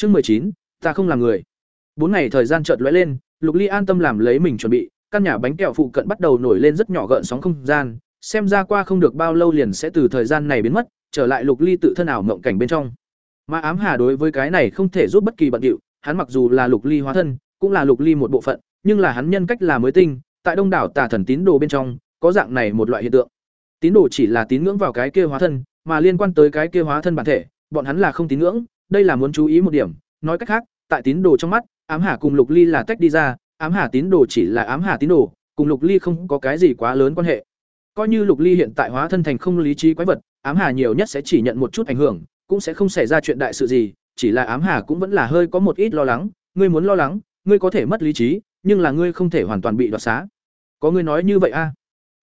Chương mười chín, ta không làm người. Bốn ngày thời gian chợt lóe lên, Lục Ly an tâm làm lấy mình chuẩn bị, căn nhà bánh kẹo phụ cận bắt đầu nổi lên rất nhỏ gợn sóng không gian, xem ra qua không được bao lâu liền sẽ từ thời gian này biến mất, trở lại Lục Ly tự thân ảo mộng cảnh bên trong. Mà ám hà đối với cái này không thể giúp bất kỳ bận điệu, hắn mặc dù là Lục Ly hóa thân, cũng là Lục Ly một bộ phận, nhưng là hắn nhân cách là mới tinh, tại đông đảo tà thần tín đồ bên trong, có dạng này một loại hiện tượng. Tín đồ chỉ là tín ngưỡng vào cái kia hóa thân, mà liên quan tới cái kia hóa thân bản thể, bọn hắn là không tín ngưỡng, đây là muốn chú ý một điểm, nói cách khác, tại tín đồ trong mắt, ám hà cùng Lục Ly là tách đi ra, ám hà tín đồ chỉ là ám hà tín đồ, cùng Lục Ly không có cái gì quá lớn quan hệ. Coi như Lục Ly hiện tại hóa thân thành không lý trí quái vật, ám hà nhiều nhất sẽ chỉ nhận một chút ảnh hưởng, cũng sẽ không xảy ra chuyện đại sự gì, chỉ là ám hà cũng vẫn là hơi có một ít lo lắng, ngươi muốn lo lắng, ngươi có thể mất lý trí, nhưng là ngươi không thể hoàn toàn bị đoạt xá. Có ngươi nói như vậy a?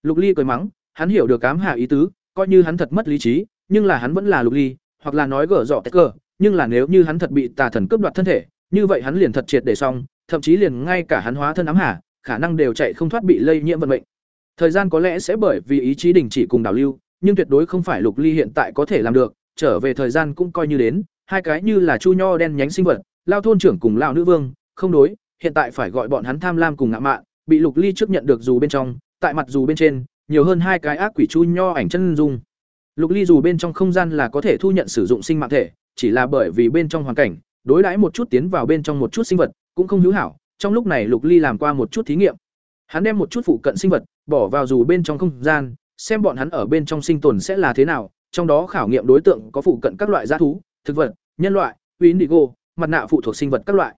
Lục Ly cười mắng, hắn hiểu được ám hà ý tứ, coi như hắn thật mất lý trí, nhưng là hắn vẫn là Lục Ly, hoặc là nói gở dọ tét cờ, nhưng là nếu như hắn thật bị tà thần cướp đoạt thân thể, như vậy hắn liền thật triệt để xong, thậm chí liền ngay cả hắn hóa thân ám hà, khả năng đều chạy không thoát bị lây nhiễm vận mệnh. Thời gian có lẽ sẽ bởi vì ý chí đình chỉ cùng đảo lưu, nhưng tuyệt đối không phải Lục Ly hiện tại có thể làm được, trở về thời gian cũng coi như đến, hai cái như là chu nho đen nhánh sinh vật, lao thôn trưởng cùng lão nữ vương, không đối, hiện tại phải gọi bọn hắn tham lam cùng ngạ mạn, bị Lục Ly trước nhận được dù bên trong, tại mặt dù bên trên, nhiều hơn hai cái ác quỷ chu nho ảnh chân dung. Lục Ly dù bên trong không gian là có thể thu nhận sử dụng sinh mạng thể, chỉ là bởi vì bên trong hoàn cảnh, đối đãi một chút tiến vào bên trong một chút sinh vật, cũng không hữu hảo. Trong lúc này Lục Ly làm qua một chút thí nghiệm. Hắn đem một chút phụ cận sinh vật bỏ vào dù bên trong không gian, xem bọn hắn ở bên trong sinh tồn sẽ là thế nào, trong đó khảo nghiệm đối tượng có phụ cận các loại dã thú, thực vật, nhân loại, indigo, mặt nạ phụ thuộc sinh vật các loại.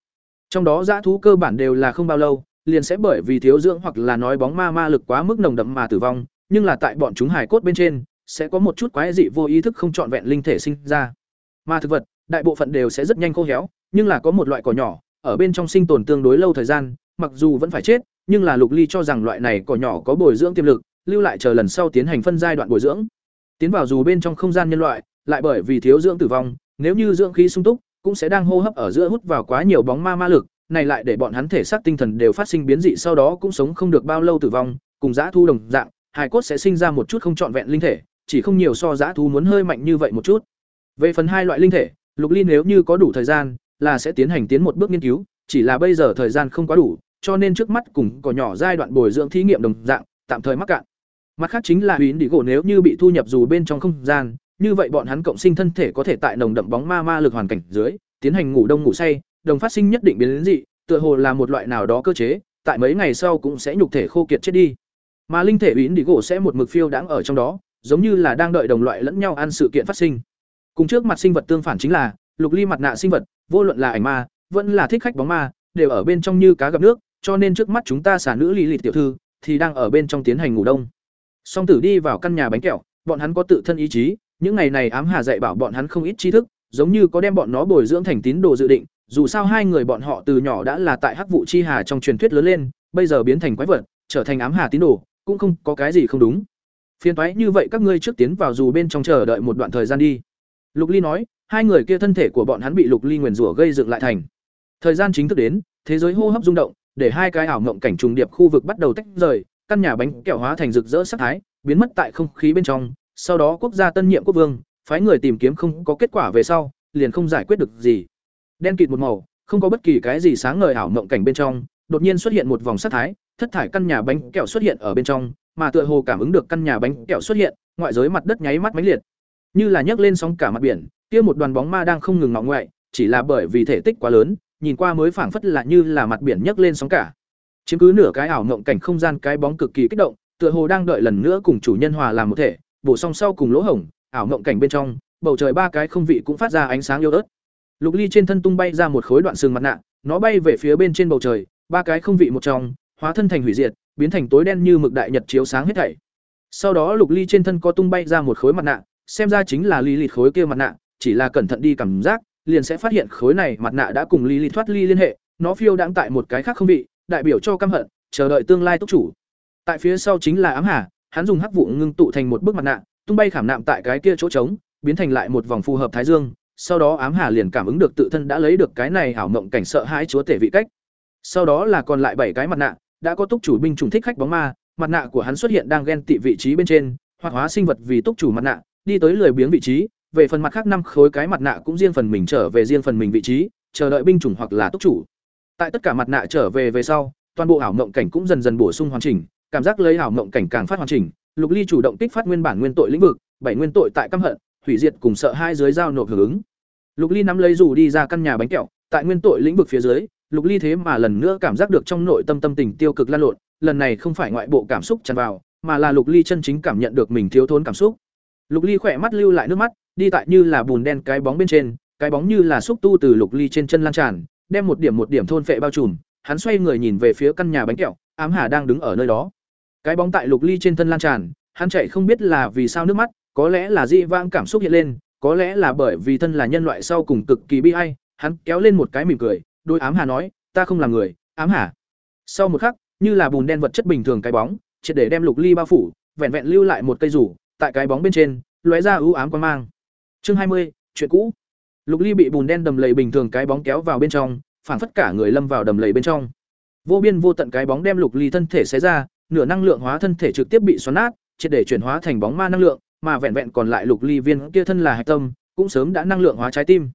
Trong đó dã thú cơ bản đều là không bao lâu, liền sẽ bởi vì thiếu dưỡng hoặc là nói bóng ma ma lực quá mức nồng đậm mà tử vong, nhưng là tại bọn chúng hải cốt bên trên, sẽ có một chút quái dị vô ý thức không trọn vẹn linh thể sinh ra. Mà thực vật, đại bộ phận đều sẽ rất nhanh khô héo, nhưng là có một loại cỏ nhỏ, ở bên trong sinh tồn tương đối lâu thời gian, mặc dù vẫn phải chết, nhưng là Lục Ly cho rằng loại này cỏ nhỏ có bồi dưỡng tiềm lực, lưu lại chờ lần sau tiến hành phân giai đoạn bồi dưỡng. Tiến vào dù bên trong không gian nhân loại, lại bởi vì thiếu dưỡng tử vong, nếu như dưỡng khí sung túc, cũng sẽ đang hô hấp ở giữa hút vào quá nhiều bóng ma ma lực, này lại để bọn hắn thể xác tinh thần đều phát sinh biến dị sau đó cũng sống không được bao lâu tử vong, cùng dã thu đồng dạng, hài cốt sẽ sinh ra một chút không trọn vẹn linh thể, chỉ không nhiều so dã Thu muốn hơi mạnh như vậy một chút. Về phần hai loại linh thể, Lục Ly nếu như có đủ thời gian, là sẽ tiến hành tiến một bước nghiên cứu, chỉ là bây giờ thời gian không quá đủ, cho nên trước mắt cùng cỏ nhỏ giai đoạn bồi dưỡng thí nghiệm đồng dạng, tạm thời mắc cạn. Mặt khác chính là Huyền Đi gỗ nếu như bị thu nhập dù bên trong không gian, như vậy bọn hắn cộng sinh thân thể có thể tại nồng đậm bóng ma ma lực hoàn cảnh dưới, tiến hành ngủ đông ngủ say, đồng phát sinh nhất định biến dị, tựa hồ là một loại nào đó cơ chế, tại mấy ngày sau cũng sẽ nhục thể khô kiệt chết đi. Mà linh thể Huyền Đi gỗ sẽ một mực phiêu đãng ở trong đó, giống như là đang đợi đồng loại lẫn nhau ăn sự kiện phát sinh. Cùng trước mặt sinh vật tương phản chính là, lục ly mặt nạ sinh vật, vô luận là ảnh ma, vẫn là thích khách bóng ma, đều ở bên trong như cá gặp nước, cho nên trước mắt chúng ta xả nữ lý lịch tiểu thư thì đang ở bên trong tiến hành ngủ đông. Song tử đi vào căn nhà bánh kẹo, bọn hắn có tự thân ý chí, những ngày này ám hà dạy bảo bọn hắn không ít tri thức, giống như có đem bọn nó bồi dưỡng thành tín đồ dự định, dù sao hai người bọn họ từ nhỏ đã là tại hắc vụ chi hà trong truyền thuyết lớn lên, bây giờ biến thành quái vật, trở thành ám hà tín đồ, cũng không có cái gì không đúng. Phiền toái như vậy các ngươi trước tiến vào dù bên trong chờ đợi một đoạn thời gian đi. Lục Ly nói, hai người kia thân thể của bọn hắn bị Lục Ly nguyền rủa gây dựng lại thành. Thời gian chính thức đến, thế giới hô hấp rung động, để hai cái ảo ngộng cảnh trùng điệp khu vực bắt đầu tách rời, căn nhà bánh kẹo hóa thành rực rỡ sắc thái, biến mất tại không khí bên trong, sau đó quốc gia tân nhiệm quốc vương, phái người tìm kiếm không có kết quả về sau, liền không giải quyết được gì. Đen kịt một màu, không có bất kỳ cái gì sáng ngời ảo ngộng cảnh bên trong, đột nhiên xuất hiện một vòng sắc thái, thất thải căn nhà bánh kẹo xuất hiện ở bên trong, mà tựa hồ cảm ứng được căn nhà bánh kẹo xuất hiện, ngoại giới mặt đất nháy mắt mãnh liệt, như là nhấc lên sóng cả mặt biển, kia một đoàn bóng ma đang không ngừng ngọng ngoại, chỉ là bởi vì thể tích quá lớn, nhìn qua mới phảng phất là như là mặt biển nhấc lên sóng cả. Chiếm cứ nửa cái ảo ngộng cảnh không gian cái bóng cực kỳ kích động, tựa hồ đang đợi lần nữa cùng chủ nhân hòa làm một thể, bổ song sau cùng lỗ hổng, ảo ngộng cảnh bên trong, bầu trời ba cái không vị cũng phát ra ánh sáng yêu ớt. Lục Ly trên thân tung bay ra một khối đoạn xương mặt nạ, nó bay về phía bên trên bầu trời, ba cái không vị một trong, hóa thân thành hủy diệt, biến thành tối đen như mực đại nhật chiếu sáng hết thảy. Sau đó Lục Ly trên thân có tung bay ra một khối mặt nạ, xem ra chính là ly Lịt khối kia mặt nạ, chỉ là cẩn thận đi cảm giác, liền sẽ phát hiện khối này mặt nạ đã cùng ly Lịt thoát ly liên hệ, nó phiêu đang tại một cái khác không vị, đại biểu cho căm hận, chờ đợi tương lai túc chủ. Tại phía sau chính là ám hà, hắn dùng hắc vụ ngưng tụ thành một bức mặt nạ, tung bay khảm nạm tại cái kia chỗ trống, biến thành lại một vòng phù hợp thái dương, sau đó ám hà liền cảm ứng được tự thân đã lấy được cái này ảo mộng cảnh sợ hãi chúa tể vị cách. Sau đó là còn lại bảy cái mặt nạ, đã có túc chủ binh chủng thích khách bóng ma, mặt nạ của hắn xuất hiện đang ghen tị vị trí bên trên, hoặc hóa sinh vật vì túc chủ mặt nạ, đi tới lười biếng vị trí, về phần mặt khác năm khối cái mặt nạ cũng riêng phần mình trở về riêng phần mình vị trí, chờ đợi binh chủng hoặc là túc chủ. Tại tất cả mặt nạ trở về về sau, toàn bộ ảo mộng cảnh cũng dần dần bổ sung hoàn chỉnh, cảm giác lấy ảo mộng cảnh càng phát hoàn chỉnh, Lục Ly chủ động kích phát nguyên bản nguyên tội lĩnh vực, bảy nguyên tội tại căm hận, hủy diệt cùng sợ hai dưới giao nộp hưởng ứng. Lục Ly nắm lấy dù đi ra căn nhà bánh kẹo, tại nguyên tội lĩnh vực phía dưới, Lục Ly thế mà lần nữa cảm giác được trong nội tâm tâm tình tiêu cực lan lộn, lần này không phải ngoại bộ cảm xúc tràn vào, mà là Lục Ly chân chính cảm nhận được mình thiếu thốn cảm xúc. Lục Ly khỏe mắt lưu lại nước mắt, đi tại như là bùn đen cái bóng bên trên, cái bóng như là xúc tu từ Lục Ly trên chân lan tràn, đem một điểm một điểm thôn phệ bao trùm, hắn xoay người nhìn về phía căn nhà bánh kẹo, Ám Hà đang đứng ở nơi đó. Cái bóng tại Lục Ly trên thân lan tràn, hắn chạy không biết là vì sao nước mắt, có lẽ là dị vãng cảm xúc hiện lên, có lẽ là bởi vì thân là nhân loại sau cùng cực kỳ bi ai, hắn kéo lên một cái mỉm cười, đôi Ám Hà nói, ta không là người, Ám Hà. Sau một khắc, như là bùn đen vật chất bình thường cái bóng, triệt để đem Lục Ly bao phủ, vẹn vẹn lưu lại một cây rủ, tại cái bóng bên trên, lóe ra ưu ám quan mang. Chương hai mươi, chuyện cũ. Lục Ly bị bùn đen đầm lầy bình thường cái bóng kéo vào bên trong, phản phất cả người lâm vào đầm lầy bên trong. Vô biên vô tận cái bóng đem Lục Ly thân thể xé ra, nửa năng lượng hóa thân thể trực tiếp bị xoắn nát, triệt để chuyển hóa thành bóng ma năng lượng, mà vẹn vẹn còn lại Lục Ly viên kia thân là hạch tâm, cũng sớm đã năng lượng hóa trái tim.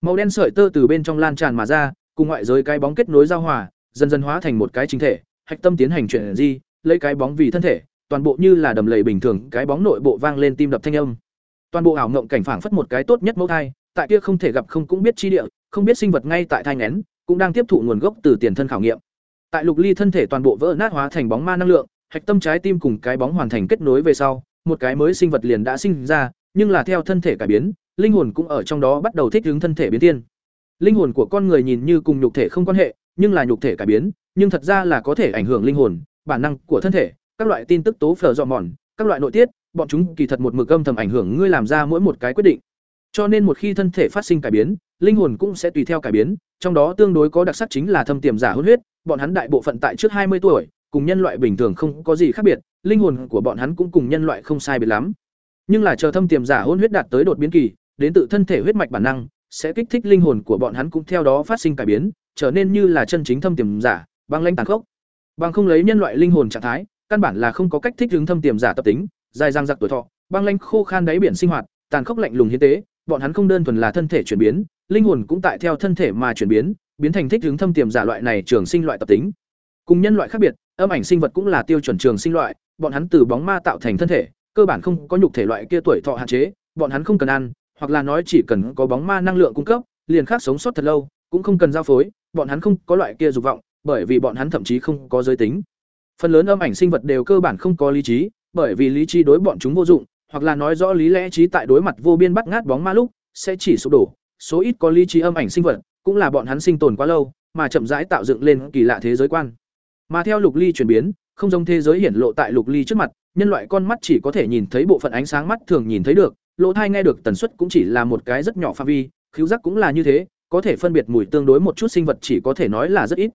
Màu đen sợi tơ từ bên trong lan tràn mà ra, cùng ngoại giới cái bóng kết nối giao hòa, dần dần hóa thành một cái chính thể, hạch tâm tiến hành chuyển di, lấy cái bóng vì thân thể, toàn bộ như là đầm lầy bình thường, cái bóng nội bộ vang lên tim đập thanh âm. Toàn bộ ảo ngộng cảnh phảng phất một cái tốt nhất mẫu thai, tại kia không thể gặp không cũng biết chi địa, không biết sinh vật ngay tại thai nghén, cũng đang tiếp thụ nguồn gốc từ tiền thân khảo nghiệm. Tại Lục Ly thân thể toàn bộ vỡ nát hóa thành bóng ma năng lượng, hạch tâm trái tim cùng cái bóng hoàn thành kết nối về sau, một cái mới sinh vật liền đã sinh ra, nhưng là theo thân thể cải biến, linh hồn cũng ở trong đó bắt đầu thích ứng thân thể biến thiên. Linh hồn của con người nhìn như cùng nhục thể không quan hệ, nhưng là nhục thể cải biến, nhưng thật ra là có thể ảnh hưởng linh hồn, bản năng của thân thể, các loại tin tức tố phở dọ mòn, các loại nội tiết, bọn chúng kỳ thật một mực âm thầm ảnh hưởng ngươi làm ra mỗi một cái quyết định. Cho nên một khi thân thể phát sinh cải biến, linh hồn cũng sẽ tùy theo cải biến, trong đó tương đối có đặc sắc chính là thâm tiềm giả hôn huyết, bọn hắn đại bộ phận tại trước hai mươi tuổi, cùng nhân loại bình thường không có gì khác biệt, linh hồn của bọn hắn cũng cùng nhân loại không sai biệt lắm. Nhưng là chờ thâm tiềm giả hôn huyết đạt tới đột biến kỳ, đến tự thân thể huyết mạch bản năng, sẽ kích thích linh hồn của bọn hắn cũng theo đó phát sinh cải biến, trở nên như là chân chính thâm tiềm giả, băng lãnh tàn khốc. Bằng không lấy nhân loại linh hồn trạng thái, căn bản là không có cách thích ứng thâm tiềm giả tập tính, dài dang dặc tuổi thọ, băng lãnh khô khan đáy biển sinh hoạt, tàn khốc lạnh lùng hiến tế, bọn hắn không đơn thuần là thân thể chuyển biến, linh hồn cũng tại theo thân thể mà chuyển biến, biến thành thích ứng thâm tiềm giả loại này trường sinh loại tập tính. Cùng nhân loại khác biệt, âm ảnh sinh vật cũng là tiêu chuẩn trường sinh loại, bọn hắn từ bóng ma tạo thành thân thể, cơ bản không có nhục thể loại kia tuổi thọ hạn chế, bọn hắn không cần ăn, hoặc là nói chỉ cần có bóng ma năng lượng cung cấp, liền khác sống sót thật lâu, cũng không cần giao phối, bọn hắn không có loại kia dục vọng, bởi vì bọn hắn thậm chí không có giới tính. Phần lớn âm ảnh sinh vật đều cơ bản không có lý trí, bởi vì lý trí đối bọn chúng vô dụng, hoặc là nói rõ lý lẽ trí tại đối mặt vô biên bắt ngát bóng ma lúc, sẽ chỉ sụp đổ. Số ít có lý trí âm ảnh sinh vật, cũng là bọn hắn sinh tồn quá lâu, mà chậm rãi tạo dựng lên kỳ lạ thế giới quan. Mà theo lục ly chuyển biến, không giống thế giới hiển lộ tại lục ly trước mặt, nhân loại con mắt chỉ có thể nhìn thấy bộ phận ánh sáng mắt thường nhìn thấy được, lỗ thai nghe được tần suất cũng chỉ là một cái rất nhỏ phạm vi, khứu giác cũng là như thế, có thể phân biệt mùi tương đối một chút sinh vật chỉ có thể nói là rất ít.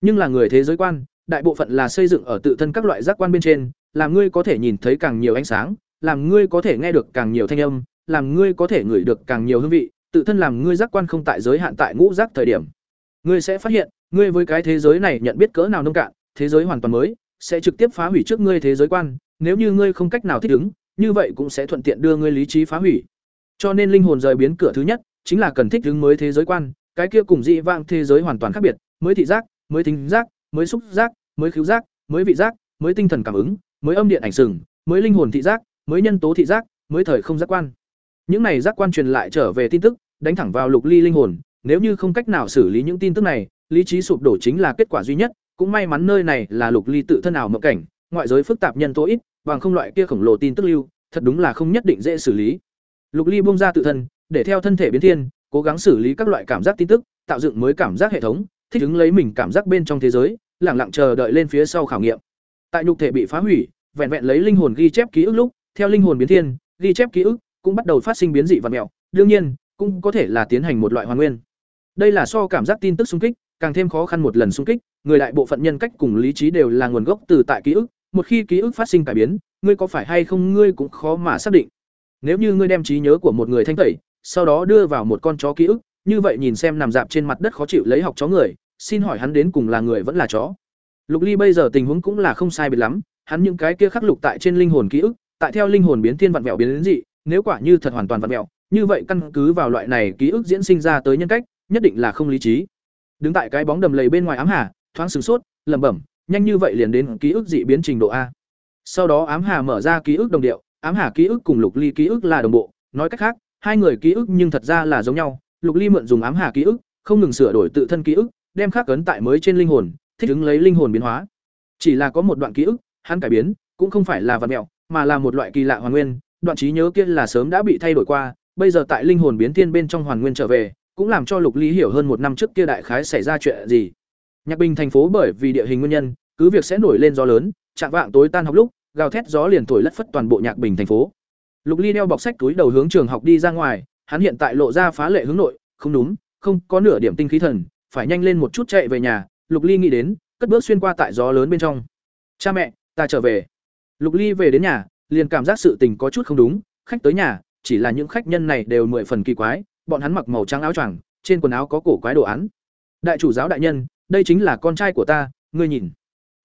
Nhưng là người thế giới quan, đại bộ phận là xây dựng ở tự thân các loại giác quan bên trên, làm ngươi có thể nhìn thấy càng nhiều ánh sáng, làm ngươi có thể nghe được càng nhiều thanh âm, làm ngươi có thể ngửi được càng nhiều hương vị, tự thân làm ngươi giác quan không tại giới hạn tại ngũ giác thời điểm. Ngươi sẽ phát hiện, ngươi với cái thế giới này nhận biết cỡ nào nông cạn, thế giới hoàn toàn mới, sẽ trực tiếp phá hủy trước ngươi thế giới quan, nếu như ngươi không cách nào thích ứng, như vậy cũng sẽ thuận tiện đưa ngươi lý trí phá hủy. Cho nên linh hồn rời biến cửa thứ nhất, chính là cần thích ứng mới thế giới quan, cái kia cùng dị vãng thế giới hoàn toàn khác biệt, mới thị giác, mới thính giác, mới xúc giác, mới khứu giác, mới vị giác, mới tinh thần cảm ứng, mới âm điện ảnh sừng, mới linh hồn thị giác, mới nhân tố thị giác, mới thời không giác quan. Những này giác quan truyền lại trở về tin tức, đánh thẳng vào lục ly linh hồn, nếu như không cách nào xử lý những tin tức này, lý trí sụp đổ chính là kết quả duy nhất, cũng may mắn nơi này là lục ly tự thân nào mộng cảnh, ngoại giới phức tạp nhân tố ít, bằng không loại kia khổng lồ tin tức lưu, thật đúng là không nhất định dễ xử lý. Lục ly buông ra tự thân, để theo thân thể biến thiên, cố gắng xử lý các loại cảm giác tin tức, tạo dựng mới cảm giác hệ thống, thích ứng lấy mình cảm giác bên trong thế giới, lẳng lặng chờ đợi lên phía sau khảo nghiệm. Tại nhục thể bị phá hủy, vẹn vẹn lấy linh hồn ghi chép ký ức lúc, theo linh hồn biến thiên, ghi chép ký ức cũng bắt đầu phát sinh biến dị và mẹo đương nhiên, cũng có thể là tiến hành một loại hoàn nguyên. Đây là so cảm giác tin tức xung kích, càng thêm khó khăn một lần xung kích, người đại bộ phận nhân cách cùng lý trí đều là nguồn gốc từ tại ký ức, một khi ký ức phát sinh cải biến, ngươi có phải hay không ngươi cũng khó mà xác định. Nếu như ngươi đem trí nhớ của một người thanh tẩy, sau đó đưa vào một con chó ký ức, như vậy nhìn xem nằm dạp trên mặt đất khó chịu lấy học chó người, xin hỏi hắn đến cùng là người vẫn là chó. Lục Ly bây giờ tình huống cũng là không sai biệt lắm, hắn những cái kia khắc lục tại trên linh hồn ký ức, tại theo linh hồn biến thiên vặn vẹo biến đến dị, nếu quả như thật hoàn toàn vặn vẹo, như vậy căn cứ vào loại này ký ức diễn sinh ra tới nhân cách, nhất định là không lý trí đứng tại cái bóng đầm lầy bên ngoài ám hà thoáng sửng sốt lẩm bẩm nhanh như vậy liền đến ký ức dị biến trình độ a sau đó ám hà mở ra ký ức đồng điệu ám hà ký ức cùng lục ly ký ức là đồng bộ nói cách khác hai người ký ức nhưng thật ra là giống nhau lục ly mượn dùng ám hà ký ức, không ngừng sửa đổi tự thân ký ức, đem khắc ấn tại mới trên linh hồn, thích ứng lấy linh hồn biến hóa. Chỉ là có một đoạn ký ức, hắn cải biến, cũng không phải là vật mẹo, mà là một loại kỳ lạ hoàn nguyên, đoạn trí nhớ kia là sớm đã bị thay đổi qua, bây giờ tại linh hồn biến thiên bên trong hoàn nguyên trở về, cũng làm cho lục ly hiểu hơn một năm trước kia đại khái xảy ra chuyện gì. Nhạc bình thành phố bởi vì địa hình nguyên nhân, cứ việc sẽ nổi lên gió lớn, chạm vạng tối tan học lúc, gào thét gió liền thổi lất phất toàn bộ nhạc bình thành phố. Lục ly đeo bọc sách túi đầu hướng trường học đi ra ngoài hắn hiện tại lộ ra phá lệ hướng nội, không đúng, không có nửa điểm tinh khí thần, phải nhanh lên một chút chạy về nhà. Lục ly nghĩ đến, cất bước xuyên qua tại gió lớn bên trong. Cha mẹ, ta trở về. Lục ly về đến nhà, liền cảm giác sự tình có chút không đúng, khách tới nhà, chỉ là những khách nhân này đều mười phần kỳ quái, bọn hắn mặc màu trắng áo choàng, trên quần áo có cổ quái đồ án. Đại chủ giáo đại nhân, đây chính là con trai của ta, ngươi nhìn.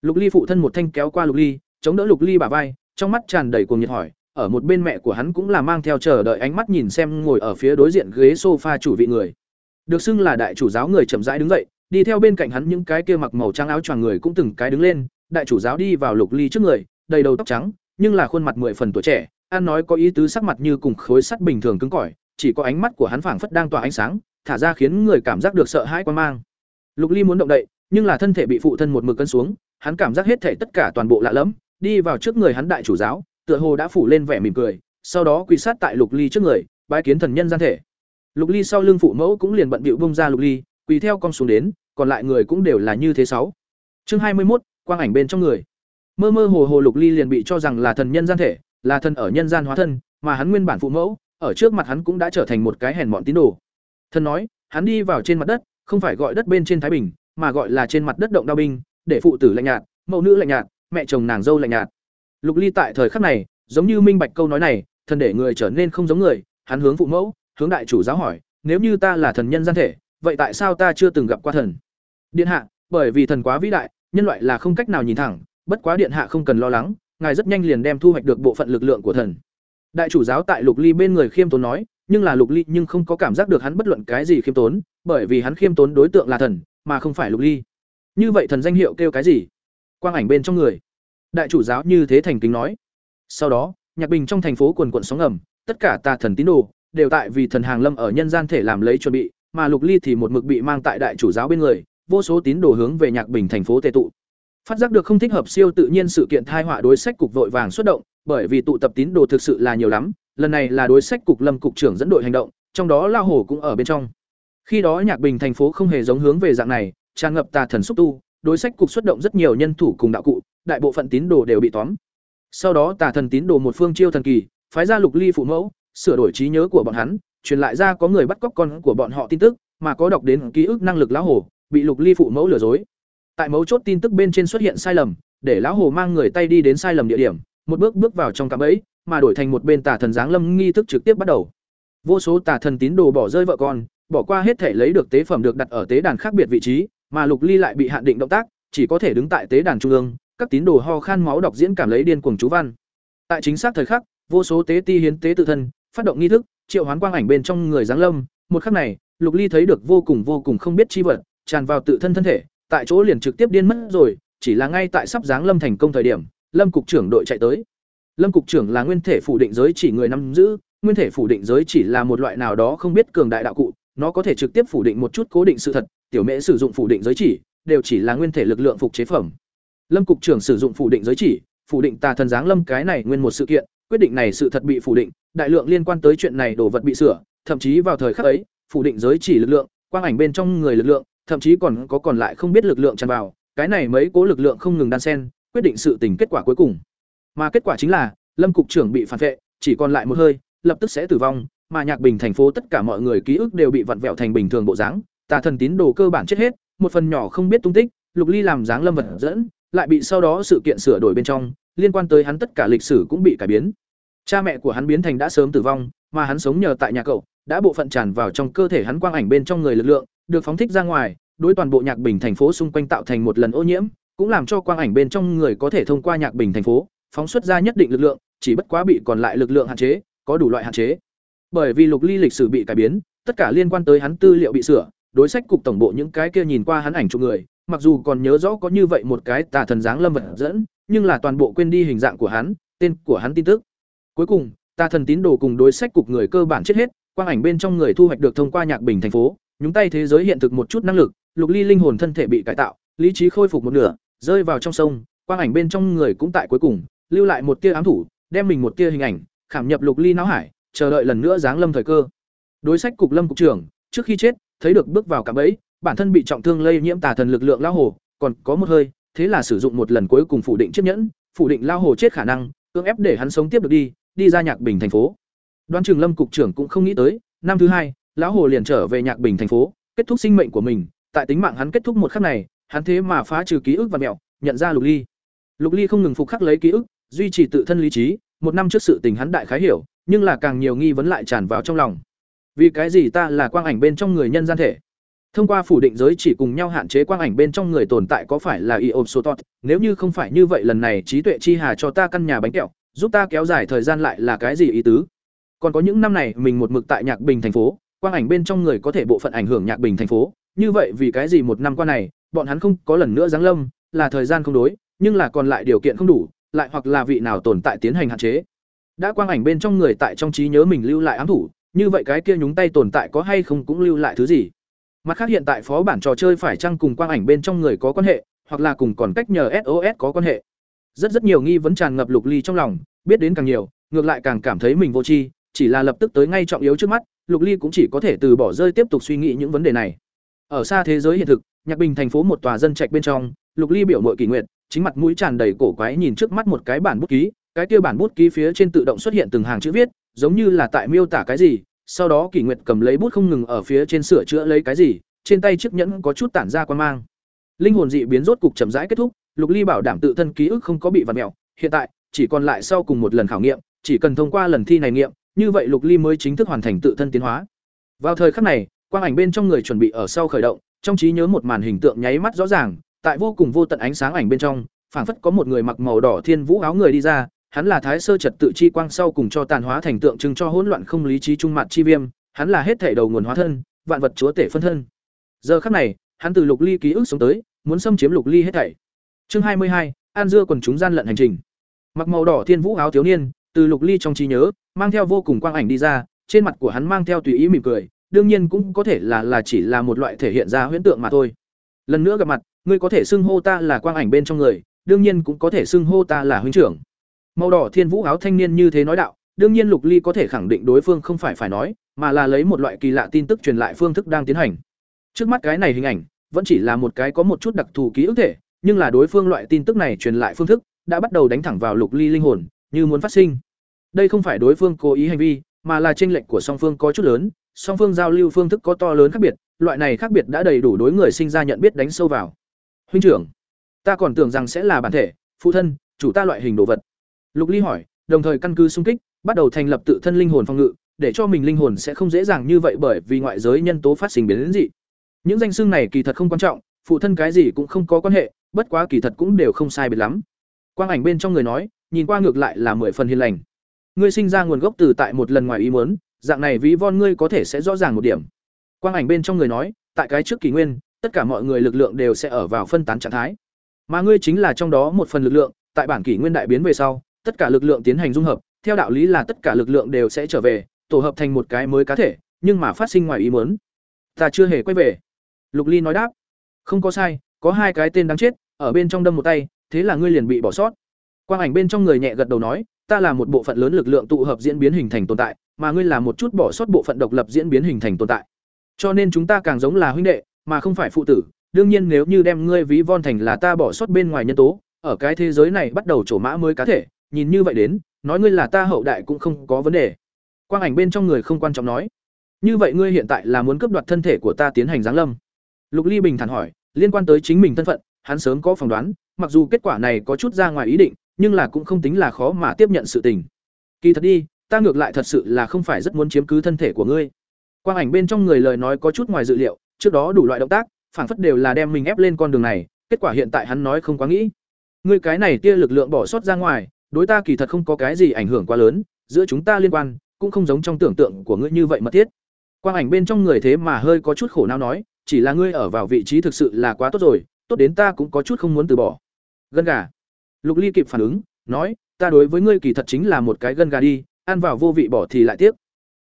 Lục ly phụ thân một thanh kéo qua lục ly, chống đỡ lục ly bả vai, trong mắt tràn đầy cuồng nhiệt hỏi ở một bên mẹ của hắn cũng là mang theo chờ đợi ánh mắt nhìn xem ngồi ở phía đối diện ghế sofa chủ vị người. Được xưng là đại chủ giáo người chậm rãi đứng dậy, đi theo bên cạnh hắn những cái kia mặc màu trắng áo choàng người cũng từng cái đứng lên, đại chủ giáo đi vào lục ly trước người, đầy đầu tóc trắng, nhưng là khuôn mặt mười phần tuổi trẻ an nói có ý tứ sắc mặt như cùng khối sắt bình thường cứng cỏi, chỉ có ánh mắt của hắn phảng phất đang tỏa ánh sáng, thả ra khiến người cảm giác được sợ hãi quan mang. Lục ly muốn động đậy, nhưng là thân thể bị phụ thân một mực cân xuống, hắn cảm giác hết thể tất cả toàn bộ lạ lẫm, đi vào trước người hắn đại chủ giáo tựa hồ đã phủ lên vẻ mỉm cười, sau đó quỳ sát tại lục ly trước người, bái kiến thần nhân gian thể. Lục ly sau lưng phụ mẫu cũng liền bận bịu bung ra lục ly, quỳ theo con xuống đến, còn lại người cũng đều là như thế sáu. Chương hai mươi một quang ảnh bên trong người. Mơ mơ hồ hồ lục ly liền bị cho rằng là thần nhân gian thể, là thần ở nhân gian hóa thân, mà hắn nguyên bản phụ mẫu, ở trước mặt hắn cũng đã trở thành một cái hèn mọn tín đồ. Thần nói, hắn đi vào trên mặt đất, không phải gọi đất bên trên thái bình, mà gọi là trên mặt đất động đao binh, để phụ tử lạnh nhạt, mẫu nữ lạnh nhạt, mẹ chồng nàng dâu lạnh nhạt lục ly tại thời khắc này, giống như minh bạch câu nói này, thần để người trở nên không giống người, hắn hướng phụ mẫu, hướng đại chủ giáo hỏi, nếu như ta là thần nhân gian thể, vậy tại sao ta chưa từng gặp qua thần? Điện hạ, bởi vì thần quá vĩ đại, nhân loại là không cách nào nhìn thẳng, bất quá điện hạ không cần lo lắng, ngài rất nhanh liền đem thu hoạch được bộ phận lực lượng của thần. Đại chủ giáo tại lục ly bên người khiêm tốn nói, nhưng là lục ly nhưng không có cảm giác được hắn bất luận cái gì khiêm tốn, bởi vì hắn khiêm tốn đối tượng là thần, mà không phải lục ly. Như vậy thần danh hiệu kêu cái gì? Quang ảnh bên trong người đại chủ giáo như thế thành kính nói. Sau đó, nhạc bình trong thành phố quần quận sóng ngầm, tất cả tà thần tín đồ đều tại vì thần hàng lâm ở nhân gian thể làm lấy chuẩn bị, mà lục ly thì một mực bị mang tại đại chủ giáo bên người, vô số tín đồ hướng về nhạc bình thành phố tề tụ. Phát giác được không thích hợp siêu tự nhiên sự kiện thai họa đối sách cục vội vàng xuất động, bởi vì tụ tập tín đồ thực sự là nhiều lắm, lần này là đối sách cục lâm cục trưởng dẫn đội hành động, trong đó lao hổ cũng ở bên trong. Khi đó nhạc bình thành phố không hề giống hướng về dạng này, tràn ngập tà thần xúc tu đối sách cục xuất động rất nhiều nhân thủ cùng đạo cụ, đại bộ phận tín đồ đều bị tóm. Sau đó tà thần tín đồ một phương chiêu thần kỳ, phái ra lục ly phụ mẫu, sửa đổi trí nhớ của bọn hắn, truyền lại ra có người bắt cóc con của bọn họ tin tức, mà có đọc đến ký ức năng lực lão hổ, bị lục ly phụ mẫu lừa dối. Tại mấu chốt tin tức bên trên xuất hiện sai lầm, để lão hồ mang người tay đi đến sai lầm địa điểm, một bước bước vào trong cạm bẫy, mà đổi thành một bên tà thần giáng lâm nghi thức trực tiếp bắt đầu. Vô số tà thần tín đồ bỏ rơi vợ con, bỏ qua hết thể lấy được tế phẩm được đặt ở tế đàn khác biệt vị trí mà lục ly lại bị hạn định động tác, chỉ có thể đứng tại tế đàn trung ương, các tín đồ ho khan máu đọc diễn cảm lấy điên cuồng chú văn. Tại chính xác thời khắc, vô số tế ti hiến tế tự thân, phát động nghi thức, triệu hoán quang ảnh bên trong người giáng lâm. Một khắc này, lục ly thấy được vô cùng vô cùng không biết chi vật, tràn vào tự thân thân thể, tại chỗ liền trực tiếp điên mất rồi, chỉ là ngay tại sắp giáng lâm thành công thời điểm, lâm cục trưởng đội chạy tới. Lâm cục trưởng là nguyên thể phủ định giới chỉ người nắm giữ, nguyên thể phủ định giới chỉ là một loại nào đó không biết cường đại đạo cụ, nó có thể trực tiếp phủ định một chút cố định sự thật tiểu mễ sử dụng phủ định giới chỉ đều chỉ là nguyên thể lực lượng phục chế phẩm lâm cục trưởng sử dụng phủ định giới chỉ phủ định tà thần giáng lâm cái này nguyên một sự kiện quyết định này sự thật bị phủ định đại lượng liên quan tới chuyện này đồ vật bị sửa thậm chí vào thời khắc ấy phủ định giới chỉ lực lượng quang ảnh bên trong người lực lượng thậm chí còn có còn lại không biết lực lượng tràn vào, cái này mấy cố lực lượng không ngừng đan xen, quyết định sự tình kết quả cuối cùng. Mà kết quả chính là, Lâm cục trưởng bị phản vệ, chỉ còn lại một hơi, lập tức sẽ tử vong, mà Nhạc Bình thành phố tất cả mọi người ký ức đều bị vặn vẹo thành bình thường bộ dáng, tà thần tín đồ cơ bản chết hết, một phần nhỏ không biết tung tích, Lục Ly làm dáng Lâm vật dẫn, lại bị sau đó sự kiện sửa đổi bên trong, liên quan tới hắn tất cả lịch sử cũng bị cải biến. Cha mẹ của hắn biến thành đã sớm tử vong, mà hắn sống nhờ tại nhà cậu, đã bộ phận tràn vào trong cơ thể hắn quang ảnh bên trong người lực lượng, được phóng thích ra ngoài, đối toàn bộ nhạc bình thành phố xung quanh tạo thành một lần ô nhiễm, cũng làm cho quang ảnh bên trong người có thể thông qua nhạc bình thành phố, phóng xuất ra nhất định lực lượng, chỉ bất quá bị còn lại lực lượng hạn chế, có đủ loại hạn chế. Bởi vì Lục Ly lịch sử bị cải biến, tất cả liên quan tới hắn tư liệu bị sửa, đối sách cục tổng bộ những cái kia nhìn qua hắn ảnh chụp người, mặc dù còn nhớ rõ có như vậy một cái tà thần dáng lâm vật dẫn, nhưng là toàn bộ quên đi hình dạng của hắn, tên của hắn tin tức. Cuối cùng, tà thần tín đồ cùng đối sách cục người cơ bản chết hết, quang ảnh bên trong người thu hoạch được thông qua nhạc bình thành phố, nhúng tay thế giới hiện thực một chút năng lực, Lục Ly linh hồn thân thể bị cải tạo, lý trí khôi phục một nửa, rơi vào trong sông, quang ảnh bên trong người cũng tại cuối cùng, lưu lại một tia ám thủ, đem mình một tia hình ảnh, khảm nhập Lục Ly não hải, chờ đợi lần nữa giáng lâm thời cơ. Đối sách cục Lâm cục trưởng, trước khi chết, thấy được bước vào cạm bẫy, bản thân bị trọng thương lây nhiễm tà thần lực lượng lao hồ, còn có một hơi, thế là sử dụng một lần cuối cùng phủ định chiếc nhẫn, phủ định lao hồ chết khả năng, cưỡng ép để hắn sống tiếp được đi, đi ra Nhạc Bình thành phố. Đoan Trường Lâm cục trưởng cũng không nghĩ tới, năm thứ hai, lão hồ liền trở về Nhạc Bình thành phố, kết thúc sinh mệnh của mình, tại tính mạng hắn kết thúc một khắc này, hắn thế mà phá trừ ký ức và mẹo, nhận ra Lục Ly. Lục Ly không ngừng phục khắc lấy ký ức, duy trì tự thân lý trí, một năm trước sự tình hắn đại khái hiểu, nhưng là càng nhiều nghi vấn lại tràn vào trong lòng. Vì cái gì ta là quang ảnh bên trong người nhân gian thể? Thông qua phủ định giới chỉ cùng nhau hạn chế quang ảnh bên trong người tồn tại có phải là Iopsotot, nếu như không phải như vậy lần này trí tuệ chi hà cho ta căn nhà bánh kẹo, giúp ta kéo dài thời gian lại là cái gì ý tứ? Còn có những năm này mình một mực tại Nhạc Bình thành phố, quang ảnh bên trong người có thể bộ phận ảnh hưởng Nhạc Bình thành phố, như vậy vì cái gì một năm qua này, bọn hắn không có lần nữa giáng lâm, là thời gian không đối, nhưng là còn lại điều kiện không đủ, lại hoặc là vị nào tồn tại tiến hành hạn chế. Đã quang ảnh bên trong người tại trong trí nhớ mình lưu lại ám thủ, như vậy cái kia nhúng tay tồn tại có hay không cũng lưu lại thứ gì? Mặt khác hiện tại phó bản trò chơi phải chăng cùng quang ảnh bên trong người có quan hệ, hoặc là cùng còn cách nhờ SOS có quan hệ. Rất rất nhiều nghi vấn tràn ngập Lục Ly trong lòng, biết đến càng nhiều, ngược lại càng cảm thấy mình vô tri, chỉ là lập tức tới ngay trọng yếu trước mắt, Lục Ly cũng chỉ có thể từ bỏ rơi tiếp tục suy nghĩ những vấn đề này. Ở xa thế giới hiện thực, Nhạc Bình thành phố một tòa dân trạch bên trong, Lục Ly biểu muội kỳ nguyện, chính mặt mũi tràn đầy cổ quái nhìn trước mắt một cái bản bút ký, cái kia bản bút ký phía trên tự động xuất hiện từng hàng chữ viết, giống như là tại miêu tả cái gì, sau đó Kỷ Nguyệt cầm lấy bút không ngừng ở phía trên sửa chữa lấy cái gì, trên tay chiếc nhẫn có chút tản ra quan mang. Linh hồn dị biến rốt cục chậm rãi kết thúc, Lục Ly bảo đảm tự thân ký ức không có bị vặn mèo, hiện tại chỉ còn lại sau cùng một lần khảo nghiệm, chỉ cần thông qua lần thi này nghiệm, như vậy Lục Ly mới chính thức hoàn thành tự thân tiến hóa. Vào thời khắc này, quang ảnh bên trong người chuẩn bị ở sau khởi động, trong trí nhớ một màn hình tượng nháy mắt rõ ràng, tại vô cùng vô tận ánh sáng ảnh bên trong, phảng phất có một người mặc màu đỏ thiên vũ áo người đi ra, hắn là thái sơ trật tự chi quang sau cùng cho tàn hóa thành tượng trưng cho hỗn loạn không lý trí trung mặt chi viêm, hắn là hết thể đầu nguồn hóa thân, vạn vật chúa tể phân thân. Giờ khắc này, hắn từ Lục Ly ký ức sống tới, muốn xâm chiếm Lục Ly hết thảy. Chương hai mươi hai, An dưa quần chúng gian lận hành trình. Mặc màu đỏ thiên vũ áo thiếu niên, từ Lục Ly trong trí nhớ, mang theo vô cùng quang ảnh đi ra, trên mặt của hắn mang theo tùy ý mỉm cười, đương nhiên cũng có thể là là chỉ là một loại thể hiện ra huyễn tượng mà thôi. Lần nữa gặp mặt, ngươi có thể xưng hô ta là quang ảnh bên trong người, đương nhiên cũng có thể xưng hô ta là huynh trưởng. Màu đỏ thiên vũ áo thanh niên như thế nói đạo, đương nhiên Lục Ly có thể khẳng định đối phương không phải phải nói, mà là lấy một loại kỳ lạ tin tức truyền lại phương thức đang tiến hành. Trước mắt cái này hình ảnh, vẫn chỉ là một cái có một chút đặc thù ký ức thể, nhưng là đối phương loại tin tức này truyền lại phương thức đã bắt đầu đánh thẳng vào Lục Ly linh hồn, như muốn phát sinh. Đây không phải đối phương cố ý hành vi, mà là tranh lệch của song phương có chút lớn, song phương giao lưu phương thức có to lớn khác biệt, loại này khác biệt đã đầy đủ đối người sinh ra nhận biết đánh sâu vào. Huynh trưởng, ta còn tưởng rằng sẽ là bản thể, phụ thân, chủ ta loại hình đồ vật. Lục Ly hỏi, đồng thời căn cứ xung kích, bắt đầu thành lập tự thân linh hồn phòng ngự, để cho mình linh hồn sẽ không dễ dàng như vậy bởi vì ngoại giới nhân tố phát sinh biến dị. Những danh xưng này kỳ thật không quan trọng, phụ thân cái gì cũng không có quan hệ, bất quá kỳ thật cũng đều không sai biệt lắm. Quang ảnh bên trong người nói, nhìn qua ngược lại là mười phần hiền lành. Ngươi sinh ra nguồn gốc từ tại một lần ngoài ý muốn, dạng này ví von ngươi có thể sẽ rõ ràng một điểm. Quang ảnh bên trong người nói, tại cái trước kỷ nguyên, tất cả mọi người lực lượng đều sẽ ở vào phân tán trạng thái. Mà ngươi chính là trong đó một phần lực lượng, tại bản kỷ nguyên đại biến về sau, tất cả lực lượng tiến hành dung hợp, theo đạo lý là tất cả lực lượng đều sẽ trở về, tổ hợp thành một cái mới cá thể, nhưng mà phát sinh ngoài ý muốn. Ta chưa hề quay về. Lục Ly nói đáp. Không có sai, có hai cái tên đáng chết, ở bên trong đâm một tay, thế là ngươi liền bị bỏ sót. Quang ảnh bên trong người nhẹ gật đầu nói, ta là một bộ phận lớn lực lượng tụ hợp diễn biến hình thành tồn tại, mà ngươi là một chút bỏ sót bộ phận độc lập diễn biến hình thành tồn tại. Cho nên chúng ta càng giống là huynh đệ, mà không phải phụ tử. Đương nhiên nếu như đem ngươi ví von thành là ta bỏ sót bên ngoài nhân tố, ở cái thế giới này bắt đầu trổ mã mới cá thể, nhìn như vậy đến, nói ngươi là ta hậu đại cũng không có vấn đề. Quang ảnh bên trong người không quan trọng nói. Như vậy ngươi hiện tại là muốn cướp đoạt thân thể của ta tiến hành giáng lâm? Lục Ly bình thản hỏi, liên quan tới chính mình thân phận, hắn sớm có phỏng đoán, mặc dù kết quả này có chút ra ngoài ý định, nhưng là cũng không tính là khó mà tiếp nhận sự tình. Kỳ thật đi, ta ngược lại thật sự là không phải rất muốn chiếm cứ thân thể của ngươi. Quang ảnh bên trong người lời nói có chút ngoài dự liệu, trước đó đủ loại động tác, phản phất đều là đem mình ép lên con đường này, kết quả hiện tại hắn nói không quá nghĩ. Ngươi cái này tia lực lượng bỏ sót ra ngoài, đối ta kỳ thật không có cái gì ảnh hưởng quá lớn, giữa chúng ta liên quan, cũng không giống trong tưởng tượng của ngươi như vậy mật thiết. Quang ảnh bên trong người thế mà hơi có chút khổ não nói, chỉ là ngươi ở vào vị trí thực sự là quá tốt rồi, tốt đến ta cũng có chút không muốn từ bỏ. Gân gà. Lục Ly kịp phản ứng, nói, ta đối với ngươi kỳ thật chính là một cái gân gà đi, ăn vào vô vị bỏ thì lại tiếc.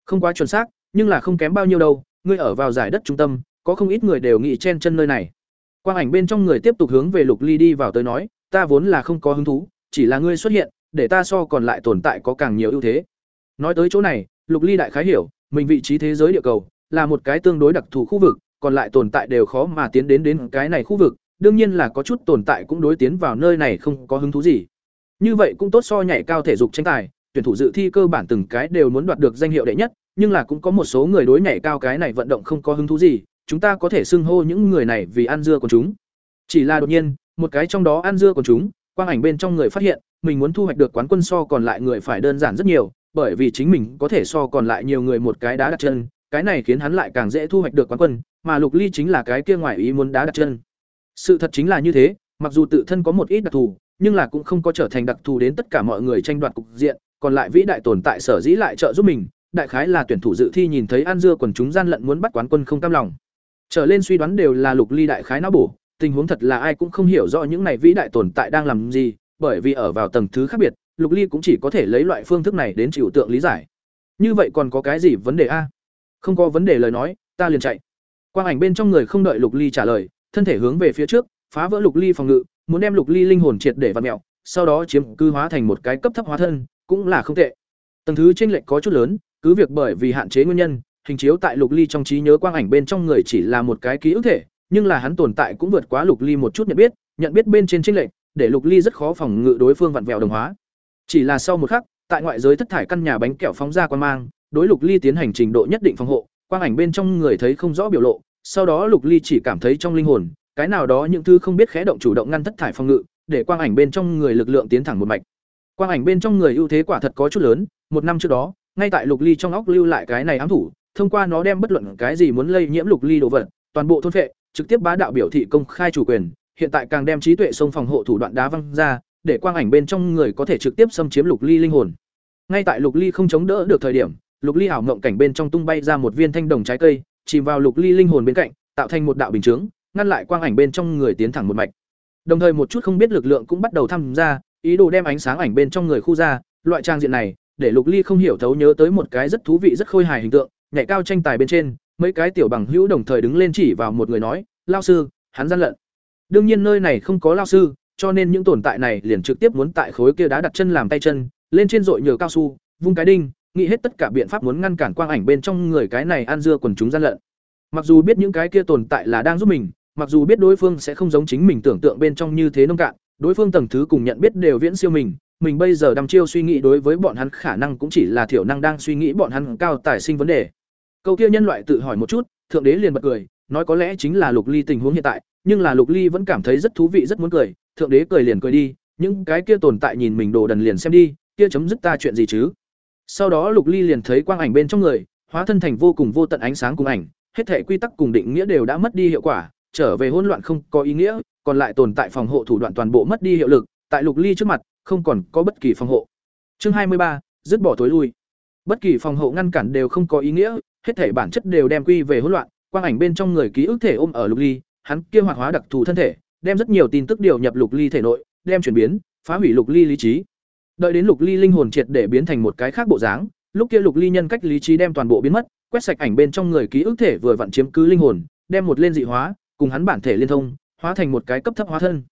Không quá chuẩn xác, nhưng là không kém bao nhiêu đâu, ngươi ở vào giải đất trung tâm, có không ít người đều nghĩ chen chân nơi này. Quang ảnh bên trong người tiếp tục hướng về Lục Ly đi vào tới nói, ta vốn là không có hứng thú, chỉ là ngươi xuất hiện, để ta so còn lại tồn tại có càng nhiều ưu thế. Nói tới chỗ này, Lục Ly đại khái hiểu, mình vị trí thế giới địa cầu là một cái tương đối đặc thù khu vực, còn lại tồn tại đều khó mà tiến đến đến cái này khu vực, đương nhiên là có chút tồn tại cũng đối tiến vào nơi này không có hứng thú gì. Như vậy cũng tốt so nhảy cao thể dục tranh tài, tuyển thủ dự thi cơ bản từng cái đều muốn đoạt được danh hiệu đệ nhất, nhưng là cũng có một số người đối nhảy cao cái này vận động không có hứng thú gì, chúng ta có thể xưng hô những người này vì ăn dưa của chúng. Chỉ là đột nhiên, một cái trong đó ăn dưa của chúng, quang ảnh bên trong người phát hiện, mình muốn thu hoạch được quán quân so còn lại người phải đơn giản rất nhiều, bởi vì chính mình có thể so còn lại nhiều người một cái đá đặt chân, cái này khiến hắn lại càng dễ thu hoạch được quán quân, mà Lục Ly chính là cái kia ngoài ý muốn đá đặt chân. Sự thật chính là như thế, mặc dù tự thân có một ít đặc thù, nhưng là cũng không có trở thành đặc thù đến tất cả mọi người tranh đoạt cục diện, còn lại vĩ đại tồn tại sở dĩ lại trợ giúp mình, đại khái là tuyển thủ dự thi nhìn thấy An Dưa quần chúng gian lận muốn bắt quán quân không cam lòng. Trở lên suy đoán đều là Lục Ly đại khái não bổ, tình huống thật là ai cũng không hiểu rõ những này vĩ đại tồn tại đang làm gì, bởi vì ở vào tầng thứ khác biệt, Lục Ly cũng chỉ có thể lấy loại phương thức này đến chịu tượng lý giải. Như vậy còn có cái gì vấn đề a? Không có vấn đề lời nói, ta liền chạy. Quang ảnh bên trong người không đợi Lục Ly trả lời, thân thể hướng về phía trước, phá vỡ Lục Ly phòng ngự, muốn đem Lục Ly linh hồn triệt để vặn mèo, sau đó chiếm cư hóa thành một cái cấp thấp hóa thân, cũng là không tệ. Tầng thứ chênh lệch có chút lớn, cứ việc bởi vì hạn chế nguyên nhân, hình chiếu tại Lục Ly trong trí nhớ quang ảnh bên trong người chỉ là một cái ký ức thể, nhưng là hắn tồn tại cũng vượt quá Lục Ly một chút nhận biết, nhận biết bên trên trinh lệch, để Lục Ly rất khó phòng ngự đối phương vặn vẹo đồng hóa. Chỉ là sau một khắc, tại ngoại giới thất thải căn nhà bánh kẹo phóng ra quan mang, đối Lục Ly tiến hành trình độ nhất định phòng hộ, quang ảnh bên trong người thấy không rõ biểu lộ, sau đó Lục Ly chỉ cảm thấy trong linh hồn, cái nào đó những thứ không biết khé động chủ động ngăn thất thải phòng ngự, để quang ảnh bên trong người lực lượng tiến thẳng một mạch. Quang ảnh bên trong người ưu thế quả thật có chút lớn, một năm trước đó, ngay tại Lục Ly trong óc lưu lại cái này ám thủ, thông qua nó đem bất luận cái gì muốn lây nhiễm Lục Ly đồ vật, toàn bộ thôn phệ, trực tiếp bá đạo biểu thị công khai chủ quyền, hiện tại càng đem trí tuệ sông phòng hộ thủ đoạn đá văng ra, để quang ảnh bên trong người có thể trực tiếp xâm chiếm Lục Ly linh hồn. Ngay tại Lục Ly không chống đỡ được thời điểm, Lục Ly ảo mộng cảnh bên trong tung bay ra một viên thanh đồng trái cây, chìm vào Lục Ly linh hồn bên cạnh, tạo thành một đạo bình chướng, ngăn lại quang ảnh bên trong người tiến thẳng một mạch. Đồng thời một chút không biết lực lượng cũng bắt đầu tham gia, ý đồ đem ánh sáng ảnh bên trong người khu ra, loại trang diện này, để Lục Ly không hiểu thấu nhớ tới một cái rất thú vị rất khôi hài hình tượng, nhảy cao tranh tài bên trên, mấy cái tiểu bằng hữu đồng thời đứng lên chỉ vào một người nói, "Lão sư, hắn gian lận." Đương nhiên nơi này không có lão sư, cho nên những tồn tại này liền trực tiếp muốn tại khối kia đá đặt chân làm tay chân, lên trên rội nhờ cao su, vung cái đinh, nghĩ hết tất cả biện pháp muốn ngăn cản quang ảnh bên trong người cái này ăn dưa quần chúng gian lận. Mặc dù biết những cái kia tồn tại là đang giúp mình, mặc dù biết đối phương sẽ không giống chính mình tưởng tượng bên trong như thế nông cạn, đối phương tầng thứ cùng nhận biết đều viễn siêu mình, mình bây giờ đăm chiêu suy nghĩ đối với bọn hắn khả năng cũng chỉ là thiểu năng đang suy nghĩ bọn hắn cao tài sinh vấn đề. Câu kia nhân loại tự hỏi một chút, thượng đế liền bật cười, nói có lẽ chính là Lục Ly tình huống hiện tại, nhưng là Lục Ly vẫn cảm thấy rất thú vị rất muốn cười, thượng đế cười liền cười đi, những cái kia tồn tại nhìn mình đồ đần liền xem đi, kia chấm dứt ta chuyện gì chứ? Sau đó Lục Ly liền thấy quang ảnh bên trong người, hóa thân thành vô cùng vô tận ánh sáng cùng ảnh, hết thể quy tắc cùng định nghĩa đều đã mất đi hiệu quả, trở về hỗn loạn không có ý nghĩa, còn lại tồn tại phòng hộ thủ đoạn toàn bộ mất đi hiệu lực, tại Lục Ly trước mặt, không còn có bất kỳ phòng hộ. Chương hai mươi ba, dứt bỏ tối lui. Bất kỳ phòng hộ ngăn cản đều không có ý nghĩa, hết thể bản chất đều đem quy về hỗn loạn, quang ảnh bên trong người ký ức thể ôm ở Lục Ly, hắn kia hoạt hóa đặc thù thân thể, đem rất nhiều tin tức điều nhập Lục Ly thể nội, đem chuyển biến, phá hủy Lục Ly lý trí. Đợi đến Lục Ly linh hồn triệt để biến thành một cái khác bộ dáng, lúc kia Lục Ly nhân cách lý trí đem toàn bộ biến mất, quét sạch ảnh bên trong người ký ức thể vừa vặn chiếm cứ linh hồn, đem một lên dị hóa, cùng hắn bản thể liên thông, hóa thành một cái cấp thấp hóa thân.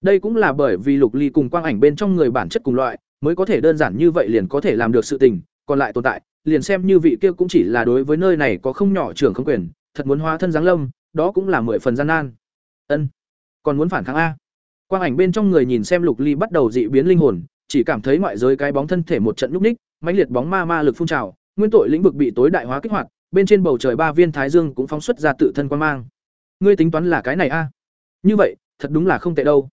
Đây cũng là bởi vì Lục Ly cùng quang ảnh bên trong người bản chất cùng loại, mới có thể đơn giản như vậy liền có thể làm được sự tình, còn lại tồn tại, liền xem như vị kia cũng chỉ là đối với nơi này có không nhỏ trưởng không quyền, thật muốn hóa thân dáng lâm, đó cũng là mười phần gian nan. Ân, còn muốn phản kháng a? Quang ảnh bên trong người nhìn xem Lục Ly bắt đầu dị biến linh hồn, chỉ cảm thấy ngoại giới cái bóng thân thể một trận nhúc ních, mãnh liệt bóng ma ma lực phun trào, nguyên tội lĩnh vực bị tối đại hóa kích hoạt, bên trên bầu trời ba viên thái dương cũng phóng xuất ra tự thân quang mang. Ngươi tính toán là cái này a? Như vậy, thật đúng là không tệ đâu.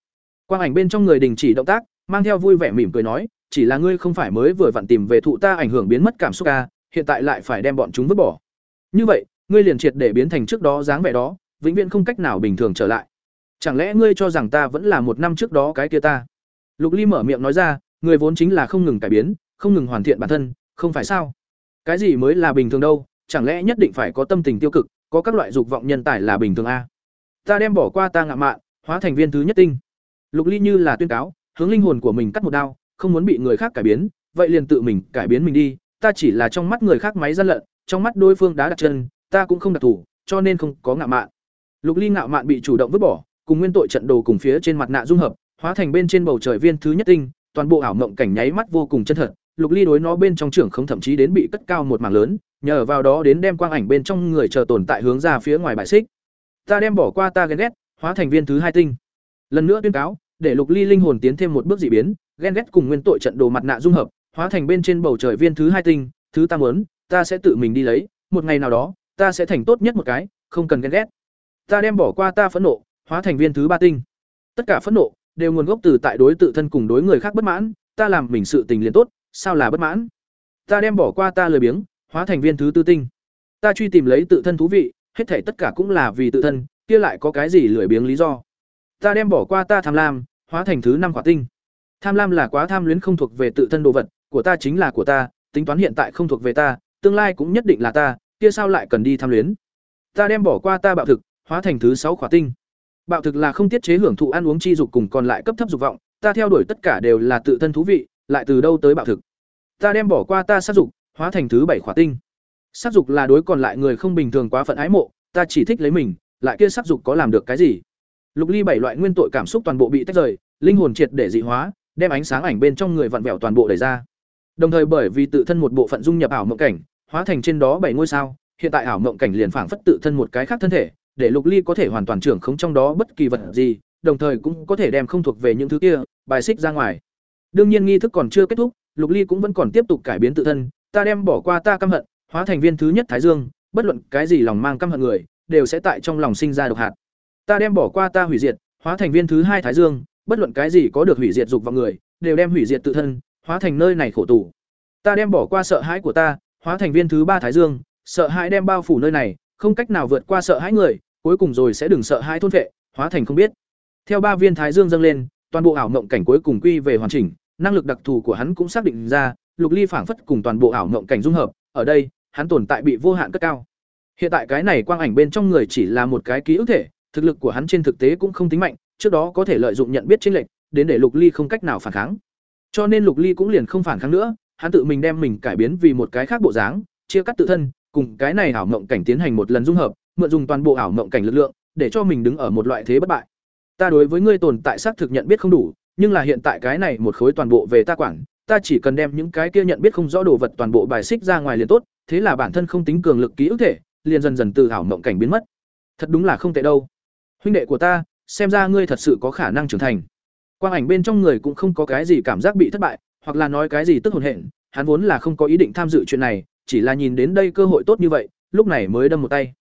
Quang ảnh bên trong người đình chỉ động tác, mang theo vui vẻ mỉm cười nói, chỉ là ngươi không phải mới vừa vặn tìm về thụ ta ảnh hưởng biến mất cảm xúc a, hiện tại lại phải đem bọn chúng vứt bỏ. Như vậy, ngươi liền triệt để biến thành trước đó dáng vẻ đó, vĩnh viễn không cách nào bình thường trở lại. Chẳng lẽ ngươi cho rằng ta vẫn là một năm trước đó cái kia ta? Lục Ly mở miệng nói ra, người vốn chính là không ngừng cải biến, không ngừng hoàn thiện bản thân, không phải sao? Cái gì mới là bình thường đâu, chẳng lẽ nhất định phải có tâm tình tiêu cực, có các loại dục vọng nhân tài là bình thường a ta đem bỏ qua ta ngạ mạn hóa thành viên thứ nhất tinh lục ly như là tuyên cáo hướng linh hồn của mình cắt một đao không muốn bị người khác cải biến, vậy liền tự mình cải biến mình đi, ta chỉ là trong mắt người khác máy gian lận, trong mắt đối phương đá đặt chân, ta cũng không đặc thủ cho nên không có ngạ mạn. Lục ly ngạo mạn bị chủ động vứt bỏ, cùng nguyên tội trận đồ cùng phía trên mặt nạ dung hợp, hóa thành bên trên bầu trời viên thứ nhất tinh, toàn bộ ảo mộng cảnh nháy mắt vô cùng chân thật. Lục ly đối nó bên trong trưởng không thậm chí đến bị cất cao một mảng lớn, nhờ vào đó đến đem quang ảnh bên trong người chờ tồn tại hướng ra phía ngoài bài xích. Ta đem bỏ qua ta ghen ghét, hóa thành viên thứ hai tinh. Lần nữa tuyên cáo, để lục ly linh hồn tiến thêm một bước dị biến ghen ghét cùng nguyên tội trận đồ mặt nạ dung hợp, hóa thành bên trên bầu trời viên thứ hai tinh, thứ ta muốn, ta sẽ tự mình đi lấy, một ngày nào đó, ta sẽ thành tốt nhất một cái, không cần ghen ghét. Ta đem bỏ qua ta phẫn nộ, hóa thành viên thứ ba tinh. Tất cả phẫn nộ đều nguồn gốc từ tại đối tự thân cùng đối người khác bất mãn, ta làm mình sự tình liền tốt, sao là bất mãn? Ta đem bỏ qua ta lười biếng, hóa thành viên thứ tư tinh. Ta truy tìm lấy tự thân thú vị, hết thảy tất cả cũng là vì tự thân, kia lại có cái gì lười biếng lý do? Ta đem bỏ qua ta tham lam, hóa thành thứ năm quả tinh tham lam là quá tham luyến không thuộc về tự thân đồ vật, của ta chính là của ta, tính toán hiện tại không thuộc về ta, tương lai cũng nhất định là ta, kia sao lại cần đi tham luyến? Ta đem bỏ qua ta bạo thực, hóa thành thứ sáu khỏa tinh. Bạo thực là không tiết chế hưởng thụ ăn uống chi dục cùng còn lại cấp thấp dục vọng, ta theo đuổi tất cả đều là tự thân thú vị, lại từ đâu tới bạo thực? Ta đem bỏ qua ta sát dục, hóa thành thứ bảy khỏa tinh. Sát dục là đối còn lại người không bình thường quá phận ái mộ, ta chỉ thích lấy mình, lại kia sát dục có làm được cái gì? Lục ly bảy loại nguyên tội cảm xúc toàn bộ bị tách rời, linh hồn triệt để dị hóa đem ánh sáng ảnh bên trong người vặn vẹo toàn bộ đẩy ra. Đồng thời bởi vì tự thân một bộ phận dung nhập ảo mộng cảnh, hóa thành trên đó bảy ngôi sao, hiện tại ảo mộng cảnh liền phảng phất tự thân một cái khác thân thể, để lục ly có thể hoàn toàn trưởng khống trong đó bất kỳ vật gì, đồng thời cũng có thể đem không thuộc về những thứ kia, bài xích ra ngoài. Đương nhiên nghi thức còn chưa kết thúc, lục ly cũng vẫn còn tiếp tục cải biến tự thân, ta đem bỏ qua ta căm hận, hóa thành viên thứ nhất thái dương, bất luận cái gì lòng mang căm hận người, đều sẽ tại trong lòng sinh ra độc hạt. Ta đem bỏ qua ta hủy diệt, hóa thành viên thứ hai thái dương bất luận cái gì có được hủy diệt dục vào người, đều đem hủy diệt tự thân, hóa thành nơi này khổ tù. Ta đem bỏ qua sợ hãi của ta, hóa thành viên thứ ba thái dương, sợ hãi đem bao phủ nơi này, không cách nào vượt qua sợ hãi người, cuối cùng rồi sẽ đừng sợ hãi thôn vệ hóa thành không biết. Theo ba viên thái dương dâng lên, toàn bộ ảo mộng cảnh cuối cùng quy về hoàn chỉnh, năng lực đặc thù của hắn cũng xác định ra, lục ly phảng phất cùng toàn bộ ảo mộng cảnh dung hợp, ở đây, hắn tồn tại bị vô hạn cất cao. Hiện tại cái này quang ảnh bên trong người chỉ là một cái ký ức thể, thực lực của hắn trên thực tế cũng không tính mạnh trước đó có thể lợi dụng nhận biết chênh lệch, đến để lục ly không cách nào phản kháng. Cho nên lục ly cũng liền không phản kháng nữa, hắn tự mình đem mình cải biến vì một cái khác bộ dáng, chia cắt tự thân, cùng cái này ảo mộng cảnh tiến hành một lần dung hợp, mượn dùng toàn bộ ảo mộng cảnh lực lượng, để cho mình đứng ở một loại thế bất bại. Ta đối với ngươi tồn tại xác thực nhận biết không đủ, nhưng là hiện tại cái này một khối toàn bộ về ta quản, ta chỉ cần đem những cái kia nhận biết không rõ đồ vật toàn bộ bài xích ra ngoài liền tốt, thế là bản thân không tính cường lực ký ức thể, liền dần dần từ ảo mộng cảnh biến mất. Thật đúng là không tệ đâu. Huynh đệ của ta xem ra ngươi thật sự có khả năng trưởng thành. Quang ảnh bên trong người cũng không có cái gì cảm giác bị thất bại, hoặc là nói cái gì tức hồn hện hắn vốn là không có ý định tham dự chuyện này, chỉ là nhìn đến đây cơ hội tốt như vậy, lúc này mới đâm một tay.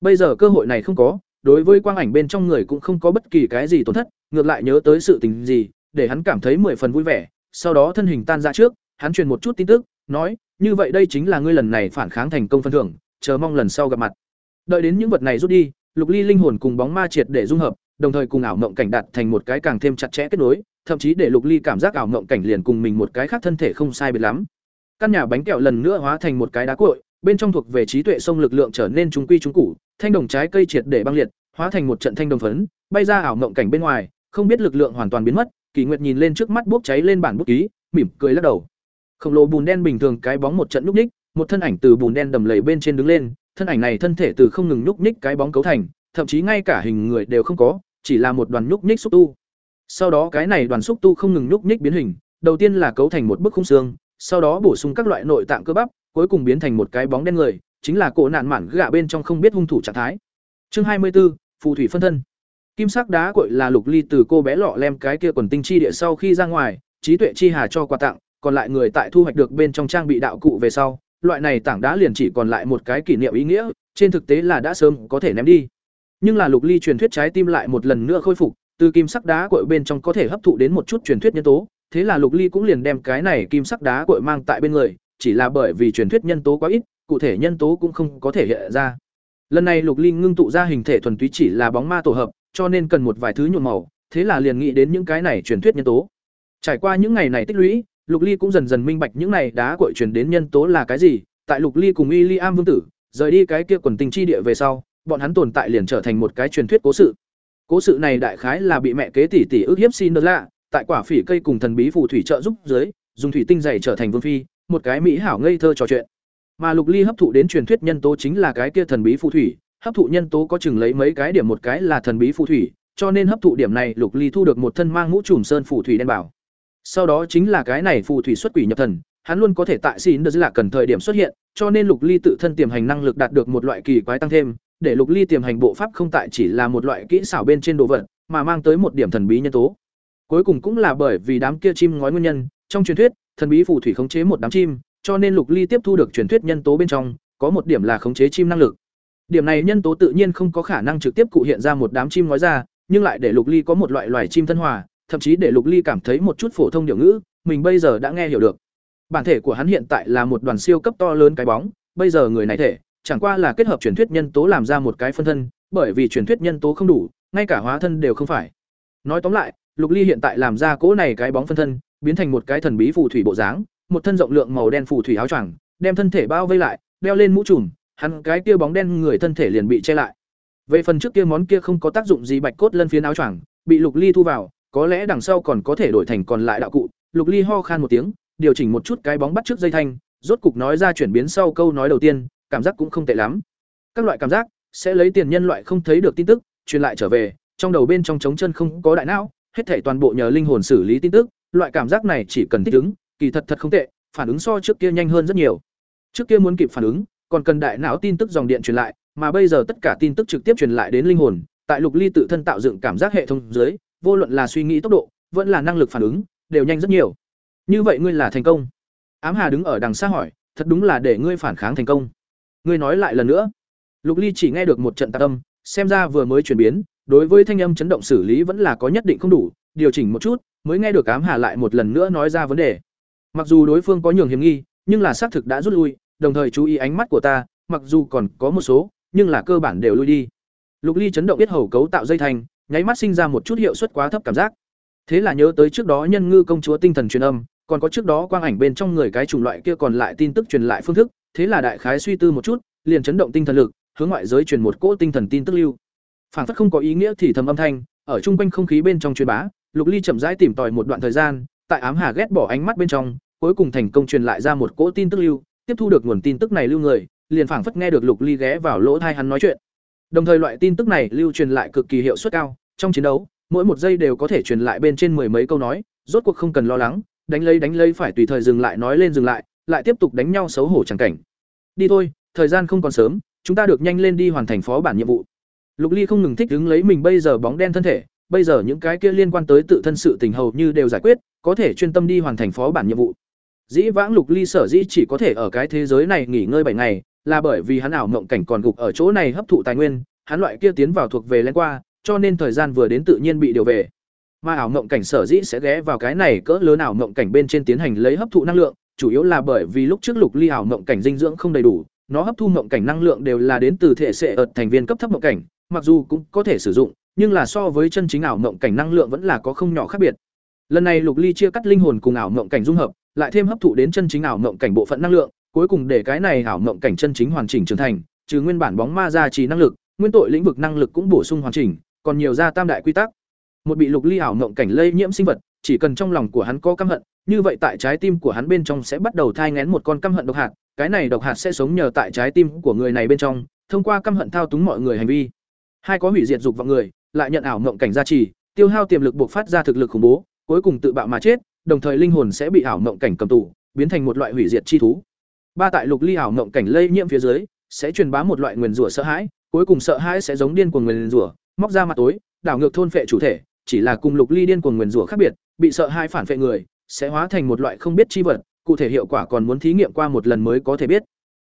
Bây giờ cơ hội này không có, đối với quang ảnh bên trong người cũng không có bất kỳ cái gì tổn thất, ngược lại nhớ tới sự tình gì, để hắn cảm thấy mười phần vui vẻ. Sau đó thân hình tan ra trước, hắn truyền một chút tin tức, nói, như vậy đây chính là ngươi lần này phản kháng thành công phân thưởng, chờ mong lần sau gặp mặt. Đợi đến những vật này rút đi, lục ly linh hồn cùng bóng ma triệt để dung hợp đồng thời cùng ảo mộng cảnh đạt thành một cái càng thêm chặt chẽ kết nối thậm chí để lục ly cảm giác ảo mộng cảnh liền cùng mình một cái khác thân thể không sai biệt lắm. Căn nhà bánh kẹo lần nữa hóa thành một cái đá cuội, bên trong thuộc về trí tuệ sông lực lượng trở nên trung quy trung củ, thanh đồng trái cây triệt để băng liệt hóa thành một trận thanh đồng phấn bay ra ảo mộng cảnh bên ngoài không biết lực lượng hoàn toàn biến mất kỳ nguyệt nhìn lên trước mắt bốc cháy lên bản bút ký mỉm cười lắc đầu. Khổng lồ bùn đen bình thường cái bóng một trận lúc ních một thân ảnh từ bùn đen đầm lầy bên trên đứng lên thân ảnh này thân thể từ không ngừng núp ních cái bóng cấu thành thậm chí ngay cả hình người đều không có chỉ là một đoàn nhúc ních xúc tu. Sau đó cái này đoàn xúc tu không ngừng nhúc ních biến hình đầu tiên là cấu thành một bức khung xương sau đó bổ sung các loại nội tạng cơ bắp cuối cùng biến thành một cái bóng đen người chính là cổ nạn mạn gạ bên trong không biết hung thủ trạng thái. Chương hai mươi 24, phù thủy phân thân. Kim sắc đá cội là lục ly từ cô bé lọ lem cái kia quần tinh chi địa sau khi ra ngoài trí tuệ chi hà cho quà tặng còn lại người tại thu hoạch được bên trong trang bị đạo cụ về sau loại này tảng đá liền chỉ còn lại một cái kỷ niệm ý nghĩa trên thực tế là đã sớm có thể ném đi nhưng là lục ly truyền thuyết trái tim lại một lần nữa khôi phục, từ kim sắc đá cội bên trong có thể hấp thụ đến một chút truyền thuyết nhân tố, thế là lục ly cũng liền đem cái này kim sắc đá cội mang tại bên người, chỉ là bởi vì truyền thuyết nhân tố quá ít, cụ thể nhân tố cũng không có thể hiện ra. Lần này lục ly ngưng tụ ra hình thể thuần túy chỉ là bóng ma tổ hợp, cho nên cần một vài thứ nhuộm màu, thế là liền nghĩ đến những cái này truyền thuyết nhân tố. Trải qua những ngày này tích lũy, lục ly cũng dần dần minh bạch những này đá cội truyền đến nhân tố là cái gì, tại lục ly cùng y li am vương tử, rời đi cái kia quần tình chi địa về sau bọn hắn tồn tại liền trở thành một cái truyền thuyết cố sự. Cố sự này đại khái là bị mẹ kế tỷ tỷ ức hiếp xin lạ, tại quả phỉ cây cùng thần bí phù thủy trợ giúp dưới, dùng thủy tinh dày trở thành vương phi, một cái mỹ hảo ngây thơ trò chuyện. Mà Lục Ly hấp thụ đến truyền thuyết nhân tố chính là cái kia thần bí phù thủy, hấp thụ nhân tố có chừng lấy mấy cái điểm một cái là thần bí phù thủy, cho nên hấp thụ điểm này Lục Ly thu được một thân mang mũ trùm sơn phù thủy đen bảo. Sau đó chính là cái này phù thủy xuất quỷ nhập thần, hắn luôn có thể tại xin được là cần thời điểm xuất hiện, cho nên Lục Ly tự thân tiềm hành năng lực đạt được một loại kỳ quái tăng thêm, để Lục Ly tiềm hành bộ pháp không tại chỉ là một loại kỹ xảo bên trên đồ vật, mà mang tới một điểm thần bí nhân tố. Cuối cùng cũng là bởi vì đám kia chim ngói nguyên nhân, trong truyền thuyết, thần bí phù thủy khống chế một đám chim, cho nên Lục Ly tiếp thu được truyền thuyết nhân tố bên trong, có một điểm là khống chế chim năng lực. Điểm này nhân tố tự nhiên không có khả năng trực tiếp cụ hiện ra một đám chim ngói ra, nhưng lại để Lục Ly có một loại loài chim thân hòa, thậm chí để Lục Ly cảm thấy một chút phổ thông điều ngữ, mình bây giờ đã nghe hiểu được. Bản thể của hắn hiện tại là một đoàn siêu cấp to lớn cái bóng, bây giờ người này thể, chẳng qua là kết hợp truyền thuyết nhân tố làm ra một cái phân thân, bởi vì truyền thuyết nhân tố không đủ, ngay cả hóa thân đều không phải. Nói tóm lại, Lục Ly hiện tại làm ra cỗ này cái bóng phân thân, biến thành một cái thần bí phù thủy bộ dáng, một thân rộng lượng màu đen phù thủy áo choàng, đem thân thể bao vây lại, đeo lên mũ trùm, hắn cái kia bóng đen người thân thể liền bị che lại. Về phần trước kia món kia không có tác dụng gì bạch cốt lân phiến áo choàng, bị Lục Ly thu vào, có lẽ đằng sau còn có thể đổi thành còn lại đạo cụ. Lục Ly ho khan một tiếng, điều chỉnh một chút cái bóng bắt trước dây thanh, rốt cục nói ra chuyển biến sau câu nói đầu tiên, cảm giác cũng không tệ lắm. Các loại cảm giác sẽ lấy tiền nhân loại không thấy được tin tức, truyền lại trở về, trong đầu bên trong trống chân không có đại não, hết thảy toàn bộ nhờ linh hồn xử lý tin tức, loại cảm giác này chỉ cần thích ứng, kỳ thật thật không tệ, phản ứng so trước kia nhanh hơn rất nhiều. Trước kia muốn kịp phản ứng, còn cần đại não tin tức dòng điện truyền lại, mà bây giờ tất cả tin tức trực tiếp truyền lại đến linh hồn, tại Lục Ly tự thân tạo dựng cảm giác hệ thống dưới, vô luận là suy nghĩ tốc độ, vẫn là năng lực phản ứng, đều nhanh rất nhiều. Như vậy ngươi là thành công. Ám Hà đứng ở đằng xa hỏi, thật đúng là để ngươi phản kháng thành công. Ngươi nói lại lần nữa. Lục Ly chỉ nghe được một trận tạc âm, xem ra vừa mới chuyển biến, đối với thanh âm chấn động xử lý vẫn là có nhất định không đủ, điều chỉnh một chút, mới nghe được Ám Hà lại một lần nữa nói ra vấn đề. Mặc dù đối phương có nhường hiểm nghi, nhưng là xác thực đã rút lui, đồng thời chú ý ánh mắt của ta, mặc dù còn có một số, nhưng là cơ bản đều lui đi. Lục Ly chấn động biết hầu cấu tạo dây thành, nháy mắt sinh ra một chút hiệu suất quá thấp cảm giác. Thế là nhớ tới trước đó nhân ngư công chúa tinh thần truyền âm, còn có trước đó quang ảnh bên trong người cái chủng loại kia còn lại tin tức truyền lại phương thức, thế là đại khái suy tư một chút, liền chấn động tinh thần lực, hướng ngoại giới truyền một cỗ tinh thần tin tức lưu. Phản phất không có ý nghĩa thì thầm âm thanh, ở trung quanh không khí bên trong truyền bá, Lục Ly chậm rãi tìm tòi một đoạn thời gian, tại ám hà ghét bỏ ánh mắt bên trong, cuối cùng thành công truyền lại ra một cỗ tin tức lưu, tiếp thu được nguồn tin tức này lưu người, liền phảng phất nghe được Lục Ly ghé vào lỗ tai hắn nói chuyện. Đồng thời loại tin tức này lưu truyền lại cực kỳ hiệu suất cao, trong chiến đấu, mỗi một giây đều có thể truyền lại bên trên mười mấy câu nói, rốt cuộc không cần lo lắng, đánh lấy đánh lấy phải tùy thời dừng lại nói lên dừng lại, lại tiếp tục đánh nhau xấu hổ chẳng cảnh. Đi thôi, thời gian không còn sớm, chúng ta được nhanh lên đi hoàn thành phó bản nhiệm vụ. Lục Ly không ngừng thích ứng lấy mình bây giờ bóng đen thân thể, bây giờ những cái kia liên quan tới tự thân sự tình hầu như đều giải quyết, có thể chuyên tâm đi hoàn thành phó bản nhiệm vụ. Dĩ vãng Lục Ly sở dĩ chỉ có thể ở cái thế giới này nghỉ ngơi bảy ngày, là bởi vì hắn ảo mộng cảnh còn gục ở chỗ này hấp thụ tài nguyên, hắn loại kia tiến vào thuộc về lên qua, cho nên thời gian vừa đến tự nhiên bị điều về. Mà ảo mộng cảnh sở dĩ sẽ ghé vào cái này cỡ lớn ảo mộng cảnh bên trên tiến hành lấy hấp thụ năng lượng, chủ yếu là bởi vì lúc trước Lục Ly ảo mộng cảnh dinh dưỡng không đầy đủ, nó hấp thu mộng cảnh năng lượng đều là đến từ thể sẽ ợt thành viên cấp thấp mộng cảnh, mặc dù cũng có thể sử dụng, nhưng là so với chân chính ảo mộng cảnh năng lượng vẫn là có không nhỏ khác biệt. Lần này Lục Ly chia cắt linh hồn cùng ảo mộng cảnh dung hợp, lại thêm hấp thụ đến chân chính ảo mộng cảnh bộ phận năng lượng, cuối cùng để cái này ảo mộng cảnh chân chính hoàn chỉnh trưởng thành, trừ nguyên bản bóng ma ra trì năng lực, nguyên tội lĩnh vực năng lực cũng bổ sung hoàn chỉnh, còn nhiều ra tam đại quy tắc. Một bị Lục Ly ảo mộng cảnh lây nhiễm sinh vật, chỉ cần trong lòng của hắn có căm hận, như vậy tại trái tim của hắn bên trong sẽ bắt đầu thai ngén một con căm hận độc hạt, cái này độc hạt sẽ sống nhờ tại trái tim của người này bên trong, thông qua căm hận thao túng mọi người hành vi. Hai có hủy diệt dục vào người, lại nhận ảo mộng cảnh gia trì, tiêu hao tiềm lực buộc phát ra thực lực khủng bố, cuối cùng tự bạo mà chết, đồng thời linh hồn sẽ bị ảo mộng cảnh cầm tù, biến thành một loại hủy diệt chi thú. Ba tại lục ly ảo mộng cảnh lây nhiễm phía dưới, sẽ truyền bá một loại nguyền rủa sợ hãi, cuối cùng sợ hãi sẽ giống điên cuồng nguyền rủa, móc ra mặt tối, đảo ngược thôn phệ chủ thể, chỉ là cùng lục ly điên cuồng nguyền rủa khác biệt, bị sợ hai phản phệ người, sẽ hóa thành một loại không biết chi vật, cụ thể hiệu quả còn muốn thí nghiệm qua một lần mới có thể biết.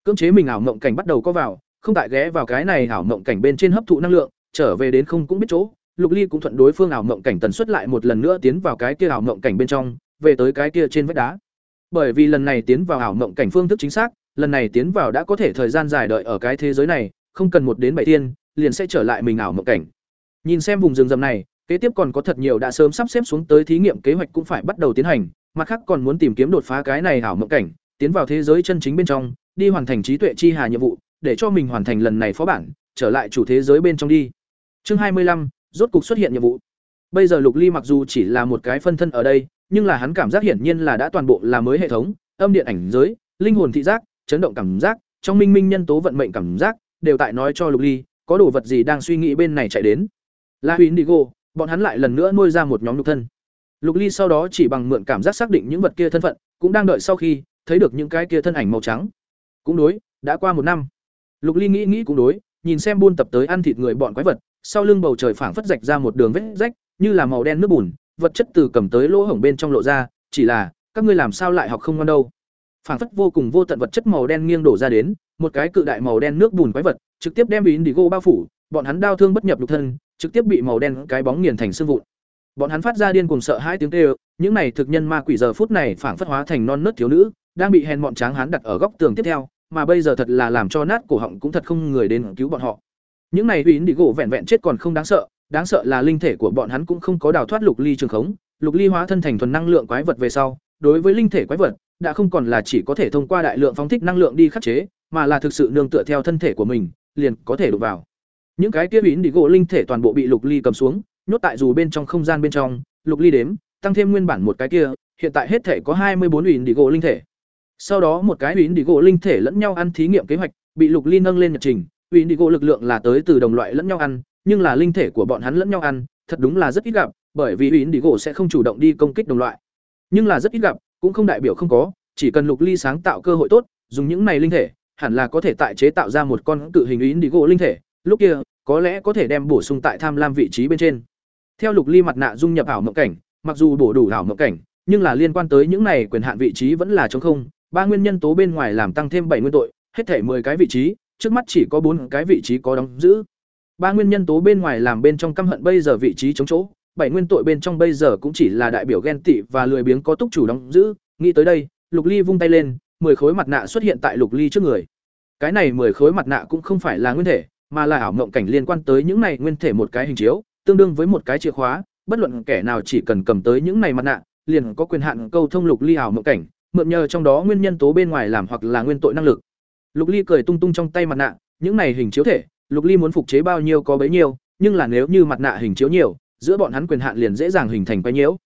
Cưỡng chế mình ảo mộng cảnh bắt đầu có vào, không tại ghé vào cái này ảo mộng cảnh bên trên hấp thụ năng lượng, trở về đến không cũng biết chỗ. Lục Ly cũng thuận đối phương ảo mộng cảnh tần suất lại một lần nữa tiến vào cái kia ảo mộng cảnh bên trong, về tới cái kia trên vách đá. Bởi vì lần này tiến vào ảo mộng cảnh phương thức chính xác, lần này tiến vào đã có thể thời gian dài đợi ở cái thế giới này, không cần một đến bảy tiên, liền sẽ trở lại mình ảo mộng cảnh. Nhìn xem vùng rừng rậm này, kế tiếp còn có thật nhiều đã sớm sắp xếp xuống tới thí nghiệm kế hoạch cũng phải bắt đầu tiến hành, mặt khác còn muốn tìm kiếm đột phá cái này hảo mộng cảnh, tiến vào thế giới chân chính bên trong, đi hoàn thành trí tuệ chi hà nhiệm vụ, để cho mình hoàn thành lần này phó bản, trở lại chủ thế giới bên trong đi. Chương hai mươi lăm rốt cục xuất hiện nhiệm vụ. Bây giờ Lục Ly mặc dù chỉ là một cái phân thân ở đây, nhưng là hắn cảm giác hiển nhiên là đã toàn bộ là mới hệ thống, âm điện ảnh giới, linh hồn thị giác, chấn động cảm giác, trong minh minh nhân tố vận mệnh cảm giác, đều tại nói cho Lục Ly, có đồ vật gì đang suy nghĩ bên này chạy đến. La Indigo, bọn hắn lại lần nữa nuôi ra một nhóm lục thân. Lục Ly sau đó chỉ bằng mượn cảm giác xác định những vật kia thân phận, cũng đang đợi sau khi thấy được những cái kia thân ảnh màu trắng. Cũng đối, đã qua một năm. Lục Ly nghĩ nghĩ cũng đối, nhìn xem buôn tập tới ăn thịt người bọn quái vật, sau lưng bầu trời phảng phất rạch ra một đường vết rách, như là màu đen nước bùn, vật chất từ cầm tới lỗ hổng bên trong lộ ra, chỉ là, các ngươi làm sao lại học không ngon đâu? Phảng phất vô cùng vô tận vật chất màu đen nghiêng đổ ra đến, một cái cự đại màu đen nước bùn quái vật, trực tiếp đem Indigo bao phủ, bọn hắn đau thương bất nhập lục thân, trực tiếp bị màu đen cái bóng nghiền thành xương vụn. Bọn hắn phát ra điên cuồng sợ hãi tiếng kêu, những này thực nhân ma quỷ giờ phút này phảng phất hóa thành non nớt thiếu nữ, đang bị hèn bọn tráng hán đặt ở góc tường tiếp theo, mà bây giờ thật là làm cho nát cổ họng cũng thật không người đến cứu bọn họ. Những này Uy đi gỗ vẹn vẹn chết còn không đáng sợ, đáng sợ là linh thể của bọn hắn cũng không có đào thoát lục ly trường khống, lục ly hóa thân thành thuần năng lượng quái vật về sau, đối với linh thể quái vật, đã không còn là chỉ có thể thông qua đại lượng phóng thích năng lượng đi khắc chế, mà là thực sự nương tựa theo thân thể của mình, liền có thể đụng vào. Những cái kia Uy đi gỗ linh thể toàn bộ bị lục ly cầm xuống, nhốt tại dù bên trong không gian bên trong, lục ly đếm, tăng thêm nguyên bản một cái kia, hiện tại hết thể có hai mươi bốn Uy đi gỗ linh thể. Sau đó một cái Uy đi gỗ linh thể lẫn nhau ăn thí nghiệm kế hoạch, bị lục ly nâng lên nhật trình, Uy đi gỗ lực lượng là tới từ đồng loại lẫn nhau ăn, nhưng là linh thể của bọn hắn lẫn nhau ăn, thật đúng là rất ít gặp, bởi vì Uy đi gỗ sẽ không chủ động đi công kích đồng loại. Nhưng là rất ít gặp, cũng không đại biểu không có, chỉ cần lục ly sáng tạo cơ hội tốt, dùng những này linh thể, hẳn là có thể tại chế tạo ra một con cự hình ý đi gỗ linh thể, lúc kia, có lẽ có thể đem bổ sung tại tham lam vị trí bên trên. Theo lục ly mặt nạ dung nhập ảo mộng cảnh, mặc dù bổ đủ ảo mộng cảnh, nhưng là liên quan tới những này quyền hạn vị trí vẫn là trống không, ba nguyên nhân tố bên ngoài làm tăng thêm bảy nguyên tội, hết thể 10 cái vị trí, trước mắt chỉ có bốn cái vị trí có đóng giữ. Ba nguyên nhân tố bên ngoài làm bên trong căm hận bây giờ vị trí chống chỗ, bảy nguyên tội bên trong bây giờ cũng chỉ là đại biểu ghen tị và lười biếng có túc chủ đóng giữ, nghĩ tới đây, Lục Ly vung tay lên, 10 khối mặt nạ xuất hiện tại Lục Ly trước người. Cái này 10 khối mặt nạ cũng không phải là nguyên thể, mà là ảo mộng cảnh liên quan tới những này nguyên thể một cái hình chiếu, tương đương với một cái chìa khóa, bất luận kẻ nào chỉ cần cầm tới những này mặt nạ, liền có quyền hạn câu thông Lục Ly ảo mộng cảnh, mượn nhờ trong đó nguyên nhân tố bên ngoài làm hoặc là nguyên tội năng lực. Lục Ly cười tung tung trong tay mặt nạ, những này hình chiếu thể, Lục Ly muốn phục chế bao nhiêu có bấy nhiêu, nhưng là nếu như mặt nạ hình chiếu nhiều, giữa bọn hắn quyền hạn liền dễ dàng hình thành bấy nhiễu.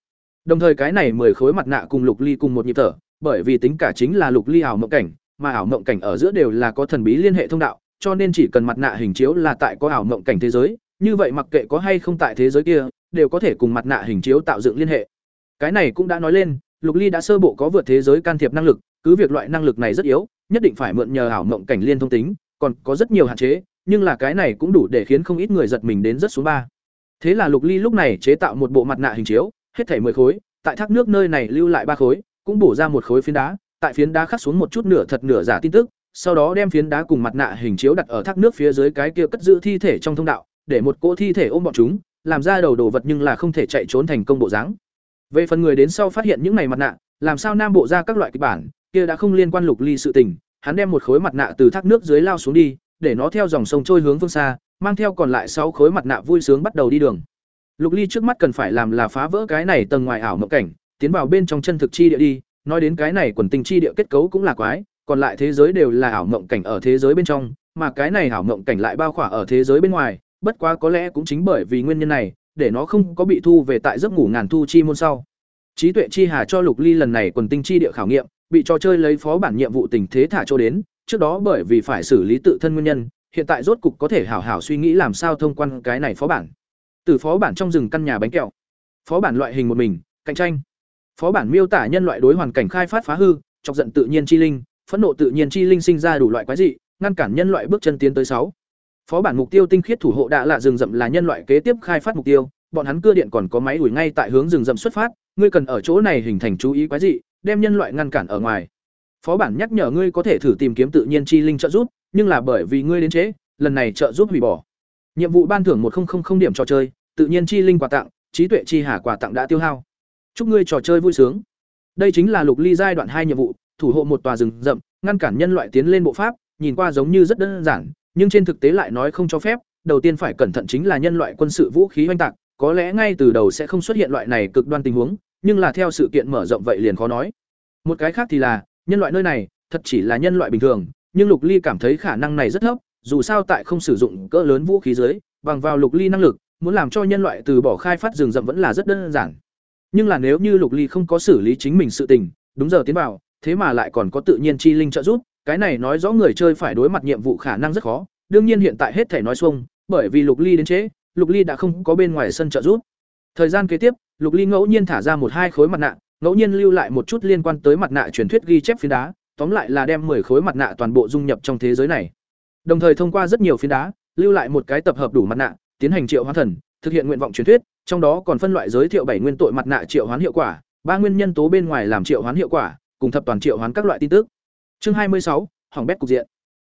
Đồng thời cái này 10 khối mặt nạ cùng Lục Ly cùng một nhịp thở, bởi vì tính cả chính là Lục Ly ảo mộng cảnh, mà ảo mộng cảnh ở giữa đều là có thần bí liên hệ thông đạo, cho nên chỉ cần mặt nạ hình chiếu là tại có ảo mộng cảnh thế giới, như vậy mặc kệ có hay không tại thế giới kia, đều có thể cùng mặt nạ hình chiếu tạo dựng liên hệ. Cái này cũng đã nói lên, Lục Ly đã sơ bộ có vượt thế giới can thiệp năng lực, cứ việc loại năng lực này rất yếu, nhất định phải mượn nhờ ảo mộng cảnh liên thông tính, còn có rất nhiều hạn chế, nhưng là cái này cũng đủ để khiến không ít người giật mình đến rất xuống ba. Thế là Lục Ly lúc này chế tạo một bộ mặt nạ hình chiếu, hết thảy 10 khối, tại thác nước nơi này lưu lại ba khối, cũng bổ ra một khối phiến đá, tại phiến đá khắc xuống một chút nửa thật nửa giả tin tức, sau đó đem phiến đá cùng mặt nạ hình chiếu đặt ở thác nước phía dưới cái kia cất giữ thi thể trong thông đạo, để một cỗ thi thể ôm bọn chúng, làm ra đầu đồ vật nhưng là không thể chạy trốn thành công bộ dáng. Về phần người đến sau phát hiện những này mặt nạ, làm sao nam bộ ra các loại kịch bản, kia đã không liên quan Lục Ly sự tình, hắn đem một khối mặt nạ từ thác nước dưới lao xuống đi, để nó theo dòng sông trôi hướng phương xa, mang theo còn lại sáu khối mặt nạ vui sướng bắt đầu đi đường. Lục Ly trước mắt cần phải làm là phá vỡ cái này tầng ngoài ảo mộng cảnh, tiến vào bên trong chân thực chi địa đi, nói đến cái này quần tình chi địa kết cấu cũng là quái, còn lại thế giới đều là ảo mộng cảnh ở thế giới bên trong, mà cái này ảo mộng cảnh lại bao khỏa ở thế giới bên ngoài, bất quá có lẽ cũng chính bởi vì nguyên nhân này, để nó không có bị thu về tại giấc ngủ ngàn thu chi môn sau. Trí tuệ chi hà cho Lục Ly lần này quần tinh chi địa khảo nghiệm, bị trò chơi lấy phó bản nhiệm vụ tình thế thả cho đến, trước đó bởi vì phải xử lý tự thân nguyên nhân, hiện tại rốt cục có thể hảo hảo suy nghĩ làm sao thông quan cái này phó bản. Từ phó bản trong rừng căn nhà bánh kẹo. Phó bản loại hình một mình, cạnh tranh. Phó bản miêu tả nhân loại đối hoàn cảnh khai phát phá hư, chọc giận tự nhiên chi linh, phẫn nộ tự nhiên chi linh sinh ra đủ loại quái dị, ngăn cản nhân loại bước chân tiến tới sáu. Phó bản mục tiêu tinh khiết thủ hộ đã là rừng rậm là nhân loại kế tiếp khai phát mục tiêu, bọn hắn cưa điện còn có máy đuổi ngay tại hướng rừng rậm xuất phát, ngươi cần ở chỗ này hình thành chú ý quái dị, đem nhân loại ngăn cản ở ngoài. Phó bản nhắc nhở ngươi có thể thử tìm kiếm tự nhiên chi linh trợ giúp, nhưng là bởi vì ngươi đến chế, lần này trợ giúp hủy bỏ. Nhiệm vụ ban thưởng một không điểm trò chơi, tự nhiên chi linh quà tặng, trí tuệ chi hà quà tặng đã tiêu hao. Chúc ngươi trò chơi vui sướng. Đây chính là lục ly giai đoạn hai nhiệm vụ, thủ hộ một tòa rừng rậm, ngăn cản nhân loại tiến lên bộ pháp, nhìn qua giống như rất đơn giản, nhưng trên thực tế lại nói không cho phép, đầu tiên phải cẩn thận chính là nhân loại quân sự vũ khí hoành tạc, có lẽ ngay từ đầu sẽ không xuất hiện loại này cực đoan tình huống, nhưng là theo sự kiện mở rộng vậy liền khó nói. Một cái khác thì là, nhân loại nơi này, thật chỉ là nhân loại bình thường, nhưng Lục Ly cảm thấy khả năng này rất thấp, dù sao tại không sử dụng cỡ lớn vũ khí dưới, bằng vào Lục Ly năng lực, muốn làm cho nhân loại từ bỏ khai phát rừng rậm vẫn là rất đơn giản. Nhưng là nếu như Lục Ly không có xử lý chính mình sự tình, đúng giờ tiến vào, thế mà lại còn có tự nhiên chi linh trợ giúp, cái này nói rõ người chơi phải đối mặt nhiệm vụ khả năng rất khó. Đương nhiên hiện tại hết thể nói xuông, bởi vì Lục Ly đến chế, Lục Ly đã không có bên ngoài sân trợ giúp. Thời gian kế tiếp, Lục Ly ngẫu nhiên thả ra một hai khối mặt nạ, ngẫu nhiên lưu lại một chút liên quan tới mặt nạ truyền thuyết ghi chép phiến đá, tóm lại là đem 10 khối mặt nạ toàn bộ dung nhập trong thế giới này. Đồng thời thông qua rất nhiều phiến đá, lưu lại một cái tập hợp đủ mặt nạ, tiến hành triệu hóa thần, thực hiện nguyện vọng truyền thuyết, trong đó còn phân loại giới thiệu bảy nguyên tội mặt nạ triệu hoán hiệu quả, ba nguyên nhân tố bên ngoài làm triệu hoán hiệu quả, cùng thập toàn triệu hoán các loại tin tức. Chương 26, hỏng bét cục diện.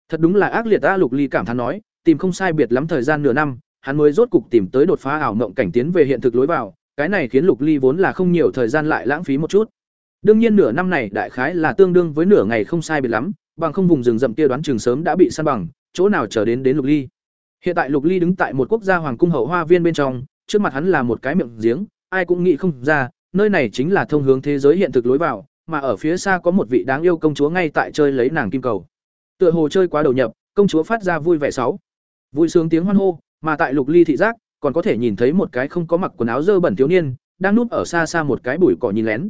Thật đúng là ác liệt a Lục Ly cảm thán nói, tìm không sai biệt lắm thời gian nửa năm, hắn mới rốt cục tìm tới đột phá ảo mộng cảnh tiến về hiện thực lối vào, cái này khiến Lục Ly vốn là không nhiều thời gian lại lãng phí một chút. Đương nhiên nửa năm này đại khái là tương đương với nửa ngày không sai biệt lắm, bằng không vùng rừng rậm kia đoán chừng sớm đã bị săn bằng, chỗ nào chờ đến đến Lục Ly. Hiện tại Lục Ly đứng tại một quốc gia hoàng cung hậu hoa viên bên trong, trước mặt hắn là một cái miệng giếng, ai cũng nghĩ không ra, nơi này chính là thông hướng thế giới hiện thực lối vào, mà ở phía xa có một vị đáng yêu công chúa ngay tại chơi lấy nàng kim cầu. Tựa hồ chơi quá đầu nhập, công chúa phát ra vui vẻ sáu. Vui sướng tiếng hoan hô, mà tại Lục Ly thị giác, còn có thể nhìn thấy một cái không có mặc quần áo dơ bẩn thiếu niên, đang núp ở xa xa một cái bụi cỏ nhìn lén.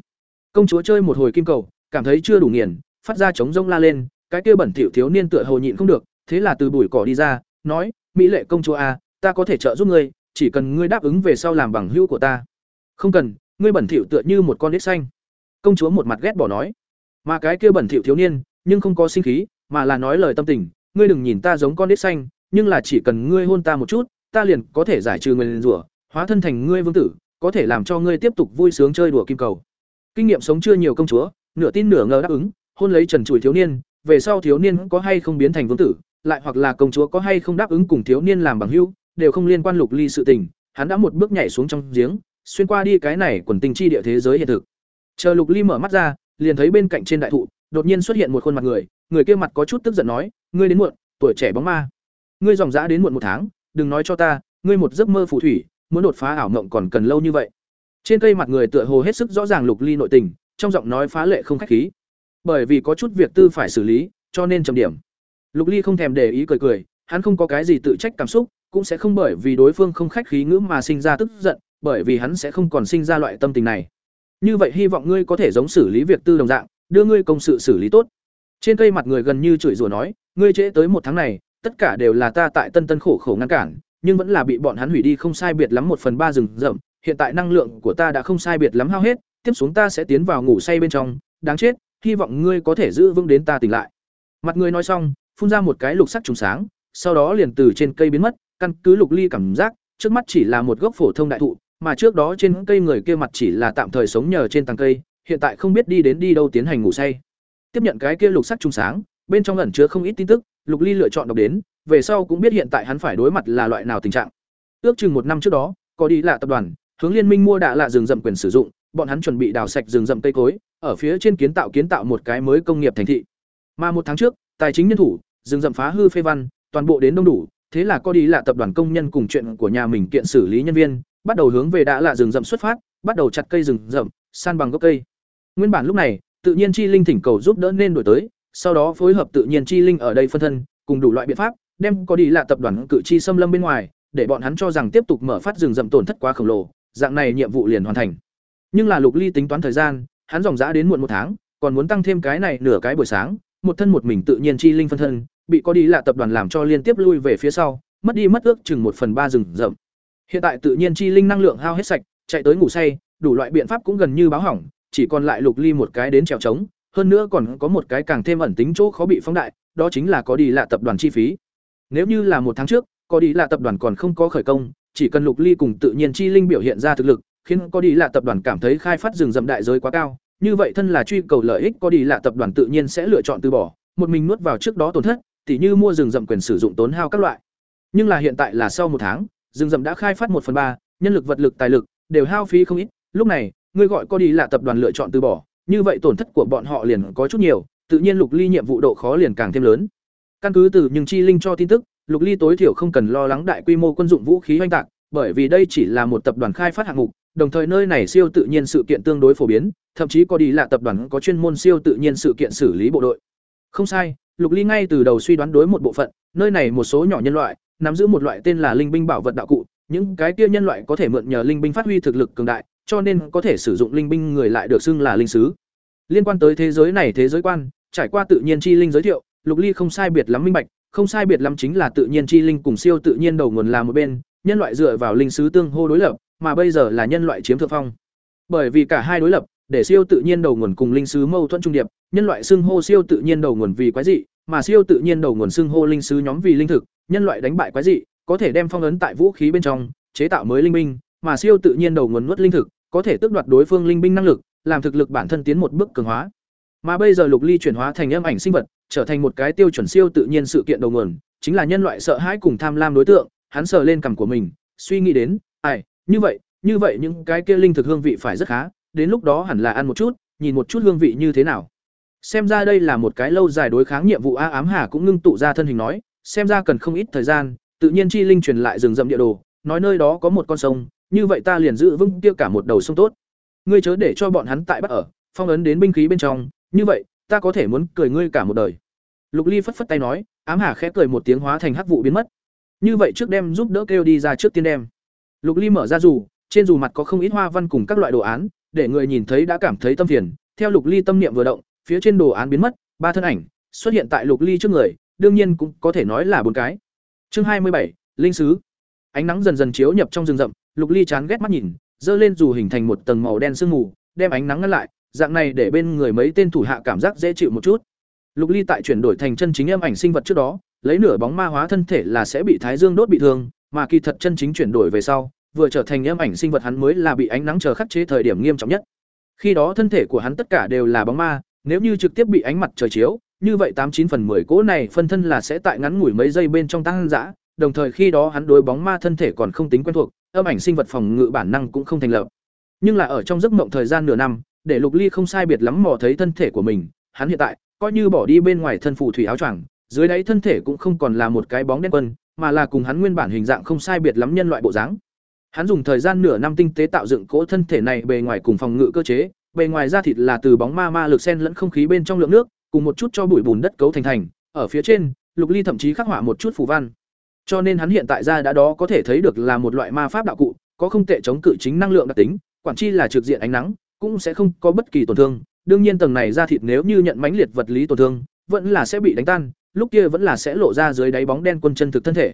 Công chúa chơi một hồi kim cầu, cảm thấy chưa đủ nghiền, phát ra trống rông la lên, cái kia bẩn thỉu thiếu niên tựa hồ nhịn không được, thế là từ bụi cỏ đi ra, nói: "Mỹ lệ công chúa a, à, ta có thể trợ giúp ngươi, chỉ cần ngươi đáp ứng về sau làm bằng hữu của ta." "Không cần, ngươi bẩn thỉu tựa như một con đít xanh." Công chúa một mặt ghét bỏ nói. Mà cái kia bẩn thỉu thiếu niên, nhưng không có sinh khí, mà là nói lời tâm tình, "Ngươi đừng nhìn ta giống con đít xanh, nhưng là chỉ cần ngươi hôn ta một chút, ta liền có thể giải trừ nguyền rủa, hóa thân thành ngươi vương tử, có thể làm cho ngươi tiếp tục vui sướng chơi đùa kim cầu." Kinh nghiệm sống chưa nhiều công chúa, nửa tin nửa ngờ đáp ứng, hôn lấy Trần Trùi thiếu niên, về sau thiếu niên có hay không biến thành vương tử, lại hoặc là công chúa có hay không đáp ứng cùng thiếu niên làm bằng hữu, đều không liên quan Lục Ly sự tình, hắn đã một bước nhảy xuống trong giếng, xuyên qua đi cái này quần tình chi địa thế giới hiện thực. Chờ Lục Ly mở mắt ra, liền thấy bên cạnh trên đại thụ, đột nhiên xuất hiện một khuôn mặt người, người kia mặt có chút tức giận nói, ngươi đến muộn, tuổi trẻ bóng ma. Ngươi dòng dã đến muộn một tháng, đừng nói cho ta, ngươi một giấc mơ phù thủy, muốn đột phá ảo mộng còn cần lâu như vậy. Trên cây mặt người tựa hồ hết sức rõ ràng Lục Ly nội tình, trong giọng nói phá lệ không khách khí. Bởi vì có chút việc tư phải xử lý, cho nên trầm điểm. Lục Ly không thèm để ý cười cười, hắn không có cái gì tự trách cảm xúc, cũng sẽ không bởi vì đối phương không khách khí ngữ mà sinh ra tức giận, bởi vì hắn sẽ không còn sinh ra loại tâm tình này. Như vậy hy vọng ngươi có thể giống xử lý việc tư đồng dạng, đưa ngươi công sự xử lý tốt. Trên cây mặt người gần như chửi rủa nói, ngươi trễ tới một tháng này, tất cả đều là ta tại Tân Tân khổ khổ ngăn cản, nhưng vẫn là bị bọn hắn hủy đi không sai biệt lắm một phần ba rừng rậm, hiện tại năng lượng của ta đã không sai biệt lắm hao hết, tiếp xuống ta sẽ tiến vào ngủ say bên trong, đáng chết, hy vọng ngươi có thể giữ vững đến ta tỉnh lại. Mặt người nói xong, phun ra một cái lục sắc trùng sáng, sau đó liền từ trên cây biến mất, căn cứ Lục Ly cảm giác, trước mắt chỉ là một gốc phổ thông đại thụ, mà trước đó trên cây người kia mặt chỉ là tạm thời sống nhờ trên tầng cây, hiện tại không biết đi đến đi đâu tiến hành ngủ say. Tiếp nhận cái kia lục sắc trung sáng, bên trong ẩn chứa không ít tin tức, Lục Ly lựa chọn đọc đến, về sau cũng biết hiện tại hắn phải đối mặt là loại nào tình trạng. Ước chừng một năm trước đó, có đi lạ tập đoàn, hướng liên minh mua đạ lạ rừng rậm quyền sử dụng, bọn hắn chuẩn bị đào sạch rừng rậm cây cối, ở phía trên kiến tạo kiến tạo một cái mới công nghiệp thành thị. Mà một tháng trước, tài chính nhân thủ, rừng rậm phá hư phê văn, toàn bộ đến đông đủ, thế là có đi lạ tập đoàn công nhân cùng chuyện của nhà mình kiện xử lý nhân viên, bắt đầu hướng về đã là rừng rậm xuất phát, bắt đầu chặt cây rừng rậm, san bằng gốc cây. Nguyên bản lúc này, tự nhiên chi linh thỉnh cầu giúp đỡ nên đổi tới, sau đó phối hợp tự nhiên chi linh ở đây phân thân, cùng đủ loại biện pháp, đem có đi là tập đoàn cự chi xâm lâm bên ngoài, để bọn hắn cho rằng tiếp tục mở phát rừng rậm tổn thất quá khổng lồ, dạng này nhiệm vụ liền hoàn thành. Nhưng là Lục Ly tính toán thời gian, hắn dòng dã đến muộn một tháng, còn muốn tăng thêm cái này nửa cái buổi sáng, một thân một mình tự nhiên chi linh phân thân, bị có đi là tập đoàn làm cho liên tiếp lui về phía sau, mất đi mất ước chừng một phần ba rừng rậm. Hiện tại tự nhiên chi linh năng lượng hao hết sạch, chạy tới ngủ say, đủ loại biện pháp cũng gần như báo hỏng, chỉ còn lại Lục Ly một cái đến trèo trống, hơn nữa còn có một cái càng thêm ẩn tính chỗ khó bị phóng đại, đó chính là có đi lạ tập đoàn chi phí. Nếu như là một tháng trước, có đi lạ tập đoàn còn không có khởi công, chỉ cần Lục Ly cùng tự nhiên chi linh biểu hiện ra thực lực, khiến có đi lạ tập đoàn cảm thấy khai phát rừng rậm đại giới quá cao, như vậy thân là truy cầu lợi ích có đi lạ tập đoàn tự nhiên sẽ lựa chọn từ bỏ, một mình nuốt vào trước đó tổn thất, tỉ như mua rừng rậm quyền sử dụng tốn hao các loại. Nhưng là hiện tại là sau một tháng, rừng rậm đã khai phát một phần ba, nhân lực vật lực tài lực đều hao phí không ít, lúc này, người gọi có đi là tập đoàn lựa chọn từ bỏ, như vậy tổn thất của bọn họ liền có chút nhiều, tự nhiên Lục Ly nhiệm vụ độ khó liền càng thêm lớn. Căn cứ từ nhưng chi linh cho tin tức, Lục Ly tối thiểu không cần lo lắng đại quy mô quân dụng vũ khí hoành tạc, bởi vì đây chỉ là một tập đoàn khai phát hạng mục, đồng thời nơi này siêu tự nhiên sự kiện tương đối phổ biến, thậm chí có đi là tập đoàn có chuyên môn siêu tự nhiên sự kiện xử lý bộ đội. Không sai, Lục Ly ngay từ đầu suy đoán đối một bộ phận, nơi này một số nhỏ nhân loại nắm giữ một loại tên là linh binh bảo vật đạo cụ, những cái kia nhân loại có thể mượn nhờ linh binh phát huy thực lực cường đại, cho nên có thể sử dụng linh binh người lại được xưng là linh sứ. Liên quan tới thế giới này thế giới quan, trải qua tự nhiên chi linh giới thiệu, Lục Ly không sai biệt lắm minh bạch, không sai biệt lắm chính là tự nhiên chi linh cùng siêu tự nhiên đầu nguồn là một bên, nhân loại dựa vào linh sứ tương hô đối lập, mà bây giờ là nhân loại chiếm thượng phong. Bởi vì cả hai đối lập, để siêu tự nhiên đầu nguồn cùng linh sứ mâu thuẫn trung điệp, nhân loại xưng hô siêu tự nhiên đầu nguồn vì quái dị, mà siêu tự nhiên đầu nguồn xưng hô linh sứ nhóm vì linh thực, nhân loại đánh bại quái dị, có thể đem phong ấn tại vũ khí bên trong, chế tạo mới linh binh, mà siêu tự nhiên đầu nguồn nuốt linh thực, có thể tước đoạt đối phương linh binh năng lực, làm thực lực bản thân tiến một bước cường hóa. Mà bây giờ Lục Ly chuyển hóa thành âm ảnh sinh vật, trở thành một cái tiêu chuẩn siêu tự nhiên sự kiện đầu nguồn, chính là nhân loại sợ hãi cùng tham lam đối tượng, hắn sờ lên cằm của mình, suy nghĩ đến, ai, như vậy, như vậy những cái kia linh thực hương vị phải rất khá, đến lúc đó hẳn là ăn một chút, nhìn một chút hương vị như thế nào. Xem ra đây là một cái lâu dài đối kháng nhiệm vụ A ám hà cũng ngưng tụ ra thân hình nói, xem ra cần không ít thời gian, tự nhiên chi linh truyền lại rừng rậm địa đồ, nói nơi đó có một con sông, như vậy ta liền giữ vững kia cả một đầu sông tốt. Ngươi chớ để cho bọn hắn tại bắt ở, phong ấn đến binh khí bên trong, như vậy, ta có thể muốn cười ngươi cả một đời. Lục Ly phất phất tay nói, ám hà khẽ cười một tiếng hóa thành hắc vụ biến mất. Như vậy trước đem giúp đỡ kêu đi ra trước tiên đem. Lục Ly mở ra dù, trên dù mặt có không ít hoa văn cùng các loại đồ án, để người nhìn thấy đã cảm thấy tâm phiền. Theo Lục Ly tâm niệm vừa động, phía trên đồ án biến mất, ba thân ảnh xuất hiện tại Lục Ly trước người, đương nhiên cũng có thể nói là bốn cái. Chương hai mươi bảy, linh sứ. Ánh nắng dần dần chiếu nhập trong rừng rậm, Lục Ly chán ghét mắt nhìn, dơ lên dù hình thành một tầng màu đen sương mù, đem ánh nắng ngăn lại, dạng này để bên người mấy tên thủ hạ cảm giác dễ chịu một chút. Lục Ly tại chuyển đổi thành chân chính âm ảnh sinh vật trước đó, lấy nửa bóng ma hóa thân thể là sẽ bị thái dương đốt bị thương, mà kỳ thật chân chính chuyển đổi về sau, vừa trở thành âm ảnh sinh vật hắn mới là bị ánh nắng chờ khắc chế thời điểm nghiêm trọng nhất. Khi đó thân thể của hắn tất cả đều là bóng ma, nếu như trực tiếp bị ánh mặt trời chiếu, như vậy tám chín phần 10 cỗ này phân thân là sẽ tại ngắn ngủi mấy giây bên trong tăng dã, đồng thời khi đó hắn đối bóng ma thân thể còn không tính quen thuộc, âm ảnh sinh vật phòng ngự bản năng cũng không thành lập. Nhưng là ở trong giấc mộng thời gian nửa năm, để Lục Ly không sai biệt lắm mò thấy thân thể của mình, hắn hiện tại coi như bỏ đi bên ngoài thân phù thủy áo choàng, dưới đáy thân thể cũng không còn là một cái bóng đen quân, mà là cùng hắn nguyên bản hình dạng không sai biệt lắm nhân loại bộ dáng. Hắn dùng thời gian nửa năm tinh tế tạo dựng cỗ thân thể này bề ngoài cùng phòng ngự cơ chế, bề ngoài da thịt là từ bóng ma ma lực sen lẫn không khí bên trong lượng nước, cùng một chút cho bụi bùn đất cấu thành thành, ở phía trên, Lục Ly thậm chí khắc họa một chút phù văn. Cho nên hắn hiện tại ra đã đó có thể thấy được là một loại ma pháp đạo cụ, có không tệ chống cự chính năng lượng đặc tính, quản chi là trực diện ánh nắng, cũng sẽ không có bất kỳ tổn thương. Đương nhiên tầng này da thịt nếu như nhận mãnh liệt vật lý tổn thương, vẫn là sẽ bị đánh tan, lúc kia vẫn là sẽ lộ ra dưới đáy bóng đen quân chân thực thân thể.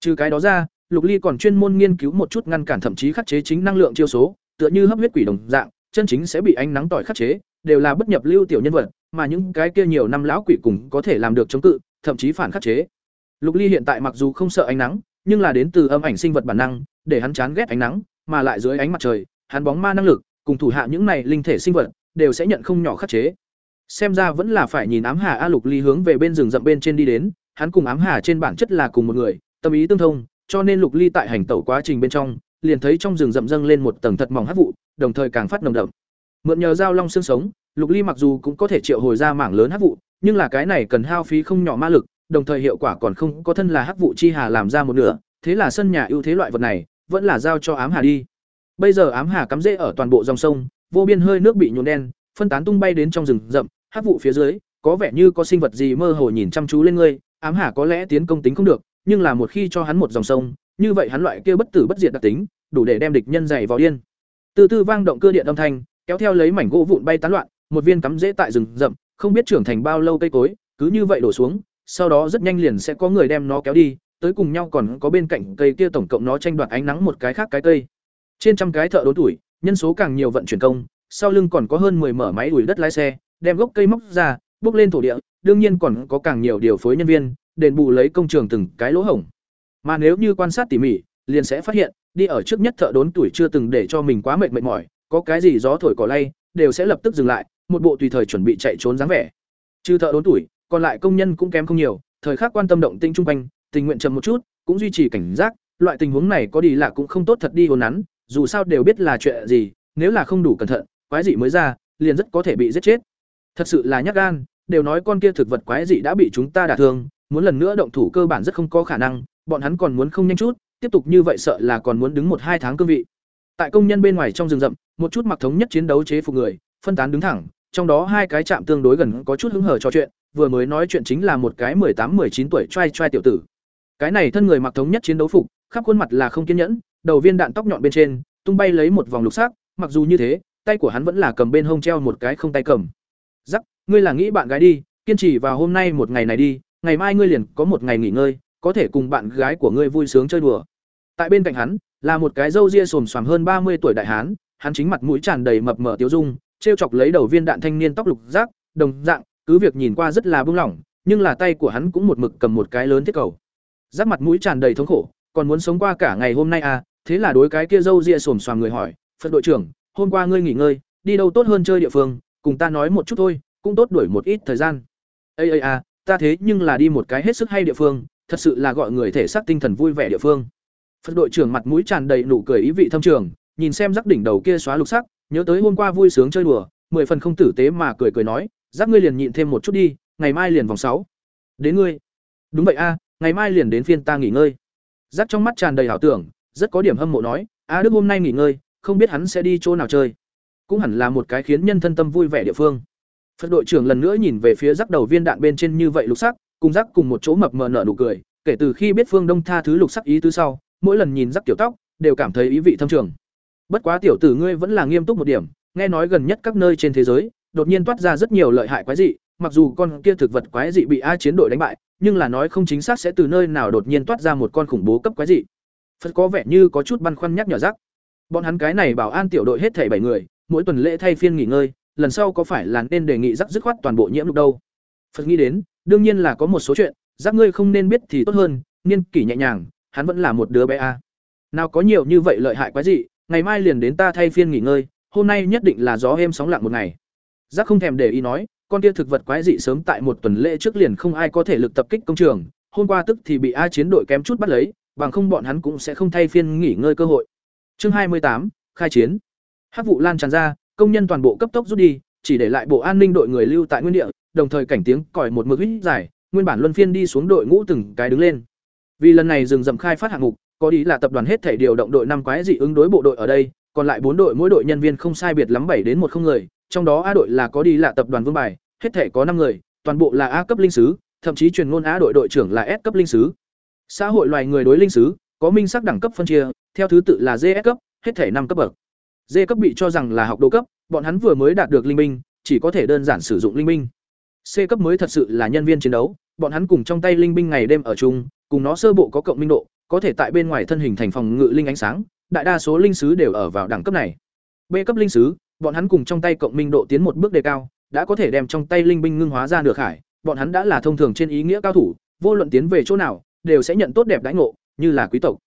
Trừ cái đó ra, Lục Ly còn chuyên môn nghiên cứu một chút ngăn cản thậm chí khắc chế chính năng lượng chiêu số, tựa như hấp huyết quỷ đồng dạng, chân chính sẽ bị ánh nắng tỏi khắc chế, đều là bất nhập lưu tiểu nhân vật, mà những cái kia nhiều năm lão quỷ cùng có thể làm được chống cự, thậm chí phản khắc chế. Lục Ly hiện tại mặc dù không sợ ánh nắng, nhưng là đến từ âm ảnh sinh vật bản năng, để hắn chán ghét ánh nắng, mà lại dưới ánh mặt trời, hắn bóng ma năng lực, cùng thủ hạ những này linh thể sinh vật, đều sẽ nhận không nhỏ khắc chế. Xem ra vẫn là phải nhìn ám hà A Lục Ly hướng về bên rừng rậm bên trên đi đến, hắn cùng ám hà trên bản chất là cùng một người, tâm ý tương thông, cho nên Lục Ly tại hành tẩu quá trình bên trong, liền thấy trong rừng rậm dâng lên một tầng thật mỏng hát vụ, đồng thời càng phát nồng đậm. Mượn nhờ dao long xương sống, Lục Ly mặc dù cũng có thể triệu hồi ra mảng lớn hát vụ, nhưng là cái này cần hao phí không nhỏ ma lực, đồng thời hiệu quả còn không có thân là hát vụ chi hà làm ra một nửa, thế là sân nhà ưu thế loại vật này, vẫn là giao cho ám hà đi. Bây giờ ám hà cắm rễ ở toàn bộ dòng sông, vô biên hơi nước bị nhuộn đen, phân tán tung bay đến trong rừng rậm, hát vụ phía dưới, có vẻ như có sinh vật gì mơ hồ nhìn chăm chú lên ngươi, ám hà có lẽ tiến công tính không được, nhưng là một khi cho hắn một dòng sông, như vậy hắn loại kia bất tử bất diệt đặc tính, đủ để đem địch nhân dày vào điên. Từ từ vang động cơ điện âm thanh, kéo theo lấy mảnh gỗ vụn bay tán loạn, một viên cắm rễ tại rừng rậm, không biết trưởng thành bao lâu cây cối, cứ như vậy đổ xuống, sau đó rất nhanh liền sẽ có người đem nó kéo đi, tới cùng nhau còn có bên cạnh cây kia tổng cộng nó tranh đoạt ánh nắng một cái khác cái cây. Trên trăm cái thợ đốn tuổi, nhân số càng nhiều vận chuyển công, sau lưng còn có hơn 10 mở máy đuổi đất lái xe, đem gốc cây móc ra, bước lên thổ địa, đương nhiên còn có càng nhiều điều phối nhân viên, đền bù lấy công trường từng cái lỗ hổng. Mà nếu như quan sát tỉ mỉ, liền sẽ phát hiện, đi ở trước nhất thợ đốn tuổi chưa từng để cho mình quá mệt mệt mỏi, có cái gì gió thổi cỏ lay, đều sẽ lập tức dừng lại, một bộ tùy thời chuẩn bị chạy trốn dáng vẻ. Trừ thợ đốn tuổi, còn lại công nhân cũng kém không nhiều, thời khắc quan tâm động tĩnh trung quanh, tình nguyện chậm một chút, cũng duy trì cảnh giác, loại tình huống này có đi là cũng không tốt thật đi hồn nắn, dù sao đều biết là chuyện gì, nếu là không đủ cẩn thận, quái dị mới ra, liền rất có thể bị giết chết. Thật sự là nhát gan, đều nói con kia thực vật quái dị đã bị chúng ta đả thương, muốn lần nữa động thủ cơ bản rất không có khả năng, bọn hắn còn muốn không nhanh chút, tiếp tục như vậy sợ là còn muốn đứng một hai tháng cương vị. Tại công nhân bên ngoài trong rừng rậm, một chút mặc thống nhất chiến đấu chế phục người, phân tán đứng thẳng, trong đó hai cái chạm tương đối gần có chút hứng hở trò chuyện, vừa mới nói chuyện chính là một cái tám 19 tuổi trai trai tiểu tử. Cái này thân người mặc thống nhất chiến đấu phục, khắp khuôn mặt là không kiên nhẫn, đầu viên đạn tóc nhọn bên trên, tung bay lấy một vòng lục sắc, mặc dù như thế, tay của hắn vẫn là cầm bên hông treo một cái không tay cầm. "Zắc, ngươi là nghĩ bạn gái đi, kiên trì vào hôm nay một ngày này đi, ngày mai ngươi liền có một ngày nghỉ ngơi, có thể cùng bạn gái của ngươi vui sướng chơi đùa." Tại bên cạnh hắn, là một cái râu ria xồm xoàm hơn ba mươi tuổi đại hán, hắn chính mặt mũi tràn đầy mập mờ tiêu dung, trêu chọc lấy đầu viên đạn thanh niên tóc lục giác, đồng dạng, cứ việc nhìn qua rất là bưng lỏng, nhưng là tay của hắn cũng một mực cầm một cái lớn thiết cầu. Giác mặt mũi tràn đầy thống khổ, còn muốn sống qua cả ngày hôm nay à, thế là đối cái kia râu ria xồm xoàm người hỏi, "Phật đội trưởng, hôm qua ngươi nghỉ ngơi, đi đâu tốt hơn chơi địa phương, cùng ta nói một chút thôi, cũng tốt đuổi một ít thời gian." A a à, ta thế nhưng là đi một cái hết sức hay địa phương, thật sự là gọi người thể xác tinh thần vui vẻ địa phương." Phật đội trưởng mặt mũi tràn đầy nụ cười ý vị thâm trường, nhìn xem rắc đỉnh đầu kia xóa lục sắc, nhớ tới hôm qua vui sướng chơi đùa, mười phần không tử tế mà cười cười nói, rắc ngươi liền nhịn thêm một chút đi, ngày mai liền vòng sáu. Đến ngươi. Đúng vậy a, ngày mai liền đến phiên ta nghỉ ngơi. Rắc trong mắt tràn đầy ảo tưởng, rất có điểm hâm mộ nói, a Đức hôm nay nghỉ ngơi, không biết hắn sẽ đi chỗ nào chơi. Cũng hẳn là một cái khiến nhân thân tâm vui vẻ địa phương. Phật đội trưởng lần nữa nhìn về phía rắc đầu viên đạn bên trên như vậy lục sắc, cùng rắc cùng một chỗ mập mờ nở nụ cười, kể từ khi biết Phương Đông tha thứ lục sắc ý tứ sau, mỗi lần nhìn rắc tiểu tóc, đều cảm thấy ý vị thâm trường. Bất quá tiểu tử ngươi vẫn là nghiêm túc một điểm, nghe nói gần nhất các nơi trên thế giới, đột nhiên toát ra rất nhiều lợi hại quái dị, mặc dù con kia thực vật quái dị bị A chiến đội đánh bại, nhưng là nói không chính xác sẽ từ nơi nào đột nhiên toát ra một con khủng bố cấp quái dị. Phật có vẻ như có chút băn khoăn nhắc nhở rắc. Bọn hắn cái này bảo an tiểu đội hết thảy bảy người, mỗi tuần lễ thay phiên nghỉ ngơi, lần sau có phải là nên đề nghị rắc dứt khoát toàn bộ nhiễm lục đâu. Phật nghĩ đến, đương nhiên là có một số chuyện, rắc ngươi không nên biết thì tốt hơn, niên kỷ nhẹ nhàng, hắn vẫn là một đứa bé a. Nào có nhiều như vậy lợi hại quái dị, ngày mai liền đến ta thay phiên nghỉ ngơi, hôm nay nhất định là gió êm sóng lặng một ngày. Giác không thèm để ý nói, con kia thực vật quái dị sớm tại một tuần lễ trước liền không ai có thể lực tập kích công trường, hôm qua tức thì bị A chiến đội kém chút bắt lấy, bằng không bọn hắn cũng sẽ không thay phiên nghỉ ngơi cơ hội. Chương hai mươi tám khai chiến. Hắc vụ lan tràn ra, công nhân toàn bộ cấp tốc rút đi, chỉ để lại bộ an ninh đội người lưu tại nguyên địa, đồng thời cảnh tiếng còi một mực huýt dài, nguyên bản luân phiên đi xuống đội ngũ từng cái đứng lên. Vì lần này dừng dậm khai phát hạng mục, có ý là tập đoàn hết thể điều động đội năm quái dị ứng đối bộ đội ở đây, còn lại bốn đội mỗi đội nhân viên không sai biệt lắm bảy đến một không người, trong đó A đội là có đi là tập đoàn Vương Bài, hết thể có năm người, toàn bộ là A cấp linh sứ, thậm chí truyền ngôn A đội đội trưởng là S cấp linh sứ. Xã hội loài người đối linh sứ, có minh sắc đẳng cấp phân chia, theo thứ tự là GS cấp, hết thể năm cấp bậc. Dê cấp bị cho rằng là học đồ cấp, bọn hắn vừa mới đạt được linh minh, chỉ có thể đơn giản sử dụng linh minh. C cấp mới thật sự là nhân viên chiến đấu, bọn hắn cùng trong tay linh binh ngày đêm ở chung, cùng nó sơ bộ có cộng minh độ, có thể tại bên ngoài thân hình thành phòng ngự linh ánh sáng, đại đa số linh sứ đều ở vào đẳng cấp này. B cấp linh sứ, bọn hắn cùng trong tay cộng minh độ tiến một bước đề cao, đã có thể đem trong tay linh binh ngưng hóa ra được hải, bọn hắn đã là thông thường trên ý nghĩa cao thủ, vô luận tiến về chỗ nào, đều sẽ nhận tốt đẹp đãi ngộ, như là quý tộc.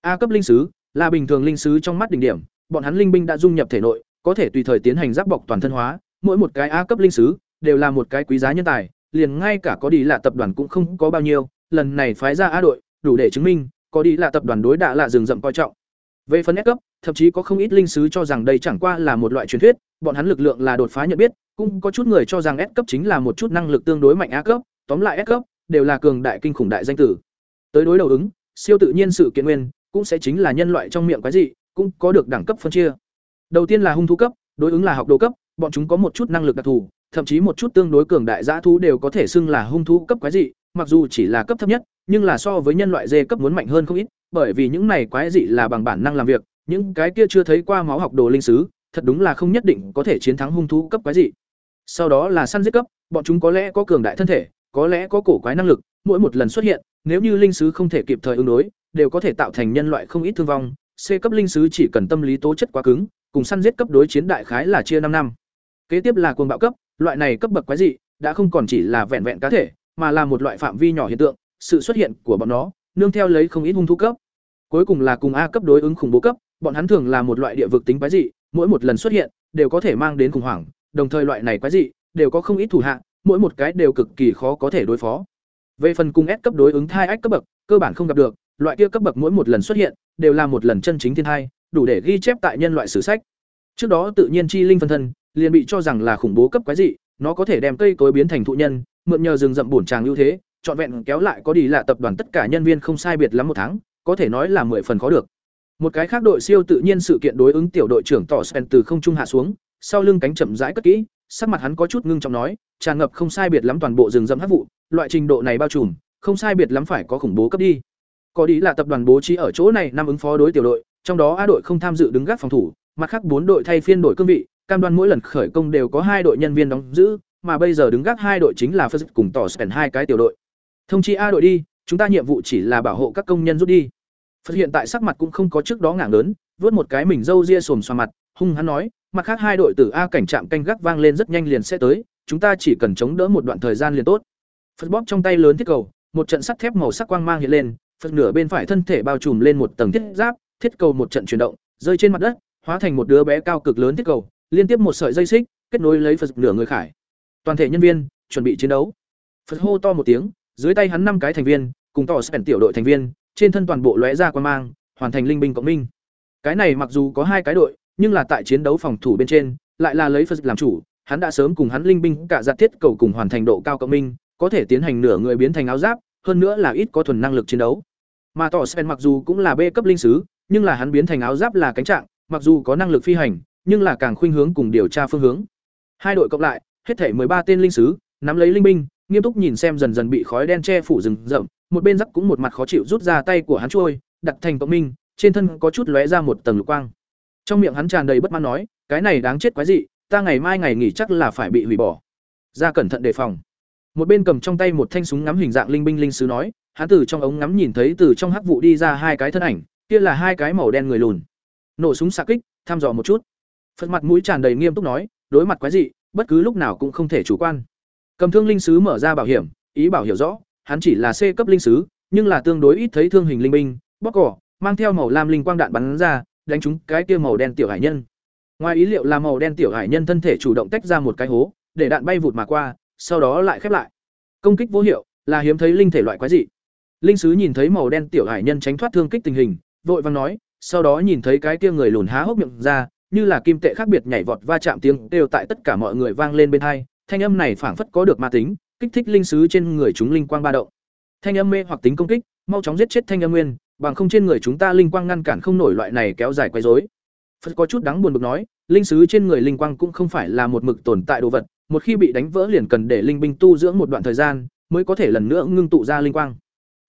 A cấp linh sứ, là bình thường linh sứ trong mắt đỉnh điểm, bọn hắn linh binh đã dung nhập thể nội, có thể tùy thời tiến hành giáp bọc toàn thân hóa, mỗi một cái A cấp linh sứ đều là một cái quý giá nhân tài, liền ngay cả có đi là tập đoàn cũng không có bao nhiêu, lần này phái ra A đội, đủ để chứng minh có đi là tập đoàn đối đạ là rừng rậm coi trọng. Về phần S cấp, thậm chí có không ít linh sứ cho rằng đây chẳng qua là một loại truyền thuyết, bọn hắn lực lượng là đột phá nhận biết, cũng có chút người cho rằng S cấp chính là một chút năng lực tương đối mạnh A cấp, tóm lại S cấp đều là cường đại kinh khủng đại danh tử. Tới đối đầu ứng, siêu tự nhiên sự kiện nguyên, cũng sẽ chính là nhân loại trong miệng cái gì, cũng có được đẳng cấp phân chia. Đầu tiên là hung thú cấp, đối ứng là học đồ cấp, bọn chúng có một chút năng lực đặc thù, thậm chí một chút tương đối cường đại dã thú đều có thể xưng là hung thú cấp quái dị, mặc dù chỉ là cấp thấp nhất, nhưng là so với nhân loại dê cấp muốn mạnh hơn không ít, bởi vì những này quái dị là bằng bản năng làm việc, những cái kia chưa thấy qua máu học đồ linh sứ, thật đúng là không nhất định có thể chiến thắng hung thú cấp quái dị. Sau đó là săn giết cấp, bọn chúng có lẽ có cường đại thân thể, có lẽ có cổ quái năng lực, mỗi một lần xuất hiện, nếu như linh sứ không thể kịp thời ứng đối, đều có thể tạo thành nhân loại không ít thương vong. C cấp linh sứ chỉ cần tâm lý tố chất quá cứng, cùng săn giết cấp đối chiến đại khái là chia năm năm. Kế tiếp là cuồng bạo cấp, loại này cấp bậc quái dị, đã không còn chỉ là vẹn vẹn cá thể, mà là một loại phạm vi nhỏ hiện tượng, sự xuất hiện của bọn nó, nương theo lấy không ít hung thú cấp. Cuối cùng là cùng A cấp đối ứng khủng bố cấp, bọn hắn thường là một loại địa vực tính quái dị, mỗi một lần xuất hiện đều có thể mang đến khủng hoảng, đồng thời loại này quái dị đều có không ít thủ hạ, mỗi một cái đều cực kỳ khó có thể đối phó. Về phần cùng S cấp đối ứng thai ách cấp bậc, cơ bản không gặp được, loại kia cấp bậc mỗi một lần xuất hiện đều là một lần chân chính thiên thai, đủ để ghi chép tại nhân loại sử sách. Trước đó tự nhiên chi linh phân thân liền bị cho rằng là khủng bố cấp quái dị, nó có thể đem cây cối biến thành thụ nhân, mượn nhờ rừng rậm bổn tràng ưu thế, trọn vẹn kéo lại có đi là tập đoàn tất cả nhân viên không sai biệt lắm một tháng, có thể nói là mười phần khó được. Một cái khác đội siêu tự nhiên sự kiện đối ứng tiểu đội trưởng tỏ Sven từ không trung hạ xuống, sau lưng cánh chậm rãi cất kỹ, sắc mặt hắn có chút ngưng trọng nói, tràn ngập không sai biệt lắm toàn bộ rừng rậm hắc vụ, loại trình độ này bao trùm, không sai biệt lắm phải có khủng bố cấp đi. Có đi là tập đoàn bố trí ở chỗ này năm ứng phó đối tiểu đội, trong đó A đội không tham dự đứng gác phòng thủ, mặt khác bốn đội thay phiên đổi cương vị, cam đoan mỗi lần khởi công đều có hai đội nhân viên đóng giữ, mà bây giờ đứng gác hai đội chính là Phật cùng tỏ Spen hai cái tiểu đội. Thông chi A đội đi, chúng ta nhiệm vụ chỉ là bảo hộ các công nhân rút đi. Phật hiện tại sắc mặt cũng không có trước đó ngảng lớn, vớt một cái mình râu ria xồm xoa mặt, hung hắn nói, mặt khác hai đội từ A cảnh trạm canh gác vang lên rất nhanh liền sẽ tới, chúng ta chỉ cần chống đỡ một đoạn thời gian liền tốt. Phật bóp trong tay lớn thiết cầu, một trận sắt thép màu sắc quang mang hiện lên, Phật nửa bên phải thân thể bao trùm lên một tầng thiết giáp, thiết cầu một trận chuyển động, rơi trên mặt đất, hóa thành một đứa bé cao cực lớn thiết cầu, liên tiếp một sợi dây xích, kết nối lấy Phật nửa người khải. Toàn thể nhân viên, chuẩn bị chiến đấu. Phật hô to một tiếng, dưới tay hắn năm cái thành viên, cùng tỏ sẻn tiểu đội thành viên, trên thân toàn bộ lóe ra quang mang, hoàn thành linh binh cộng minh. Cái này mặc dù có hai cái đội, nhưng là tại chiến đấu phòng thủ bên trên, lại là lấy Phật làm chủ, hắn đã sớm cùng hắn linh binh cả giặt thiết cầu cùng hoàn thành độ cao cộng minh, có thể tiến hành nửa người biến thành áo giáp, hơn nữa là ít có thuần năng lực chiến đấu. Mà tỏ Sven mặc dù cũng là B cấp linh sứ, nhưng là hắn biến thành áo giáp là cánh trạng, mặc dù có năng lực phi hành, nhưng là càng khuynh hướng cùng điều tra phương hướng. Hai đội cộng lại, hết thể ba tên linh sứ, nắm lấy linh binh, nghiêm túc nhìn xem dần dần bị khói đen che phủ rừng rậm, một bên giắc cũng một mặt khó chịu rút ra tay của hắn trôi, đặt thành cộng minh, trên thân có chút lóe ra một tầng lục quang. Trong miệng hắn tràn đầy bất mãn nói, cái này đáng chết quái gì, ta ngày mai ngày nghỉ chắc là phải bị hủy bỏ. Ra cẩn thận đề phòng. Một bên cầm trong tay một thanh súng ngắm hình dạng linh binh linh sứ nói, hắn từ trong ống ngắm nhìn thấy từ trong hắc vụ đi ra hai cái thân ảnh, kia là hai cái màu đen người lùn. Nổ súng xạ kích, thăm dò một chút. Phật mặt mũi tràn đầy nghiêm túc nói, đối mặt quái dị, bất cứ lúc nào cũng không thể chủ quan. Cầm thương linh sứ mở ra bảo hiểm, ý bảo hiểu rõ, hắn chỉ là C cấp linh sứ, nhưng là tương đối ít thấy thương hình linh binh, bóc cỏ, mang theo màu lam linh quang đạn bắn ra, đánh trúng cái kia màu đen tiểu hải nhân. Ngoài ý liệu là màu đen tiểu hải nhân thân thể chủ động tách ra một cái hố, để đạn bay vụt mà qua, sau đó lại khép lại. Công kích vô hiệu, là hiếm thấy linh thể loại quái dị. Linh sứ nhìn thấy màu đen tiểu hải nhân tránh thoát thương kích tình hình, vội vàng nói, sau đó nhìn thấy cái kia người lùn há hốc miệng ra, như là kim tệ khác biệt nhảy vọt va chạm tiếng đều tại tất cả mọi người vang lên bên tai, thanh âm này phảng phất có được ma tính, kích thích linh sứ trên người chúng linh quang ba động. Thanh âm mê hoặc tính công kích, mau chóng giết chết thanh âm nguyên, bằng không trên người chúng ta linh quang ngăn cản không nổi loại này kéo dài quấy rối. Phật có chút đáng buồn bực nói, linh sứ trên người linh quang cũng không phải là một mực tồn tại đồ vật, một khi bị đánh vỡ liền cần để linh binh tu dưỡng một đoạn thời gian, mới có thể lần nữa ngưng tụ ra linh quang.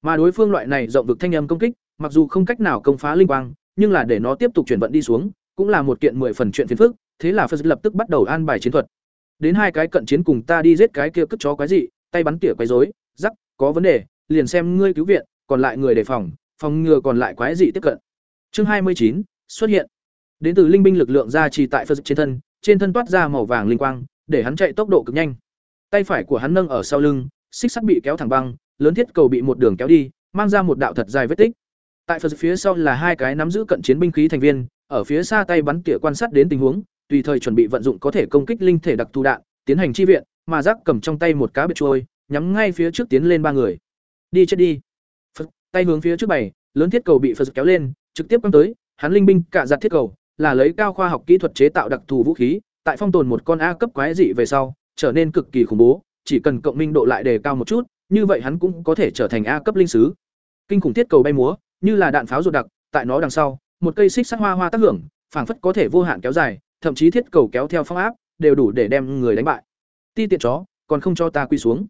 Mà đối phương loại này rộng vực thanh âm công kích, mặc dù không cách nào công phá linh quang, nhưng là để nó tiếp tục chuyển vận đi xuống, cũng là một kiện mười phần chuyện phiền phức, thế là Phật lập tức bắt đầu an bài chiến thuật. Đến hai cái cận chiến cùng ta đi giết cái kia cất chó quái dị, tay bắn tỉa quái rối, rắc, có vấn đề, liền xem ngươi cứu viện, còn lại người đề phòng, phòng ngừa còn lại quái dị tiếp cận. Chương hai mươi chín xuất hiện. Đến từ linh binh lực lượng ra trì tại Phật trên thân, trên thân toát ra màu vàng linh quang, để hắn chạy tốc độ cực nhanh. Tay phải của hắn nâng ở sau lưng, xích sắt bị kéo thẳng băng, lớn thiết cầu bị một đường kéo đi, mang ra một đạo thật dài vết tích. Tại phần phía sau là hai cái nắm giữ cận chiến binh khí thành viên, ở phía xa tay bắn tỉa quan sát đến tình huống, tùy thời chuẩn bị vận dụng có thể công kích linh thể đặc thù đạn, tiến hành chi viện, mà giác cầm trong tay một cá biệt trôi, nhắm ngay phía trước tiến lên ba người. Đi chết đi. Phật, tay hướng phía trước bảy, lớn thiết cầu bị Phật kéo lên, trực tiếp quăng tới, hắn linh binh cả giật thiết cầu, là lấy cao khoa học kỹ thuật chế tạo đặc thù vũ khí, tại phong tồn một con A cấp quái dị về sau, trở nên cực kỳ khủng bố, chỉ cần cộng minh độ lại đề cao một chút, như vậy hắn cũng có thể trở thành A cấp linh sứ. Kinh khủng thiết cầu bay múa, như là đạn pháo ruột đặc, tại nó đằng sau, một cây xích sắt hoa hoa tác hưởng, phảng phất có thể vô hạn kéo dài, thậm chí thiết cầu kéo theo phong áp, đều đủ để đem người đánh bại. Ti tiện chó, còn không cho ta quy xuống.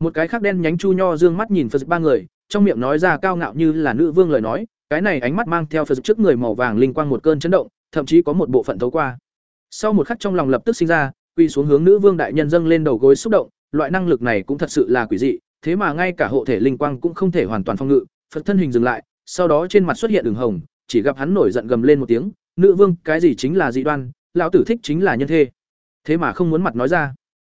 Một cái khác đen nhánh chu nho dương mắt nhìn Phật ba người, trong miệng nói ra cao ngạo như là nữ vương lời nói, cái này ánh mắt mang theo Phật trước người màu vàng linh quang một cơn chấn động, thậm chí có một bộ phận thấu qua. Sau một khắc trong lòng lập tức sinh ra, quy xuống hướng nữ vương đại nhân dâng lên đầu gối xúc động, loại năng lực này cũng thật sự là quỷ dị, thế mà ngay cả hộ thể linh quang cũng không thể hoàn toàn phong ngự, Phật thân hình dừng lại, sau đó trên mặt xuất hiện đường hồng, chỉ gặp hắn nổi giận gầm lên một tiếng, "Nữ vương, cái gì chính là dị đoan, lão tử thích chính là nhân thê." Thế mà không muốn mặt nói ra.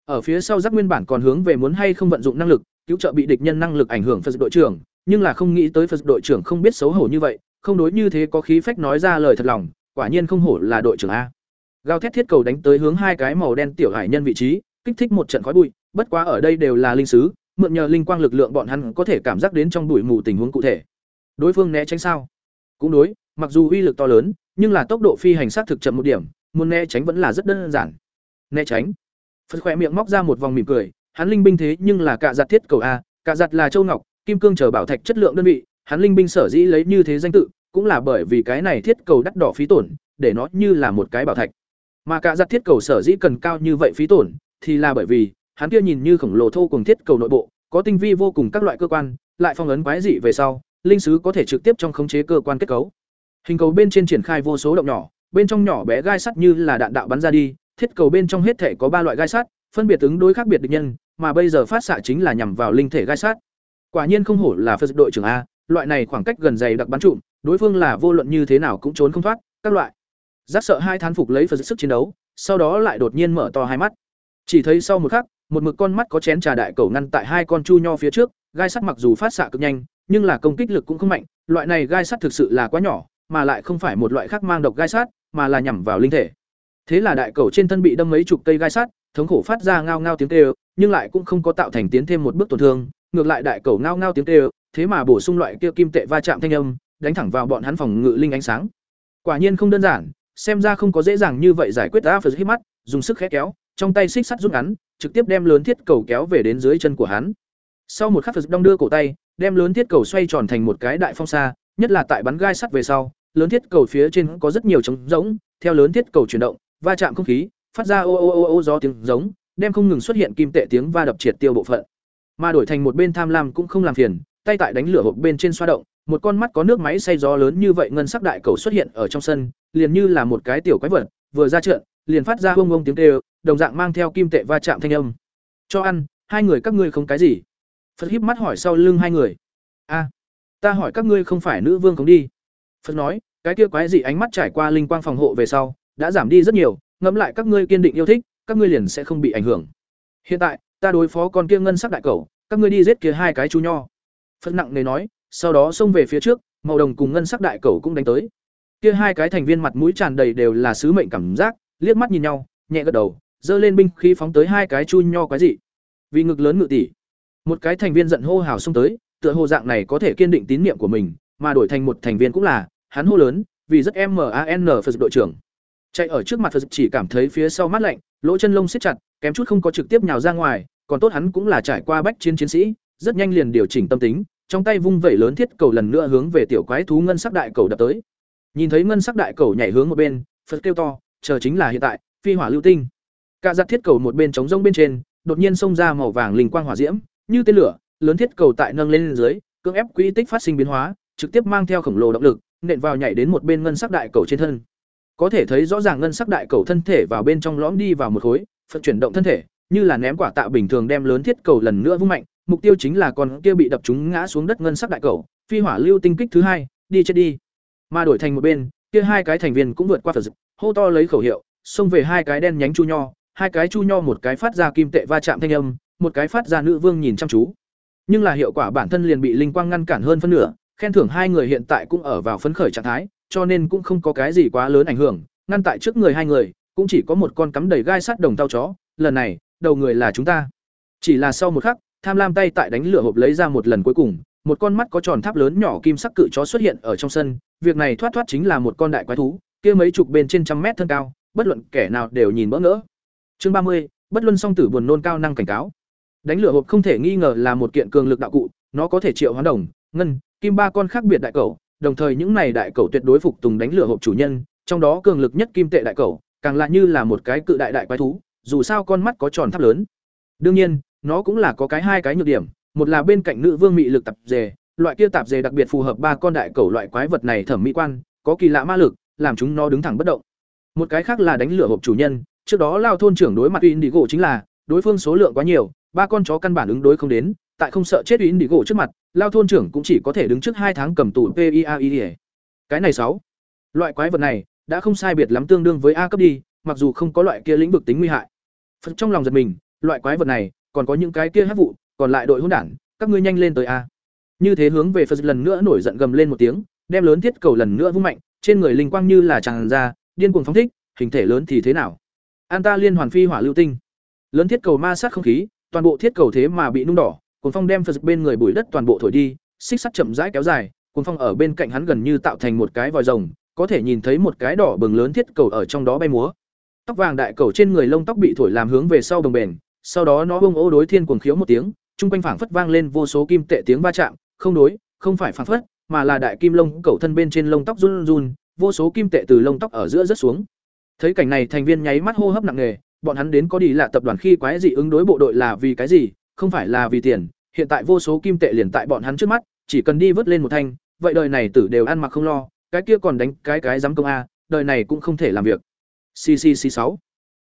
Ở phía sau giác nguyên bản còn hướng về muốn hay không vận dụng năng lực, cứu trợ bị địch nhân năng lực ảnh hưởng Phật đội trưởng, nhưng là không nghĩ tới Phật đội trưởng không biết xấu hổ như vậy, không đối như thế có khí phách nói ra lời thật lòng, quả nhiên không hổ là đội trưởng a. Gào thét thiết cầu đánh tới hướng hai cái màu đen tiểu hải nhân vị trí, kích thích một trận khói bụi, bất quá ở đây đều là linh sứ, mượn nhờ linh quang lực lượng bọn hắn có thể cảm giác đến trong bụi mù tình huống cụ thể. Đối phương né tránh sao? Cũng đối, mặc dù uy lực to lớn, nhưng là tốc độ phi hành sát thực chậm một điểm, muốn né tránh vẫn là rất đơn giản. Né tránh. Phật khỏe miệng móc ra một vòng mỉm cười, hắn linh binh thế nhưng là cạ giặt thiết cầu a, cạ giặt là châu ngọc, kim cương chờ bảo thạch chất lượng đơn vị, hắn linh binh sở dĩ lấy như thế danh tự, cũng là bởi vì cái này thiết cầu đắt đỏ phí tổn, để nó như là một cái bảo thạch. Mà cả giặt thiết cầu sở dĩ cần cao như vậy phí tổn, thì là bởi vì hắn kia nhìn như khổng lồ thô cùng thiết cầu nội bộ, có tinh vi vô cùng các loại cơ quan, lại phong ấn quái dị về sau, linh sứ có thể trực tiếp trong khống chế cơ quan kết cấu. Hình cầu bên trên triển khai vô số động nhỏ, bên trong nhỏ bé gai sắt như là đạn đạo bắn ra đi, thiết cầu bên trong hết thể có ba loại gai sắt, phân biệt ứng đối khác biệt địch nhân, mà bây giờ phát xạ chính là nhằm vào linh thể gai sắt. Quả nhiên không hổ là Phật đội trưởng a, loại này khoảng cách gần dày đặc bắn trụm, đối phương là vô luận như thế nào cũng trốn không thoát, các loại. Giác sợ hai thán phục lấy Phật sức chiến đấu, sau đó lại đột nhiên mở to hai mắt. Chỉ thấy sau một khắc, một mực con mắt có chén trà đại cầu ngăn tại hai con chu nho phía trước, gai sắt mặc dù phát xạ cực nhanh, nhưng là công kích lực cũng không mạnh, loại này gai sắt thực sự là quá nhỏ, mà lại không phải một loại khác mang độc gai sắt, mà là nhằm vào linh thể. Thế là đại cầu trên thân bị đâm mấy chục cây gai sắt, thống khổ phát ra ngao ngao tiếng kêu, nhưng lại cũng không có tạo thành tiến thêm một bước tổn thương, ngược lại đại cầu ngao ngao tiếng kêu, thế mà bổ sung loại kia kim tệ va chạm thanh âm, đánh thẳng vào bọn hắn phòng ngự linh ánh sáng. Quả nhiên không đơn giản, xem ra không có dễ dàng như vậy giải quyết Arthur hít mắt, dùng sức khẽ kéo, trong tay xích sắt rút ngắn, trực tiếp đem lớn thiết cầu kéo về đến dưới chân của hắn. Sau một khắc Phật đong đưa cổ tay, đem lớn thiết cầu xoay tròn thành một cái đại phong xa, nhất là tại bắn gai sắt về sau, lớn thiết cầu phía trên có rất nhiều trống rỗng, theo lớn thiết cầu chuyển động, va chạm không khí, phát ra ô ô ô ô gió tiếng giống, đem không ngừng xuất hiện kim tệ tiếng va đập triệt tiêu bộ phận. Mà đổi thành một bên tham lam cũng không làm phiền, tay tại đánh lửa hộp bên trên xoa động, một con mắt có nước máy xay gió lớn như vậy ngân sắc đại cầu xuất hiện ở trong sân, liền như là một cái tiểu quái vật, vừa ra trận, liền phát ra bông bông tiếng kêu, đồng dạng mang theo kim tệ va chạm thanh âm. Cho ăn, hai người các ngươi không cái gì? Phật híp mắt hỏi sau lưng hai người. A, ta hỏi các ngươi không phải nữ vương không đi? Phật nói, cái kia quái dị ánh mắt trải qua linh quang phòng hộ về sau, đã giảm đi rất nhiều, ngẫm lại các ngươi kiên định yêu thích, các ngươi liền sẽ không bị ảnh hưởng. Hiện tại, ta đối phó con kia ngân sắc đại cầu, các ngươi đi giết kia hai cái chú nho. Phật nặng nề nói, sau đó xông về phía trước, màu đồng cùng ngân sắc đại cầu cũng đánh tới. Kia hai cái thành viên mặt mũi tràn đầy đều là sứ mệnh cảm giác, liếc mắt nhìn nhau, nhẹ gật đầu, giơ lên binh khí phóng tới hai cái chu nho quái dị. Vì ngực lớn ngự tỷ, một cái thành viên giận hô hào xông tới, tựa hồ dạng này có thể kiên định tín nhiệm của mình, mà đổi thành một thành viên cũng là, hắn hô lớn, vì rất m a n Phật đội trưởng. Chạy ở trước mặt Phật chỉ cảm thấy phía sau mát lạnh, lỗ chân lông siết chặt, kém chút không có trực tiếp nhào ra ngoài, còn tốt hắn cũng là trải qua bách chiến chiến sĩ, rất nhanh liền điều chỉnh tâm tính, trong tay vung vẩy lớn thiết cầu lần nữa hướng về tiểu quái thú ngân sắc đại cầu đập tới. Nhìn thấy ngân sắc đại cầu nhảy hướng một bên, Phật kêu to, chờ chính là hiện tại, phi hỏa lưu tinh. Cả giật thiết cầu một bên chống rông bên trên, đột nhiên xông ra màu vàng linh quang hỏa diễm, như tên lửa, lớn thiết cầu tại nâng lên dưới, cưỡng ép quỹ tích phát sinh biến hóa, trực tiếp mang theo khổng lồ động lực, nện vào nhảy đến một bên ngân sắc đại cầu trên thân. Có thể thấy rõ ràng ngân sắc đại cầu thân thể vào bên trong lõm đi vào một khối, phật chuyển động thân thể, như là ném quả tạ bình thường đem lớn thiết cầu lần nữa vung mạnh, mục tiêu chính là con kia bị đập chúng ngã xuống đất ngân sắc đại cầu, phi hỏa lưu tinh kích thứ hai, đi chết đi. Mà đổi thành một bên, kia hai cái thành viên cũng vượt qua Phật dực, hô to lấy khẩu hiệu, xông về hai cái đen nhánh chu nho, hai cái chu nho một cái phát ra kim tệ va chạm thanh âm, một cái phát ra nữ vương nhìn chăm chú. Nhưng là hiệu quả bản thân liền bị linh quang ngăn cản hơn phân nửa, khen thưởng hai người hiện tại cũng ở vào phấn khởi trạng thái, cho nên cũng không có cái gì quá lớn ảnh hưởng, ngăn tại trước người hai người, cũng chỉ có một con cắm đầy gai sắt đồng tao chó, lần này, đầu người là chúng ta. Chỉ là sau một khắc, tham lam tay tại đánh lửa hộp lấy ra một lần cuối cùng, một con mắt có tròn tháp lớn nhỏ kim sắc cự chó xuất hiện ở trong sân, việc này thoát thoát chính là một con đại quái thú, kia mấy chục bên trên trăm mét thân cao, bất luận kẻ nào đều nhìn bỡ ngỡ. Chương ba mươi, bất luân song tử buồn nôn cao năng cảnh cáo. Đánh lửa hộp không thể nghi ngờ là một kiện cường lực đạo cụ, nó có thể triệu hoán đồng, ngân, kim ba con khác biệt đại cầu, đồng thời những này đại cầu tuyệt đối phục tùng đánh lửa hộp chủ nhân, trong đó cường lực nhất kim tệ đại cầu, càng là như là một cái cự đại đại quái thú, dù sao con mắt có tròn tháp lớn. Đương nhiên, nó cũng là có cái hai cái nhược điểm, một là bên cạnh nữ vương mị lực tập dề, loại kia tạp dề đặc biệt phù hợp ba con đại cầu loại quái vật này thẩm mỹ quan, có kỳ lạ ma lực, làm chúng nó đứng thẳng bất động. Một cái khác là đánh lửa hộp chủ nhân, trước đó lao thôn trưởng đối mặt Indigo chính là, đối phương số lượng quá nhiều, ba con chó căn bản ứng đối không đến, tại không sợ chết Indigo trước mặt, lao thôn trưởng cũng chỉ có thể đứng trước hai tháng cầm tù PIAI. Cái này sáu, loại quái vật này đã không sai biệt lắm tương đương với A cấp đi, mặc dù không có loại kia lĩnh vực tính nguy hại. Phật trong lòng giật mình, loại quái vật này còn có những cái kia hát vụ, còn lại đội hỗn đản, các ngươi nhanh lên tới a. Như thế hướng về Phật lần nữa nổi giận gầm lên một tiếng, đem lớn thiết cầu lần nữa vung mạnh, trên người linh quang như là tràn ra, điên cuồng phóng thích, hình thể lớn thì thế nào? An ta liên hoàn phi hỏa lưu tinh. Lớn thiết cầu ma sát không khí, toàn bộ thiết cầu thế mà bị nung đỏ, cuồng phong đem Phật bên người bụi đất toàn bộ thổi đi, xích sắt chậm rãi kéo dài, cuồng phong ở bên cạnh hắn gần như tạo thành một cái vòi rồng, có thể nhìn thấy một cái đỏ bừng lớn thiết cầu ở trong đó bay múa. Tóc vàng đại cầu trên người lông tóc bị thổi làm hướng về sau đồng bền, sau đó nó bông ô đối thiên cuồng khiếu một tiếng, trung quanh phảng phất vang lên vô số kim tệ tiếng va chạm, không đối, không phải phảng phất, mà là đại kim lông cẩu thân bên trên lông tóc run run, vô số kim tệ từ lông tóc ở giữa rớt xuống. Thấy cảnh này thành viên nháy mắt hô hấp nặng nề, bọn hắn đến có đi là tập đoàn khi quái dị ứng đối bộ đội là vì cái gì, không phải là vì tiền, hiện tại vô số kim tệ liền tại bọn hắn trước mắt, chỉ cần đi vớt lên một thanh, vậy đời này tử đều ăn mặc không lo, cái kia còn đánh cái cái dám công a, đời này cũng không thể làm việc. CCC sáu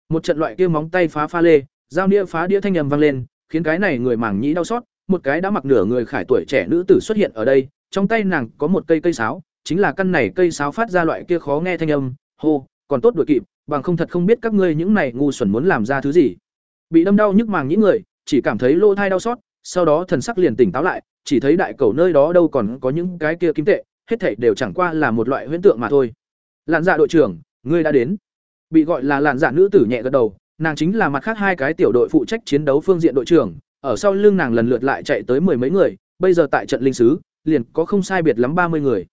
Một trận loại kia móng tay phá pha lê, dao nĩa phá đĩa thanh âm vang lên, khiến cái này người mảng nhĩ đau xót, một cái đã mặc nửa người khải tuổi trẻ nữ tử xuất hiện ở đây, trong tay nàng có một cây cây sáo, chính là căn này cây sáo phát ra loại kia khó nghe thanh âm, hô, còn tốt đuổi kịp, bằng không thật không biết các ngươi những này ngu xuẩn muốn làm ra thứ gì. Bị đâm đau nhức màng những người, chỉ cảm thấy lỗ thai đau xót, sau đó thần sắc liền tỉnh táo lại, chỉ thấy đại cầu nơi đó đâu còn có những cái kia kim tệ, hết thảy đều chẳng qua là một loại huyễn tượng mà thôi. Lạn Dạ đội trưởng, ngươi đã đến. Bị gọi là Lạn Dạ nữ tử nhẹ gật đầu, nàng chính là mặt khác hai cái tiểu đội phụ trách chiến đấu phương diện đội trưởng, ở sau lưng nàng lần lượt lại chạy tới mười mấy người, bây giờ tại trận linh sứ, liền có không sai biệt lắm ba mươi người.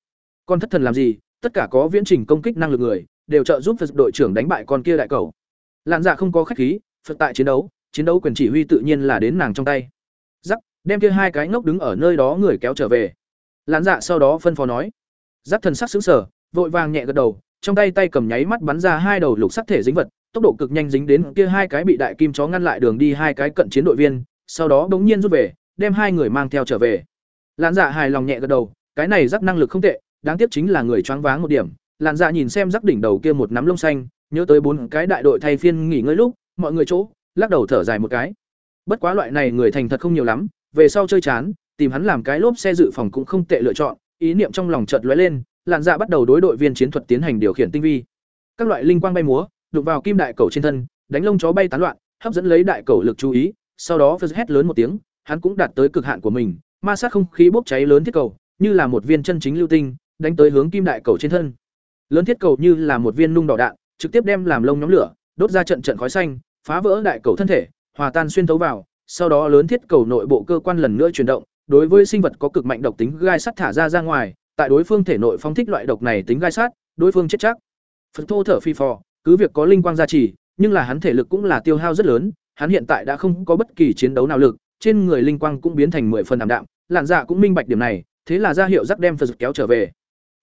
Con thất thần làm gì? Tất cả có viễn trình công kích năng lực người, đều trợ giúp Phật đội trưởng đánh bại con kia đại cầu. Lạn Dạ không có khách khí, Phật tại chiến đấu, chiến đấu quyền chỉ huy tự nhiên là đến nàng trong tay. giắc đem kia hai cái ngốc đứng ở nơi đó người kéo trở về. Lạn Dạ sau đó phân phó nói. giáp thần sắc xứng sở vội vàng nhẹ gật đầu, trong tay tay cầm nháy mắt bắn ra hai đầu lục sắc thể dính vật, tốc độ cực nhanh dính đến kia hai cái bị đại kim chó ngăn lại đường đi hai cái cận chiến đội viên, sau đó bỗng nhiên rút về, đem hai người mang theo trở về. Lạn Dạ hài lòng nhẹ gật đầu, cái này rắc năng lực không tệ, đáng tiếc chính là người choáng váng một điểm. Lạn Dạ nhìn xem rắc đỉnh đầu kia một nắm lông xanh, nhớ tới bốn cái đại đội thay phiên nghỉ ngơi lúc, mọi người chỗ, lắc đầu thở dài một cái. Bất quá loại này người thành thật không nhiều lắm, về sau chơi chán, tìm hắn làm cái lốp xe dự phòng cũng không tệ lựa chọn, ý niệm trong lòng chợt lóe lên, Lạn Dạ bắt đầu đối đội viên chiến thuật tiến hành điều khiển tinh vi. Các loại linh quang bay múa, đụng vào kim đại cầu trên thân, đánh lông chó bay tán loạn, hấp dẫn lấy đại cầu lực chú ý, sau đó Phật hét lớn một tiếng, hắn cũng đạt tới cực hạn của mình, ma sát không khí bốc cháy lớn thiết cầu, như là một viên chân chính lưu tinh, đánh tới hướng kim đại cầu trên thân. Lớn thiết cầu như là một viên nung đỏ đạn, trực tiếp đem làm lông nhóm lửa, đốt ra trận trận khói xanh, phá vỡ đại cầu thân thể, hòa tan xuyên thấu vào, sau đó lớn thiết cầu nội bộ cơ quan lần nữa chuyển động, đối với sinh vật có cực mạnh độc tính gai sắt thả ra ra ngoài, tại đối phương thể nội phóng thích loại độc này tính gai sắt, đối phương chết chắc. Phật thô thở phi phò, cứ việc có linh quang gia trì, nhưng là hắn thể lực cũng là tiêu hao rất lớn, hắn hiện tại đã không có bất kỳ chiến đấu nào lực, trên người linh quang cũng biến thành mười phần ảm đạm, lạn dạ cũng minh bạch điểm này, thế là ra hiệu giáp đem Phật kéo trở về.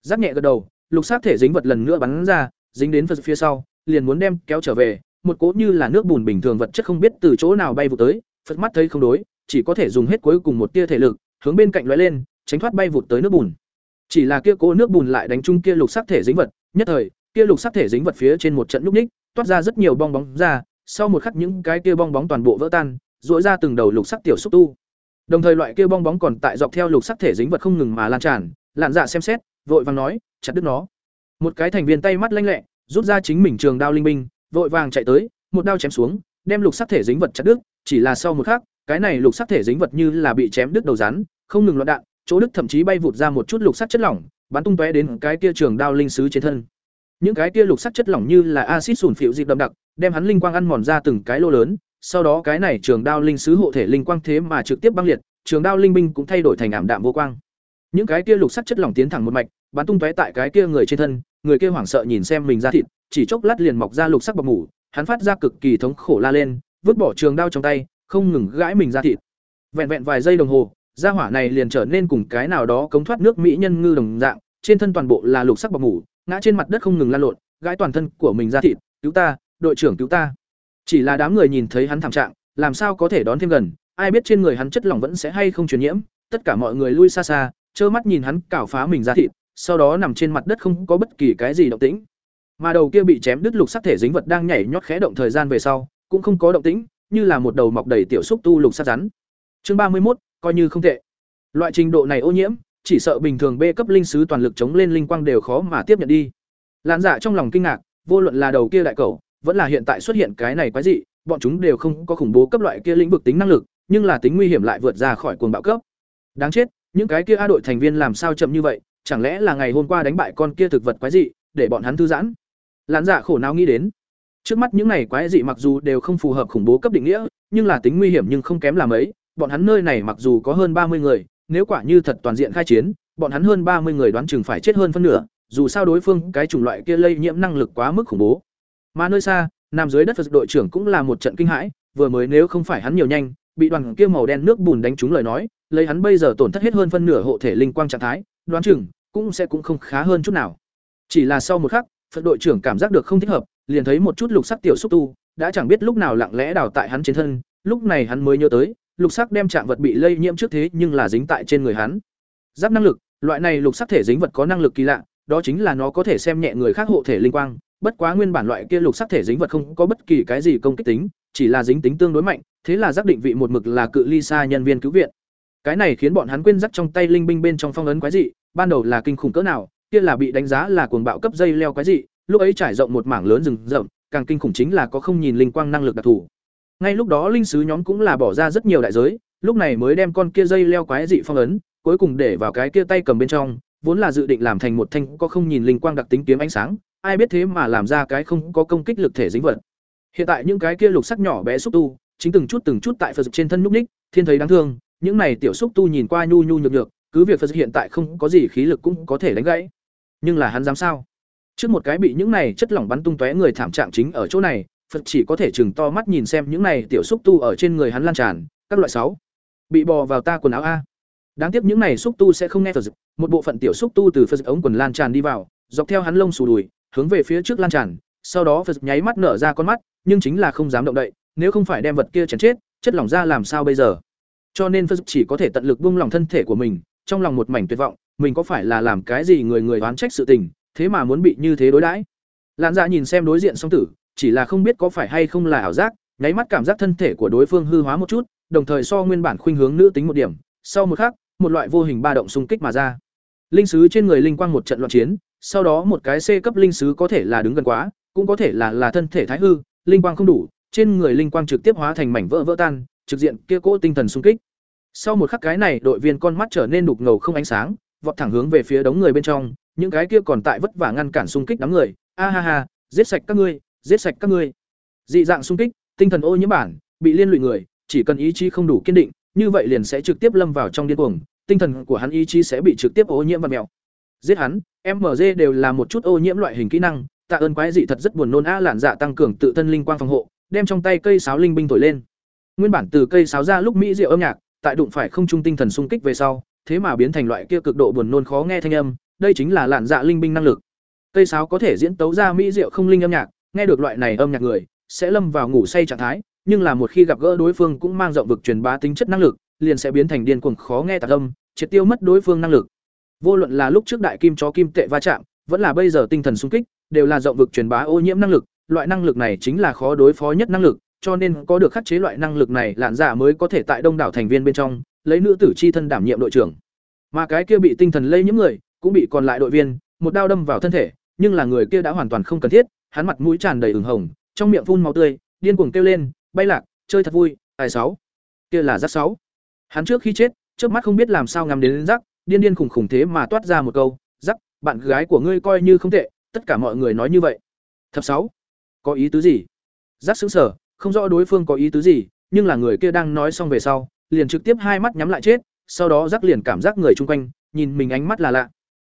Giáp nhẹ gật đầu, lục sát thể dính vật lần nữa bắn ra, dính đến Phật phía sau, liền muốn đem kéo trở về, một cỗ như là nước bùn bình thường vật chất không biết từ chỗ nào bay vụ tới, Phật mắt thấy không đối, chỉ có thể dùng hết cuối cùng một tia thể lực, hướng bên cạnh lóe lên, tránh thoát bay vụt tới nước bùn. Chỉ là kia cỗ nước bùn lại đánh chung kia lục sắc thể dính vật, nhất thời, kia lục sắc thể dính vật phía trên một trận lúc ních, toát ra rất nhiều bong bóng ra, sau một khắc những cái kia bong bóng toàn bộ vỡ tan, rũa ra từng đầu lục sắc tiểu xúc tu. Đồng thời loại kia bong bóng còn tại dọc theo lục sắc thể dính vật không ngừng mà lan tràn, lạn dạ xem xét, vội vàng nói, chặt đứt nó. Một cái thành viên tay mắt lanh lẹ, rút ra chính mình trường đao linh binh, vội vàng chạy tới, một đao chém xuống, đem lục sắc thể dính vật chặt đứt, chỉ là sau một khắc, cái này lục sắc thể dính vật như là bị chém đứt đầu rắn, không ngừng loạn đạn, chỗ đứt thậm chí bay vụt ra một chút lục sắc chất lỏng, bắn tung tóe đến cái kia trường đao linh sứ trên thân. Những cái kia lục sắc chất lỏng như là axit sùn phịu dịp đậm đặc, đem hắn linh quang ăn mòn ra từng cái lô lớn, sau đó cái này trường đao linh sứ hộ thể linh quang thế mà trực tiếp băng liệt, trường đao linh binh cũng thay đổi thành ảm đạm vô quang. Những cái kia lục sắc chất lỏng tiến thẳng một mạch, bắn tung tóe tại cái kia người trên thân, người kia hoảng sợ nhìn xem mình ra thịt, chỉ chốc lát liền mọc ra lục sắc bọc mủ, hắn phát ra cực kỳ thống khổ la lên, vứt bỏ trường đao trong tay, không ngừng gãi mình ra thịt. Vẹn vẹn vài giây đồng hồ, gia hỏa này liền trở nên cùng cái nào đó cống thoát nước mỹ nhân ngư đồng dạng, trên thân toàn bộ là lục sắc bọc mủ, ngã trên mặt đất không ngừng lan lộn, gãi toàn thân của mình ra thịt, "Cứu ta, đội trưởng cứu ta." Chỉ là đám người nhìn thấy hắn thảm trạng, làm sao có thể đón thêm gần, ai biết trên người hắn chất lỏng vẫn sẽ hay không truyền nhiễm, tất cả mọi người lui xa xa, trơ mắt nhìn hắn cào phá mình ra thịt, sau đó nằm trên mặt đất không có bất kỳ cái gì động tĩnh. Mà đầu kia bị chém đứt lục sắc thể dính vật đang nhảy nhót khẽ động thời gian về sau, cũng không có động tĩnh, như là một đầu mọc đầy tiểu xúc tu lục sắc rắn. Chương ba mươi một coi như không tệ. Loại trình độ này ô nhiễm, chỉ sợ bình thường B cấp linh sứ toàn lực chống lên linh quang đều khó mà tiếp nhận đi. Lãn Dạ trong lòng kinh ngạc, vô luận là đầu kia đại cẩu, vẫn là hiện tại xuất hiện cái này quái dị, bọn chúng đều không có khủng bố cấp loại kia lĩnh vực tính năng lực, nhưng là tính nguy hiểm lại vượt ra khỏi cuồng bạo cấp. Đáng chết, những cái kia A đội thành viên làm sao chậm như vậy, chẳng lẽ là ngày hôm qua đánh bại con kia thực vật quái dị, để bọn hắn thư giãn. Lãn Dạ khổ não nghĩ đến. Trước mắt những này quái dị mặc dù đều không phù hợp khủng bố cấp định nghĩa, nhưng là tính nguy hiểm nhưng không kém là mấy, bọn hắn nơi này mặc dù có hơn ba mươi người, nếu quả như thật toàn diện khai chiến, bọn hắn hơn ba mươi người đoán chừng phải chết hơn phân nửa, dù sao đối phương cái chủng loại kia lây nhiễm năng lực quá mức khủng bố. Mà nơi xa, nằm dưới đất Phật đội trưởng cũng là một trận kinh hãi, vừa mới nếu không phải hắn nhiều nhanh, bị đoàn kia màu đen nước bùn đánh trúng lời nói, lấy hắn bây giờ tổn thất hết hơn phân nửa hộ thể linh quang trạng thái, đoán chừng cũng sẽ cũng không khá hơn chút nào. Chỉ là sau một khắc, Phật đội trưởng cảm giác được không thích hợp, liền thấy một chút lục sắc tiểu xúc tu, đã chẳng biết lúc nào lặng lẽ đào tại hắn trên thân, lúc này hắn mới nhớ tới, lục sắc đem chạm vật bị lây nhiễm trước thế nhưng là dính tại trên người hắn. Giáp năng lực, loại này lục sắc thể dính vật có năng lực kỳ lạ, đó chính là nó có thể xem nhẹ người khác hộ thể linh quang, bất quá nguyên bản loại kia lục sắc thể dính vật không có bất kỳ cái gì công kích tính, chỉ là dính tính tương đối mạnh, thế là giác định vị một mực là cự ly xa nhân viên cứu viện. Cái này khiến bọn hắn quên dắt trong tay linh binh bên trong phong ấn quái dị, ban đầu là kinh khủng cỡ nào, kia là bị đánh giá là cuồng bạo cấp dây leo quái dị, lúc ấy trải rộng một mảng lớn rừng rậm, càng kinh khủng chính là có không nhìn linh quang năng lực đặc thù. Ngay lúc đó linh sứ nhóm cũng là bỏ ra rất nhiều đại giới, lúc này mới đem con kia dây leo quái dị phong ấn, cuối cùng để vào cái kia tay cầm bên trong, vốn là dự định làm thành một thanh có không nhìn linh quang đặc tính kiếm ánh sáng, ai biết thế mà làm ra cái không có công kích lực thể dính vật. Hiện tại những cái kia lục sắc nhỏ bé xúc tu, chính từng chút từng chút tại Phật dục trên thân nhúc ních, thiên thấy đáng thương, những này tiểu xúc tu nhìn qua nhu nhu nhược nhược, cứ việc Phật dục hiện tại không có gì khí lực cũng có thể đánh gãy. Nhưng là hắn dám sao? Trước một cái bị những này chất lỏng bắn tung tóe người thảm trạng chính ở chỗ này, Phật chỉ có thể chừng to mắt nhìn xem những này tiểu xúc tu ở trên người hắn lan tràn, các loại sáu. Bị bò vào ta quần áo a. Đáng tiếc những này xúc tu sẽ không nghe Phật, một bộ phận tiểu xúc tu từ Phật ống quần lan tràn đi vào, dọc theo hắn lông xù đùi, hướng về phía trước lan tràn, sau đó Phật nháy mắt nở ra con mắt, nhưng chính là không dám động đậy, nếu không phải đem vật kia chấn chết, chất lỏng ra làm sao bây giờ? Cho nên Phật chỉ có thể tận lực buông lòng thân thể của mình, trong lòng một mảnh tuyệt vọng, mình có phải là làm cái gì người người oán trách sự tình, thế mà muốn bị như thế đối đãi. lạn Dạ nhìn xem đối diện song tử, chỉ là không biết có phải hay không là ảo giác, nháy mắt cảm giác thân thể của đối phương hư hóa một chút, đồng thời so nguyên bản khuynh hướng nữ tính một điểm, sau một khắc, một loại vô hình ba động xung kích mà ra. Linh sứ trên người linh quang một trận loạn chiến, sau đó một cái C cấp linh sứ có thể là đứng gần quá, cũng có thể là là thân thể thái hư, linh quang không đủ, trên người linh quang trực tiếp hóa thành mảnh vỡ vỡ tan, trực diện kia cỗ tinh thần xung kích. Sau một khắc cái này, đội viên con mắt trở nên đục ngầu không ánh sáng, vọt thẳng hướng về phía đống người bên trong, những cái kia còn tại vất vả ngăn cản xung kích đám người, a ha ha, giết sạch các ngươi, giết sạch các ngươi. Dị dạng xung kích, tinh thần ô nhiễm bản, bị liên lụy người, chỉ cần ý chí không đủ kiên định, như vậy liền sẽ trực tiếp lâm vào trong điên cuồng, tinh thần của hắn ý chí sẽ bị trực tiếp ô nhiễm và mèo. Giết hắn, MG đều là một chút ô nhiễm loại hình kỹ năng, tạ ơn quái dị thật rất buồn nôn a lạn dạ tăng cường tự thân linh quang phòng hộ, đem trong tay cây sáo linh binh thổi lên. Nguyên bản từ cây sáo ra lúc mỹ diệu âm nhạc, tại đụng phải không trung tinh thần xung kích về sau, thế mà biến thành loại kia cực độ buồn nôn khó nghe thanh âm, đây chính là lạn dạ linh binh năng lực. Cây sáo có thể diễn tấu ra mỹ diệu không linh âm nhạc, nghe được loại này âm nhạc người sẽ lâm vào ngủ say trạng thái, nhưng là một khi gặp gỡ đối phương cũng mang rộng vực truyền bá tính chất năng lực, liền sẽ biến thành điên cuồng khó nghe tạc âm, triệt tiêu mất đối phương năng lực. Vô luận là lúc trước đại kim chó kim tệ va chạm, vẫn là bây giờ tinh thần xung kích, đều là rộng vực truyền bá ô nhiễm năng lực, loại năng lực này chính là khó đối phó nhất năng lực, cho nên có được khắc chế loại năng lực này lạn giả mới có thể tại đông đảo thành viên bên trong, lấy nữ tử chi thân đảm nhiệm đội trưởng. Mà cái kia bị tinh thần lây nhiễm người, cũng bị còn lại đội viên một đao đâm vào thân thể, nhưng là người kia đã hoàn toàn không cần thiết, hắn mặt mũi tràn đầy ửng hồng, trong miệng phun máu tươi, điên cuồng kêu lên, bay lạc, chơi thật vui, tài sáu. Kia là rắc sáu. Hắn trước khi chết, trước mắt không biết làm sao ngắm đến rắc, điên điên khủng khủng thế mà toát ra một câu, "Rắc, bạn gái của ngươi coi như không tệ." Tất cả mọi người nói như vậy. Thập sáu, có ý tứ gì? Rắc sững sờ, không rõ đối phương có ý tứ gì, nhưng là người kia đang nói xong về sau, liền trực tiếp hai mắt nhắm lại chết, sau đó rắc liền cảm giác người chung quanh nhìn mình ánh mắt là lạ.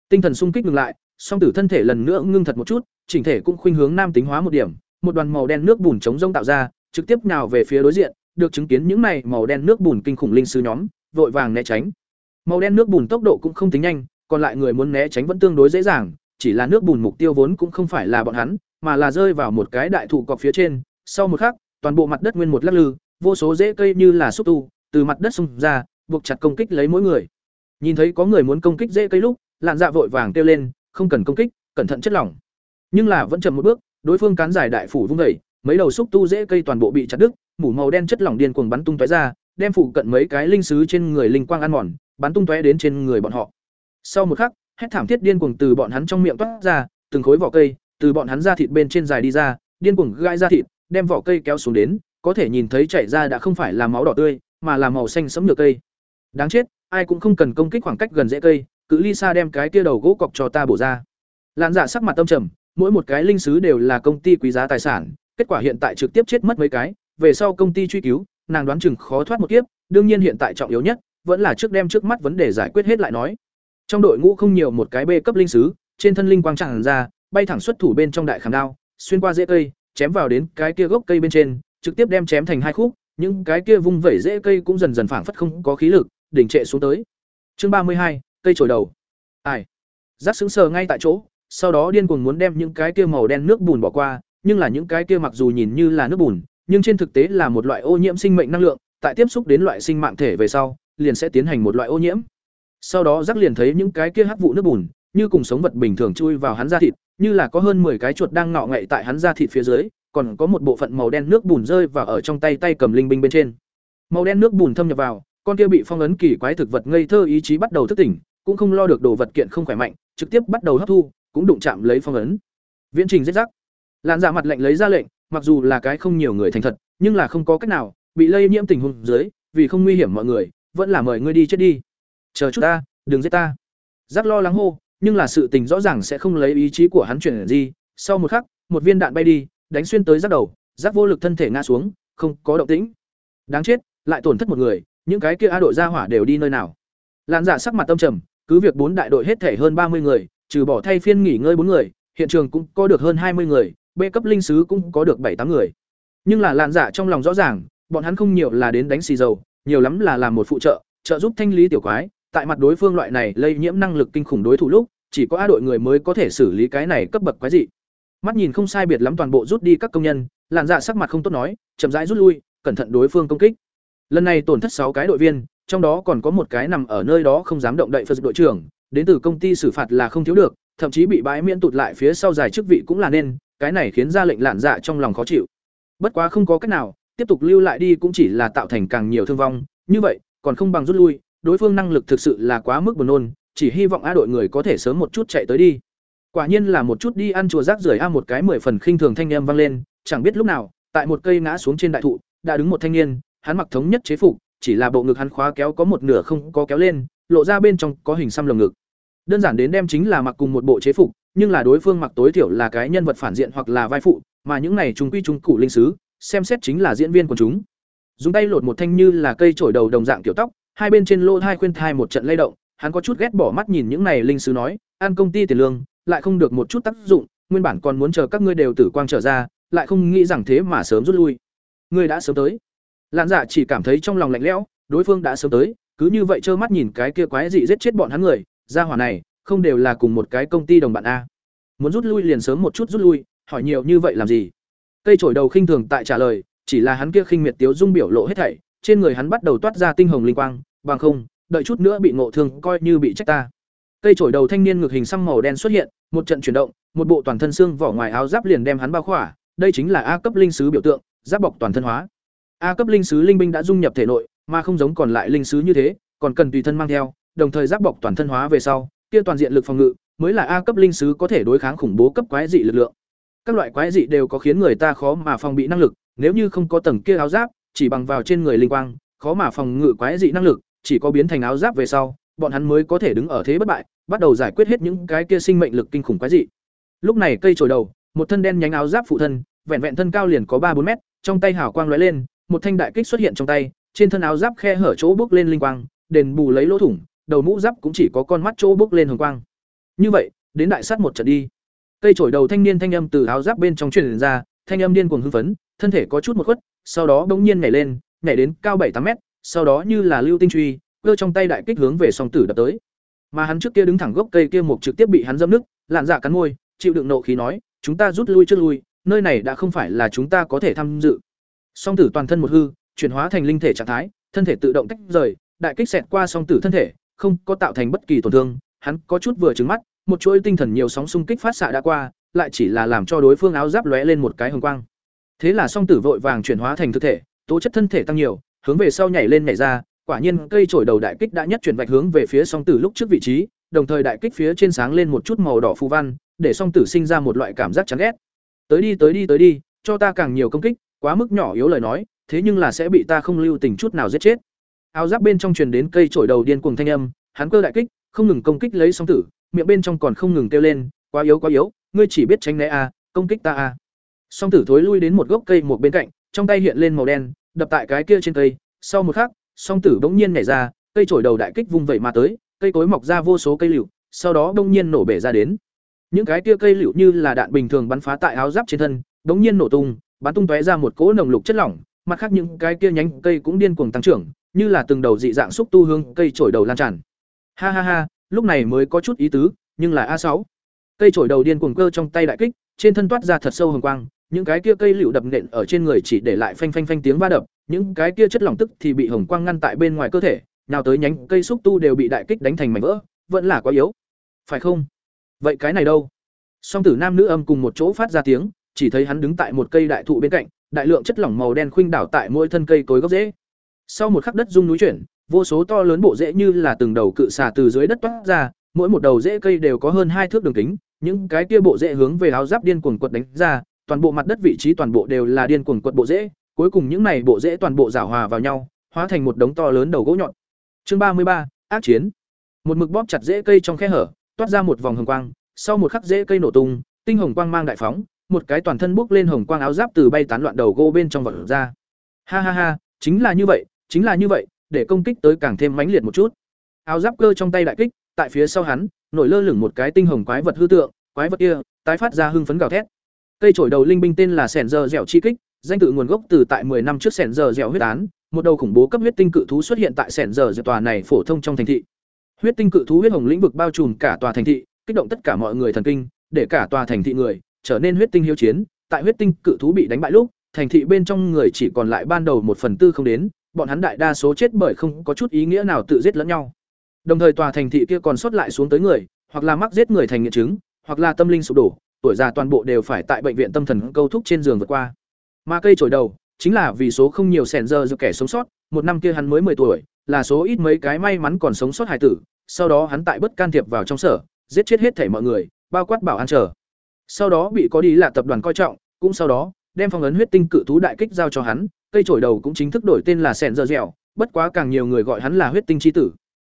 Tinh thần sung kích ngừng lại, song tử thân thể lần nữa ngưng thật một chút, chỉnh thể cũng khuynh hướng nam tính hóa một điểm, một đoàn màu đen nước bùn chống rông tạo ra, trực tiếp nào về phía đối diện, được chứng kiến những này màu đen nước bùn kinh khủng linh sư nhóm, vội vàng né tránh. Màu đen nước bùn tốc độ cũng không tính nhanh, còn lại người muốn né tránh vẫn tương đối dễ dàng, chỉ là nước bùn mục tiêu vốn cũng không phải là bọn hắn, mà là rơi vào một cái đại thụ cọc phía trên, sau một khắc, toàn bộ mặt đất nguyên một lắc lư, vô số rễ cây như là xúc tu, từ mặt đất xung ra, buộc chặt công kích lấy mỗi người. Nhìn thấy có người muốn công kích rễ cây lúc, Lạn Dạ vội vàng kêu lên, không cần công kích, cẩn thận chất lỏng. Nhưng là vẫn chậm một bước, đối phương cán giải đại phủ vung đẩy mấy đầu xúc tu rễ cây toàn bộ bị chặt đứt, mủ màu đen chất lỏng điên cuồng bắn tung tóe ra, đem phủ cận mấy cái linh sứ trên người linh quang ăn mòn, bắn tung tóe đến trên người bọn họ. Sau một khắc, hét thảm thiết điên cuồng từ bọn hắn trong miệng toát ra, từng khối vỏ cây, từ bọn hắn ra thịt bên trên dài đi ra, điên cuồng gai ra thịt, đem vỏ cây kéo xuống đến, có thể nhìn thấy chảy ra đã không phải là máu đỏ tươi, mà là màu xanh sẫm nhựa cây. Đáng chết, ai cũng không cần công kích khoảng cách gần rễ cây, cự ly xa đem cái kia đầu gỗ cọc cho ta bổ ra. làn giả sắc mặt tâm trầm, mỗi một cái linh sứ đều là công ty quý giá tài sản, kết quả hiện tại trực tiếp chết mất mấy cái, về sau công ty truy cứu, nàng đoán chừng khó thoát một kiếp, đương nhiên hiện tại trọng yếu nhất vẫn là trước đem trước mắt vấn đề giải quyết hết lại nói. Trong đội ngũ không nhiều một cái B cấp linh sứ, trên thân linh quang tràn ra, bay thẳng xuất thủ bên trong đại khảm đao, xuyên qua rễ cây, chém vào đến cái kia gốc cây bên trên, trực tiếp đem chém thành hai khúc, những cái kia vung vẩy rễ cây cũng dần dần phảng phất không có khí lực, đỉnh trệ xuống tới. Chương ba mươi hai, cây chổi đầu. Ai? Giác sững sờ ngay tại chỗ, sau đó điên cuồng muốn đem những cái kia màu đen nước bùn bỏ qua, nhưng là những cái kia mặc dù nhìn như là nước bùn, nhưng trên thực tế là một loại ô nhiễm sinh mệnh năng lượng, tại tiếp xúc đến loại sinh mạng thể về sau, liền sẽ tiến hành một loại ô nhiễm. Sau đó rắc liền thấy những cái kia hắc vụ nước bùn, như cùng sống vật bình thường chui vào hắn da thịt, như là có hơn 10 cái chuột đang ngọ ngậy tại hắn da thịt phía dưới, còn có một bộ phận màu đen nước bùn rơi vào ở trong tay tay cầm linh binh bên trên. Màu đen nước bùn thâm nhập vào, con kia bị phong ấn kỳ quái thực vật ngây thơ ý chí bắt đầu thức tỉnh, cũng không lo được đồ vật kiện không khỏe mạnh, trực tiếp bắt đầu hấp thu, cũng đụng chạm lấy phong ấn. Viễn trình giết rắc. Lạn Dạ mặt lệnh lấy ra lệnh, mặc dù là cái không nhiều người thành thật, nhưng là không có cách nào, bị lây nhiễm tình huống dưới, vì không nguy hiểm mọi người, vẫn là mời ngươi đi chết đi. Chờ chút ta, đừng giết ta. Giác lo lắng hô, nhưng là sự tình rõ ràng sẽ không lấy ý chí của hắn chuyển gì. Sau một khắc, một viên đạn bay đi, đánh xuyên tới giác đầu, giác vô lực thân thể ngã xuống, không có động tĩnh. Đáng chết, lại tổn thất một người, những cái kia a đội ra hỏa đều đi nơi nào? Lạn Dạ sắc mặt tâm trầm, cứ việc bốn đại đội hết thể hơn ba mươi người, trừ bỏ thay phiên nghỉ ngơi bốn người, hiện trường cũng có được hơn hai mươi người, B cấp linh sứ cũng có được bảy tám người. Nhưng là Lạn Dạ trong lòng rõ ràng, bọn hắn không nhiều là đến đánh xì dầu, nhiều lắm là làm một phụ trợ, trợ giúp thanh lý tiểu quái, tại mặt đối phương loại này lây nhiễm năng lực kinh khủng đối thủ lúc, chỉ có A đội người mới có thể xử lý cái này cấp bậc quái dị. Mắt nhìn không sai biệt lắm toàn bộ rút đi các công nhân, Lạn Dạ sắc mặt không tốt nói, chậm rãi rút lui, cẩn thận đối phương công kích. Lần này tổn thất sáu cái đội viên, trong đó còn có một cái nằm ở nơi đó không dám động đậy phật đội trưởng, đến từ công ty xử phạt là không thiếu được, thậm chí bị bãi miễn tụt lại phía sau giải chức vị cũng là nên, cái này khiến ra lệnh lạn dạ trong lòng khó chịu. Bất quá không có cách nào, tiếp tục lưu lại đi cũng chỉ là tạo thành càng nhiều thương vong, như vậy, còn không bằng rút lui, đối phương năng lực thực sự là quá mức buồn nôn, chỉ hy vọng A đội người có thể sớm một chút chạy tới đi. Quả nhiên là một chút đi ăn chùa rác rưởi a một cái mười phần khinh thường thanh âm vang lên, chẳng biết lúc nào, tại một cây ngã xuống trên đại thụ, đã đứng một thanh niên, hắn mặc thống nhất chế phục, chỉ là bộ ngực hắn khóa kéo có một nửa không có kéo lên, lộ ra bên trong có hình xăm lồng ngực. Đơn giản đến đem chính là mặc cùng một bộ chế phục, nhưng là đối phương mặc tối thiểu là cái nhân vật phản diện hoặc là vai phụ, mà những này trùng quy trùng cụ linh sứ, xem xét chính là diễn viên của chúng. Dùng tay lột một thanh như là cây chổi đầu đồng dạng kiểu tóc, hai bên trên lỗ hai khuyên thai một trận lay động, hắn có chút ghét bỏ mắt nhìn những này linh sứ nói, ăn công ty tiền lương, lại không được một chút tác dụng, nguyên bản còn muốn chờ các ngươi đều tử quang trở ra, lại không nghĩ rằng thế mà sớm rút lui. Ngươi đã sớm tới. Lạn Dạ chỉ cảm thấy trong lòng lạnh lẽo, đối phương đã sớm tới, cứ như vậy trơ mắt nhìn cái kia quái dị giết chết bọn hắn người, gia hỏa này, không đều là cùng một cái công ty đồng bạn a. Muốn rút lui liền sớm một chút rút lui, hỏi nhiều như vậy làm gì? Cây chổi đầu khinh thường tại trả lời, chỉ là hắn kia khinh miệt tiếu dung biểu lộ hết thảy, trên người hắn bắt đầu toát ra tinh hồng linh quang, bằng không, đợi chút nữa bị ngộ thương coi như bị trách ta. Cây chổi đầu thanh niên ngực hình xăm màu đen xuất hiện, một trận chuyển động, một bộ toàn thân xương vỏ ngoài áo giáp liền đem hắn bao khỏa, đây chính là A cấp linh sứ biểu tượng, giáp bọc toàn thân hóa. A cấp linh sứ linh binh đã dung nhập thể nội, mà không giống còn lại linh sứ như thế, còn cần tùy thân mang theo, đồng thời giáp bọc toàn thân hóa về sau, kia toàn diện lực phòng ngự mới là A cấp linh sứ có thể đối kháng khủng bố cấp quái dị lực lượng. Các loại quái dị đều có khiến người ta khó mà phòng bị năng lực, nếu như không có tầng kia áo giáp, chỉ bằng vào trên người linh quang, khó mà phòng ngự quái dị năng lực, chỉ có biến thành áo giáp về sau, bọn hắn mới có thể đứng ở thế bất bại, bắt đầu giải quyết hết những cái kia sinh mệnh lực kinh khủng quái dị. Lúc này cây chổi đầu, một thân đen nhánh áo giáp phụ thân, vẹn vẹn thân cao liền có ba bốn mét, trong tay hào quang lóe lên, một thanh đại kích xuất hiện trong tay, trên thân áo giáp khe hở chỗ bước lên linh quang, đền bù lấy lỗ thủng, đầu mũ giáp cũng chỉ có con mắt chỗ bước lên hồng quang. Như vậy, đến đại sát một trận đi. Cây chổi đầu thanh niên thanh âm từ áo giáp bên trong truyền ra, thanh âm điên cuồng hưng phấn, thân thể có chút một khuất, sau đó bỗng nhiên nhảy lên, nhảy đến cao bảy tám mét, sau đó như là lưu tinh truy, cơ trong tay đại kích hướng về song tử đập tới. Mà hắn trước kia đứng thẳng gốc cây kia mục trực tiếp bị hắn dâm nước, lạn dạ cắn môi, chịu đựng nộ khí nói, chúng ta rút lui trước lui, nơi này đã không phải là chúng ta có thể tham dự. Song tử toàn thân một hư, chuyển hóa thành linh thể trạng thái, thân thể tự động tách rời, đại kích xẹt qua song tử thân thể, không có tạo thành bất kỳ tổn thương, hắn có chút vừa trừng mắt, một chuỗi tinh thần nhiều sóng xung kích phát xạ đã qua, lại chỉ là làm cho đối phương áo giáp lóe lên một cái hồng quang. Thế là song tử vội vàng chuyển hóa thành thực thể, tố chất thân thể tăng nhiều, hướng về sau nhảy lên nhảy ra, quả nhiên cây chổi đầu đại kích đã nhất chuyển vạch hướng về phía song tử lúc trước vị trí, đồng thời đại kích phía trên sáng lên một chút màu đỏ phù văn, để song tử sinh ra một loại cảm giác chán ghét. Tới đi tới đi tới đi, cho ta càng nhiều công kích, quá mức nhỏ yếu lời nói, thế nhưng là sẽ bị ta không lưu tình chút nào giết chết. Áo giáp bên trong truyền đến cây chổi đầu điên cuồng thanh âm, hắn cơ đại kích, không ngừng công kích lấy song tử, miệng bên trong còn không ngừng kêu lên, quá yếu quá yếu, ngươi chỉ biết tránh né a, à, công kích ta a. À. Song tử thối lui đến một gốc cây một bên cạnh, trong tay hiện lên màu đen, đập tại cái kia trên cây, sau một khắc, song tử bỗng nhiên nhảy ra, cây chổi đầu đại kích vung vẩy mà tới, cây cối mọc ra vô số cây liễu, sau đó bỗng nhiên nổ bể ra đến. Những cái kia cây liễu như là đạn bình thường bắn phá tại áo giáp trên thân, bỗng nhiên nổ tung, bắn tung tóe ra một cỗ nồng lục chất lỏng, mặt khác những cái kia nhánh cây cũng điên cuồng tăng trưởng, như là từng đầu dị dạng xúc tu hương cây chổi đầu lan tràn. Ha ha ha, lúc này mới có chút ý tứ, nhưng là a sáu. Cây chổi đầu điên cuồng cơ trong tay đại kích, trên thân toát ra thật sâu hồng quang, những cái kia cây liễu đập nện ở trên người chỉ để lại phanh phanh phanh tiếng va đập, những cái kia chất lỏng tức thì bị hồng quang ngăn tại bên ngoài cơ thể, nào tới nhánh cây xúc tu đều bị đại kích đánh thành mảnh vỡ, vẫn là quá yếu. Phải không? Vậy cái này đâu? Song tử nam nữ âm cùng một chỗ phát ra tiếng, chỉ thấy hắn đứng tại một cây đại thụ bên cạnh, đại lượng chất lỏng màu đen khuynh đảo tại mỗi thân cây cối gốc rễ. Sau một khắc đất rung núi chuyển, vô số to lớn bộ rễ như là từng đầu cự xà từ dưới đất toát ra, mỗi một đầu rễ cây đều có hơn hai thước đường kính, những cái kia bộ rễ hướng về áo giáp điên cuồng quật đánh ra, toàn bộ mặt đất vị trí toàn bộ đều là điên cuồng quật bộ rễ, cuối cùng những này bộ rễ toàn bộ giảo hòa vào nhau, hóa thành một đống to lớn đầu gỗ nhọn. Chương ba mươi ba, ác chiến. Một mực bóp chặt rễ cây trong khe hở, toát ra một vòng hồng quang, sau một khắc rễ cây nổ tung, tinh hồng quang mang đại phóng, một cái toàn thân bốc lên hồng quang áo giáp từ bay tán loạn đầu gỗ bên trong vọt ra. Ha ha ha, chính là như vậy, chính là như vậy, để công kích tới càng thêm mãnh liệt một chút. Áo giáp cơ trong tay đại kích, tại phía sau hắn, nổi lơ lửng một cái tinh hồng quái vật hư tượng, quái vật kia, tái phát ra hưng phấn gào thét. Cây chổi đầu linh binh tên là Sễn Giờ Dẻo chi kích, danh tự nguồn gốc từ tại 10 năm trước Sễn Giờ Dẻo huyết án, một đầu khủng bố cấp huyết tinh cự thú xuất hiện tại Sễn Giờ Dẻo tòa này phổ thông trong thành thị. Huyết tinh cự thú huyết hồng lĩnh vực bao trùm cả tòa thành thị, kích động tất cả mọi người thần kinh, để cả tòa thành thị người trở nên huyết tinh hiếu chiến, tại huyết tinh cự thú bị đánh bại lúc, thành thị bên trong người chỉ còn lại ban đầu một phần tư không đến, bọn hắn đại đa số chết bởi không có chút ý nghĩa nào tự giết lẫn nhau. Đồng thời tòa thành thị kia còn sót lại xuống tới người, hoặc là mắc giết người thành nghiện chứng, hoặc là tâm linh sụp đổ, tuổi già toàn bộ đều phải tại bệnh viện tâm thần câu thúc trên giường vượt qua. Mà cây chổi đầu, chính là vì số không nhiều sẻn giờ do kẻ sống sót, một năm kia hắn mới 10 tuổi, là số ít mấy cái may mắn còn sống sót hải tử, sau đó hắn tại bất can thiệp vào trong sở, giết chết hết thảy mọi người, bao quát bảo an trở. Sau đó bị có đi là tập đoàn coi trọng, cũng sau đó, đem phong ấn huyết tinh cự thú đại kích giao cho hắn, cây chổi đầu cũng chính thức đổi tên là sẻn giờ dẻo, bất quá càng nhiều người gọi hắn là huyết tinh chi tử.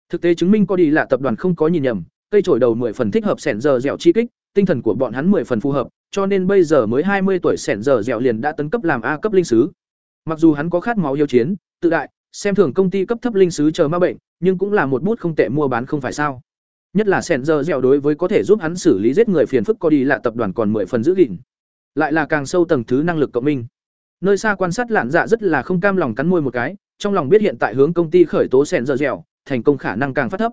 Thực tế chứng minh có đi là tập đoàn không có nhìn nhầm, cây chổi đầu 10 phần thích hợp sẻn giờ dẻo chi kích, tinh thần của bọn hắn 10 phần phù hợp, cho nên bây giờ mới 20 tuổi sẻn giờ dẻo liền đã tấn cấp làm A cấp linh sứ. Mặc dù hắn có khát máu yêu chiến, tự đại, xem thường công ty cấp thấp linh sứ chờ ma bệnh, nhưng cũng là một bút không tệ mua bán không phải sao? Nhất là sẻn giờ dẻo đối với có thể giúp hắn xử lý giết người phiền phức có đi là tập đoàn còn 10 phần giữ gìn. Lại là càng sâu tầng thứ năng lực cộng minh. Nơi xa quan sát lạn dạ rất là không cam lòng cắn môi một cái, trong lòng biết hiện tại hướng công ty khởi tố sẻn giờ dẻo, thành công khả năng càng phát thấp.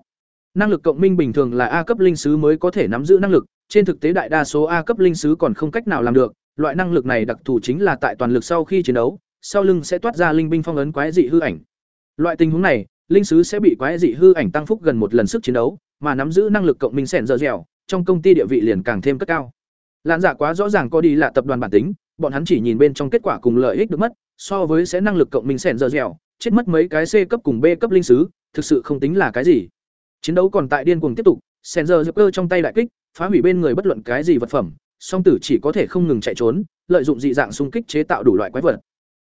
Năng lực cộng minh bình thường là A cấp linh sứ mới có thể nắm giữ năng lực, trên thực tế đại đa số A cấp linh sứ còn không cách nào làm được, loại năng lực này đặc thù chính là tại toàn lực sau khi chiến đấu, sau lưng sẽ toát ra linh binh phong ấn quái dị hư ảnh. Loại tình huống này, linh sứ sẽ bị quái dị hư ảnh tăng phúc gần một lần sức chiến đấu, mà nắm giữ năng lực cộng minh sẻn dở dẻo, trong công ty địa vị liền càng thêm cất cao. Lạn giả quá rõ ràng có đi là tập đoàn bản tính, bọn hắn chỉ nhìn bên trong kết quả cùng lợi ích được mất, so với sẽ năng lực cộng minh sẻn dở dẻo, chết mất mấy cái C cấp cùng B cấp linh sứ, thực sự không tính là cái gì. Chiến đấu còn tại điên cuồng tiếp tục, sẻn giờ cơ trong tay đại kích, phá hủy bên người bất luận cái gì vật phẩm, song tử chỉ có thể không ngừng chạy trốn, lợi dụng dị dạng xung kích chế tạo đủ loại quái vật.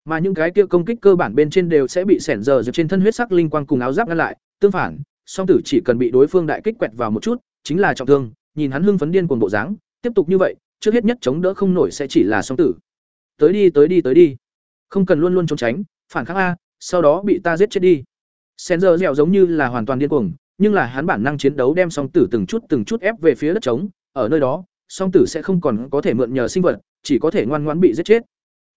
Mà những cái kia công kích cơ bản bên trên đều sẽ bị sẻn giờ trên thân huyết sắc linh quang cùng áo giáp ngăn lại, tương phản, song tử chỉ cần bị đối phương đại kích quẹt vào một chút, chính là trọng thương, nhìn hắn hưng phấn điên cuồng bộ dáng, tiếp tục như vậy, trước hết nhất chống đỡ không nổi sẽ chỉ là song tử. Tới đi tới đi tới đi. Không cần luôn luôn trốn tránh, phản kháng a, sau đó bị ta giết chết đi. sen giờ dẻo giống như là hoàn toàn điên cuồng, nhưng là hắn bản năng chiến đấu đem song tử từng chút từng chút ép về phía đất trống, ở nơi đó, song tử sẽ không còn có thể mượn nhờ sinh vật, chỉ có thể ngoan ngoãn bị giết chết.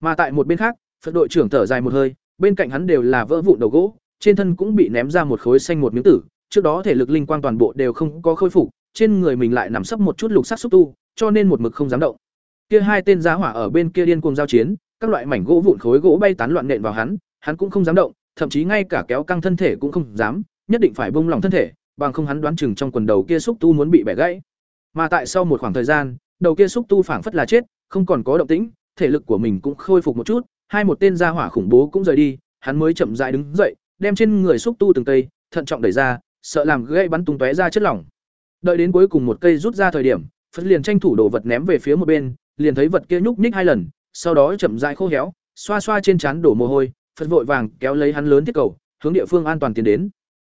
Mà tại một bên khác, Phật đội trưởng thở dài một hơi, bên cạnh hắn đều là vỡ vụn đầu gỗ, trên thân cũng bị ném ra một khối xanh một miếng tử, trước đó thể lực linh quang toàn bộ đều không có khôi phục, trên người mình lại nằm sấp một chút lục sắc xúc tu, cho nên một mực không dám động. Kia hai tên giá hỏa ở bên kia điên cuồng giao chiến, các loại mảnh gỗ vụn khối gỗ bay tán loạn nện vào hắn, hắn cũng không dám động, thậm chí ngay cả kéo căng thân thể cũng không dám, nhất định phải bung lỏng thân thể, bằng không hắn đoán chừng trong quần đầu kia xúc tu muốn bị bẻ gãy. Mà tại sau một khoảng thời gian, đầu kia xúc tu phảng phất là chết, không còn có động tĩnh, thể lực của mình cũng khôi phục một chút, hai một tên gia hỏa khủng bố cũng rời đi, hắn mới chậm rãi đứng dậy, đem trên người xúc tu từng cây, thận trọng đẩy ra, sợ làm gây bắn tung tóe ra chất lỏng. Đợi đến cuối cùng một cây rút ra thời điểm, Phật liền tranh thủ đồ vật ném về phía một bên, liền thấy vật kia nhúc nhích hai lần, sau đó chậm rãi khô héo, xoa xoa trên trán đổ mồ hôi, Phật vội vàng kéo lấy hắn lớn thiết cầu, hướng địa phương an toàn tiến đến.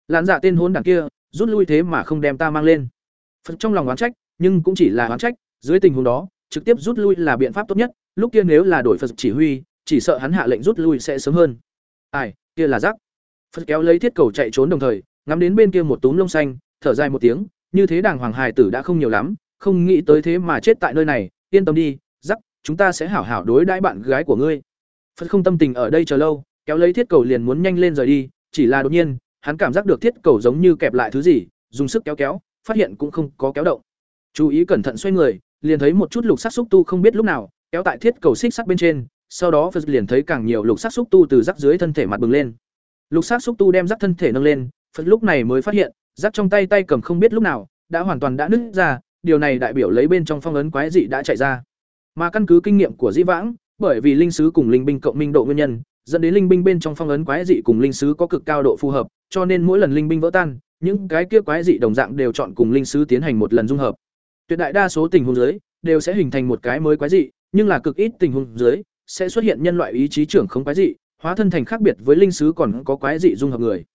Lãn dạ tên hôn đảng kia, rút lui thế mà không đem ta mang lên. Phật trong lòng oán trách, nhưng cũng chỉ là oán trách, dưới tình huống đó, trực tiếp rút lui là biện pháp tốt nhất, lúc kia nếu là đổi Phật chỉ huy, chỉ sợ hắn hạ lệnh rút lui sẽ sớm hơn. Ai, kia là rắc. Phật kéo lấy thiết cầu chạy trốn đồng thời, ngắm đến bên kia một túm lông xanh, thở dài một tiếng, như thế đàng hoàng hài tử đã không nhiều lắm, không nghĩ tới thế mà chết tại nơi này, yên tâm đi, rắc, chúng ta sẽ hảo hảo đối đãi bạn gái của ngươi. Phật không tâm tình ở đây chờ lâu, kéo lấy thiết cầu liền muốn nhanh lên rời đi, chỉ là đột nhiên, hắn cảm giác được thiết cầu giống như kẹp lại thứ gì, dùng sức kéo kéo, phát hiện cũng không có kéo động. Chú ý cẩn thận xoay người, liền thấy một chút lục sắc xúc tu không biết lúc nào kéo tại thiết cầu xích sắt bên trên sau đó phật liền thấy càng nhiều lục sắc xúc tu từ rắc dưới thân thể mặt bừng lên lục sắc xúc tu đem rắc thân thể nâng lên phật lúc này mới phát hiện rác trong tay tay cầm không biết lúc nào, đã hoàn toàn đã nứt ra, điều này đại biểu lấy bên trong phong ấn quái dị đã chạy ra. Mà căn cứ kinh nghiệm của dĩ vãng, bởi vì linh sứ cùng linh binh cộng minh độ nguyên nhân, dẫn đến linh binh bên trong phong ấn quái dị cùng linh sứ có cực cao độ phù hợp, cho nên mỗi lần linh binh vỡ tan, những cái kia quái dị đồng dạng đều chọn cùng linh sứ tiến hành một lần dung hợp. Tuyệt đại đa số tình huống dưới, đều sẽ hình thành một cái mới quái dị, nhưng là cực ít tình huống dưới, sẽ xuất hiện nhân loại ý chí trưởng không quái dị, hóa thân thành khác biệt với linh sứ còn có quái dị dung hợp người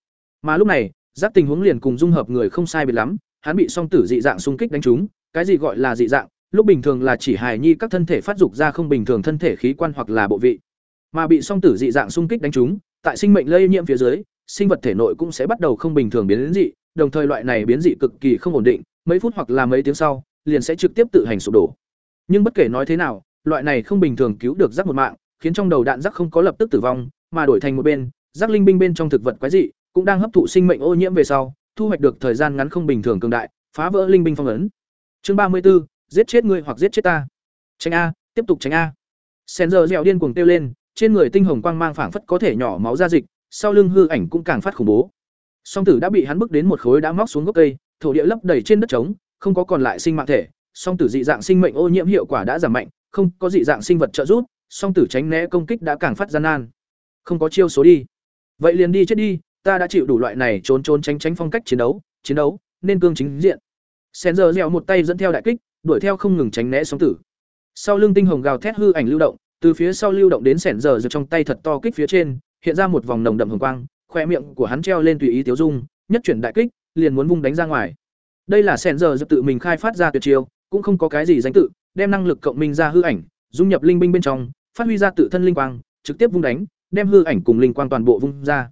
mà lúc này, giáp tình huống liền cùng dung hợp người không sai biệt lắm, hắn bị song tử dị dạng xung kích đánh trúng, cái gì gọi là dị dạng? Lúc bình thường là chỉ hài nhi các thân thể phát dục ra không bình thường thân thể khí quan hoặc là bộ vị. Mà bị song tử dị dạng xung kích đánh trúng, tại sinh mệnh lây nhiễm phía dưới, sinh vật thể nội cũng sẽ bắt đầu không bình thường biến đến dị, đồng thời loại này biến dị cực kỳ không ổn định, mấy phút hoặc là mấy tiếng sau, liền sẽ trực tiếp tự hành sụp đổ. Nhưng bất kể nói thế nào, loại này không bình thường cứu được rắc một mạng, khiến trong đầu đạn rắc không có lập tức tử vong, mà đổi thành một bên rắc linh binh bên trong thực vật quái dị cũng đang hấp thụ sinh mệnh ô nhiễm về sau thu hoạch được thời gian ngắn không bình thường cường đại phá vỡ linh binh phong ấn. Chương ba mươi 34, giết chết ngươi hoặc giết chết ta. Tránh a tiếp tục tránh a. Senzer dẻo điên cuồng tiêu lên trên người tinh hồng quang mang phảng phất có thể nhỏ máu ra dịch sau lưng hư ảnh cũng càng phát khủng bố. Song tử đã bị hắn bước đến một khối đã móc xuống gốc cây thổ địa lấp đầy trên đất trống không có còn lại sinh mạng thể. Song tử dị dạng sinh mệnh ô nhiễm hiệu quả đã giảm mạnh không có dị dạng sinh vật trợ giúp song tử tránh né công kích đã càng phát gian nan. Không có chiêu số đi. Vậy liền đi chết đi ta đã chịu đủ loại này trốn trốn tránh tránh phong cách chiến đấu chiến đấu, nên cương chính diện. Sen giờ dẻo một tay dẫn theo đại kích, đuổi theo không ngừng tránh né sóng tử. Sau lưng tinh hồng gào thét hư ảnh lưu động, từ phía sau lưu động đến sẻn giờ giật trong tay thật to kích phía trên, hiện ra một vòng nồng đậm hồng quang khoe miệng của hắn treo lên tùy ý tiêu dung, nhất chuyển đại kích, liền muốn vung đánh ra ngoài. Đây là sẻn giờ giật tự mình khai phát ra tuyệt chiêu, cũng không có cái gì danh tự, đem năng lực cộng minh ra hư ảnh, dung nhập linh binh bên trong, phát huy ra tự thân linh quang, trực tiếp vung đánh, đem hư ảnh cùng linh quang toàn bộ vung ra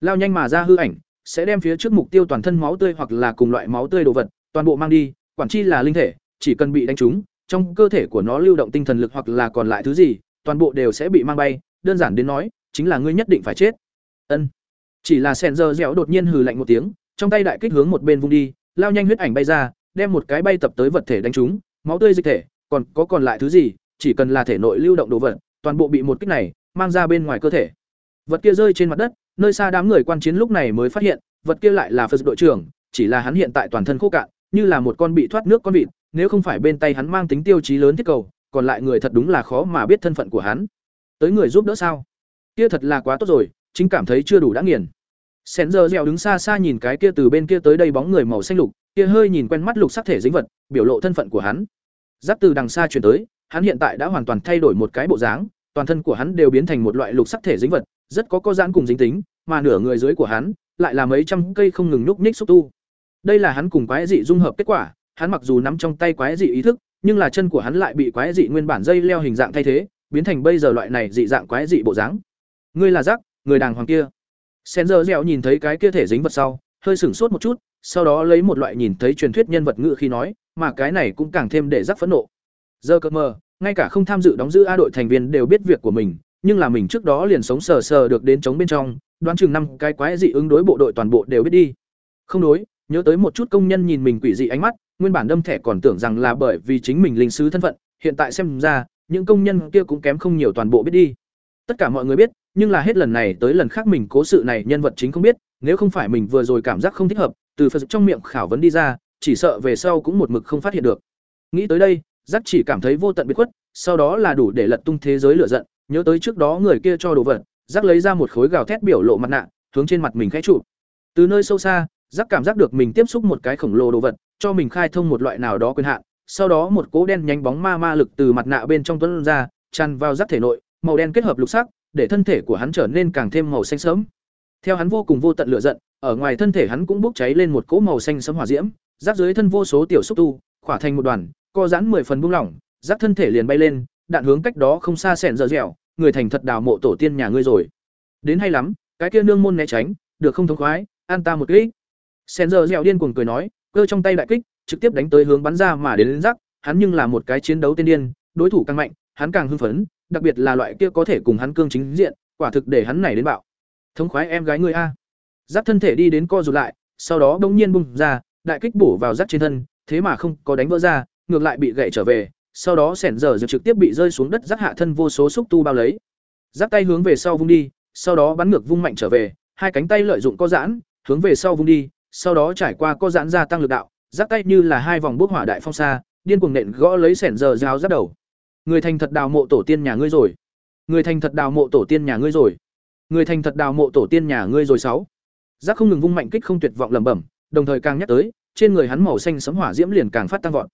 lao nhanh mà ra hư ảnh, sẽ đem phía trước mục tiêu toàn thân máu tươi hoặc là cùng loại máu tươi đồ vật, toàn bộ mang đi, quản chi là linh thể, chỉ cần bị đánh trúng, trong cơ thể của nó lưu động tinh thần lực hoặc là còn lại thứ gì, toàn bộ đều sẽ bị mang bay, đơn giản đến nói, chính là ngươi nhất định phải chết. Ân. Chỉ là sèn giờ dẻo đột nhiên hừ lạnh một tiếng, trong tay đại kích hướng một bên vung đi, lao nhanh huyết ảnh bay ra, đem một cái bay tập tới vật thể đánh trúng, máu tươi dịch thể, còn có còn lại thứ gì, chỉ cần là thể nội lưu động đồ vật, toàn bộ bị một kích này, mang ra bên ngoài cơ thể. Vật kia rơi trên mặt đất nơi xa đám người quan chiến lúc này mới phát hiện vật kia lại là phật đội trưởng chỉ là hắn hiện tại toàn thân khô cạn như là một con bị thoát nước con vịt nếu không phải bên tay hắn mang tính tiêu chí lớn thiết cầu còn lại người thật đúng là khó mà biết thân phận của hắn. Tới người giúp đỡ sao? Kia thật là quá tốt rồi chính cảm thấy chưa đủ đã nghiền. Sén giờ dẻo đứng xa xa nhìn cái kia từ bên kia tới đây bóng người màu xanh lục, kia hơi nhìn quen mắt lục sắc thể dính vật, biểu lộ thân phận của hắn. Giáp từ đằng xa chuyển tới, hắn hiện tại đã hoàn toàn thay đổi một cái bộ dáng, toàn thân của hắn đều biến thành một loại lục sắc thể dính vật, rất có co giãn cùng dính tính, mà nửa người dưới của hắn lại là mấy trăm cây không ngừng nhúc nhích xúc tu. Đây là hắn cùng quái dị dung hợp kết quả, hắn mặc dù nắm trong tay quái dị ý thức, nhưng là chân của hắn lại bị quái dị nguyên bản dây leo hình dạng thay thế, biến thành bây giờ loại này dị dạng quái dị bộ dáng. Ngươi là rắc, người đàng hoàng kia. Sen giờ dẻo nhìn thấy cái kia thể dính vật sau, hơi sửng sốt một chút, sau đó lấy một loại nhìn thấy truyền thuyết nhân vật ngữ khi nói, mà cái này cũng càng thêm để rắc phẫn nộ. Giờ cơ mờ, ngay cả không tham dự đóng giữ A đội thành viên đều biết việc của mình, nhưng là mình trước đó liền sống sờ sờ được đến chống bên trong, đoán chừng năm cái quái dị ứng đối bộ đội toàn bộ đều biết đi. Không đối, nhớ tới một chút công nhân nhìn mình quỷ dị ánh mắt, nguyên bản đâm thẻ còn tưởng rằng là bởi vì chính mình linh sứ thân phận, hiện tại xem ra, những công nhân kia cũng kém không nhiều toàn bộ biết đi. Tất cả mọi người biết, nhưng là hết lần này tới lần khác mình cố sự này nhân vật chính không biết, nếu không phải mình vừa rồi cảm giác không thích hợp, từ Phật trong miệng khảo vấn đi ra, chỉ sợ về sau cũng một mực không phát hiện được. Nghĩ tới đây, giác chỉ cảm thấy vô tận biệt khuất, sau đó là đủ để lật tung thế giới lửa giận, nhớ tới trước đó người kia cho đồ vật, giác lấy ra một khối gào thét biểu lộ mặt nạ, hướng trên mặt mình khẽ chụp. Từ nơi sâu xa, giác cảm giác được mình tiếp xúc một cái khổng lồ đồ vật, cho mình khai thông một loại nào đó quyền hạn, sau đó một cỗ đen nhánh bóng ma ma lực từ mặt nạ bên trong tuấn ra, tràn vào giác thể nội, màu đen kết hợp lục sắc, để thân thể của hắn trở nên càng thêm màu xanh sớm. Theo hắn vô cùng vô tận lửa giận, ở ngoài thân thể hắn cũng bốc cháy lên một cỗ màu xanh sẫm hỏa diễm, rác dưới thân vô số tiểu xúc tu, khỏa thành một đoàn, co giãn mười phần buông lỏng, rác thân thể liền bay lên, đạn hướng cách đó không xa sẹn dở dẻo, người thành thật đào mộ tổ tiên nhà ngươi rồi. Đến hay lắm, cái kia nương môn né tránh, được không thống khoái, an ta một kích. Sẹn dở dẻo điên cuồng cười nói, cơ trong tay đại kích, trực tiếp đánh tới hướng bắn ra mà đến, đến rắc hắn nhưng là một cái chiến đấu tiên điên, đối thủ càng mạnh, hắn càng hưng phấn, đặc biệt là loại kia có thể cùng hắn cương chính diện, quả thực để hắn này đến bạo. Thống khoái em gái ngươi a. Giáp thân thể đi đến co rụt lại, sau đó bỗng nhiên bung ra, đại kích bổ vào giáp trên thân, thế mà không có đánh vỡ ra, ngược lại bị gãy trở về, sau đó sẻn giờ trực tiếp bị rơi xuống đất rắc hạ thân vô số xúc tu bao lấy. Rắc tay hướng về sau vung đi, sau đó bắn ngược vung mạnh trở về, hai cánh tay lợi dụng co giãn, hướng về sau vung đi, sau đó trải qua co giãn gia tăng lực đạo, rắc tay như là hai vòng bốc hỏa đại phong xa, điên cuồng nện gõ lấy sẻn giờ dao rắt đầu. Người thành thật đào mộ tổ tiên nhà ngươi rồi. Người thành thật đào mộ tổ tiên nhà ngươi rồi. Người thành thật đào mộ tổ tiên nhà ngươi rồi sáu. Giác không ngừng vung mạnh kích không tuyệt vọng lẩm bẩm, đồng thời càng nhắc tới, trên người hắn màu xanh sấm hỏa diễm liền càng phát tăng vọt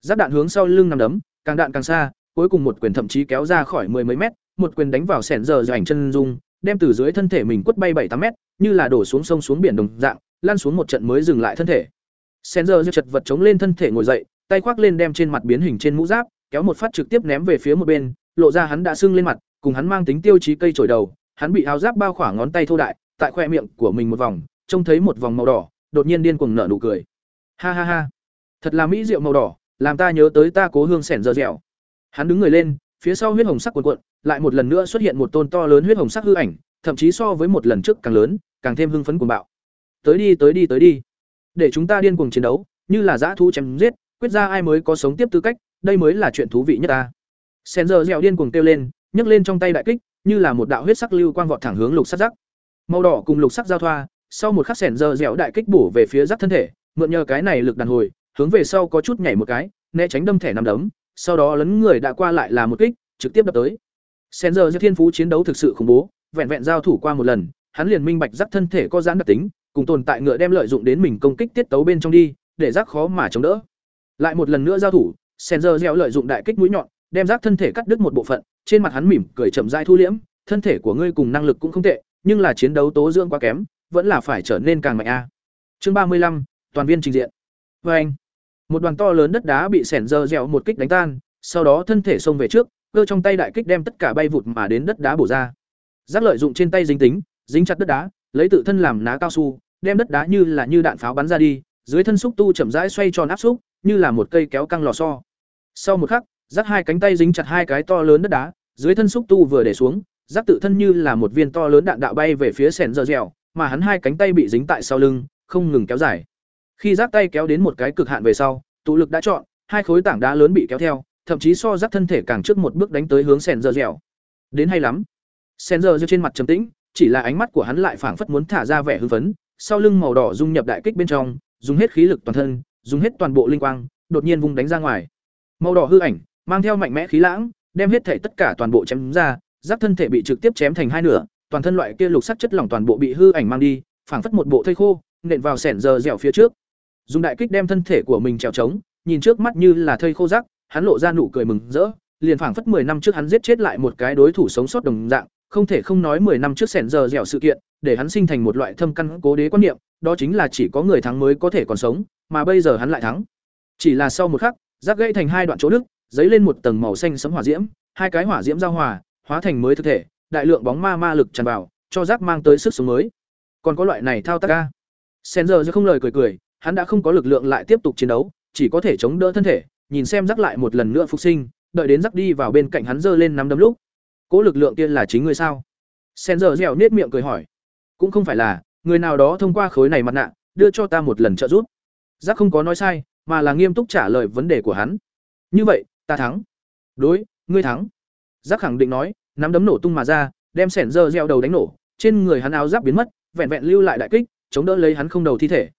giáp đạn hướng sau lưng nằm đấm, càng đạn càng xa, cuối cùng một quyền thậm chí kéo ra khỏi mười mấy mét, một quyền đánh vào sẻn giờ ảnh chân dung, đem từ dưới thân thể mình quất bay bảy tám mét, như là đổ xuống sông xuống biển đồng dạng lan xuống một trận mới dừng lại thân thể. Sẻn giờ chật vật chống lên thân thể ngồi dậy, tay khoác lên đem trên mặt biến hình trên mũ giáp, kéo một phát trực tiếp ném về phía một bên, lộ ra hắn đã sưng lên mặt, cùng hắn mang tính tiêu chí cây trổi đầu, hắn bị áo giáp bao khoảng ngón tay thô đại, tại khoe miệng của mình một vòng, trông thấy một vòng màu đỏ, đột nhiên điên cuồng nở nụ cười. Ha ha ha. Thật là mỹ rượu màu đỏ làm ta nhớ tới ta cố hương sẻn dơ dẻo. Hắn đứng người lên, phía sau huyết hồng sắc cuộn cuộn, lại một lần nữa xuất hiện một tôn to lớn huyết hồng sắc hư ảnh, thậm chí so với một lần trước càng lớn, càng thêm hưng phấn cuồng bạo. Tới đi tới đi tới đi. Để chúng ta điên cuồng chiến đấu, như là dã thu chém giết, quyết ra ai mới có sống tiếp tư cách, đây mới là chuyện thú vị nhất ta. Sẻn dơ dẻo điên cuồng kêu lên, nhấc lên trong tay đại kích, như là một đạo huyết sắc lưu quang vọt thẳng hướng lục sắc rắc màu đỏ cùng lục sắc giao thoa, sau một khắc sẻn dơ dẻo đại kích bổ về phía rắc thân thể, mượn nhờ cái này lực đàn hồi hướng về sau có chút nhảy một cái, né tránh đâm thẻ nằm đấm, sau đó lấn người đã qua lại là một kích, trực tiếp đập tới. Sen giờ dẻo thiên phú chiến đấu thực sự khủng bố, vẹn vẹn giao thủ qua một lần, hắn liền minh bạch giác thân thể có giãn đặc tính, cùng tồn tại ngựa đem lợi dụng đến mình công kích tiết tấu bên trong đi, để giác khó mà chống đỡ. Lại một lần nữa giao thủ, Sen giờ dẻo lợi dụng đại kích mũi nhọn, đem giác thân thể cắt đứt một bộ phận, trên mặt hắn mỉm cười chậm rãi thu liễm, thân thể của ngươi cùng năng lực cũng không tệ, nhưng là chiến đấu tố dưỡng quá kém, vẫn là phải trở nên càng mạnh a. Chương ba mươi lăm, toàn viên trình diện. Vê anh một đoàn to lớn đất đá bị sẻn dơ dẻo một kích đánh tan, sau đó thân thể xông về trước, cơ trong tay đại kích đem tất cả bay vụt mà đến đất đá bổ ra. Giác lợi dụng trên tay dính tính, dính chặt đất đá, lấy tự thân làm ná cao su, đem đất đá như là như đạn pháo bắn ra đi, dưới thân xúc tu chậm rãi xoay tròn áp xúc, như là một cây kéo căng lò xo. Sau một khắc, giác hai cánh tay dính chặt hai cái to lớn đất đá, dưới thân xúc tu vừa để xuống, giác tự thân như là một viên to lớn đạn đạo bay về phía sẻn dơ dẻo, mà hắn hai cánh tay bị dính tại sau lưng, không ngừng kéo dài khi giáp tay kéo đến một cái cực hạn về sau, tụ lực đã chọn, hai khối tảng đá lớn bị kéo theo, thậm chí so giáp thân thể càng trước một bước đánh tới hướng sẻn dơ dẻo. Đến hay lắm. Sẻn dơ trên mặt trầm tĩnh, chỉ là ánh mắt của hắn lại phảng phất muốn thả ra vẻ hưng phấn, sau lưng màu đỏ dung nhập đại kích bên trong, dùng hết khí lực toàn thân, dùng hết toàn bộ linh quang, đột nhiên vung đánh ra ngoài. Màu đỏ hư ảnh, mang theo mạnh mẽ khí lãng, đem hết thể tất cả toàn bộ chém ra, giáp thân thể bị trực tiếp chém thành hai nửa, toàn thân loại kia lục sắc chất lỏng toàn bộ bị hư ảnh mang đi, phảng phất một bộ thây khô, nện vào sẻn giờ dẻo phía trước dùng đại kích đem thân thể của mình trèo trống, nhìn trước mắt như là thây khô rắc hắn lộ ra nụ cười mừng rỡ, liền phảng phất 10 năm trước hắn giết chết lại một cái đối thủ sống sót đồng dạng, không thể không nói 10 năm trước sẻn giờ dẻo sự kiện, để hắn sinh thành một loại thâm căn cố đế quan niệm, đó chính là chỉ có người thắng mới có thể còn sống, mà bây giờ hắn lại thắng. Chỉ là sau một khắc, rác gãy thành hai đoạn chỗ đức dấy lên một tầng màu xanh sấm hỏa diễm, hai cái hỏa diễm giao hòa, hóa thành mới thực thể, đại lượng bóng ma ma lực tràn vào, cho rác mang tới sức sống mới. Còn có loại này thao tác ca. Sen giờ không lời cười cười hắn đã không có lực lượng lại tiếp tục chiến đấu, chỉ có thể chống đỡ thân thể, nhìn xem rắc lại một lần nữa phục sinh, đợi đến rắc đi vào bên cạnh hắn giơ lên nắm đấm lúc. Cố lực lượng kia là chính người sao? Sen giờ dẻo nết miệng cười hỏi. Cũng không phải là, người nào đó thông qua khối này mặt nạ, đưa cho ta một lần trợ giúp. Giác không có nói sai, mà là nghiêm túc trả lời vấn đề của hắn. Như vậy, ta thắng. Đối, ngươi thắng. Giác khẳng định nói, nắm đấm nổ tung mà ra, đem sẻn dơ gieo đầu đánh nổ, trên người hắn áo giáp biến mất, vẹn vẹn lưu lại đại kích, chống đỡ lấy hắn không đầu thi thể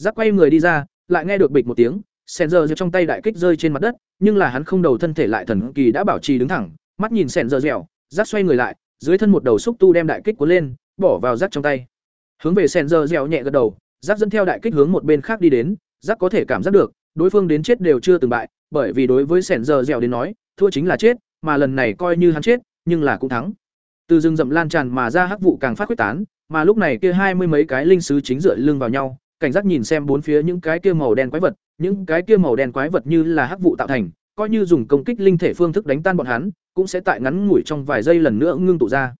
giác quay người đi ra, lại nghe được bịch một tiếng sẹn dơ gieo trong tay đại kích rơi trên mặt đất, nhưng là hắn không đầu thân thể lại thần kỳ đã bảo trì đứng thẳng, mắt nhìn sẹn dơ dẻo, giác xoay người lại, dưới thân một đầu xúc tu đem đại kích cuốn lên, bỏ vào Giác trong tay. Hướng về sẹn dơ dẻo nhẹ gật đầu, Giác dẫn theo đại kích hướng một bên khác đi đến, Giác có thể cảm giác được, đối phương đến chết đều chưa từng bại, bởi vì đối với sẹn dơ dẻo đến nói, thua chính là chết, mà lần này coi như hắn chết, nhưng là cũng thắng. Từ rừng rậm lan tràn mà ra hắc vụ càng phát quyết tán, mà lúc này kia hai mươi mấy cái linh sứ chính dựa lưng vào nhau cảnh giác nhìn xem bốn phía những cái kia màu đen quái vật, những cái kia màu đen quái vật như là hắc vụ tạo thành, coi như dùng công kích linh thể phương thức đánh tan bọn hắn, cũng sẽ tại ngắn ngủi trong vài giây lần nữa ngưng tụ ra.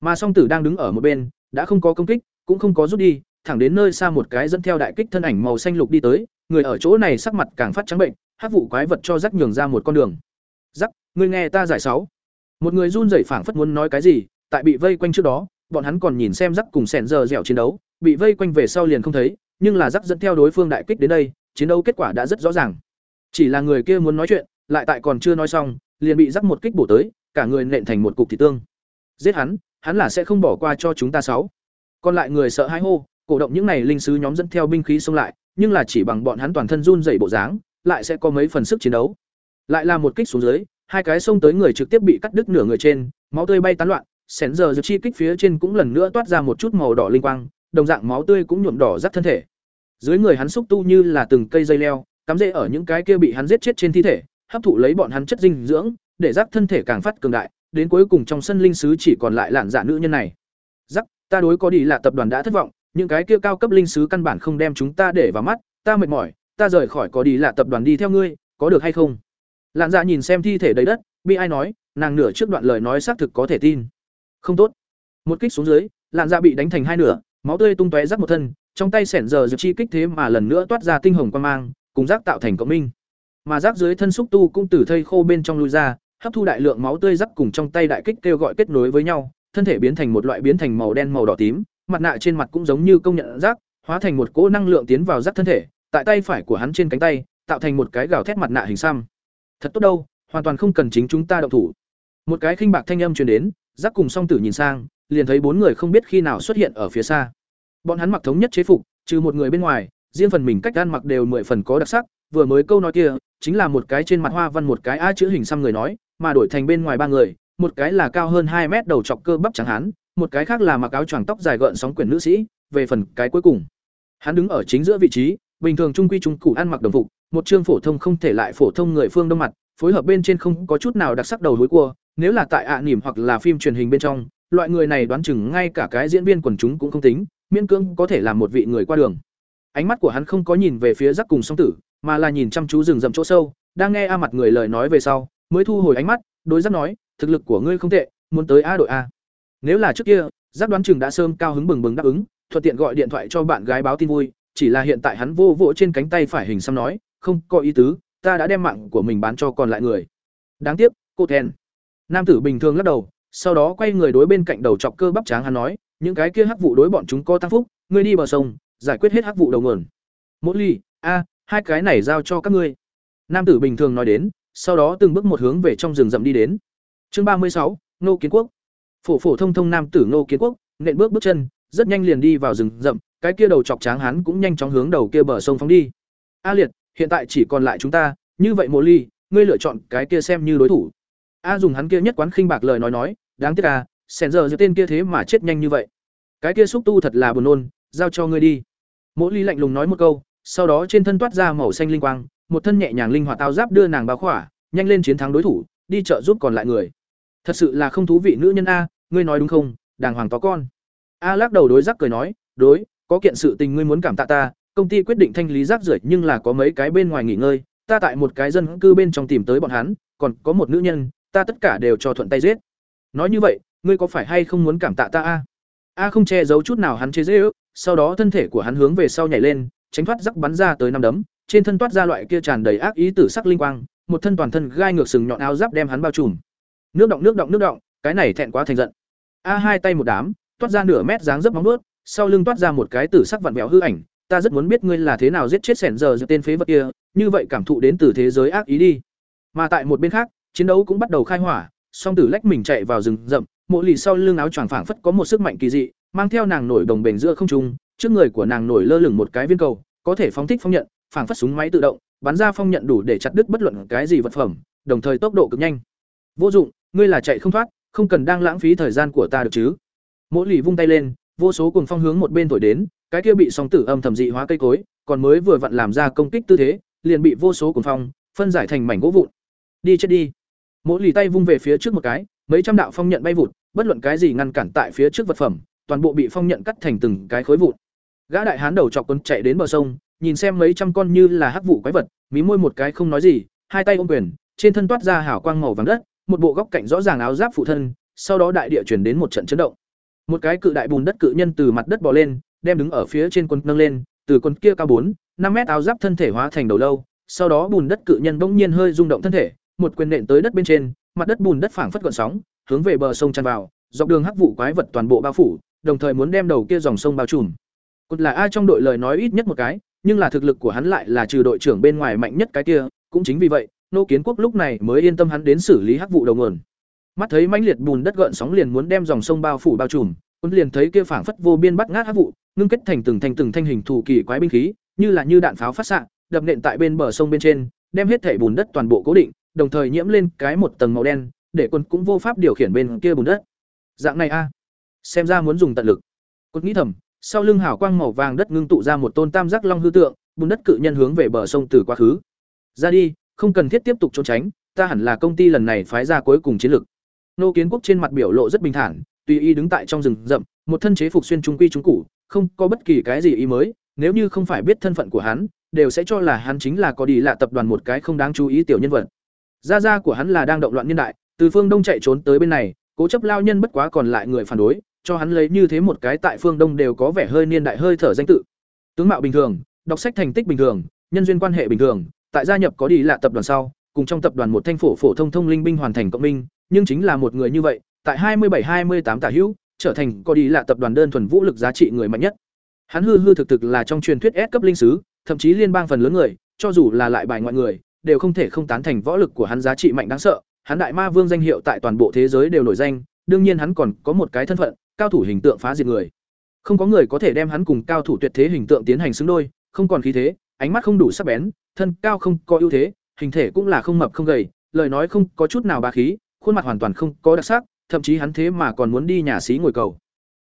Mà song tử đang đứng ở một bên, đã không có công kích, cũng không có rút đi, thẳng đến nơi xa một cái dẫn theo đại kích thân ảnh màu xanh lục đi tới, người ở chỗ này sắc mặt càng phát trắng bệnh, hắc vụ quái vật cho rắc nhường ra một con đường. Rắc, ngươi nghe ta giải sáu. Một người run rẩy phảng phất muốn nói cái gì, tại bị vây quanh trước đó, bọn hắn còn nhìn xem rắc cùng sẻn giờ dẻo chiến đấu, bị vây quanh về sau liền không thấy nhưng là giáp dẫn theo đối phương đại kích đến đây chiến đấu kết quả đã rất rõ ràng chỉ là người kia muốn nói chuyện lại tại còn chưa nói xong, liền bị giáp một kích bổ tới, cả người nện thành một cục thịt tương. Giết hắn, hắn là sẽ không bỏ qua cho chúng ta sáu. Còn lại người sợ hãi hô, cổ động những này linh sứ nhóm dẫn theo binh khí xông lại, nhưng là chỉ bằng bọn hắn toàn thân run rẩy bộ dáng, lại sẽ có mấy phần sức chiến đấu. Lại là một kích xuống dưới, hai cái xông tới người trực tiếp bị cắt đứt nửa người trên, máu tươi bay tán loạn, xén giờ chi kích phía trên cũng lần nữa toát ra một chút màu đỏ linh quang, đồng dạng máu tươi cũng nhuộm đỏ rắc thân thể. Dưới người hắn xúc tu như là từng cây dây leo, cắm rễ ở những cái kia bị hắn giết chết trên thi thể, hấp thụ lấy bọn hắn chất dinh dưỡng, để rắc thân thể càng phát cường đại, đến cuối cùng trong sân linh sứ chỉ còn lại lạn dạ nữ nhân này. Rắc, ta đối có đi là tập đoàn đã thất vọng, những cái kia cao cấp linh sứ căn bản không đem chúng ta để vào mắt, ta mệt mỏi, ta rời khỏi có đi là tập đoàn đi theo ngươi, có được hay không? Lạn dạ nhìn xem thi thể đầy đất, bi ai nói, nàng nửa trước đoạn lời nói xác thực có thể tin. Không tốt. Một kích xuống dưới, lạn dạ bị đánh thành hai nửa, máu tươi tung tóe rắc một thân, trong tay sẻn giờ dược chi kích thế mà lần nữa toát ra tinh hồng quang mang, cùng rác tạo thành cộng minh. Mà rác dưới thân xúc tu cũng từ thây khô bên trong lui ra, hấp thu đại lượng máu tươi rắc cùng trong tay đại kích kêu gọi kết nối với nhau, thân thể biến thành một loại biến thành màu đen màu đỏ tím, mặt nạ trên mặt cũng giống như công nhận rác, hóa thành một cỗ năng lượng tiến vào rác thân thể, tại tay phải của hắn trên cánh tay, tạo thành một cái gào thét mặt nạ hình xăm. Thật tốt đâu, hoàn toàn không cần chính chúng ta động thủ. Một cái khinh bạc thanh âm truyền đến, giác cùng song tử nhìn sang, liền thấy bốn người không biết khi nào xuất hiện ở phía xa. Bọn hắn mặc thống nhất chế phục, trừ một người bên ngoài, riêng phần mình cách ăn mặc đều mười phần có đặc sắc, vừa mới câu nói kia, chính là một cái trên mặt hoa văn một cái a chữ hình xăm người nói, mà đổi thành bên ngoài ba người, một cái là cao hơn hai mét đầu chọc cơ bắp trắng hán, một cái khác là mặc áo choàng tóc dài gợn sóng quyển nữ sĩ, về phần cái cuối cùng, hắn đứng ở chính giữa vị trí, bình thường trung quy trung cụ ăn mặc đồng phục, một chương phổ thông không thể lại phổ thông người phương đông mặt, phối hợp bên trên không có chút nào đặc sắc đầu hối cua, nếu là tại ạ à hoặc là phim truyền hình bên trong, loại người này đoán chừng ngay cả cái diễn viên quần chúng cũng không tính, miễn cưỡng có thể là một vị người qua đường. Ánh mắt của hắn không có nhìn về phía rắc cùng song tử, mà là nhìn chăm chú rừng rậm chỗ sâu, đang nghe a mặt người lời nói về sau, mới thu hồi ánh mắt, đối rắc nói, thực lực của ngươi không tệ, muốn tới A đội A. Nếu là trước kia, rắc đoán chừng đã sơm cao hứng bừng bừng đáp ứng, thuận tiện gọi điện thoại cho bạn gái báo tin vui, chỉ là hiện tại hắn vô vỗ trên cánh tay phải hình xăm nói, không, có ý tứ, ta đã đem mạng của mình bán cho còn lại người. Đáng tiếc, cô Thèn. Nam tử bình thường lắc đầu, sau đó quay người đối bên cạnh đầu chọc cơ bắp tráng hắn nói, những cái kia hắc vụ đối bọn chúng có tăng phúc, ngươi đi bờ sông, giải quyết hết hắc vụ đầu nguồn. Mỗi ly, a, hai cái này giao cho các ngươi. Nam tử bình thường nói đến, sau đó từng bước một hướng về trong rừng rậm đi đến. Chương ba mươi sáu, Nô Kiến Quốc. Phổ phổ thông thông nam tử Nô Kiến Quốc, nện bước bước chân, rất nhanh liền đi vào rừng rậm, cái kia đầu chọc tráng hắn cũng nhanh chóng hướng đầu kia bờ sông phóng đi. A Liệt, hiện tại chỉ còn lại chúng ta, như vậy Mộ Ly, ngươi lựa chọn cái kia xem như đối thủ. A dùng hắn kia nhất quán khinh bạc lời nói nói, đáng tiếc à, sèn giờ giữa tên kia thế mà chết nhanh như vậy. Cái kia xúc tu thật là buồn nôn, giao cho ngươi đi. Mộ Ly lạnh lùng nói một câu, sau đó trên thân toát ra màu xanh linh quang, một thân nhẹ nhàng linh hoạt tao giáp đưa nàng bao khỏa, nhanh lên chiến thắng đối thủ, đi chợ giúp còn lại người. Thật sự là không thú vị nữ nhân a, ngươi nói đúng không? Đàng hoàng to con. A lắc đầu đối giác cười nói, đối, có kiện sự tình ngươi muốn cảm tạ ta, công ty quyết định thanh lý rác rưởi nhưng là có mấy cái bên ngoài nghỉ ngơi, ta tại một cái dân cư bên trong tìm tới bọn hắn, còn có một nữ nhân, ta tất cả đều cho thuận tay giết. Nói như vậy, ngươi có phải hay không muốn cảm tạ ta a? A không che giấu chút nào hắn chế giễu, sau đó thân thể của hắn hướng về sau nhảy lên, tránh thoát rắc bắn ra tới năm đấm, trên thân toát ra loại kia tràn đầy ác ý tử sắc linh quang, một thân toàn thân gai ngược sừng nhọn áo giáp đem hắn bao trùm. Nước động nước động nước động, cái này thẹn quá thành giận. A hai tay một đám, toát ra nửa mét dáng dấp móng vuốt, sau lưng toát ra một cái tử sắc vặn vẹo hư ảnh, ta rất muốn biết ngươi là thế nào giết chết sẻn giờ giữa tên phế vật kia, như vậy cảm thụ đến từ thế giới ác ý đi. Mà tại một bên khác, chiến đấu cũng bắt đầu khai hỏa, song tử lách mình chạy vào rừng rậm, mộ lì sau lưng áo choàng phảng phất có một sức mạnh kỳ dị, mang theo nàng nổi đồng bền giữa không trung, trước người của nàng nổi lơ lửng một cái viên cầu, có thể phóng thích phong nhận, phảng phất súng máy tự động, bắn ra phong nhận đủ để chặt đứt bất luận cái gì vật phẩm, đồng thời tốc độ cực nhanh. Vô dụng, ngươi là chạy không thoát, không cần đang lãng phí thời gian của ta được chứ? Mộ lì vung tay lên, vô số cuồng phong hướng một bên thổi đến, cái kia bị song tử âm thầm dị hóa cây cối, còn mới vừa vặn làm ra công kích tư thế, liền bị vô số cuồng phong phân giải thành mảnh gỗ vụn. Đi chết đi. Mỗi lì tay vung về phía trước một cái, mấy trăm đạo phong nhận bay vụt, bất luận cái gì ngăn cản tại phía trước vật phẩm, toàn bộ bị phong nhận cắt thành từng cái khối vụn. Gã đại hán đầu chọc quân chạy đến bờ sông, nhìn xem mấy trăm con như là hắc vụ quái vật, mí môi một cái không nói gì, hai tay ôm quyền, trên thân toát ra hào quang màu vàng đất, một bộ góc cạnh rõ ràng áo giáp phụ thân, sau đó đại địa chuyển đến một trận chấn động. Một cái cự đại bùn đất cự nhân từ mặt đất bò lên, đem đứng ở phía trên quân nâng lên, từ quân kia cao bốn, năm mét áo giáp thân thể hóa thành đầu lâu, sau đó bùn đất cự nhân bỗng nhiên hơi rung động thân thể, một quyền nện tới đất bên trên, mặt đất bùn đất phảng phất gợn sóng, hướng về bờ sông tràn vào, dọc đường hắc vụ quái vật toàn bộ bao phủ, đồng thời muốn đem đầu kia dòng sông bao trùm. Cột là ai trong đội lời nói ít nhất một cái, nhưng là thực lực của hắn lại là trừ đội trưởng bên ngoài mạnh nhất cái kia, cũng chính vì vậy, nô kiến quốc lúc này mới yên tâm hắn đến xử lý hắc vụ đầu nguồn mắt thấy mãnh liệt bùn đất gợn sóng liền muốn đem dòng sông bao phủ bao trùm quân liền thấy kia phảng phất vô biên bắt ngát hắc vụ ngưng kết thành từng thành từng thanh hình thủ kỳ quái binh khí, như là như đạn pháo phát xạ, đập nện tại bên bờ sông bên trên, đem hết thể bùn đất toàn bộ cố định, đồng thời nhiễm lên cái một tầng màu đen, để quân cũng vô pháp điều khiển bên kia bùn đất. Dạng này a. Xem ra muốn dùng tận lực. Quân nghĩ thầm, sau lưng hào quang màu vàng đất ngưng tụ ra một tôn tam giác long hư tượng, bùn đất cự nhân hướng về bờ sông từ quá khứ. Ra đi, không cần thiết tiếp tục trốn tránh, ta hẳn là công ty lần này phái ra cuối cùng chiến lược. Nô kiến quốc trên mặt biểu lộ rất bình thản tùy y đứng tại trong rừng rậm một thân chế phục xuyên trung quy trung cũ, không có bất kỳ cái gì ý mới nếu như không phải biết thân phận của hắn đều sẽ cho là hắn chính là có đi lạ tập đoàn một cái không đáng chú ý tiểu nhân vật. Gia gia của hắn là đang động loạn nhân đại từ phương đông chạy trốn tới bên này cố chấp lao nhân bất quá còn lại người phản đối cho hắn lấy như thế một cái tại phương đông đều có vẻ hơi niên đại hơi thở danh tự. Tướng mạo bình thường đọc sách thành tích bình thường nhân duyên quan hệ bình thường tại gia nhập có đi lạ tập đoàn sau cùng trong tập đoàn một thanh phổ phổ thông thông linh binh hoàn thành cộng minh nhưng chính là một người như vậy tại hai mươi bảy hai mươi tám tả hữu, trở thành có đi là tập đoàn đơn thuần vũ lực giá trị người mạnh nhất. Hắn hư hư thực thực là trong truyền thuyết S cấp linh sứ, thậm chí liên bang phần lớn người, cho dù là lại bài ngoại người, đều không thể không tán thành võ lực của hắn giá trị mạnh đáng sợ. Hắn đại ma vương danh hiệu tại toàn bộ thế giới đều nổi danh, đương nhiên hắn còn có một cái thân phận, cao thủ hình tượng phá diệt người. Không có người có thể đem hắn cùng cao thủ tuyệt thế hình tượng tiến hành xứng đôi, không còn khí thế, ánh mắt không đủ sắc bén, thân cao không có ưu thế, hình thể cũng là không mập không gầy, lời nói không có chút nào bá khí, khuôn mặt hoàn toàn không có đặc sắc thậm chí hắn thế mà còn muốn đi nhà xí ngồi cầu.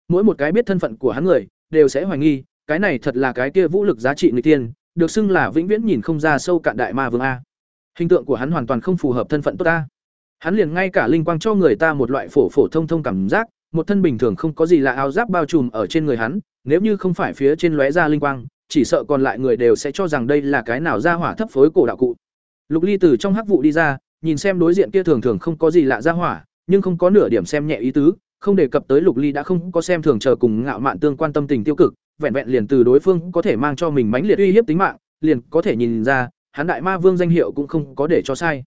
Mỗi một cái biết thân phận của hắn người, đều sẽ hoài nghi, cái này thật là cái kia vũ lực giá trị người tiên, được xưng là vĩnh viễn nhìn không ra sâu cạn đại ma vương a. Hình tượng của hắn hoàn toàn không phù hợp thân phận tốt ta hắn liền ngay cả linh quang cho người ta một loại phổ phổ thông thông cảm giác, một thân bình thường không có gì là áo giáp bao trùm ở trên người hắn, nếu như không phải phía trên lóe ra linh quang, chỉ sợ còn lại người đều sẽ cho rằng đây là cái nào ra hỏa thấp phối cổ đạo cụ. Lục ly từ trong hắc vụ đi ra, nhìn xem đối diện kia thường thường không có gì lạ ra hỏa nhưng không có nửa điểm xem nhẹ ý tứ, không đề cập tới lục ly đã không có xem thường chờ cùng ngạo mạn tương quan tâm tình tiêu cực, vẹn vẹn liền từ đối phương có thể mang cho mình mãnh liệt uy hiếp tính mạng, liền có thể nhìn ra, hắn đại ma vương danh hiệu cũng không có để cho sai.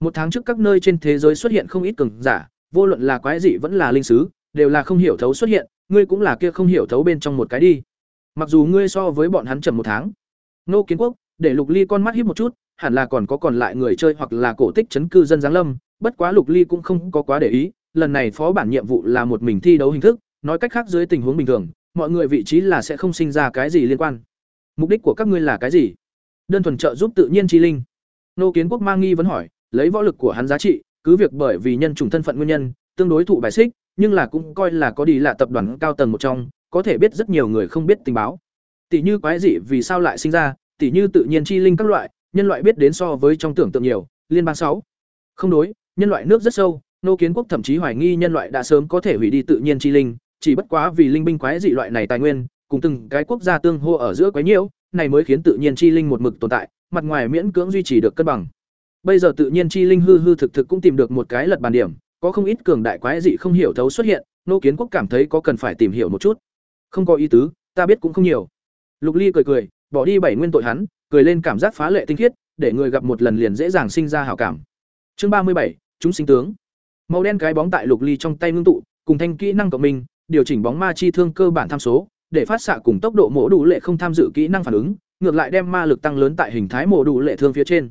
Một tháng trước các nơi trên thế giới xuất hiện không ít cường giả, vô luận là quái dị vẫn là linh sứ, đều là không hiểu thấu xuất hiện, ngươi cũng là kia không hiểu thấu bên trong một cái đi. Mặc dù ngươi so với bọn hắn chậm một tháng, nô kiến quốc, để lục ly con mắt hiếp một chút, hẳn là còn có còn lại người chơi hoặc là cổ tích chấn cư dân giáng lâm bất quá lục ly cũng không có quá để ý, lần này phó bản nhiệm vụ là một mình thi đấu hình thức, nói cách khác dưới tình huống bình thường, mọi người vị trí là sẽ không sinh ra cái gì liên quan. Mục đích của các ngươi là cái gì? Đơn thuần trợ giúp tự nhiên chi linh. Nô kiến quốc mang nghi vấn hỏi, lấy võ lực của hắn giá trị, cứ việc bởi vì nhân chủng thân phận nguyên nhân, tương đối thụ bài xích, nhưng là cũng coi là có đi là tập đoàn cao tầng một trong, có thể biết rất nhiều người không biết tình báo. Tỷ như quái dị vì sao lại sinh ra, tỷ như tự nhiên chi linh các loại, nhân loại biết đến so với trong tưởng tượng nhiều, liên bang sáu. Không đối nhân loại nước rất sâu, nô kiến quốc thậm chí hoài nghi nhân loại đã sớm có thể hủy đi tự nhiên chi linh, chỉ bất quá vì linh binh quái dị loại này tài nguyên, cùng từng cái quốc gia tương hô ở giữa quái nhiễu, này mới khiến tự nhiên chi linh một mực tồn tại, mặt ngoài miễn cưỡng duy trì được cân bằng. Bây giờ tự nhiên chi linh hư hư thực thực cũng tìm được một cái lật bàn điểm, có không ít cường đại quái dị không hiểu thấu xuất hiện, nô kiến quốc cảm thấy có cần phải tìm hiểu một chút. Không có ý tứ, ta biết cũng không nhiều. Lục ly cười cười, bỏ đi bảy nguyên tội hắn, cười lên cảm giác phá lệ tinh khiết, để người gặp một lần liền dễ dàng sinh ra hảo cảm. Chương ba mươi bảy chúng sinh tướng. Màu đen cái bóng tại lục ly trong tay ngưng tụ, cùng thanh kỹ năng cộng minh, điều chỉnh bóng ma chi thương cơ bản tham số, để phát xạ cùng tốc độ mổ đủ lệ không tham dự kỹ năng phản ứng, ngược lại đem ma lực tăng lớn tại hình thái mổ đủ lệ thương phía trên.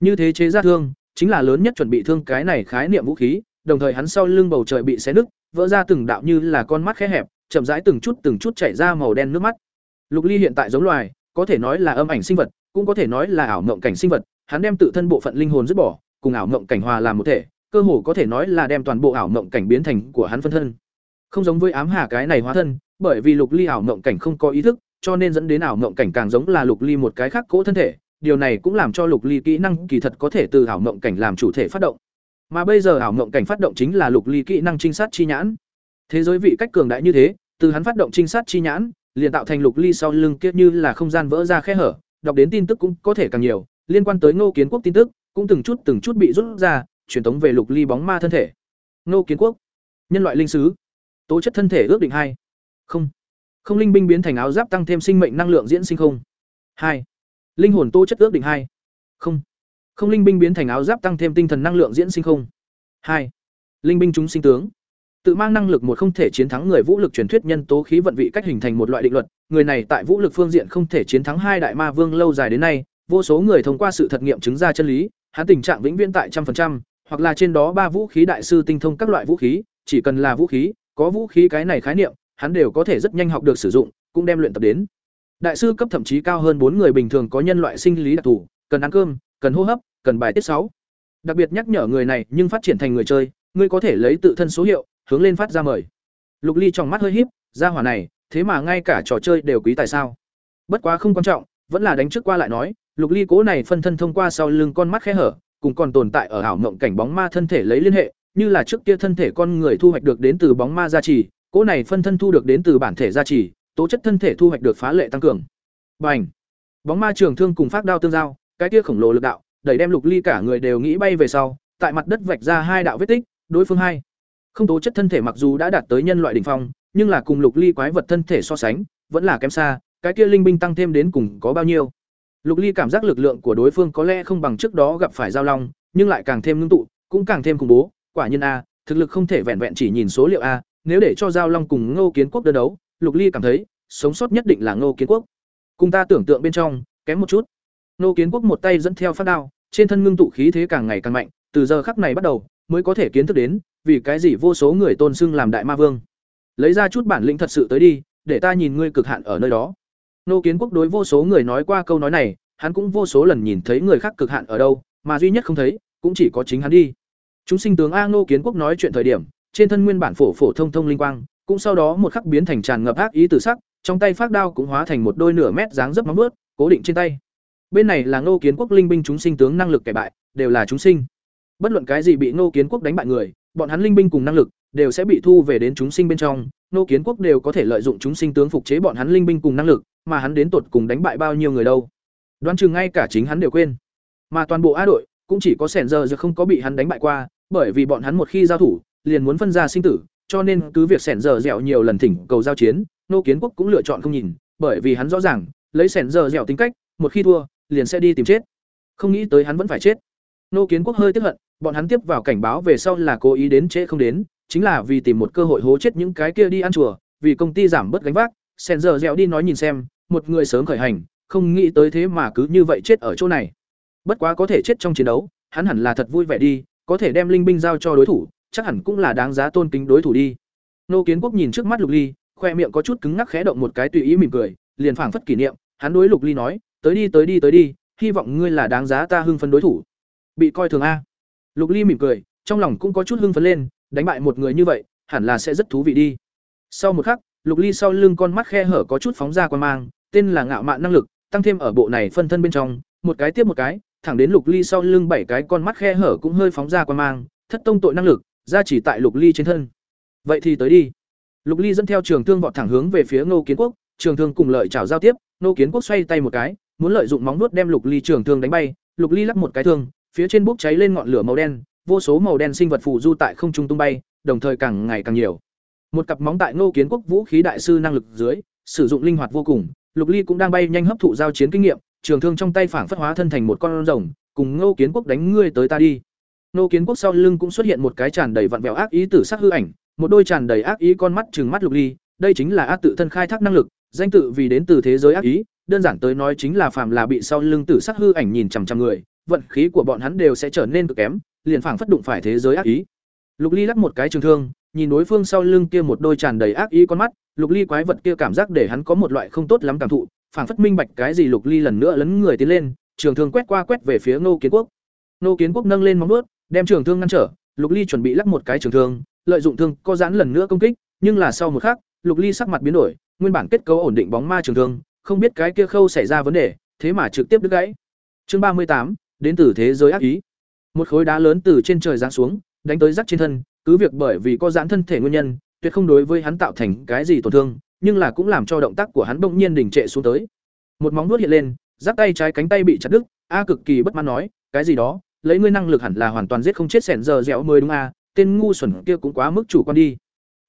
Như thế chế ra thương, chính là lớn nhất chuẩn bị thương cái này khái niệm vũ khí, đồng thời hắn sau lưng bầu trời bị xé nứt, vỡ ra từng đạo như là con mắt khẽ hẹp, chậm rãi từng chút từng chút chảy ra màu đen nước mắt. Lục ly hiện tại giống loài, có thể nói là âm ảnh sinh vật, cũng có thể nói là ảo mộng cảnh sinh vật, hắn đem tự thân bộ phận linh hồn dứt bỏ cùng ảo mộng cảnh hòa làm một thể, cơ hồ có thể nói là đem toàn bộ ảo mộng cảnh biến thành của hắn phân thân. Không giống với ám hà cái này hóa thân, bởi vì lục ly ảo mộng cảnh không có ý thức, cho nên dẫn đến ảo mộng cảnh càng giống là lục ly một cái khác cỗ thân thể, điều này cũng làm cho lục ly kỹ năng kỳ thật có thể từ ảo mộng cảnh làm chủ thể phát động. Mà bây giờ ảo mộng cảnh phát động chính là lục ly kỹ năng trinh sát chi nhãn. Thế giới vị cách cường đại như thế, từ hắn phát động trinh sát chi nhãn, liền tạo thành lục ly sau lưng kia như là không gian vỡ ra khe hở, đọc đến tin tức cũng có thể càng nhiều, liên quan tới ngô kiến quốc tin tức cũng từng chút từng chút bị rút ra, truyền tống về lục ly bóng ma thân thể. Ngô kiến quốc. Nhân loại linh sứ. Tố chất thân thể ước định hai. Không. Không linh binh biến thành áo giáp tăng thêm sinh mệnh năng lượng diễn sinh không. Hai. Linh hồn tố chất ước định hai. Không. Không linh binh biến thành áo giáp tăng thêm tinh thần năng lượng diễn sinh không. Hai. Linh binh chúng sinh tướng. Tự mang năng lực một không thể chiến thắng người vũ lực truyền thuyết nhân tố khí vận vị cách hình thành một loại định luật. Người này tại vũ lực phương diện không thể chiến thắng hai đại ma vương lâu dài đến nay. Vô số người thông qua sự thật nghiệm chứng ra chân lý hắn tình trạng vĩnh viễn tại trăm phần trăm, hoặc là trên đó ba vũ khí đại sư tinh thông các loại vũ khí, chỉ cần là vũ khí, có vũ khí cái này khái niệm, hắn đều có thể rất nhanh học được sử dụng, cũng đem luyện tập đến. Đại sư cấp thậm chí cao hơn bốn người bình thường có nhân loại sinh lý đặc thù, cần ăn cơm, cần hô hấp, cần bài tiết sáu. Đặc biệt nhắc nhở người này nhưng phát triển thành người chơi, ngươi có thể lấy tự thân số hiệu, hướng lên phát ra mời. Lục Ly trong mắt hơi híp, ra hỏa này, thế mà ngay cả trò chơi đều quý tại sao? Bất quá không quan trọng, vẫn là đánh trước qua lại nói, Lục Ly cố này phân thân thông qua sau lưng con mắt khẽ hở, cùng còn tồn tại ở ảo mộng cảnh bóng ma thân thể lấy liên hệ, như là trước kia thân thể con người thu hoạch được đến từ bóng ma gia trì, cố này phân thân thu được đến từ bản thể gia trì, tố chất thân thể thu hoạch được phá lệ tăng cường. Bành! Bóng ma trường thương cùng phát đao tương giao, cái kia khổng lồ lực đạo, đẩy đem Lục Ly cả người đều nghĩ bay về sau, tại mặt đất vạch ra hai đạo vết tích, đối phương hai. Không tố chất thân thể mặc dù đã đạt tới nhân loại đỉnh phong, nhưng là cùng Lục Ly quái vật thân thể so sánh, vẫn là kém xa, cái kia linh binh tăng thêm đến cùng có bao nhiêu. Lục Ly cảm giác lực lượng của đối phương có lẽ không bằng trước đó gặp phải giao long, nhưng lại càng thêm ngưng tụ, cũng càng thêm khủng bố, quả nhiên a, thực lực không thể vẹn vẹn chỉ nhìn số liệu a, nếu để cho giao long cùng Ngô Kiến Quốc đơn đấu, Lục Ly cảm thấy, sống sót nhất định là Ngô Kiến Quốc. Cùng ta tưởng tượng bên trong, kém một chút. Ngô Kiến Quốc một tay dẫn theo phát đao, trên thân ngưng tụ khí thế càng ngày càng mạnh, từ giờ khắc này bắt đầu, mới có thể kiến thức đến, vì cái gì vô số người tôn xưng làm đại ma vương. Lấy ra chút bản lĩnh thật sự tới đi, để ta nhìn ngươi cực hạn ở nơi đó. Nô Kiến Quốc đối vô số người nói qua câu nói này, hắn cũng vô số lần nhìn thấy người khác cực hạn ở đâu, mà duy nhất không thấy, cũng chỉ có chính hắn đi. Chúng sinh tướng A Nô Kiến Quốc nói chuyện thời điểm, trên thân nguyên bản phổ phổ thông thông linh quang, cũng sau đó một khắc biến thành tràn ngập ác ý tử sắc, trong tay phát đao cũng hóa thành một đôi nửa mét dáng dấp móng vuốt, cố định trên tay. Bên này là Nô Kiến Quốc linh binh chúng sinh tướng năng lực kẻ bại, đều là chúng sinh. Bất luận cái gì bị Nô Kiến Quốc đánh bại người, bọn hắn linh binh cùng năng lực đều sẽ bị thu về đến chúng sinh bên trong, nô kiến quốc đều có thể lợi dụng chúng sinh tướng phục chế bọn hắn linh binh cùng năng lực, mà hắn đến tột cùng đánh bại bao nhiêu người đâu. Đoán chừng ngay cả chính hắn đều quên. Mà toàn bộ A đội cũng chỉ có Sẻn giờ giờ không có bị hắn đánh bại qua, bởi vì bọn hắn một khi giao thủ, liền muốn phân ra sinh tử, cho nên cứ việc Sẻn giờ dẻo nhiều lần thỉnh cầu giao chiến, nô kiến quốc cũng lựa chọn không nhìn, bởi vì hắn rõ ràng, lấy Sẻn giờ dẻo tính cách, một khi thua, liền sẽ đi tìm chết. Không nghĩ tới hắn vẫn phải chết. Nô kiến quốc hơi tức hận, bọn hắn tiếp vào cảnh báo về sau là cố ý đến trễ không đến, chính là vì tìm một cơ hội hố chết những cái kia đi ăn chùa, vì công ty giảm bớt gánh vác, sen giờ dẻo đi nói nhìn xem, một người sớm khởi hành, không nghĩ tới thế mà cứ như vậy chết ở chỗ này. Bất quá có thể chết trong chiến đấu, hắn hẳn là thật vui vẻ đi, có thể đem linh binh giao cho đối thủ, chắc hẳn cũng là đáng giá tôn kính đối thủ đi. Nô Kiến Quốc nhìn trước mắt Lục Ly, khoe miệng có chút cứng ngắc khẽ động một cái tùy ý mỉm cười, liền phảng phất kỷ niệm, hắn đối Lục Ly nói, "Tới đi tới đi tới đi, hy vọng ngươi là đáng giá ta hưng phấn đối thủ." Bị coi thường a. Lục Ly mỉm cười, trong lòng cũng có chút hưng phấn lên, đánh bại một người như vậy, hẳn là sẽ rất thú vị đi. Sau một khắc, Lục Ly sau lưng con mắt khe hở có chút phóng ra quan mang, tên là ngạo mạn năng lực, tăng thêm ở bộ này phân thân bên trong, một cái tiếp một cái, thẳng đến Lục Ly sau lưng bảy cái con mắt khe hở cũng hơi phóng ra quan mang, thất tông tội năng lực, ra chỉ tại Lục Ly trên thân. Vậy thì tới đi. Lục Ly dẫn theo trường thương vọt thẳng hướng về phía Ngô Kiến Quốc, trường thương cùng lợi chảo giao tiếp, Ngô Kiến Quốc xoay tay một cái, muốn lợi dụng móng vuốt đem Lục Ly trường thương đánh bay, Lục Ly lắp một cái thương, phía trên bốc cháy lên ngọn lửa màu đen, vô số màu đen sinh vật phù du tại không trung tung bay, đồng thời càng ngày càng nhiều. Một cặp móng tại Ngô Kiến Quốc vũ khí đại sư năng lực dưới, sử dụng linh hoạt vô cùng, Lục Ly cũng đang bay nhanh hấp thụ giao chiến kinh nghiệm, trường thương trong tay phảng phất hóa thân thành một con rồng, cùng Ngô Kiến Quốc đánh ngươi tới ta đi. Ngô Kiến Quốc sau lưng cũng xuất hiện một cái tràn đầy vặn vẹo ác ý tử sắc hư ảnh, một đôi tràn đầy ác ý con mắt trừng mắt Lục Ly, đây chính là ác tự thân khai thác năng lực, danh tự vì đến từ thế giới ác ý, đơn giản tới nói chính là phàm là bị sau lưng tử sắc hư ảnh nhìn chằm chằm người, vận khí của bọn hắn đều sẽ trở nên cực kém, liền phảng phất đụng phải thế giới ác ý. Lục Ly lắc một cái trường thương, nhìn đối phương sau lưng kia một đôi tràn đầy ác ý con mắt, Lục Ly quái vật kia cảm giác để hắn có một loại không tốt lắm cảm thụ, phảng phất minh bạch cái gì Lục Ly lần nữa lấn người tiến lên, trường thương quét qua quét về phía Ngô Kiến Quốc. Ngô Kiến Quốc nâng lên móng vuốt, đem trường thương ngăn trở, Lục Ly chuẩn bị lắc một cái trường thương, lợi dụng thương có giãn lần nữa công kích, nhưng là sau một khắc, Lục Ly sắc mặt biến đổi, nguyên bản kết cấu ổn định bóng ma trường thương, không biết cái kia khâu xảy ra vấn đề, thế mà trực tiếp đứt gãy. Chương ba mươi tám đến từ thế giới ác ý. Một khối đá lớn từ trên trời giáng xuống, đánh tới rắc trên thân, cứ việc bởi vì có giãn thân thể nguyên nhân, tuyệt không đối với hắn tạo thành cái gì tổn thương, nhưng là cũng làm cho động tác của hắn bỗng nhiên đình trệ xuống tới. Một móng vuốt hiện lên, giáp tay trái cánh tay bị chặt đứt, a cực kỳ bất mãn nói, cái gì đó, lấy ngươi năng lực hẳn là hoàn toàn giết không chết sẻn giờ dẻo mới đúng a, tên ngu xuẩn kia cũng quá mức chủ quan đi.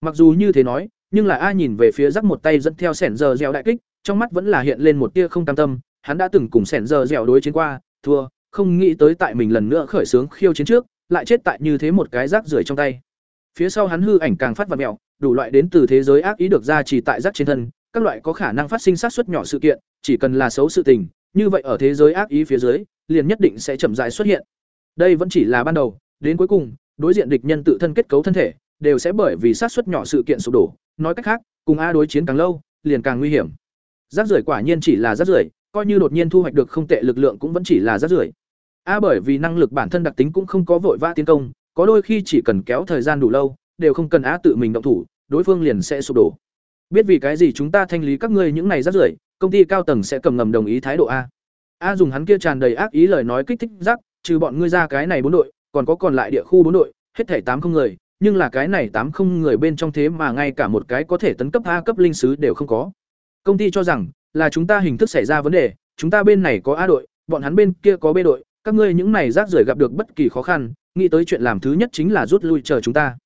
Mặc dù như thế nói, nhưng là a nhìn về phía rắc một tay dẫn theo sẻn giờ dẻo đại kích, trong mắt vẫn là hiện lên một tia không cam tâm, hắn đã từng cùng sẻn giờ dẻo đối chiến qua, thua, không nghĩ tới tại mình lần nữa khởi sướng khiêu chiến trước, lại chết tại như thế một cái rác rưởi trong tay. Phía sau hắn hư ảnh càng phát vật mẹo đủ loại đến từ thế giới ác ý được ra chỉ tại rác trên thân, các loại có khả năng phát sinh sát suất nhỏ sự kiện, chỉ cần là xấu sự tình, như vậy ở thế giới ác ý phía dưới, liền nhất định sẽ chậm rãi xuất hiện. Đây vẫn chỉ là ban đầu, đến cuối cùng, đối diện địch nhân tự thân kết cấu thân thể đều sẽ bởi vì sát suất nhỏ sự kiện sụp đổ, nói cách khác, cùng A đối chiến càng lâu, liền càng nguy hiểm. Rác rưởi quả nhiên chỉ là rác rưởi, coi như đột nhiên thu hoạch được không tệ lực lượng cũng vẫn chỉ là rác rưởi. A bởi vì năng lực bản thân đặc tính cũng không có vội vã tiến công, có đôi khi chỉ cần kéo thời gian đủ lâu, đều không cần A tự mình động thủ, đối phương liền sẽ sụp đổ. Biết vì cái gì chúng ta thanh lý các ngươi những này rác rưởi, công ty cao tầng sẽ cầm ngầm đồng ý thái độ A. A dùng hắn kia tràn đầy ác ý lời nói kích thích rắc trừ bọn ngươi ra cái này bốn đội, còn có còn lại địa khu bốn đội, hết thảy tám không người, nhưng là cái này tám không người bên trong thế mà ngay cả một cái có thể tấn cấp A cấp linh sứ đều không có. Công ty cho rằng là chúng ta hình thức xảy ra vấn đề, chúng ta bên này có A đội, bọn hắn bên kia có B đội, các ngươi những này rác rưởi gặp được bất kỳ khó khăn, nghĩ tới chuyện làm thứ nhất chính là rút lui chờ chúng ta.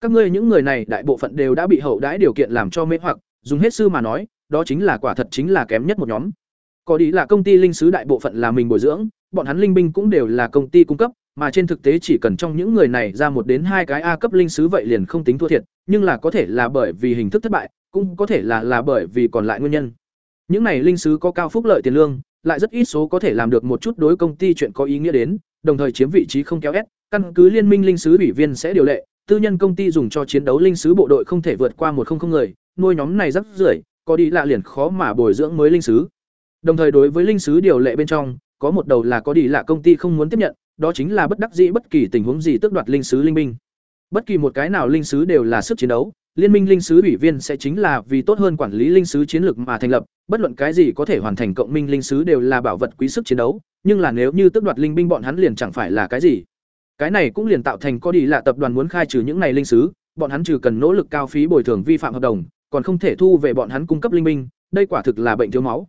Các ngươi những người này đại bộ phận đều đã bị hậu đãi điều kiện làm cho mê hoặc, dùng hết sư mà nói, đó chính là quả thật chính là kém nhất một nhóm. Có đi là công ty linh sứ đại bộ phận là mình bồi dưỡng, bọn hắn linh binh cũng đều là công ty cung cấp, mà trên thực tế chỉ cần trong những người này ra một đến hai cái A cấp linh sứ vậy liền không tính thua thiệt, nhưng là có thể là bởi vì hình thức thất bại, cũng có thể là là bởi vì còn lại nguyên nhân. Những này linh sứ có cao phúc lợi tiền lương, lại rất ít số có thể làm được một chút đối công ty chuyện có ý nghĩa đến, đồng thời chiếm vị trí không kéo ép, căn cứ liên minh linh sứ ủy viên sẽ điều lệ, tư nhân công ty dùng cho chiến đấu linh sứ bộ đội không thể vượt qua một không không người, nuôi nhóm này rất rưởi, có đi lạ liền khó mà bồi dưỡng mới linh sứ. Đồng thời đối với linh sứ điều lệ bên trong, có một đầu là có đi lạ công ty không muốn tiếp nhận, đó chính là bất đắc dĩ bất kỳ tình huống gì tước đoạt linh sứ linh binh. Bất kỳ một cái nào linh sứ đều là sức chiến đấu, liên minh linh sứ ủy viên sẽ chính là vì tốt hơn quản lý linh sứ chiến lược mà thành lập, bất luận cái gì có thể hoàn thành cộng minh linh sứ đều là bảo vật quý sức chiến đấu, nhưng là nếu như tước đoạt linh binh bọn hắn liền chẳng phải là cái gì. Cái này cũng liền tạo thành có đi là tập đoàn muốn khai trừ những này linh sứ, bọn hắn trừ cần nỗ lực cao phí bồi thường vi phạm hợp đồng, còn không thể thu về bọn hắn cung cấp linh binh, đây quả thực là bệnh thiếu máu.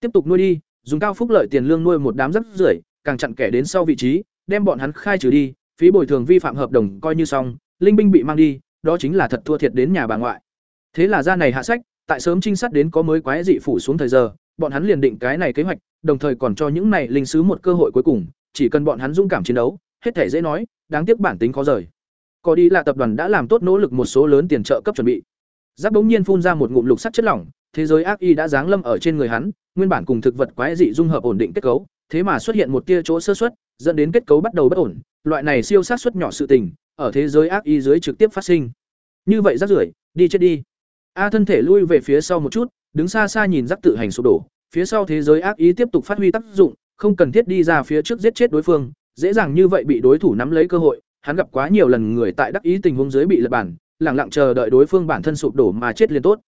Tiếp tục nuôi đi, dùng cao phúc lợi tiền lương nuôi một đám rất rưởi, càng chặn kẻ đến sau vị trí, đem bọn hắn khai trừ đi, phí bồi thường vi phạm hợp đồng coi như xong, linh binh bị mang đi, đó chính là thật thua thiệt đến nhà bà ngoại. Thế là ra này hạ sách, tại sớm trinh sát đến có mới quái dị phủ xuống thời giờ, bọn hắn liền định cái này kế hoạch, đồng thời còn cho những này linh sứ một cơ hội cuối cùng, chỉ cần bọn hắn dũng cảm chiến đấu, hết thể dễ nói, đáng tiếc bản tính khó rời. Có đi là tập đoàn đã làm tốt nỗ lực một số lớn tiền trợ cấp chuẩn bị. giáp bỗng nhiên phun ra một ngụm lục sắc chất lỏng, thế giới ác y đã giáng lâm ở trên người hắn, nguyên bản cùng thực vật quái dị dung hợp ổn định kết cấu, thế mà xuất hiện một tia chỗ sơ suất, dẫn đến kết cấu bắt đầu bất ổn, loại này siêu sát suất nhỏ sự tình, ở thế giới ác y dưới trực tiếp phát sinh. Như vậy rắc rưởi, đi chết đi. A thân thể lui về phía sau một chút, đứng xa xa nhìn rắc tự hành sụp đổ, phía sau thế giới ác ý tiếp tục phát huy tác dụng, không cần thiết đi ra phía trước giết chết đối phương, dễ dàng như vậy bị đối thủ nắm lấy cơ hội, hắn gặp quá nhiều lần người tại đắc ý tình huống dưới bị lật bản, lặng lặng chờ đợi đối phương bản thân sụp đổ mà chết liền tốt.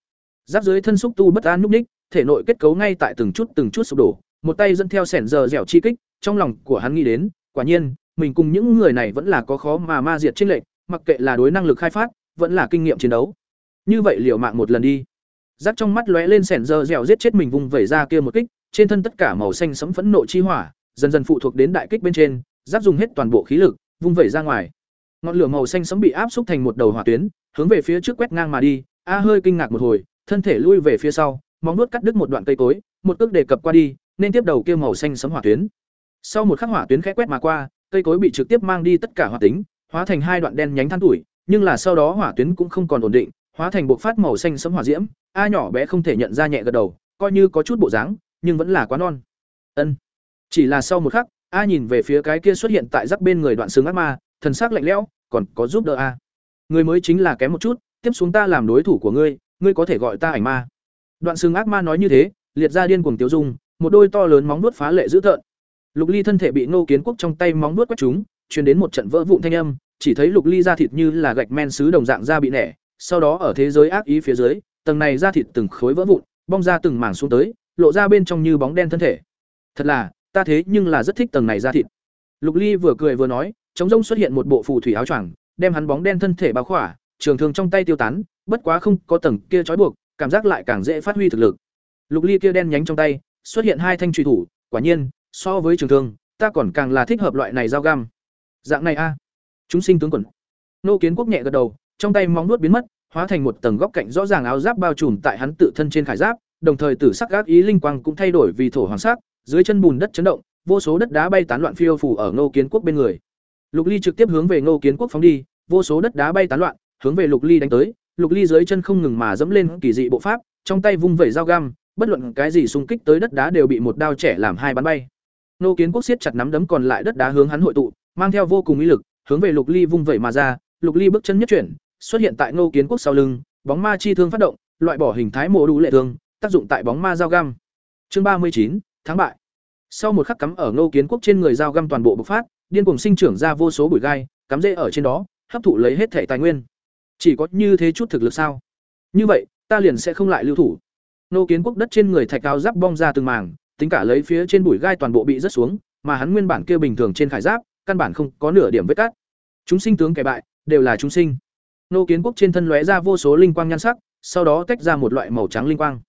Giáp dưới thân xúc tu bất an núp ních, thể nội kết cấu ngay tại từng chút từng chút sụp đổ, một tay dẫn theo sẻn giờ dẻo chi kích, trong lòng của hắn nghĩ đến, quả nhiên, mình cùng những người này vẫn là có khó mà ma diệt chênh lệch, mặc kệ là đối năng lực khai phát, vẫn là kinh nghiệm chiến đấu. Như vậy liều mạng một lần đi. Rắc trong mắt lóe lên sẻn giờ dẻo giết chết mình vùng vẩy ra kia một kích, trên thân tất cả màu xanh sẫm phẫn nộ chi hỏa, dần dần phụ thuộc đến đại kích bên trên, giáp dùng hết toàn bộ khí lực, vung vẩy ra ngoài. Ngọn lửa màu xanh sẫm bị áp xúc thành một đầu hỏa tuyến, hướng về phía trước quét ngang mà đi, A hơi kinh ngạc một hồi, thân thể lui về phía sau, móng nuốt cắt đứt một đoạn cây cối, một cước đề cập qua đi, nên tiếp đầu kia màu xanh sẫm hỏa tuyến. Sau một khắc hỏa tuyến khẽ quét mà qua, cây cối bị trực tiếp mang đi tất cả hỏa tính, hóa thành hai đoạn đen nhánh than tuổi, nhưng là sau đó hỏa tuyến cũng không còn ổn định, hóa thành bộc phát màu xanh sẫm hỏa diễm, A nhỏ bé không thể nhận ra nhẹ gật đầu, coi như có chút bộ dáng, nhưng vẫn là quá non. Ân. Chỉ là sau một khắc, A nhìn về phía cái kia xuất hiện tại rắc bên người đoạn xương ác ma, thần sắc lạnh lẽo, còn có giúp đỡ A. Người mới chính là kém một chút, tiếp xuống ta làm đối thủ của ngươi, ngươi có thể gọi ta ảnh ma. Đoạn xương ác ma nói như thế, liệt ra điên cuồng tiêu dung, một đôi to lớn móng vuốt phá lệ dữ tợn. Lục Ly thân thể bị Ngô Kiến Quốc trong tay móng vuốt quét trúng, truyền đến một trận vỡ vụn thanh âm, chỉ thấy Lục Ly da thịt như là gạch men sứ đồng dạng da bị nẻ, sau đó ở thế giới ác ý phía dưới, tầng này da thịt từng khối vỡ vụn, bong ra từng mảng xuống tới, lộ ra bên trong như bóng đen thân thể. Thật là, ta thế nhưng là rất thích tầng này da thịt. Lục Ly vừa cười vừa nói, chống rông xuất hiện một bộ phù thủy áo choàng, đem hắn bóng đen thân thể bao khỏa, trường thương trong tay tiêu tán, bất quá không có tầng kia trói buộc, cảm giác lại càng dễ phát huy thực lực. Lục Ly kia đen nhánh trong tay, xuất hiện hai thanh truy thủ, quả nhiên, so với trường thương, ta còn càng là thích hợp loại này dao găm. Dạng này a. Chúng sinh tướng quẩn Nô Kiến Quốc nhẹ gật đầu, trong tay móng nuốt biến mất, hóa thành một tầng góc cạnh rõ ràng áo giáp bao trùm tại hắn tự thân trên khải giáp, đồng thời tử sắc gác ý linh quang cũng thay đổi vì thổ hoàng sắc, dưới chân bùn đất chấn động, vô số đất đá bay tán loạn phiêu phù ở Ngô Kiến Quốc bên người. Lục Ly trực tiếp hướng về Ngô Kiến Quốc phóng đi, vô số đất đá bay tán loạn, hướng về Lục Ly đánh tới, Lục Ly dưới chân không ngừng mà dẫm lên kỳ dị bộ pháp, trong tay vung vẩy dao găm, bất luận cái gì xung kích tới đất đá đều bị một đao trẻ làm hai bắn bay. Nô Kiến Quốc siết chặt nắm đấm còn lại đất đá hướng hắn hội tụ, mang theo vô cùng ý lực hướng về lục ly vung vẩy mà ra. Lục ly bước chân nhất chuyển xuất hiện tại Nô kiến quốc sau lưng bóng ma chi thương phát động loại bỏ hình thái mộ đủ lệ thương tác dụng tại bóng ma dao găm. Chương ba mươi chín tháng bại. Sau một khắc cắm ở Nô kiến quốc trên người dao găm toàn bộ bộc phát điên cuồng sinh trưởng ra vô số bụi gai cắm rễ ở trên đó hấp thụ lấy hết thể tài nguyên. Chỉ có như thế chút thực lực sao? Như vậy ta liền sẽ không lại lưu thủ. Nô kiến quốc đất trên người thạch cao giáp bong ra từng màng tính cả lấy phía trên bụi gai toàn bộ bị rớt xuống, mà hắn nguyên bản kia bình thường trên khải giáp, căn bản không có nửa điểm vết cắt. Chúng sinh tướng kẻ bại, đều là chúng sinh. Nô kiến quốc trên thân lóe ra vô số linh quang nhan sắc, sau đó tách ra một loại màu trắng linh quang.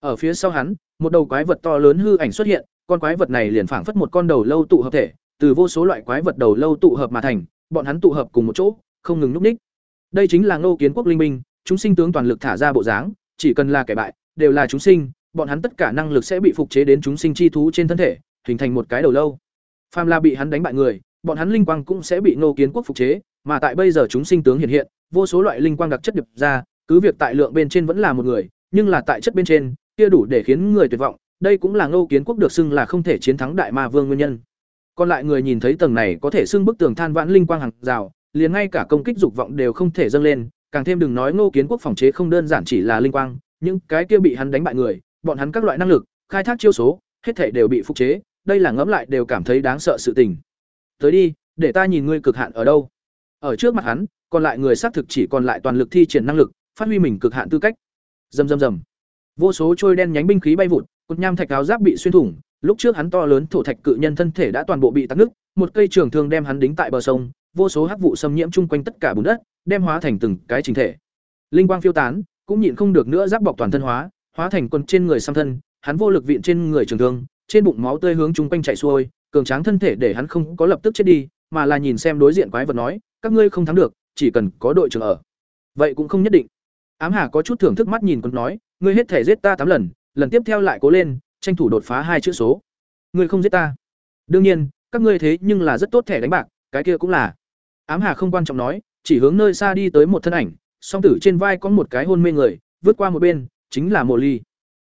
Ở phía sau hắn, một đầu quái vật to lớn hư ảnh xuất hiện, con quái vật này liền phảng phất một con đầu lâu tụ hợp thể, từ vô số loại quái vật đầu lâu tụ hợp mà thành, bọn hắn tụ hợp cùng một chỗ, không ngừng núp ních. Đây chính là ngô kiến quốc linh minh, chúng sinh tướng toàn lực thả ra bộ dáng, chỉ cần là kẻ bại, đều là chúng sinh bọn hắn tất cả năng lực sẽ bị phục chế đến chúng sinh chi thú trên thân thể hình thành một cái đầu lâu. Phàm là bị hắn đánh bại người bọn hắn linh quang cũng sẽ bị ngô kiến quốc phục chế mà tại bây giờ chúng sinh tướng hiện hiện vô số loại linh quang đặc chất điệp ra cứ việc tại lượng bên trên vẫn là một người nhưng là tại chất bên trên kia đủ để khiến người tuyệt vọng. Đây cũng là ngô kiến quốc được xưng là không thể chiến thắng đại ma vương nguyên nhân. Còn lại người nhìn thấy tầng này có thể xưng bức tường than vãn linh quang hàng rào liền ngay cả công kích dục vọng đều không thể dâng lên, càng thêm đừng nói Ngô Kiến Quốc phòng chế không đơn giản chỉ là linh quang, những cái kia bị hắn đánh bại người, bọn hắn các loại năng lực, khai thác chiêu số, hết thảy đều bị phục chế, đây là ngẫm lại đều cảm thấy đáng sợ sự tình. Tới đi, để ta nhìn ngươi cực hạn ở đâu. Ở trước mặt hắn, còn lại người xác thực chỉ còn lại toàn lực thi triển năng lực, phát huy mình cực hạn tư cách. Rầm rầm rầm. Vô số trôi đen nhánh binh khí bay vụt, cột nham thạch áo giáp bị xuyên thủng, lúc trước hắn to lớn thổ thạch cự nhân thân thể đã toàn bộ bị tắc nứt, một cây trường thương đem hắn đính tại bờ sông, vô số hắc vụ xâm nhiễm chung quanh tất cả bùn đất, đem hóa thành từng cái trình thể. Linh quang phiêu tán, cũng nhịn không được nữa giáp bọc toàn thân hóa, hóa thành quân trên người xăm thân, hắn vô lực viện trên người trường thương, trên bụng máu tươi hướng chung quanh chảy xuôi, cường tráng thân thể để hắn không có lập tức chết đi, mà là nhìn xem đối diện quái vật nói, các ngươi không thắng được, chỉ cần có đội trưởng ở. Vậy cũng không nhất định. Ám Hà có chút thưởng thức mắt nhìn quân nói, ngươi hết thể giết ta tám lần, lần tiếp theo lại cố lên, tranh thủ đột phá hai chữ số. Ngươi không giết ta. Đương nhiên, các ngươi thế nhưng là rất tốt thẻ đánh bạc, cái kia cũng là. Ám Hà không quan trọng nói, chỉ hướng nơi xa đi tới một thân ảnh, song tử trên vai có một cái hôn mê người, vượt qua một bên, chính là Mộ Ly.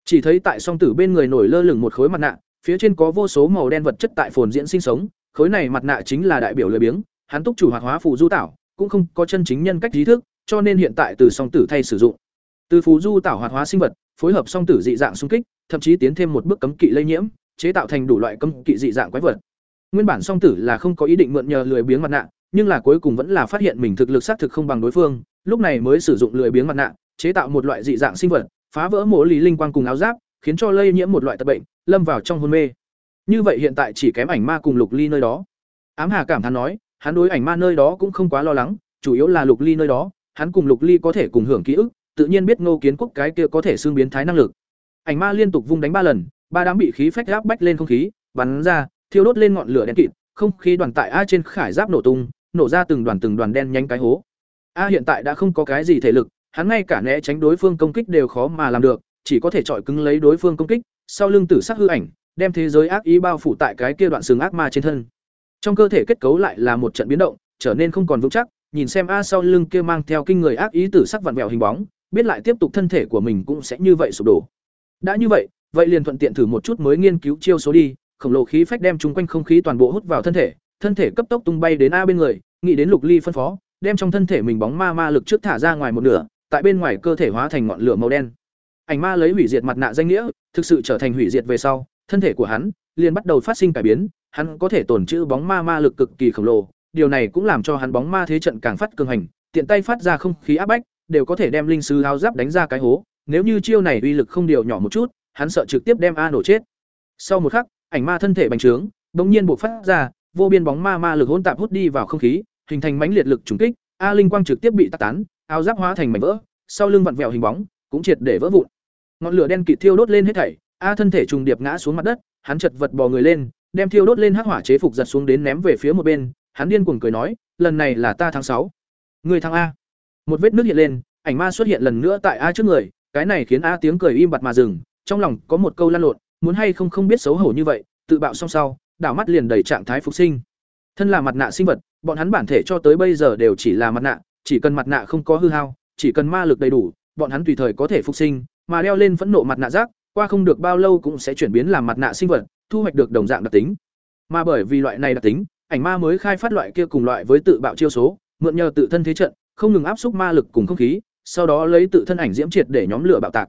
Chỉ thấy tại song tử bên người nổi lơ lửng một khối mặt nạ, phía trên có vô số màu đen vật chất tại phồn diễn sinh sống, khối này mặt nạ chính là đại biểu lười biếng, hắn túc chủ hoạt hóa phù du tảo, cũng không có chân chính nhân cách trí thức, cho nên hiện tại từ song tử thay sử dụng. Từ phù du tảo hoạt hóa sinh vật, phối hợp song tử dị dạng xung kích, thậm chí tiến thêm một bước cấm kỵ lây nhiễm, chế tạo thành đủ loại cấm kỵ dị dạng quái vật. Nguyên bản song tử là không có ý định mượn nhờ lười biếng mặt nạ, nhưng là cuối cùng vẫn là phát hiện mình thực lực xác thực không bằng đối phương, lúc này mới sử dụng lười biếng mặt nạ, chế tạo một loại dị dạng sinh vật, phá vỡ mổ lý linh quang cùng áo giáp, khiến cho lây nhiễm một loại tật bệnh, lâm vào trong hôn mê. Như vậy hiện tại chỉ kém ảnh ma cùng Lục Ly nơi đó. Ám Hà cảm thán nói, hắn đối ảnh ma nơi đó cũng không quá lo lắng, chủ yếu là Lục Ly nơi đó, hắn cùng Lục Ly có thể cùng hưởng ký ức, tự nhiên biết Ngô Kiến Quốc cái kia có thể xương biến thái năng lực. Ảnh ma liên tục vung đánh ba lần, ba đám bị khí phách gáp bách lên không khí, bắn ra, thiêu đốt lên ngọn lửa đen kịt, không khí đoàn tại a trên khải giáp nổ tung, nổ ra từng đoàn từng đoàn đen nhanh cái hố. A hiện tại đã không có cái gì thể lực, hắn ngay cả né tránh đối phương công kích đều khó mà làm được, chỉ có thể chọi cứng lấy đối phương công kích, sau lưng tử sắc hư ảnh, đem thế giới ác ý bao phủ tại cái kia đoạn xương ác ma trên thân. Trong cơ thể kết cấu lại là một trận biến động, trở nên không còn vững chắc, nhìn xem a sau lưng kia mang theo kinh người ác ý tử sắc vặn vẹo hình bóng, biết lại tiếp tục thân thể của mình cũng sẽ như vậy sụp đổ. Đã như vậy, vậy liền thuận tiện thử một chút mới nghiên cứu chiêu số đi, khổng lồ khí phách đem chúng quanh không khí toàn bộ hút vào thân thể, thân thể cấp tốc tung bay đến a bên người, nghĩ đến Lục Ly phân phó, đem trong thân thể mình bóng ma ma lực trước thả ra ngoài một nửa, tại bên ngoài cơ thể hóa thành ngọn lửa màu đen. Ảnh ma lấy hủy diệt mặt nạ danh nghĩa, thực sự trở thành hủy diệt về sau, thân thể của hắn liền bắt đầu phát sinh cải biến, hắn có thể tổn trữ bóng ma ma lực cực kỳ khổng lồ, điều này cũng làm cho hắn bóng ma thế trận càng phát cường hành, tiện tay phát ra không khí áp bách, đều có thể đem linh sứ áo giáp đánh ra cái hố, nếu như chiêu này uy lực không điều nhỏ một chút, hắn sợ trực tiếp đem a nổ chết. Sau một khắc, ảnh ma thân thể bành trướng, bỗng nhiên bộc phát ra, vô biên bóng ma ma lực hỗn tạp hút đi vào không khí, hình thành mãnh liệt lực trùng kích, a linh quang trực tiếp bị tạc tán, áo giáp hóa thành mảnh vỡ, sau lưng vặn vẹo hình bóng, cũng triệt để vỡ vụn. Ngọn lửa đen kịt thiêu đốt lên hết thảy, a thân thể trùng điệp ngã xuống mặt đất, hắn chật vật bò người lên, đem thiêu đốt lên hắc hỏa chế phục giật xuống đến ném về phía một bên, hắn điên cuồng cười nói, lần này là ta tháng sáu, Người thắng a. Một vết nước hiện lên, ảnh ma xuất hiện lần nữa tại a trước người, cái này khiến a tiếng cười im bặt mà dừng, trong lòng có một câu lan lộn, muốn hay không không biết xấu hổ như vậy, tự bạo xong sau, đảo mắt liền đầy trạng thái phục sinh. Thân là mặt nạ sinh vật, bọn hắn bản thể cho tới bây giờ đều chỉ là mặt nạ, chỉ cần mặt nạ không có hư hao, chỉ cần ma lực đầy đủ, bọn hắn tùy thời có thể phục sinh, mà đeo lên phẫn nộ mặt nạ rác, qua không được bao lâu cũng sẽ chuyển biến làm mặt nạ sinh vật, thu hoạch được đồng dạng đặc tính. Mà bởi vì loại này đặc tính, ảnh ma mới khai phát loại kia cùng loại với tự bạo chiêu số, mượn nhờ tự thân thế trận, không ngừng áp xúc ma lực cùng không khí, sau đó lấy tự thân ảnh diễm triệt để nhóm lửa bạo tạc.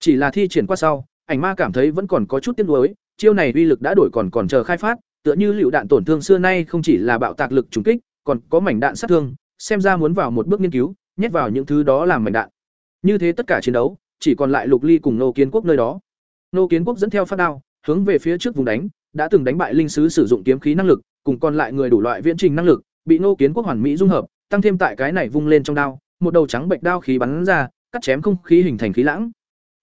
Chỉ là thi triển qua sau, ảnh ma cảm thấy vẫn còn có chút tiếc nuối, chiêu này uy lực đã đổi còn còn chờ khai phát, tựa như liệu đạn tổn thương xưa nay không chỉ là bạo tạc lực trùng kích, còn có mảnh đạn sát thương, xem ra muốn vào một bước nghiên cứu, nhét vào những thứ đó làm mảnh đạn. Như thế tất cả chiến đấu, chỉ còn lại Lục Ly cùng Nô Kiến Quốc nơi đó. Nô Kiến Quốc dẫn theo phát đao, hướng về phía trước vùng đánh, đã từng đánh bại linh sứ sử dụng kiếm khí năng lực, cùng còn lại người đủ loại viễn trình năng lực, bị Nô Kiến Quốc hoàn mỹ dung hợp, tăng thêm tại cái này vung lên trong đao, một đầu trắng bệnh đao khí bắn ra, cắt chém không khí hình thành khí lãng.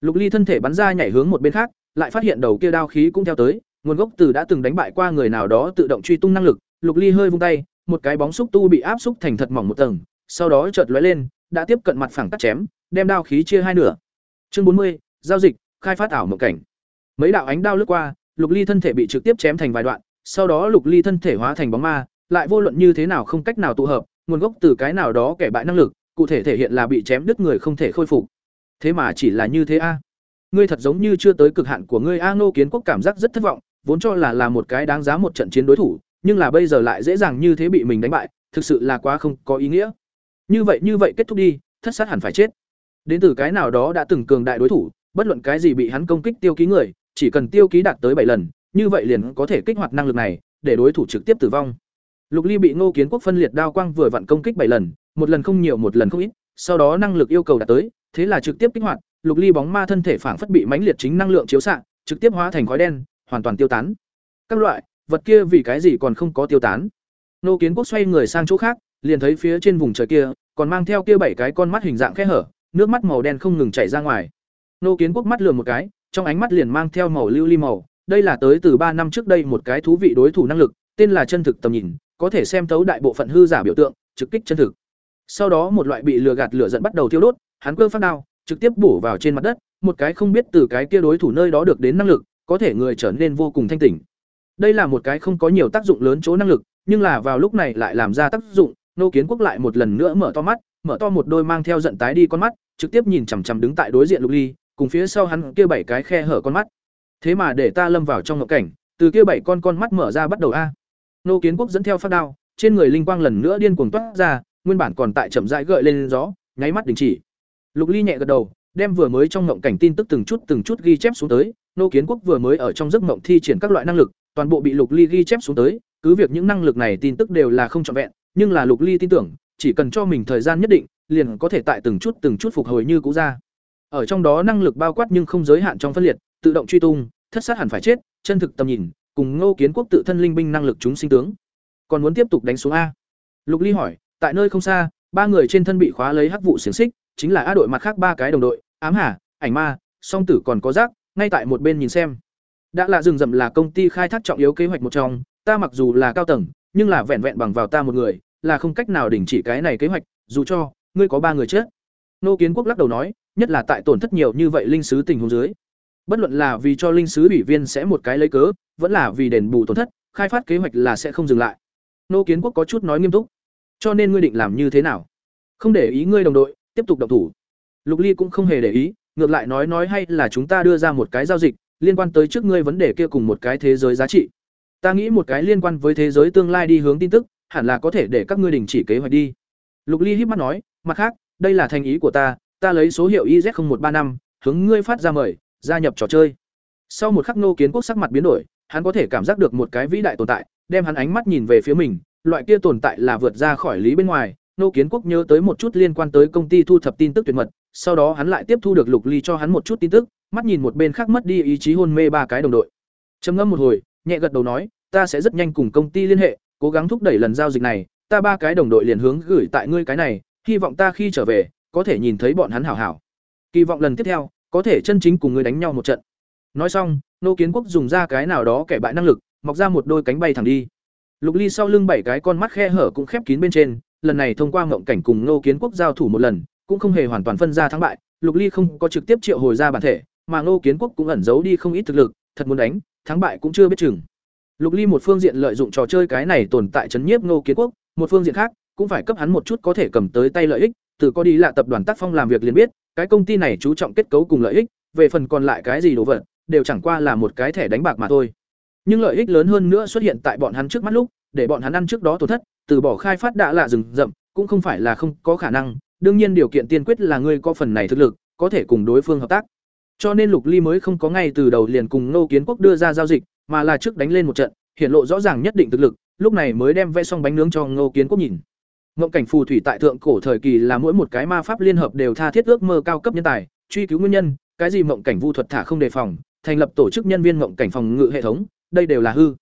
Lục Ly thân thể bắn ra nhảy hướng một bên khác, lại phát hiện đầu kia đao khí cũng theo tới, nguồn gốc từ đã từng đánh bại qua người nào đó tự động truy tung năng lực, Lục Ly hơi vung tay, một cái bóng xúc tu bị áp xúc thành thật mỏng một tầng, sau đó chợt lóe lên, đã tiếp cận mặt phẳng cắt chém, đem đao khí chia hai nửa. Chương bốn mươi giao dịch, khai phát ảo mộng cảnh. Mấy đạo ánh đao lướt qua, Lục Ly thân thể bị trực tiếp chém thành vài đoạn, sau đó Lục Ly thân thể hóa thành bóng ma, lại vô luận như thế nào không cách nào tụ hợp, nguồn gốc từ cái nào đó kẻ bại năng lực, cụ thể thể hiện là bị chém đứt người không thể khôi phục. Thế mà chỉ là như thế a. Ngươi thật giống như chưa tới cực hạn của ngươi A Ngô Kiến Quốc cảm giác rất thất vọng, vốn cho là là một cái đáng giá một trận chiến đối thủ, nhưng là bây giờ lại dễ dàng như thế bị mình đánh bại, thực sự là quá không có ý nghĩa. Như vậy như vậy kết thúc đi, thất sát hẳn phải chết. Đến từ cái nào đó đã từng cường đại đối thủ, bất luận cái gì bị hắn công kích tiêu ký người, chỉ cần tiêu ký đạt tới bảy lần, như vậy liền có thể kích hoạt năng lực này, để đối thủ trực tiếp tử vong. Lục Ly bị Ngô Kiến Quốc phân liệt đao quang vừa vặn công kích bảy lần, một lần không nhiều một lần không ít, sau đó năng lực yêu cầu đạt tới, thế là trực tiếp kích hoạt, Lục Ly bóng ma thân thể phảng phất bị mãnh liệt chính năng lượng chiếu xạ, trực tiếp hóa thành khói đen, hoàn toàn tiêu tán. Các loại, vật kia vì cái gì còn không có tiêu tán? Nô Kiến Quốc xoay người sang chỗ khác, liền thấy phía trên vùng trời kia, còn mang theo kia bảy cái con mắt hình dạng khe hở, nước mắt màu đen không ngừng chảy ra ngoài. Nô Kiến Quốc mắt lườm một cái, trong ánh mắt liền mang theo màu lưu ly màu, đây là tới từ ba năm trước đây một cái thú vị đối thủ năng lực, tên là chân thực tầm nhìn, có thể xem thấu đại bộ phận hư giả biểu tượng, trực kích chân thực. Sau đó một loại bị lừa gạt lửa giận bắt đầu thiêu đốt, hắn cơ phát đao, trực tiếp bổ vào trên mặt đất, một cái không biết từ cái kia đối thủ nơi đó được đến năng lực, có thể người trở nên vô cùng thanh tỉnh. Đây là một cái không có nhiều tác dụng lớn chỗ năng lực, nhưng là vào lúc này lại làm ra tác dụng, nô kiến quốc lại một lần nữa mở to mắt, mở to một đôi mang theo giận tái đi con mắt, trực tiếp nhìn chằm chằm đứng tại đối diện Lục Ly, cùng phía sau hắn kia bảy cái khe hở con mắt. Thế mà để ta lâm vào trong ngộ cảnh, từ kia bảy con con mắt mở ra bắt đầu a. Nô Kiến Quốc dẫn theo phát đao, trên người linh quang lần nữa điên cuồng toát ra, nguyên bản còn tại chậm rãi gợi lên gió, nháy mắt đình chỉ. Lục Ly nhẹ gật đầu, đem vừa mới trong ngộng cảnh tin tức từng chút từng chút ghi chép xuống tới, Nô Kiến Quốc vừa mới ở trong giấc mộng thi triển các loại năng lực, toàn bộ bị Lục Ly ghi chép xuống tới, cứ việc những năng lực này tin tức đều là không trọn vẹn, nhưng là Lục Ly tin tưởng, chỉ cần cho mình thời gian nhất định, liền có thể tại từng chút từng chút phục hồi như cũ ra. Ở trong đó năng lực bao quát nhưng không giới hạn trong phân liệt, tự động truy tung, thất sát hẳn phải chết, chân thực tầm nhìn, cùng Ngô Kiến Quốc tự thân linh binh năng lực chúng sinh tướng. Còn muốn tiếp tục đánh xuống a? Lục Ly hỏi, tại nơi không xa, ba người trên thân bị khóa lấy hắc vụ xiềng xích, chính là A đội mặt khác ba cái đồng đội, ám hà, ảnh ma, song tử còn có rác, ngay tại một bên nhìn xem. Đã là rừng rậm là công ty khai thác trọng yếu kế hoạch một trong, ta mặc dù là cao tầng, nhưng là vẹn vẹn bằng vào ta một người, là không cách nào đình chỉ cái này kế hoạch, dù cho ngươi có ba người chết. Nô Kiến Quốc lắc đầu nói, nhất là tại tổn thất nhiều như vậy linh sứ tình huống dưới. Bất luận là vì cho linh sứ ủy viên sẽ một cái lấy cớ, vẫn là vì đền bù tổn thất, khai phát kế hoạch là sẽ không dừng lại. Nô Kiến Quốc có chút nói nghiêm túc. Cho nên ngươi định làm như thế nào? Không để ý ngươi đồng đội, tiếp tục động thủ. Lục Ly cũng không hề để ý, ngược lại nói nói hay là chúng ta đưa ra một cái giao dịch, liên quan tới trước ngươi vấn đề kia cùng một cái thế giới giá trị. Ta nghĩ một cái liên quan với thế giới tương lai đi hướng tin tức, hẳn là có thể để các ngươi đình chỉ kế hoạch đi. Lục Ly híp mắt nói, mặt khác, đây là thành ý của ta, ta lấy số hiệu IZ0135, hướng ngươi phát ra mời, gia nhập trò chơi. Sau một khắc nô kiến quốc sắc mặt biến đổi, hắn có thể cảm giác được một cái vĩ đại tồn tại, đem hắn ánh mắt nhìn về phía mình, loại kia tồn tại là vượt ra khỏi lý bên ngoài. Nô Kiến Quốc nhớ tới một chút liên quan tới công ty thu thập tin tức tuyệt mật, sau đó hắn lại tiếp thu được Lục Ly cho hắn một chút tin tức, mắt nhìn một bên khác mất đi ý chí hôn mê ba cái đồng đội. Trầm ngâm một hồi, nhẹ gật đầu nói, ta sẽ rất nhanh cùng công ty liên hệ, cố gắng thúc đẩy lần giao dịch này, ta ba cái đồng đội liền hướng gửi tại ngươi cái này, hy vọng ta khi trở về, có thể nhìn thấy bọn hắn hảo hảo. Kỳ vọng lần tiếp theo, có thể chân chính cùng ngươi đánh nhau một trận. Nói xong, Nô Kiến Quốc dùng ra cái nào đó kẻ bại năng lực, mọc ra một đôi cánh bay thẳng đi. Lục Ly sau lưng bảy cái con mắt khe hở cũng khép kín bên trên, lần này thông qua ngộng cảnh cùng Nô Kiến Quốc giao thủ một lần, cũng không hề hoàn toàn phân ra thắng bại, Lục Ly không có trực tiếp triệu hồi ra bản thể, mà ngô Kiến Quốc cũng ẩn giấu đi không ít thực lực, thật muốn đánh, thắng bại cũng chưa biết chừng. Lục Ly một phương diện lợi dụng trò chơi cái này tồn tại chấn nhiếp ngô Kiến Quốc, một phương diện khác, cũng phải cấp hắn một chút có thể cầm tới tay lợi ích, từ có đi là tập đoàn tác phong làm việc liền biết, cái công ty này chú trọng kết cấu cùng lợi ích, về phần còn lại cái gì đồ vật, đều chẳng qua là một cái thẻ đánh bạc mà thôi. nhưng lợi ích lớn hơn nữa xuất hiện tại bọn hắn trước mắt lúc để bọn hắn ăn trước đó tổn thất từ bỏ khai phát đã lạ rừng rậm cũng không phải là không có khả năng đương nhiên điều kiện tiên quyết là ngươi có phần này thực lực có thể cùng đối phương hợp tác cho nên lục ly mới không có ngay từ đầu liền cùng ngô kiến quốc đưa ra giao dịch mà là trước đánh lên một trận hiện lộ rõ ràng nhất định thực lực lúc này mới đem vẽ xong bánh nướng cho ngô kiến quốc nhìn Ngộng cảnh phù thủy tại thượng cổ thời kỳ là mỗi một cái ma pháp liên hợp đều tha thiết ước mơ cao cấp nhân tài, truy cứu nguyên nhân, cái gì mộng cảnh vu thuật thả không đề phòng, thành lập tổ chức nhân viên mộng cảnh phòng ngự hệ thống, đây đều là hư.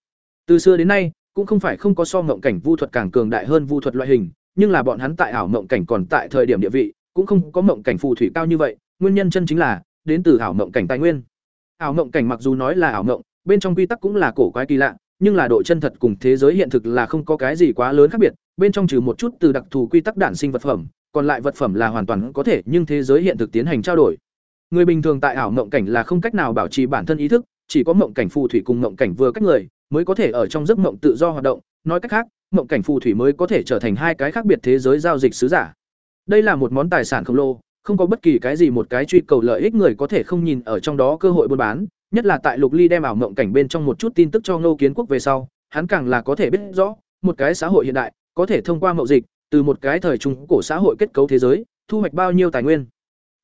Từ xưa đến nay, cũng không phải không có so mộng cảnh vu thuật càng cường đại hơn vu thuật loại hình, nhưng là bọn hắn tại ảo mộng cảnh còn tại thời điểm địa vị, cũng không có mộng cảnh phù thủy cao như vậy, nguyên nhân chân chính là đến từ ảo mộng cảnh tài nguyên. Ảo mộng cảnh mặc dù nói là ảo mộng, bên trong quy tắc cũng là cổ quái kỳ lạ, nhưng là độ chân thật cùng thế giới hiện thực là không có cái gì quá lớn khác biệt, bên trong trừ một chút từ đặc thù quy tắc đản sinh vật phẩm, còn lại vật phẩm là hoàn toàn có thể nhưng thế giới hiện thực tiến hành trao đổi. Người bình thường tại ảo mộng cảnh là không cách nào bảo trì bản thân ý thức, chỉ có mộng cảnh phù thủy cùng mộng cảnh vừa cách người mới có thể ở trong giấc mộng tự do hoạt động, nói cách khác, mộng cảnh phù thủy mới có thể trở thành hai cái khác biệt thế giới giao dịch sứ giả. Đây là một món tài sản khổng lồ, không có bất kỳ cái gì một cái truy cầu lợi ích người có thể không nhìn ở trong đó cơ hội buôn bán, nhất là tại Lục Ly đem ảo mộng cảnh bên trong một chút tin tức cho Ngô Kiến Quốc về sau, hắn càng là có thể biết rõ, một cái xã hội hiện đại có thể thông qua mậu dịch, từ một cái thời trung cổ xã hội kết cấu thế giới, thu hoạch bao nhiêu tài nguyên.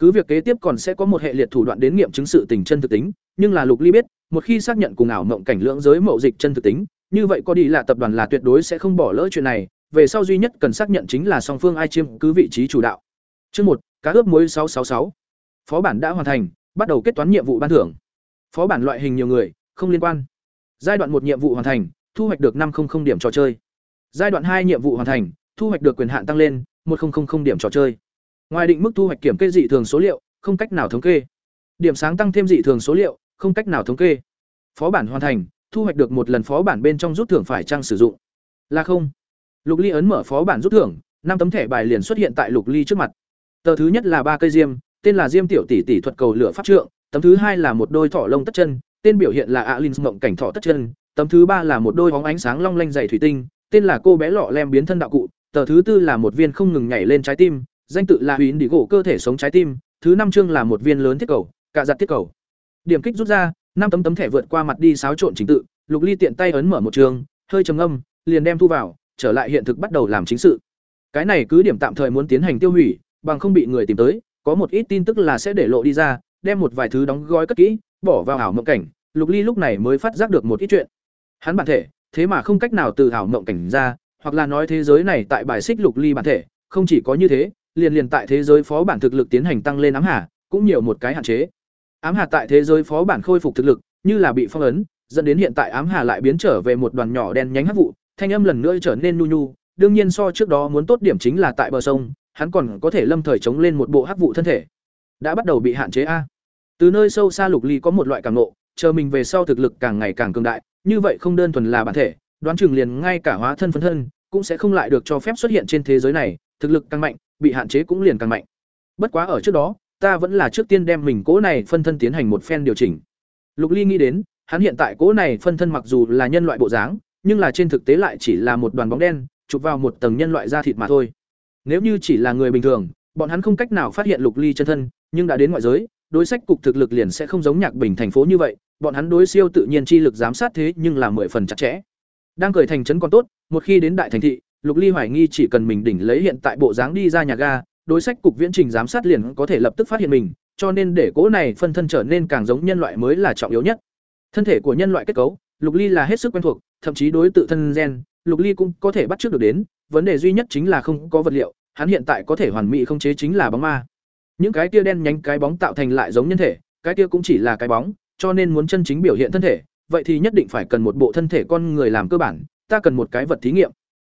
Cứ việc kế tiếp còn sẽ có một hệ liệt thủ đoạn đến nghiệm chứng sự tình chân thực tính, nhưng là Lục Ly biết, một khi xác nhận cùng ảo mộng cảnh lưỡng giới mậu dịch chân thực tính, như vậy có đi là tập đoàn là tuyệt đối sẽ không bỏ lỡ chuyện này, về sau duy nhất cần xác nhận chính là song phương ai chiếm cứ vị trí chủ đạo. Chương một, cá ướp muối 666. Phó bản đã hoàn thành, bắt đầu kết toán nhiệm vụ ban thưởng. Phó bản loại hình nhiều người, không liên quan. Giai đoạn một nhiệm vụ hoàn thành, thu hoạch được 500 điểm trò chơi. Giai đoạn hai nhiệm vụ hoàn thành, thu hoạch được quyền hạn tăng lên 1000 điểm trò chơi. Ngoài định mức thu hoạch kiểm kê dị thường số liệu, không cách nào thống kê. Điểm sáng tăng thêm dị thường số liệu, không cách nào thống kê. Phó bản hoàn thành, thu hoạch được một lần phó bản bên trong rút thưởng phải trang sử dụng. Là không. Lục Ly ấn mở phó bản rút thưởng, năm tấm thẻ bài liền xuất hiện tại Lục Ly trước mặt. Tờ thứ nhất là ba cây diêm, tên là Diêm tiểu tỷ tỷ thuật cầu lửa pháp trượng, tấm thứ hai là một đôi thỏ lông tất chân, tên biểu hiện là Alin mộng cảnh thỏ tất chân, tấm thứ ba là một đôi bóng ánh sáng long lanh dày thủy tinh, tên là cô bé lọ lem biến thân đạo cụ, tờ thứ tư là một viên không ngừng nhảy lên trái tim, danh tự là Huyền Đi gỗ cơ thể sống trái tim, thứ năm chương là một viên lớn thiết cầu, cả giặt thiết cầu. Điểm kích rút ra, năm tấm tấm thẻ vượt qua mặt đi xáo trộn chính tự, Lục Ly tiện tay ấn mở một trường, hơi trầm ngâm, liền đem thu vào, trở lại hiện thực bắt đầu làm chính sự. Cái này cứ điểm tạm thời muốn tiến hành tiêu hủy, bằng không bị người tìm tới, có một ít tin tức là sẽ để lộ đi ra, đem một vài thứ đóng gói cất kỹ, bỏ vào ảo mộng cảnh, Lục Ly lúc này mới phát giác được một ít chuyện. Hắn bản thể, thế mà không cách nào từ ảo mộng cảnh ra, hoặc là nói thế giới này tại bài xích Lục Ly bản thể, không chỉ có như thế, liền liền tại thế giới phó bản thực lực tiến hành tăng lên ám hà, cũng nhiều một cái hạn chế. Ám hà tại thế giới phó bản khôi phục thực lực, như là bị phong ấn, dẫn đến hiện tại ám hà lại biến trở về một đoàn nhỏ đen nhánh hắc vụ, thanh âm lần nữa trở nên nu nhu, đương nhiên so trước đó muốn tốt điểm chính là tại bờ sông, hắn còn có thể lâm thời chống lên một bộ hắc vụ thân thể. Đã bắt đầu bị hạn chế a. Từ nơi sâu xa Lục Ly có một loại cảm ngộ, chờ mình về sau thực lực càng ngày càng cường đại, như vậy không đơn thuần là bản thể, đoán chừng liền ngay cả hóa thân phân thân cũng sẽ không lại được cho phép xuất hiện trên thế giới này, thực lực càng mạnh, bị hạn chế cũng liền càng mạnh. Bất quá ở trước đó, ta vẫn là trước tiên đem mình cố này phân thân tiến hành một phen điều chỉnh. Lục Ly nghĩ đến, hắn hiện tại cố này phân thân mặc dù là nhân loại bộ dáng, nhưng là trên thực tế lại chỉ là một đoàn bóng đen, chụp vào một tầng nhân loại da thịt mà thôi. Nếu như chỉ là người bình thường, bọn hắn không cách nào phát hiện Lục Ly chân thân, nhưng đã đến ngoại giới, đối sách cục thực lực liền sẽ không giống Nhạc Bình thành phố như vậy, bọn hắn đối siêu tự nhiên chi lực giám sát thế nhưng là mười phần chặt chẽ. Đang cởi thành trấn còn tốt, một khi đến đại thành thị, Lục Ly hoài nghi chỉ cần mình đỉnh lấy hiện tại bộ dáng đi ra nhà ga, đối sách cục viễn trình giám sát liền có thể lập tức phát hiện mình, cho nên để cố này phân thân trở nên càng giống nhân loại mới là trọng yếu nhất. Thân thể của nhân loại kết cấu, Lục Ly là hết sức quen thuộc, thậm chí đối tự thân gen, Lục Ly cũng có thể bắt trước được đến, vấn đề duy nhất chính là không có vật liệu, hắn hiện tại có thể hoàn mỹ không chế chính là bóng ma. Những cái kia đen nhánh cái bóng tạo thành lại giống nhân thể, cái kia cũng chỉ là cái bóng, cho nên muốn chân chính biểu hiện thân thể, vậy thì nhất định phải cần một bộ thân thể con người làm cơ bản, ta cần một cái vật thí nghiệm.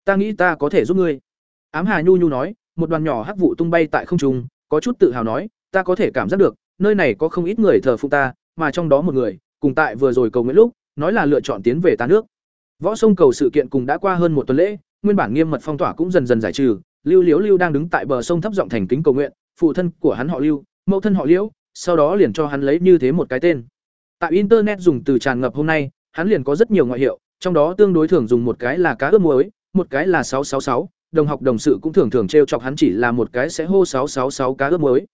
Ta nghĩ ta có thể giúp ngươi." Ám Hà Nhu Nhu nói, một đoàn nhỏ hắc vụ tung bay tại không trung, có chút tự hào nói, "Ta có thể cảm giác được, nơi này có không ít người thờ phụ ta, mà trong đó một người, cùng tại vừa rồi cầu nguyện lúc, nói là lựa chọn tiến về ta nước." Võ sông cầu sự kiện cùng đã qua hơn một tuần lễ, nguyên bản nghiêm mật phong tỏa cũng dần dần giải trừ, Lưu Liễu Lưu đang đứng tại bờ sông thấp giọng thành kính cầu nguyện, phụ thân của hắn họ Lưu, mẫu thân họ Liễu, sau đó liền cho hắn lấy như thế một cái tên. Tại internet dùng từ tràn ngập hôm nay, hắn liền có rất nhiều ngoại hiệu, trong đó tương đối thường dùng một cái là cá ướp muối, một cái là 666, đồng học đồng sự cũng thường thường trêu chọc hắn chỉ là một cái sẽ hô 666 cá ướp mới,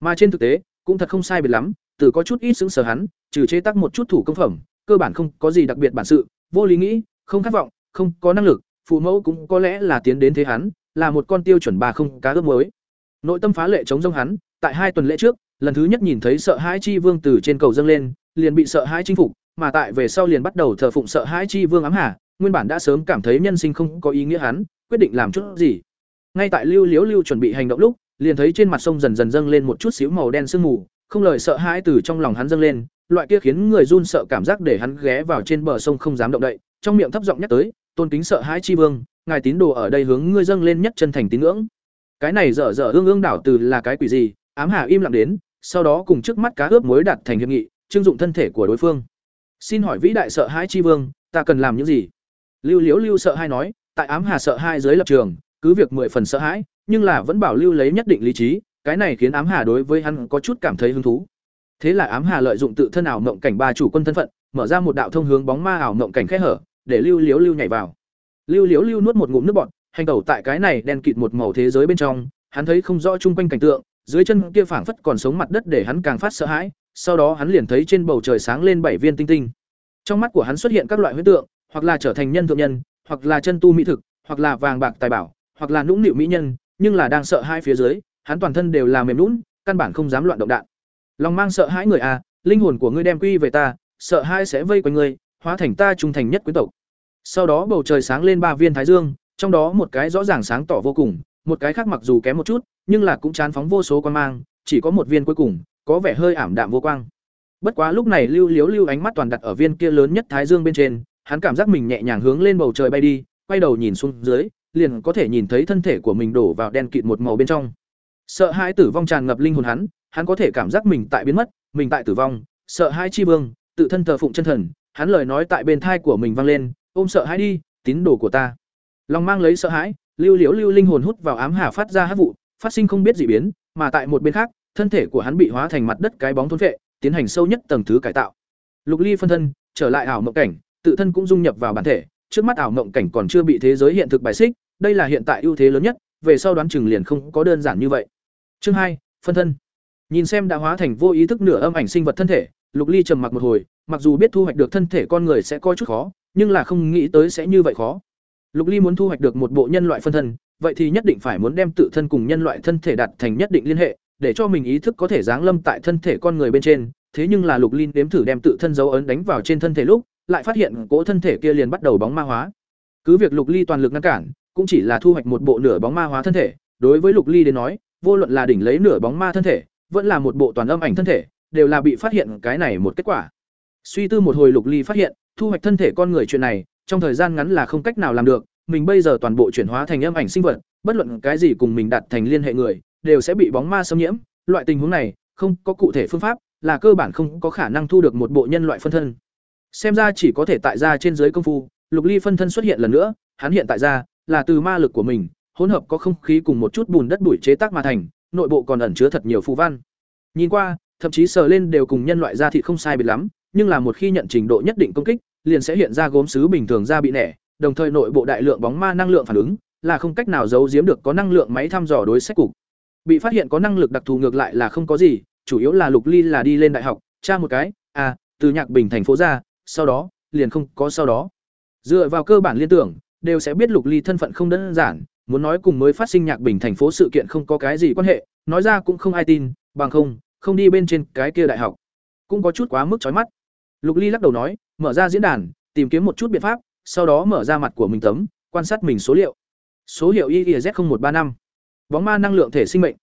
Mà trên thực tế, cũng thật không sai biệt lắm, từ có chút ít xứng sở hắn, trừ chế tác một chút thủ công phẩm, cơ bản không có gì đặc biệt bản sự, vô lý nghĩ, không khát vọng, không có năng lực, phụ mẫu cũng có lẽ là tiến đến thế hắn, là một con tiêu chuẩn bà không cá ướp mới. Nội tâm phá lệ chống rông hắn, tại hai tuần lễ trước, lần thứ nhất nhìn thấy sợ hãi chi vương từ trên cầu dâng lên, liền bị sợ hãi chinh phục, mà tại về sau liền bắt đầu thờ phụng sợ hãi chi vương ám hà, nguyên bản đã sớm cảm thấy nhân sinh không có ý nghĩa hắn, quyết định làm chút gì. Ngay tại Lưu Liễu Lưu chuẩn bị hành động lúc, liền thấy trên mặt sông dần dần dâng lên một chút xíu màu đen sương mù, không lời sợ hãi từ trong lòng hắn dâng lên, loại kia khiến người run sợ cảm giác để hắn ghé vào trên bờ sông không dám động đậy, trong miệng thấp giọng nhắc tới, tôn kính sợ hãi chi vương, ngài tín đồ ở đây hướng ngươi dâng lên nhất chân thành tín ngưỡng. Cái này dở dở ương ương đảo từ là cái quỷ gì? Ám Hà im lặng đến, sau đó cùng trước mắt cá ướp muối đặt thành hiệp nghị, trưng dụng thân thể của đối phương. Xin hỏi vĩ đại sợ hãi chi vương, ta cần làm những gì? Lưu Liễu Lưu sợ hai nói, tại Ám Hà sợ hai dưới lập trường, cứ việc mười phần sợ hãi, nhưng là vẫn bảo lưu lấy nhất định lý trí, cái này khiến Ám Hà đối với hắn có chút cảm thấy hứng thú. Thế là Ám Hà lợi dụng tự thân ảo mộng cảnh ba chủ quân thân phận, mở ra một đạo thông hướng bóng ma ảo mộng cảnh khe hở, để Lưu Liễu Lưu nhảy vào. Lưu Liễu Lưu nuốt một ngụm nước bọt, hành tẩu tại cái này đen kịt một màu thế giới bên trong, hắn thấy không rõ chung quanh cảnh tượng, dưới chân kia phảng phất còn sống mặt đất để hắn càng phát sợ hãi, sau đó hắn liền thấy trên bầu trời sáng lên bảy viên tinh tinh. Trong mắt của hắn xuất hiện các loại huyễn tượng, hoặc là trở thành nhân thượng nhân, hoặc là chân tu mỹ thực, hoặc là vàng bạc tài bảo, hoặc là nũng nịu mỹ nhân, nhưng là đang sợ hai phía dưới, hắn toàn thân đều là mềm nhũn, căn bản không dám loạn động đạn. Lòng mang sợ hãi người a, à, linh hồn của ngươi đem quy về ta, sợ hãi sẽ vây quanh ngươi, hóa thành ta trung thành nhất quyến tộc. Sau đó bầu trời sáng lên ba viên thái dương, trong đó một cái rõ ràng sáng tỏ vô cùng, một cái khác mặc dù kém một chút, nhưng là cũng chán phóng vô số quan mang, chỉ có một viên cuối cùng, có vẻ hơi ảm đạm vô quang. Bất quá lúc này Lưu Liếu Lưu ánh mắt toàn đặt ở viên kia lớn nhất thái dương bên trên, hắn cảm giác mình nhẹ nhàng hướng lên bầu trời bay đi, quay đầu nhìn xuống dưới, liền có thể nhìn thấy thân thể của mình đổ vào đen kịt một màu bên trong. Sợ hãi tử vong tràn ngập linh hồn hắn, hắn có thể cảm giác mình tại biến mất, mình tại tử vong, sợ hãi chi vương, tự thân thờ phụng chân thần, hắn lời nói tại bên thai của mình vang lên, ôm sợ hãi đi, tín đồ của ta. Long mang lấy sợ hãi, lưu liễu lưu linh hồn hút vào ám hà phát ra hắc vụ, phát sinh không biết dị biến, mà tại một bên khác, thân thể của hắn bị hóa thành mặt đất cái bóng thôn phệ, tiến hành sâu nhất tầng thứ cải tạo. Lục Ly phân thân, trở lại ảo mộng cảnh, tự thân cũng dung nhập vào bản thể, trước mắt ảo mộng cảnh còn chưa bị thế giới hiện thực bài xích, đây là hiện tại ưu thế lớn nhất, về sau đoán chừng liền không có đơn giản như vậy. Chương hai, phân thân. Nhìn xem đã hóa thành vô ý thức nửa âm ảnh sinh vật thân thể, Lục Ly trầm mặc một hồi, mặc dù biết thu hoạch được thân thể con người sẽ có chút khó, nhưng là không nghĩ tới sẽ như vậy khó. Lục Ly muốn thu hoạch được một bộ nhân loại phân thân, vậy thì nhất định phải muốn đem tự thân cùng nhân loại thân thể đặt thành nhất định liên hệ, để cho mình ý thức có thể giáng lâm tại thân thể con người bên trên, thế nhưng là Lục Ly nếm thử đem tự thân dấu ấn đánh vào trên thân thể lúc, lại phát hiện cỗ thân thể kia liền bắt đầu bóng ma hóa. Cứ việc Lục Ly toàn lực ngăn cản, cũng chỉ là thu hoạch một bộ nửa bóng ma hóa thân thể, đối với Lục Ly đến nói, vô luận là đỉnh lấy nửa bóng ma thân thể, vẫn là một bộ toàn âm ảnh thân thể, đều là bị phát hiện cái này một kết quả. Suy tư một hồi Lục Ly phát hiện, thu hoạch thân thể con người chuyện này, trong thời gian ngắn là không cách nào làm được, mình bây giờ toàn bộ chuyển hóa thành âm ảnh sinh vật, bất luận cái gì cùng mình đặt thành liên hệ người, đều sẽ bị bóng ma xâm nhiễm, loại tình huống này, không có cụ thể phương pháp, là cơ bản không có khả năng thu được một bộ nhân loại phân thân. Xem ra chỉ có thể tại ra trên dưới công phu, Lục Ly phân thân xuất hiện lần nữa, hắn hiện tại ra là từ ma lực của mình, hỗn hợp có không khí cùng một chút bùn đất bụi chế tác mà thành, nội bộ còn ẩn chứa thật nhiều phù văn. Nhìn qua, thậm chí sờ lên đều cùng nhân loại da thịt không sai biệt lắm, nhưng là một khi nhận trình độ nhất định công kích, liền sẽ hiện ra gốm sứ bình thường da bị nẻ, đồng thời nội bộ đại lượng bóng ma năng lượng phản ứng, là không cách nào giấu giếm được có năng lượng máy thăm dò đối sách cục. Bị phát hiện có năng lực đặc thù ngược lại là không có gì, chủ yếu là Lục Ly là đi lên đại học, tra một cái, à, từ Nhạc Bình thành phố ra, sau đó, liền không có sau đó. Dựa vào cơ bản liên tưởng, đều sẽ biết Lục Ly thân phận không đơn giản, muốn nói cùng mới phát sinh Nhạc Bình thành phố sự kiện không có cái gì quan hệ, nói ra cũng không ai tin, bằng không, không đi bên trên cái kia đại học. Cũng có chút quá mức chói mắt. Lục Ly lắc đầu nói, mở ra diễn đàn, tìm kiếm một chút biện pháp, sau đó mở ra mặt của mình tấm, quan sát mình số liệu. Số hiệu iz một ba năm Bóng ma năng lượng thể sinh mệnh.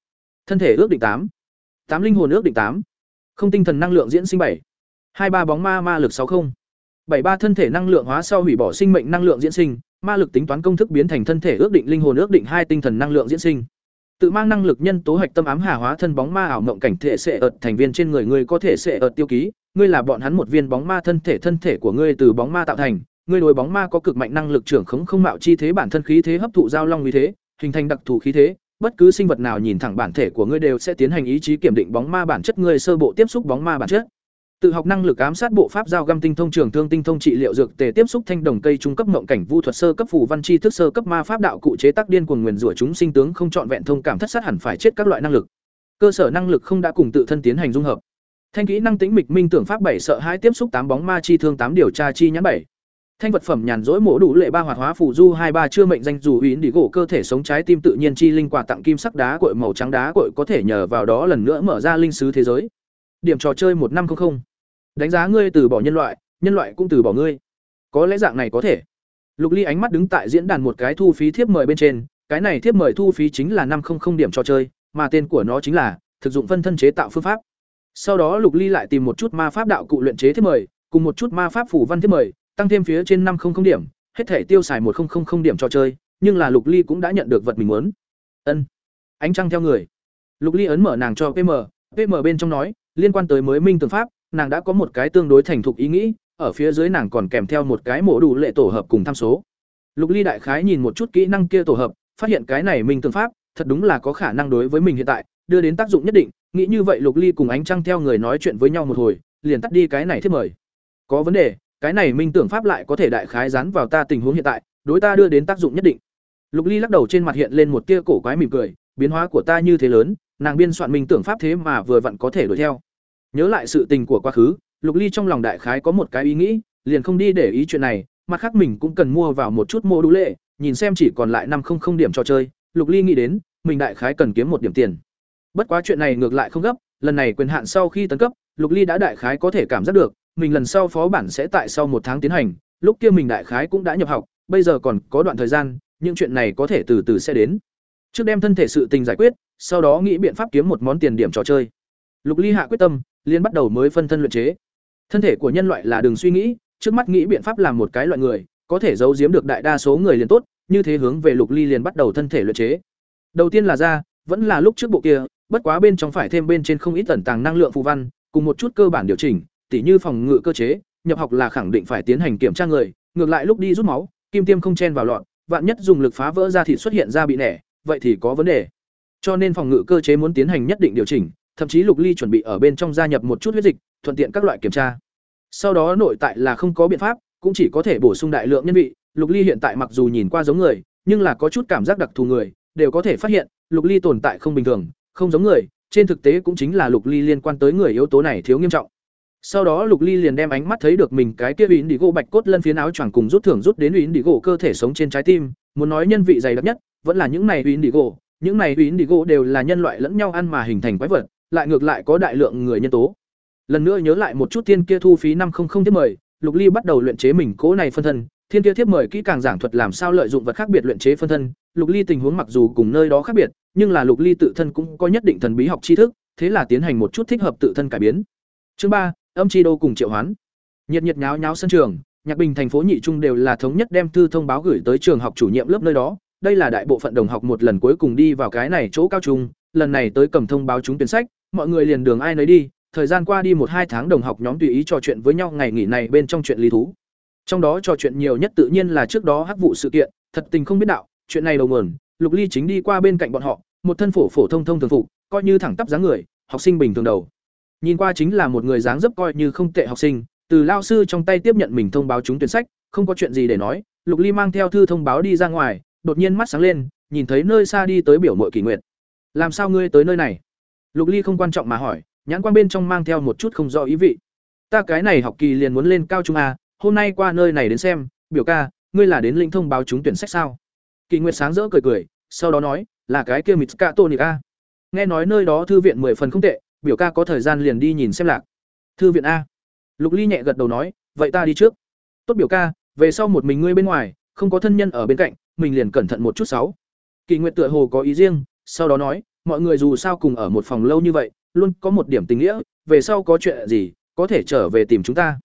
Thân thể ước định tám, tám linh hồn ước định tám, Không tinh thần năng lượng diễn sinh bảy, hai ba bóng ma ma lực sáu không, bảy ba thân thể năng lượng hóa sau hủy bỏ sinh mệnh năng lượng diễn sinh, ma lực tính toán công thức biến thành thân thể ước định linh hồn ước định hai tinh thần năng lượng diễn sinh. Tự mang năng lực nhân tố hạch tâm ám hà hóa thân bóng ma ảo mộng cảnh thể sẽ ợt thành viên trên người ngươi có thể sẽ ợt tiêu ký, ngươi là bọn hắn một viên bóng ma thân thể thân thể của ngươi từ bóng ma tạo thành, ngươi đối bóng ma có cực mạnh năng lực trưởng khống không mạo chi thế bản thân khí thế hấp thụ giao long như thế, hình thành đặc thù khí thế, bất cứ sinh vật nào nhìn thẳng bản thể của ngươi đều sẽ tiến hành ý chí kiểm định bóng ma bản chất. Ngươi sơ bộ tiếp xúc bóng ma bản chất. Tự học năng lực ám sát bộ pháp giao găm tinh thông trường thương tinh thông trị liệu dược tề tiếp xúc thanh đồng cây trung cấp mộng cảnh vu thuật sơ cấp phù văn chi thức sơ cấp ma pháp đạo cụ chế tác điên cuồng nguyền rủa chúng sinh tướng không chọn vẹn thông cảm thất sát hẳn phải chết các loại năng lực. Cơ sở năng lực không đã cùng tự thân tiến hành dung hợp. Thanh kỹ năng tính mịch minh tưởng pháp bảy sợ hai tiếp xúc tám bóng ma chi thương tám điều tra chi nhãn bảy. Thanh vật phẩm nhàn rỗi mổ đủ lệ ba hoạt hóa phù du hai ba chưa mệnh danh dù uyển đi gỗ cơ thể sống trái tim tự nhiên chi linh quà tặng kim sắc đá cội màu trắng đá cội có thể nhờ vào đó lần nữa mở ra linh sứ thế giới. Điểm trò chơi một năm 1500. Đánh giá ngươi từ bỏ nhân loại, nhân loại cũng từ bỏ ngươi. Có lẽ dạng này có thể. Lục Ly ánh mắt đứng tại diễn đàn một cái thu phí thiếp mời bên trên, cái này thiếp mời thu phí chính là năm 500 điểm trò chơi, mà tên của nó chính là thực dụng phân thân chế tạo phương pháp. Sau đó Lục Ly lại tìm một chút ma pháp đạo cụ luyện chế thiếp mời, cùng một chút ma pháp phủ văn thiếp mời, tăng thêm phía trên năm 500 điểm, hết thể tiêu xài một 1000 điểm trò chơi, nhưng là Lục Ly cũng đã nhận được vật mình muốn. Ân. Ánh trăng theo người. Lục Ly ấn mở nàng cho PM, PM bên trong nói, liên quan tới mới minh tường pháp, nàng đã có một cái tương đối thành thục ý nghĩ, ở phía dưới nàng còn kèm theo một cái mổ đủ lệ tổ hợp cùng tham số. Lục Ly đại khái nhìn một chút kỹ năng kia tổ hợp, phát hiện cái này minh tương pháp, thật đúng là có khả năng đối với mình hiện tại, đưa đến tác dụng nhất định, nghĩ như vậy Lục Ly cùng ánh trăng theo người nói chuyện với nhau một hồi, liền tắt đi cái này thiết mời. Có vấn đề, cái này minh tưởng pháp lại có thể đại khái dán vào ta tình huống hiện tại, đối ta đưa đến tác dụng nhất định. Lục Ly lắc đầu trên mặt hiện lên một tia cổ quái mỉm cười, biến hóa của ta như thế lớn, nàng biên soạn minh tưởng pháp thế mà vừa vặn có thể đuổi theo. Nhớ lại sự tình của quá khứ, Lục Ly trong lòng đại khái có một cái ý nghĩ, liền không đi để ý chuyện này, mặt khác mình cũng cần mua vào một chút mô đũ lệ, nhìn xem chỉ còn lại năm không không điểm trò chơi, Lục Ly nghĩ đến, mình đại khái cần kiếm một điểm tiền. Bất quá chuyện này ngược lại không gấp, lần này quyền hạn sau khi tấn cấp, Lục Ly đã đại khái có thể cảm giác được, mình lần sau phó bản sẽ tại sau một tháng tiến hành, lúc kia mình đại khái cũng đã nhập học, bây giờ còn có đoạn thời gian, những chuyện này có thể từ từ sẽ đến. Trước đem thân thể sự tình giải quyết, sau đó nghĩ biện pháp kiếm một món tiền điểm trò chơi. Lục Ly hạ quyết tâm, liền bắt đầu mới phân thân luyện chế. Thân thể của nhân loại là đừng suy nghĩ, trước mắt nghĩ biện pháp làm một cái loại người, có thể giấu giếm được đại đa số người liền tốt, như thế hướng về Lục Ly liền bắt đầu thân thể luyện chế. Đầu tiên là da, vẫn là lúc trước bộ kia, bất quá bên trong phải thêm bên trên không ít tẩn tàng năng lượng phù văn, cùng một chút cơ bản điều chỉnh, tỉ như phòng ngự cơ chế, nhập học là khẳng định phải tiến hành kiểm tra người, ngược lại lúc đi rút máu, kim tiêm không chen vào loạn vạn nhất dùng lực phá vỡ ra thịt xuất hiện ra bị nẻ, vậy thì có vấn đề. Cho nên phòng ngự cơ chế muốn tiến hành nhất định điều chỉnh, thậm chí Lục Ly chuẩn bị ở bên trong gia nhập một chút huyết dịch, thuận tiện các loại kiểm tra. Sau đó nội tại là không có biện pháp, cũng chỉ có thể bổ sung đại lượng nhân vị, Lục Ly hiện tại mặc dù nhìn qua giống người, nhưng là có chút cảm giác đặc thù người, đều có thể phát hiện, Lục Ly tồn tại không bình thường, không giống người, trên thực tế cũng chính là Lục Ly liên quan tới người yếu tố này thiếu nghiêm trọng. Sau đó Lục Ly liền đem ánh mắt thấy được mình cái kia ủy đi gỗ bạch cốt lân phiến áo choàng cùng rút thưởng rút đến ủy đi gỗ cơ thể sống trên trái tim, muốn nói nhân vị dày đặc nhất, vẫn là những này ủy đi gỗ, những này ủy đi gỗ đều là nhân loại lẫn nhau ăn mà hình thành quái vật, lại ngược lại có đại lượng người nhân tố. Lần nữa nhớ lại một chút thiên kia thu phí năm không không tiếp mời, Lục Ly bắt đầu luyện chế mình cố này phân thân, thiên kia tiếp mời kỹ càng giảng thuật làm sao lợi dụng vật khác biệt luyện chế phân thân, Lục Ly tình huống mặc dù cùng nơi đó khác biệt, nhưng là Lục Ly tự thân cũng có nhất định thần bí học tri thức, thế là tiến hành một chút thích hợp tự thân cải biến. Chương ba, âm chi đô cùng Triệu Hoán. Nhiệt nhiệt nháo nháo sân trường, Nhạc Bình thành phố nhị trung đều là thống nhất đem thư thông báo gửi tới trường học chủ nhiệm lớp nơi đó, đây là đại bộ phận đồng học một lần cuối cùng đi vào cái này chỗ cao trung, lần này tới cầm thông báo chúng tuyển sách, mọi người liền đường ai nấy đi, thời gian qua đi một hai tháng đồng học nhóm tùy ý trò chuyện với nhau ngày nghỉ này bên trong chuyện lý thú. Trong đó trò chuyện nhiều nhất tự nhiên là trước đó hắc vụ sự kiện, thật tình không biết đạo, chuyện này đầu nguồn, Lục Ly chính đi qua bên cạnh bọn họ, một thân phổ phổ thông thông thường phục, coi như thẳng tắp dáng người, học sinh bình thường đầu. Nhìn qua chính là một người dáng dấp coi như không tệ học sinh, từ lao sư trong tay tiếp nhận mình thông báo chúng tuyển sách, không có chuyện gì để nói, Lục Ly mang theo thư thông báo đi ra ngoài, đột nhiên mắt sáng lên, nhìn thấy nơi xa đi tới biểu muội Kỳ Nguyệt. "Làm sao ngươi tới nơi này?" Lục Ly không quan trọng mà hỏi, nhãn quan bên trong mang theo một chút không rõ ý vị. "Ta cái này học kỳ liền muốn lên cao trung a, hôm nay qua nơi này đến xem, biểu ca, ngươi là đến lĩnh thông báo chúng tuyển sách sao?" Kỳ Nguyệt sáng rỡ cười cười, sau đó nói, "Là cái kia Mitsuka Tonika. Nghe nói nơi đó thư viện mười phần không tệ, biểu ca có thời gian liền đi nhìn xem lạc." "Thư viện a?" Lục Ly nhẹ gật đầu nói, "Vậy ta đi trước." "Tốt biểu ca, về sau một mình ngươi bên ngoài, không có thân nhân ở bên cạnh, mình liền cẩn thận một chút sáu." Kỳ Nguyệt tựa hồ có ý riêng, sau đó nói, "Mọi người dù sao cùng ở một phòng lâu như vậy, luôn có một điểm tình nghĩa, về sau có chuyện gì, có thể trở về tìm chúng ta."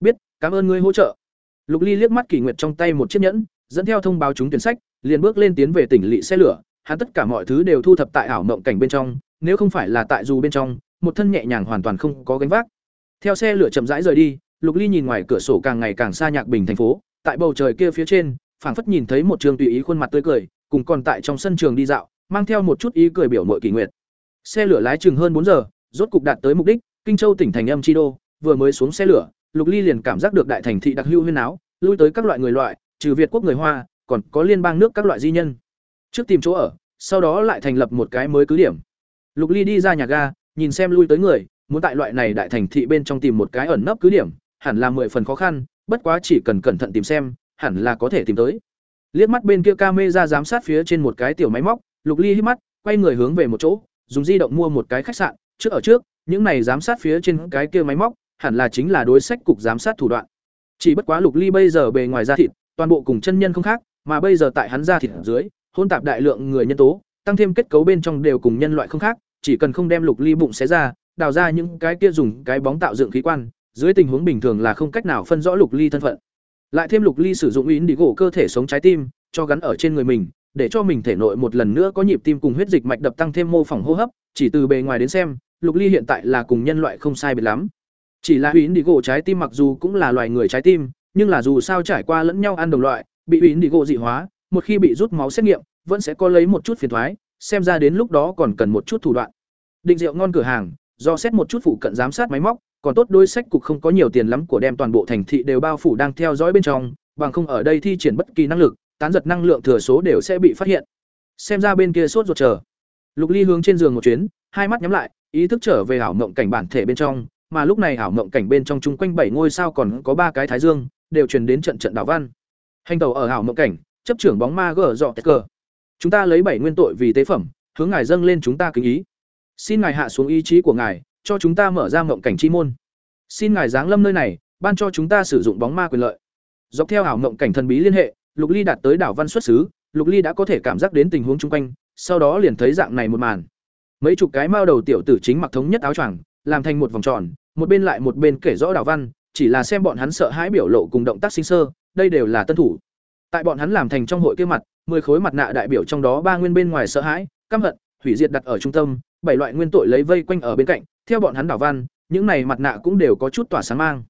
"Biết, cảm ơn ngươi hỗ trợ." Lục Ly liếc mắt Kỳ Nguyệt trong tay một chiếc nhẫn, dẫn theo thông báo chúng tuyển sách, liền bước lên tiến về tỉnh lỵ xe lửa, hắn tất cả mọi thứ đều thu thập tại ảo mộng cảnh bên trong, nếu không phải là tại dù bên trong, một thân nhẹ nhàng hoàn toàn không có gánh vác. Theo xe lửa chậm rãi rời đi, Lục Ly nhìn ngoài cửa sổ càng ngày càng xa Nhạc Bình thành phố, tại bầu trời kia phía trên, phảng phất nhìn thấy một trường tùy ý khuôn mặt tươi cười, cùng còn tại trong sân trường đi dạo, mang theo một chút ý cười biểu mội kỳ nguyệt. Xe lửa lái chừng hơn bốn giờ, rốt cục đạt tới mục đích, Kinh Châu tỉnh thành âm chi đô, vừa mới xuống xe lửa, Lục Ly liền cảm giác được đại thành thị đặc hữu huyên áo, lui tới các loại người loại, trừ Việt quốc người Hoa, còn có liên bang nước các loại di nhân. Trước tìm chỗ ở, sau đó lại thành lập một cái mới cứ điểm. Lục Ly đi ra nhà ga, nhìn xem lui tới người, muốn tại loại này đại thành thị bên trong tìm một cái ẩn nấp cứ điểm, hẳn là mười phần khó khăn, bất quá chỉ cần cẩn thận tìm xem, hẳn là có thể tìm tới. Liếc mắt bên kia camera giám sát phía trên một cái tiểu máy móc, Lục Ly hít mắt, quay người hướng về một chỗ, dùng di động mua một cái khách sạn, trước ở trước, những này giám sát phía trên cái kia máy móc, hẳn là chính là đối sách cục giám sát thủ đoạn. Chỉ bất quá Lục Ly bây giờ bề ngoài da thịt, toàn bộ cùng chân nhân không khác, mà bây giờ tại hắn da thịt dưới, hôn tạp đại lượng người nhân tố, tăng thêm kết cấu bên trong đều cùng nhân loại không khác, chỉ cần không đem Lục Ly bụng xé ra, đào ra những cái kia dùng cái bóng tạo dựng khí quan, dưới tình huống bình thường là không cách nào phân rõ Lục Ly thân phận. Lại thêm Lục Ly sử dụng uyển đi gỗ cơ thể sống trái tim, cho gắn ở trên người mình, để cho mình thể nội một lần nữa có nhịp tim cùng huyết dịch mạch đập tăng thêm mô phỏng hô hấp, chỉ từ bề ngoài đến xem, Lục Ly hiện tại là cùng nhân loại không sai biệt lắm. Chỉ là uyển đi gỗ trái tim mặc dù cũng là loài người trái tim, nhưng là dù sao trải qua lẫn nhau ăn đồng loại, bị uyển đi gỗ dị hóa, một khi bị rút máu xét nghiệm, vẫn sẽ có lấy một chút phiền toái, xem ra đến lúc đó còn cần một chút thủ đoạn. Định rượu ngon cửa hàng, do xét một chút phụ cận giám sát máy móc, còn tốt đôi sách cục không có nhiều tiền lắm của đem toàn bộ thành thị đều bao phủ đang theo dõi bên trong, bằng không ở đây thi triển bất kỳ năng lực, tán giật năng lượng thừa số đều sẽ bị phát hiện. Xem ra bên kia sốt ruột chờ. Lục Ly hướng trên giường một chuyến, hai mắt nhắm lại, ý thức trở về ảo mộng cảnh bản thể bên trong, mà lúc này ảo mộng cảnh bên trong chung quanh bảy ngôi sao còn có ba cái thái dương, đều truyền đến trận trận đảo văn. Hành tàu ở ảo mộng cảnh, chấp trưởng bóng ma gở dọ cờ. Chúng ta lấy bảy nguyên tội vì tế phẩm, hướng ngài dâng lên chúng ta kính ý. Xin ngài hạ xuống ý chí của ngài, cho chúng ta mở ra mộng cảnh chi môn. Xin ngài giáng lâm nơi này, ban cho chúng ta sử dụng bóng ma quyền lợi. Dọc theo ảo mộng cảnh thần bí liên hệ, Lục Ly đạt tới đảo văn xuất xứ, Lục Ly đã có thể cảm giác đến tình huống chung quanh, sau đó liền thấy dạng này một màn. Mấy chục cái mao đầu tiểu tử chính mặc thống nhất áo choàng, làm thành một vòng tròn, một bên lại một bên kể rõ đảo văn, chỉ là xem bọn hắn sợ hãi biểu lộ cùng động tác sinh sơ, đây đều là tân thủ. Tại bọn hắn làm thành trong hội kia mặt, 10 khối mặt nạ đại biểu trong đó ba nguyên bên ngoài sợ hãi, căm hận, hủy diệt đặt ở trung tâm, bảy loại nguyên tội lấy vây quanh ở bên cạnh, theo bọn hắn đảo văn, những này mặt nạ cũng đều có chút tỏa sáng mang.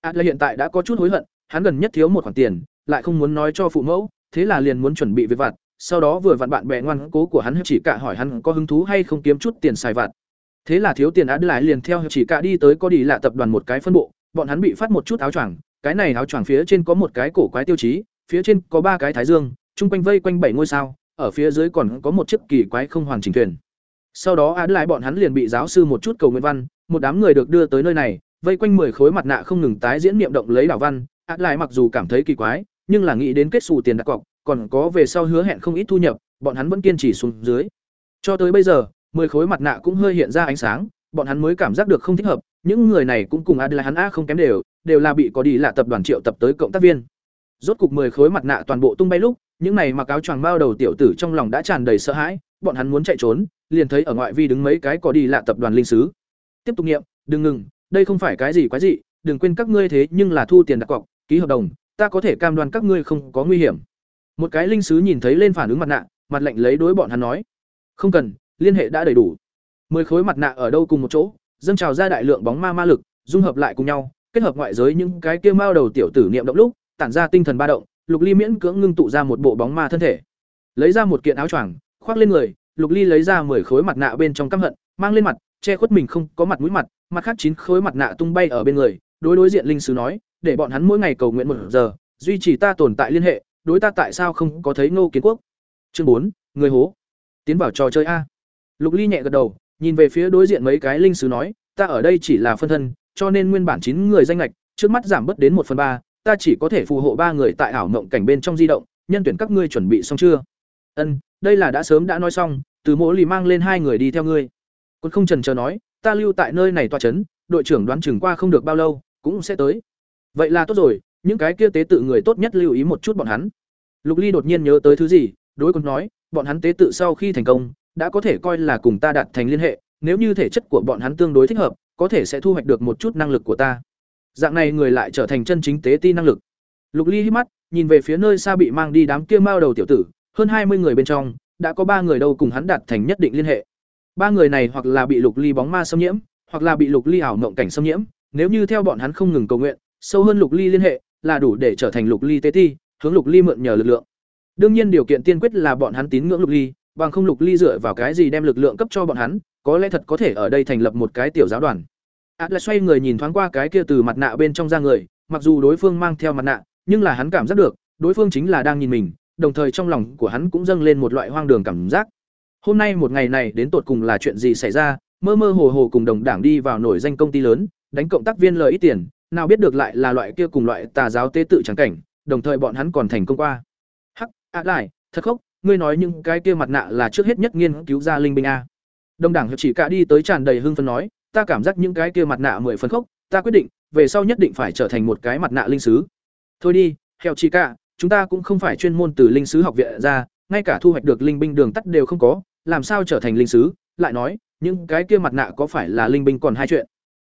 À, Atlas hiện tại đã có chút hối hận, hắn gần nhất thiếu một khoản tiền, lại không muốn nói cho phụ mẫu, thế là liền muốn chuẩn bị việc vặt, sau đó vừa vặn bạn bè ngoan cố của hắn chỉ cả hỏi hắn có hứng thú hay không kiếm chút tiền xài vặt. Thế là thiếu tiền Adlai liền theo chỉ cả đi tới có đi là tập đoàn một cái phân bộ, bọn hắn bị phát một chút áo choàng, cái này áo choàng phía trên có một cái cổ quái tiêu chí, phía trên có ba cái thái dương, trung quanh vây quanh bảy ngôi sao, ở phía dưới còn có một chiếc kỳ quái không hoàn chỉnh thuyền. Sau đó Adlai lại bọn hắn liền bị giáo sư một chút cầu nguyện văn, một đám người được đưa tới nơi này, vây quanh 10 khối mặt nạ không ngừng tái diễn niệm động lấy đảo văn, Adlai lại mặc dù cảm thấy kỳ quái, nhưng là nghĩ đến kết xù tiền đặt cọc, còn có về sau hứa hẹn không ít thu nhập, bọn hắn vẫn kiên trì xuống dưới. Cho tới bây giờ, 10 khối mặt nạ cũng hơi hiện ra ánh sáng, bọn hắn mới cảm giác được không thích hợp, những người này cũng cùng Adela hắn A không kém đều, đều là bị có đi là tập đoàn triệu tập tới cộng tác viên. Rốt cục 10 khối mặt nạ toàn bộ tung bay lúc, những này mặc áo choàng bao đầu tiểu tử trong lòng đã tràn đầy sợ hãi, bọn hắn muốn chạy trốn, liền thấy ở ngoại vi đứng mấy cái có đi lạ tập đoàn linh sứ. Tiếp tục nghiệm, đừng ngừng, đây không phải cái gì quái gì, đừng quên các ngươi thế nhưng là thu tiền đặt cọc, ký hợp đồng, ta có thể cam đoan các ngươi không có nguy hiểm. Một cái linh sứ nhìn thấy lên phản ứng mặt nạ, mặt lạnh lấy đối bọn hắn nói: "Không cần, liên hệ đã đầy đủ." Mười khối mặt nạ ở đâu cùng một chỗ, dâng trào ra đại lượng bóng ma ma lực, dung hợp lại cùng nhau, kết hợp ngoại giới những cái kia mao đầu tiểu tử niệm động lúc, tản ra tinh thần ba động, Lục Ly miễn cưỡng ngưng tụ ra một bộ bóng ma thân thể. Lấy ra một kiện áo choàng, khoác lên người, Lục Ly lấy ra 10 khối mặt nạ bên trong căm hận, mang lên mặt, che khuất mình không có mặt mũi mặt, mặt khác chín khối mặt nạ tung bay ở bên người, đối đối diện linh sứ nói, để bọn hắn mỗi ngày cầu nguyện một giờ, duy trì ta tồn tại liên hệ, đối ta tại sao không có thấy Ngô Kiến Quốc. Chương bốn, người hố. Tiến vào trò chơi a. Lục Ly nhẹ gật đầu, nhìn về phía đối diện mấy cái linh sứ nói, ta ở đây chỉ là phân thân, cho nên nguyên bản chín người danh lệch, trước mắt giảm bớt đến một phần ba, ta chỉ có thể phù hộ ba người tại ảo mộng cảnh bên trong di động, nhân tuyển các ngươi chuẩn bị xong chưa? Ân, đây là đã sớm đã nói xong, từ mỗi lì mang lên hai người đi theo ngươi. Quân không trần chờ nói, ta lưu tại nơi này tọa chấn, đội trưởng đoán chừng qua không được bao lâu, cũng sẽ tới. Vậy là tốt rồi, những cái kia tế tự người tốt nhất lưu ý một chút bọn hắn. Lục Ly đột nhiên nhớ tới thứ gì, đối quân nói, bọn hắn tế tự sau khi thành công, đã có thể coi là cùng ta đạt thành liên hệ, nếu như thể chất của bọn hắn tương đối thích hợp, có thể sẽ thu hoạch được một chút năng lực của ta. Dạng này người lại trở thành chân chính tế ti năng lực. Lục Ly hít mắt, nhìn về phía nơi xa bị mang đi đám kia mao đầu tiểu tử, hơn hai mươi người bên trong, đã có ba người đâu cùng hắn đạt thành nhất định liên hệ. Ba người này hoặc là bị Lục Ly bóng ma xâm nhiễm, hoặc là bị Lục Ly ảo mộng cảnh xâm nhiễm, nếu như theo bọn hắn không ngừng cầu nguyện, sâu hơn Lục Ly liên hệ, là đủ để trở thành Lục Ly tế ti, hướng Lục Ly mượn nhờ lực lượng. Đương nhiên điều kiện tiên quyết là bọn hắn tín ngưỡng Lục Ly, bằng không Lục Ly dựa vào cái gì đem lực lượng cấp cho bọn hắn, có lẽ thật có thể ở đây thành lập một cái tiểu giáo đoàn. Atlas xoay người nhìn thoáng qua cái kia từ mặt nạ bên trong ra người, mặc dù đối phương mang theo mặt nạ, nhưng là hắn cảm giác được, đối phương chính là đang nhìn mình, đồng thời trong lòng của hắn cũng dâng lên một loại hoang đường cảm giác. Hôm nay một ngày này đến tột cùng là chuyện gì xảy ra, mơ mơ hồ hồ cùng đồng đảng đi vào nổi danh công ty lớn, đánh cộng tác viên lời ít tiền, nào biết được lại là loại kia cùng loại tà giáo tế tự chẳng cảnh, đồng thời bọn hắn còn thành công qua. Hắc, ạ lại, thật khốc, ngươi nói những cái kia mặt nạ là trước hết nhất nghiên cứu ra linh binh a. đông đảng hiệp chỉ cả đi tới tràn đầy hưng phấn nói, ta cảm giác những cái kia mặt nạ mười phân khốc, ta quyết định, về sau nhất định phải trở thành một cái mặt nạ linh sứ. Thôi đi, heo chỉ cả, chúng ta cũng không phải chuyên môn từ linh sứ học viện ra, ngay cả thu hoạch được linh binh đường tắt đều không có, làm sao trở thành linh sứ? Lại nói, những cái kia mặt nạ có phải là linh binh còn hai chuyện?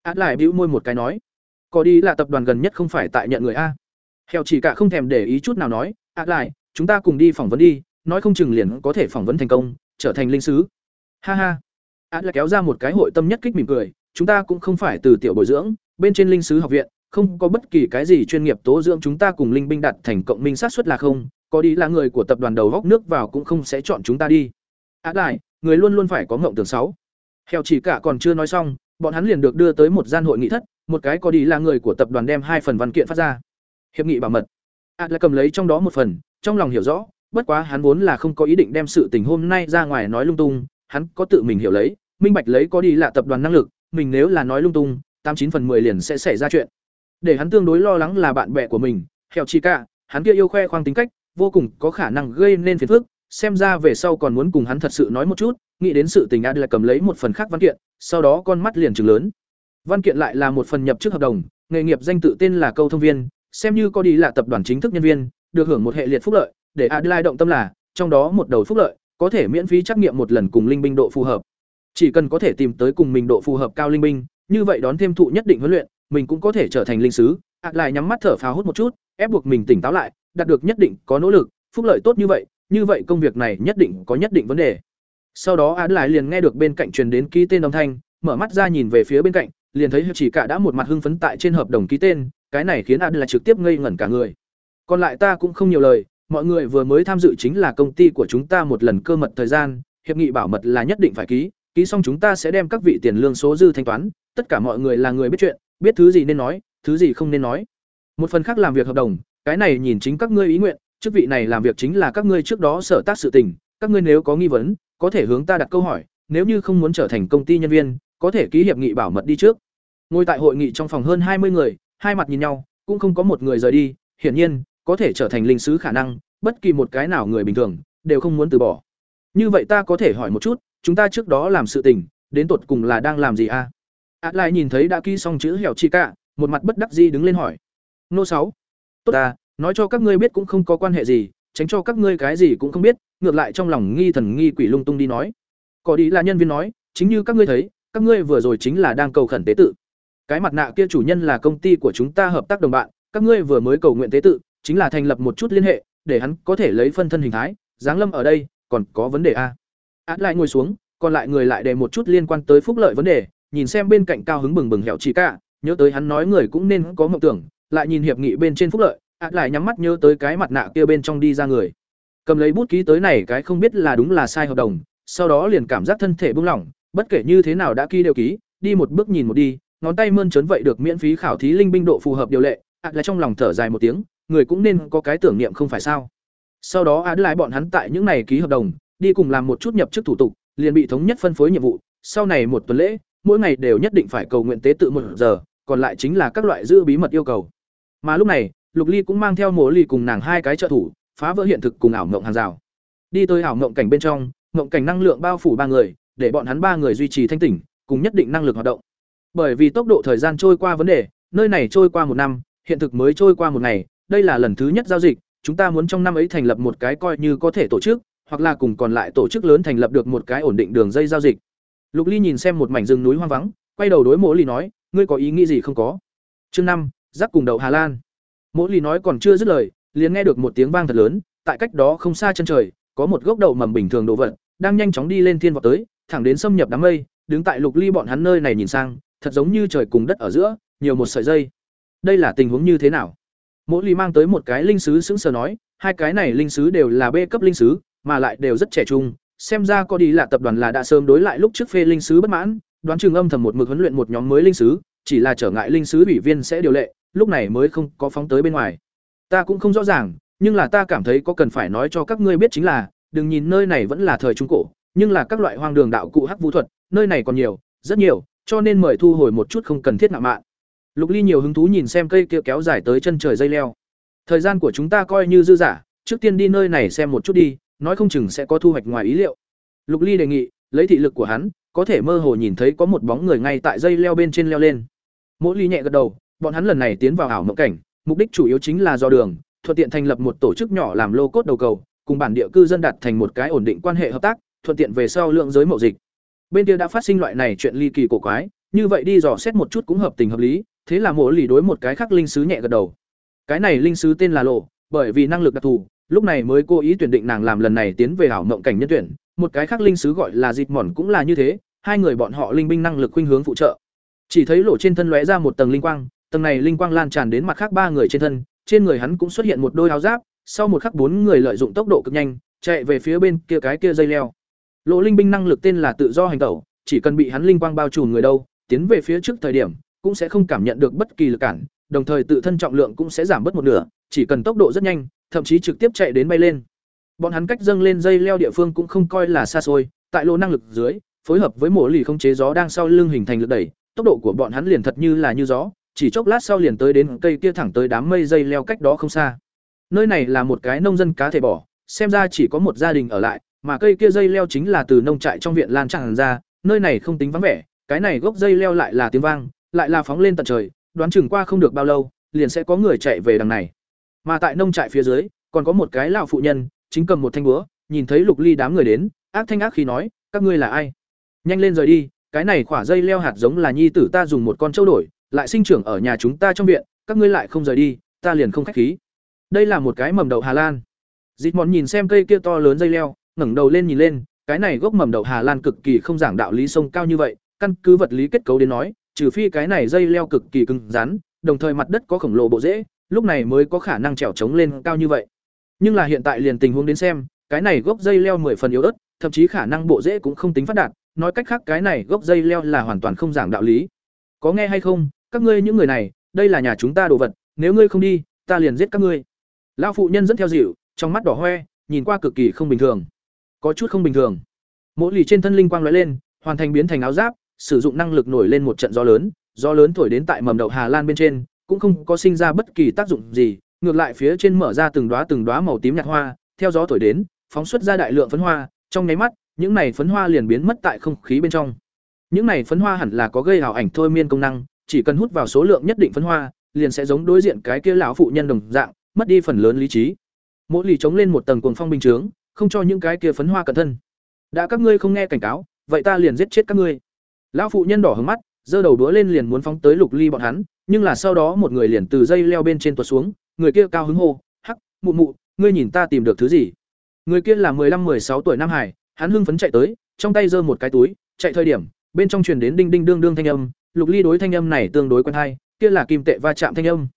Át lại bĩu môi một cái nói, có đi là tập đoàn gần nhất không phải tại nhận người a. Heo chỉ cả không thèm để ý chút nào nói, À lại, chúng ta cùng đi phỏng vấn đi, nói không chừng liền có thể phỏng vấn thành công, trở thành linh sứ. Ha ha. À lại kéo ra một cái hội tâm nhất kích mỉm cười, chúng ta cũng không phải từ tiểu bồi dưỡng, bên trên linh sứ học viện, không có bất kỳ cái gì chuyên nghiệp tố dưỡng chúng ta cùng linh binh đặt thành cộng minh sát suất là không, có đi là người của tập đoàn đầu góc nước vào cũng không sẽ chọn chúng ta đi. À lại, người luôn luôn phải có ngộng tưởng sáu. Heo chỉ cả còn chưa nói xong, bọn hắn liền được đưa tới một gian hội nghị thất, một cái có đi là người của tập đoàn đem hai phần văn kiện phát ra. Hiệp nghị bảo mật. Át lại cầm lấy trong đó một phần, trong lòng hiểu rõ, bất quá hắn vốn là không có ý định đem sự tình hôm nay ra ngoài nói lung tung, hắn có tự mình hiểu lấy, minh bạch lấy có đi là tập đoàn năng lực, mình nếu là nói lung tung, tám chín phần 10 liền sẽ xảy ra chuyện. Để hắn tương đối lo lắng là bạn bè của mình, Heo Chi Cả, hắn kia yêu khoe khoang tính cách, vô cùng có khả năng gây nên phiền phức, xem ra về sau còn muốn cùng hắn thật sự nói một chút, nghĩ đến sự tình Adela cầm lấy một phần khác văn kiện, sau đó con mắt liền trừng lớn. Văn kiện lại là một phần nhập chức hợp đồng, nghề nghiệp danh tự tên là câu thông viên, xem như có đi là tập đoàn chính thức nhân viên, được hưởng một hệ liệt phúc lợi, để Adelaide động tâm là, trong đó một đầu phúc lợi, có thể miễn phí trắc nghiệm một lần cùng linh binh độ phù hợp. Chỉ cần có thể tìm tới cùng mình độ phù hợp cao linh binh, như vậy đón thêm thụ nhất định huấn luyện, mình cũng có thể trở thành linh sứ. Adelaide nhắm mắt thở phào hút một chút, ép buộc mình tỉnh táo lại, đạt được nhất định có nỗ lực, phúc lợi tốt như vậy, như vậy công việc này nhất định có nhất định vấn đề. Sau đó Adelaide liền nghe được bên cạnh truyền đến ký tên âm thanh, mở mắt ra nhìn về phía bên cạnh, liền thấy hiệp chỉ cả đã một mặt hưng phấn tại trên hợp đồng ký tên, cái này khiến Adela trực tiếp ngây ngẩn cả người. Còn lại ta cũng không nhiều lời, mọi người vừa mới tham dự chính là công ty của chúng ta một lần cơ mật thời gian, hiệp nghị bảo mật là nhất định phải ký, ký xong chúng ta sẽ đem các vị tiền lương số dư thanh toán, tất cả mọi người là người biết chuyện, biết thứ gì nên nói, thứ gì không nên nói. Một phần khác làm việc hợp đồng, cái này nhìn chính các ngươi ý nguyện, chức vị này làm việc chính là các ngươi trước đó sở tác sự tình, các ngươi nếu có nghi vấn, có thể hướng ta đặt câu hỏi, nếu như không muốn trở thành công ty nhân viên, có thể ký hiệp nghị bảo mật đi trước. Ngồi tại hội nghị trong phòng hơn hai mươi người, hai mặt nhìn nhau, cũng không có một người rời đi, hiển nhiên, có thể trở thành linh sứ khả năng, bất kỳ một cái nào người bình thường đều không muốn từ bỏ. Như vậy ta có thể hỏi một chút, chúng ta trước đó làm sự tình, đến tột cùng là đang làm gì a? À? Át lại nhìn thấy đã ký xong chữ hẻo chi cả, một mặt bất đắc dĩ đứng lên hỏi. Nô sáu. Tốt ta, nói cho các ngươi biết cũng không có quan hệ gì, tránh cho các ngươi cái gì cũng không biết, ngược lại trong lòng nghi thần nghi quỷ lung tung đi nói. Có đi là nhân viên nói, chính như các ngươi thấy, các ngươi vừa rồi chính là đang cầu khẩn tế tự. Cái mặt nạ kia chủ nhân là công ty của chúng ta hợp tác đồng bạn, các ngươi vừa mới cầu nguyện tế tự, chính là thành lập một chút liên hệ, để hắn có thể lấy phân thân hình thái, giáng lâm ở đây, còn có vấn đề a. Át lại ngồi xuống, còn lại người lại đề một chút liên quan tới phúc lợi vấn đề, nhìn xem bên cạnh cao hứng bừng bừng hẻo chỉ cả, nhớ tới hắn nói người cũng nên có mộng tưởng, lại nhìn hiệp nghị bên trên phúc lợi, át lại nhắm mắt nhớ tới cái mặt nạ kia bên trong đi ra người. Cầm lấy bút ký tới này cái không biết là đúng là sai hợp đồng, sau đó liền cảm giác thân thể buông lỏng, bất kể như thế nào đã ký đều ký, đi một bước nhìn một đi, ngón tay mơn trớn vậy được miễn phí khảo thí linh binh độ phù hợp điều lệ, át là trong lòng thở dài một tiếng, người cũng nên có cái tưởng niệm không phải sao? Sau đó át lại bọn hắn tại những này ký hợp đồng, đi cùng làm một chút nhập chức thủ tục, liền bị thống nhất phân phối nhiệm vụ, sau này một tuần lễ, mỗi ngày đều nhất định phải cầu nguyện tế tự một giờ, còn lại chính là các loại giữ bí mật yêu cầu. Mà lúc này, Lục Ly cũng mang theo Mộ Ly cùng nàng hai cái trợ thủ, phá vỡ hiện thực cùng ảo mộng hàng rào. Đi tới ảo mộng cảnh bên trong, mộng cảnh năng lượng bao phủ ba người, để bọn hắn ba người duy trì thanh tỉnh, cùng nhất định năng lực hoạt động. Bởi vì tốc độ thời gian trôi qua vấn đề, nơi này trôi qua một năm, hiện thực mới trôi qua một ngày, đây là lần thứ nhất giao dịch, chúng ta muốn trong năm ấy thành lập một cái coi như có thể tổ chức, hoặc là cùng còn lại tổ chức lớn thành lập được một cái ổn định đường dây giao dịch. Lục Ly nhìn xem một mảnh rừng núi hoang vắng, quay đầu đối Mộ Ly nói, ngươi có ý nghĩ gì không có? Chương năm, giáp cùng đầu Hà Lan. Mộ Ly nói còn chưa dứt lời, liền nghe được một tiếng vang thật lớn, tại cách đó không xa chân trời, có một gốc đậu mầm bình thường đồ vật, đang nhanh chóng đi lên thiên vọt tới, thẳng đến xâm nhập đám mây, đứng tại Lục Ly bọn hắn nơi này nhìn sang, thật giống như trời cùng đất ở giữa, nhiều một sợi dây. Đây là tình huống như thế nào? Mộ Ly mang tới một cái linh sứ sững sờ nói, hai cái này linh sứ đều là B cấp linh sứ, mà lại đều rất trẻ trung, xem ra có đi là tập đoàn là đã sớm đối lại lúc trước phê linh sứ bất mãn, đoán chừng âm thầm một mực huấn luyện một nhóm mới linh sứ, chỉ là trở ngại linh sứ ủy viên sẽ điều lệ, lúc này mới không có phóng tới bên ngoài. Ta cũng không rõ ràng, nhưng là ta cảm thấy có cần phải nói cho các ngươi biết chính là, đừng nhìn nơi này vẫn là thời trung cổ, nhưng là các loại hoang đường đạo cụ hắc vũ thuật, nơi này còn nhiều, rất nhiều, cho nên mời thu hồi một chút không cần thiết ngạo mạn. Lục Ly nhiều hứng thú nhìn xem cây kia kéo dài tới chân trời dây leo. Thời gian của chúng ta coi như dư giả, trước tiên đi nơi này xem một chút đi, nói không chừng sẽ có thu hoạch ngoài ý liệu. Lục Ly đề nghị, lấy thị lực của hắn, có thể mơ hồ nhìn thấy có một bóng người ngay tại dây leo bên trên leo lên. Mộ Ly nhẹ gật đầu, bọn hắn lần này tiến vào ảo mộng cảnh, mục đích chủ yếu chính là do đường, thuận tiện thành lập một tổ chức nhỏ làm lô cốt đầu cầu, cùng bản địa cư dân đạt thành một cái ổn định quan hệ hợp tác, thuận tiện về sau lượng giới mậu dịch. Bên kia đã phát sinh loại này chuyện ly kỳ cổ quái, như vậy đi dò xét một chút cũng hợp tình hợp lý, thế là Mộ Lì đối một cái khác linh sứ nhẹ gật đầu. Cái này linh sứ tên là Lộ, bởi vì năng lực đặc thù, lúc này mới cố ý tuyển định nàng làm lần này tiến về ảo mộng cảnh nhân tuyển, một cái khác linh sứ gọi là Dịch Mòn cũng là như thế, hai người bọn họ linh binh năng lực khuynh hướng phụ trợ. Chỉ thấy Lộ trên thân lóe ra một tầng linh quang, tầng này linh quang lan tràn đến mặt khác ba người trên thân, trên người hắn cũng xuất hiện một đôi áo giáp, sau một khắc bốn người lợi dụng tốc độ cực nhanh, chạy về phía bên kia cái kia dây leo. Lộ linh binh năng lực tên là tự do hành tẩu, chỉ cần bị hắn linh quang bao trùm người đâu, tiến về phía trước thời điểm, cũng sẽ không cảm nhận được bất kỳ lực cản, đồng thời tự thân trọng lượng cũng sẽ giảm bớt một nửa, chỉ cần tốc độ rất nhanh, thậm chí trực tiếp chạy đến bay lên. Bọn hắn cách dâng lên dây leo địa phương cũng không coi là xa xôi, tại lỗ năng lực dưới, phối hợp với mổ lì không chế gió đang sau lưng hình thành lực đẩy, tốc độ của bọn hắn liền thật như là như gió, chỉ chốc lát sau liền tới đến cây kia thẳng tới đám mây dây leo cách đó không xa. Nơi này là một cái nông dân cá thể bỏ, xem ra chỉ có một gia đình ở lại, mà cây kia dây leo chính là từ nông trại trong viện lan tràn ra, nơi này không tính vắng vẻ, cái này gốc dây leo lại là tiếng vang, lại là phóng lên tận trời, đoán chừng qua không được bao lâu, liền sẽ có người chạy về đằng này. Mà tại nông trại phía dưới, còn có một cái lão phụ nhân, chính cầm một thanh búa, nhìn thấy Lục Ly đám người đến, ác thanh ác khí nói, các ngươi là ai? Nhanh lên rời đi, cái này quả dây leo hạt giống là nhi tử ta dùng một con trâu đổi, lại sinh trưởng ở nhà chúng ta trong viện, các ngươi lại không rời đi, ta liền không khách khí. Đây là một cái mầm đậu Hà Lan. Dịch Mọn nhìn xem cây kia to lớn dây leo, ngẩng đầu lên nhìn lên, cái này gốc mầm đậu Hà Lan cực kỳ không giảng đạo lý sông cao như vậy, căn cứ vật lý kết cấu đến nói, trừ phi cái này dây leo cực kỳ cứng rắn, đồng thời mặt đất có khổng lồ bộ rễ, lúc này mới có khả năng trèo trống lên cao như vậy. Nhưng là hiện tại liền tình huống đến xem, cái này gốc dây leo mười phần yếu ớt, thậm chí khả năng bộ rễ cũng không tính phát đạt, nói cách khác cái này gốc dây leo là hoàn toàn không giảng đạo lý. Có nghe hay không, các ngươi những người này, đây là nhà chúng ta đồ vật, nếu ngươi không đi, ta liền giết các ngươi. Lão phụ nhân dẫn theo dịu, trong mắt đỏ hoe, nhìn qua cực kỳ không bình thường. Có chút không bình thường. Mỗi lì trên thân linh quang lóe lên, hoàn thành biến thành áo giáp, sử dụng năng lực nổi lên một trận gió lớn, gió lớn thổi đến tại mầm đậu Hà Lan bên trên, cũng không có sinh ra bất kỳ tác dụng gì, ngược lại phía trên mở ra từng đóa từng đóa màu tím nhạt hoa, theo gió thổi đến, phóng xuất ra đại lượng phấn hoa, trong nháy mắt, những này phấn hoa liền biến mất tại không khí bên trong. Những này phấn hoa hẳn là có gây ảo ảnh thôi miên công năng, chỉ cần hút vào số lượng nhất định phấn hoa, liền sẽ giống đối diện cái kia lão phụ nhân đồng dạng, mất đi phần lớn lý trí. Mỗi lì chống lên một tầng cuồng phong bình chướng, không cho những cái kia phấn hoa cẩn thân. Đã các ngươi không nghe cảnh cáo, vậy ta liền giết chết các ngươi. Lão phụ nhân đỏ hứng mắt, giơ đầu đũa lên liền muốn phóng tới Lục Ly bọn hắn, nhưng là sau đó một người liền từ dây leo bên trên tuột xuống, người kia cao hứng hô, "Hắc, mụ mụ, ngươi nhìn ta tìm được thứ gì?" Người kia là 15-16 tuổi Nam Hải, hắn hưng phấn chạy tới, trong tay giơ một cái túi, chạy thời điểm, bên trong truyền đến đinh đinh đương đương thanh âm, Lục Ly đối thanh âm này tương đối quen hay, kia là kim tệ va chạm thanh âm.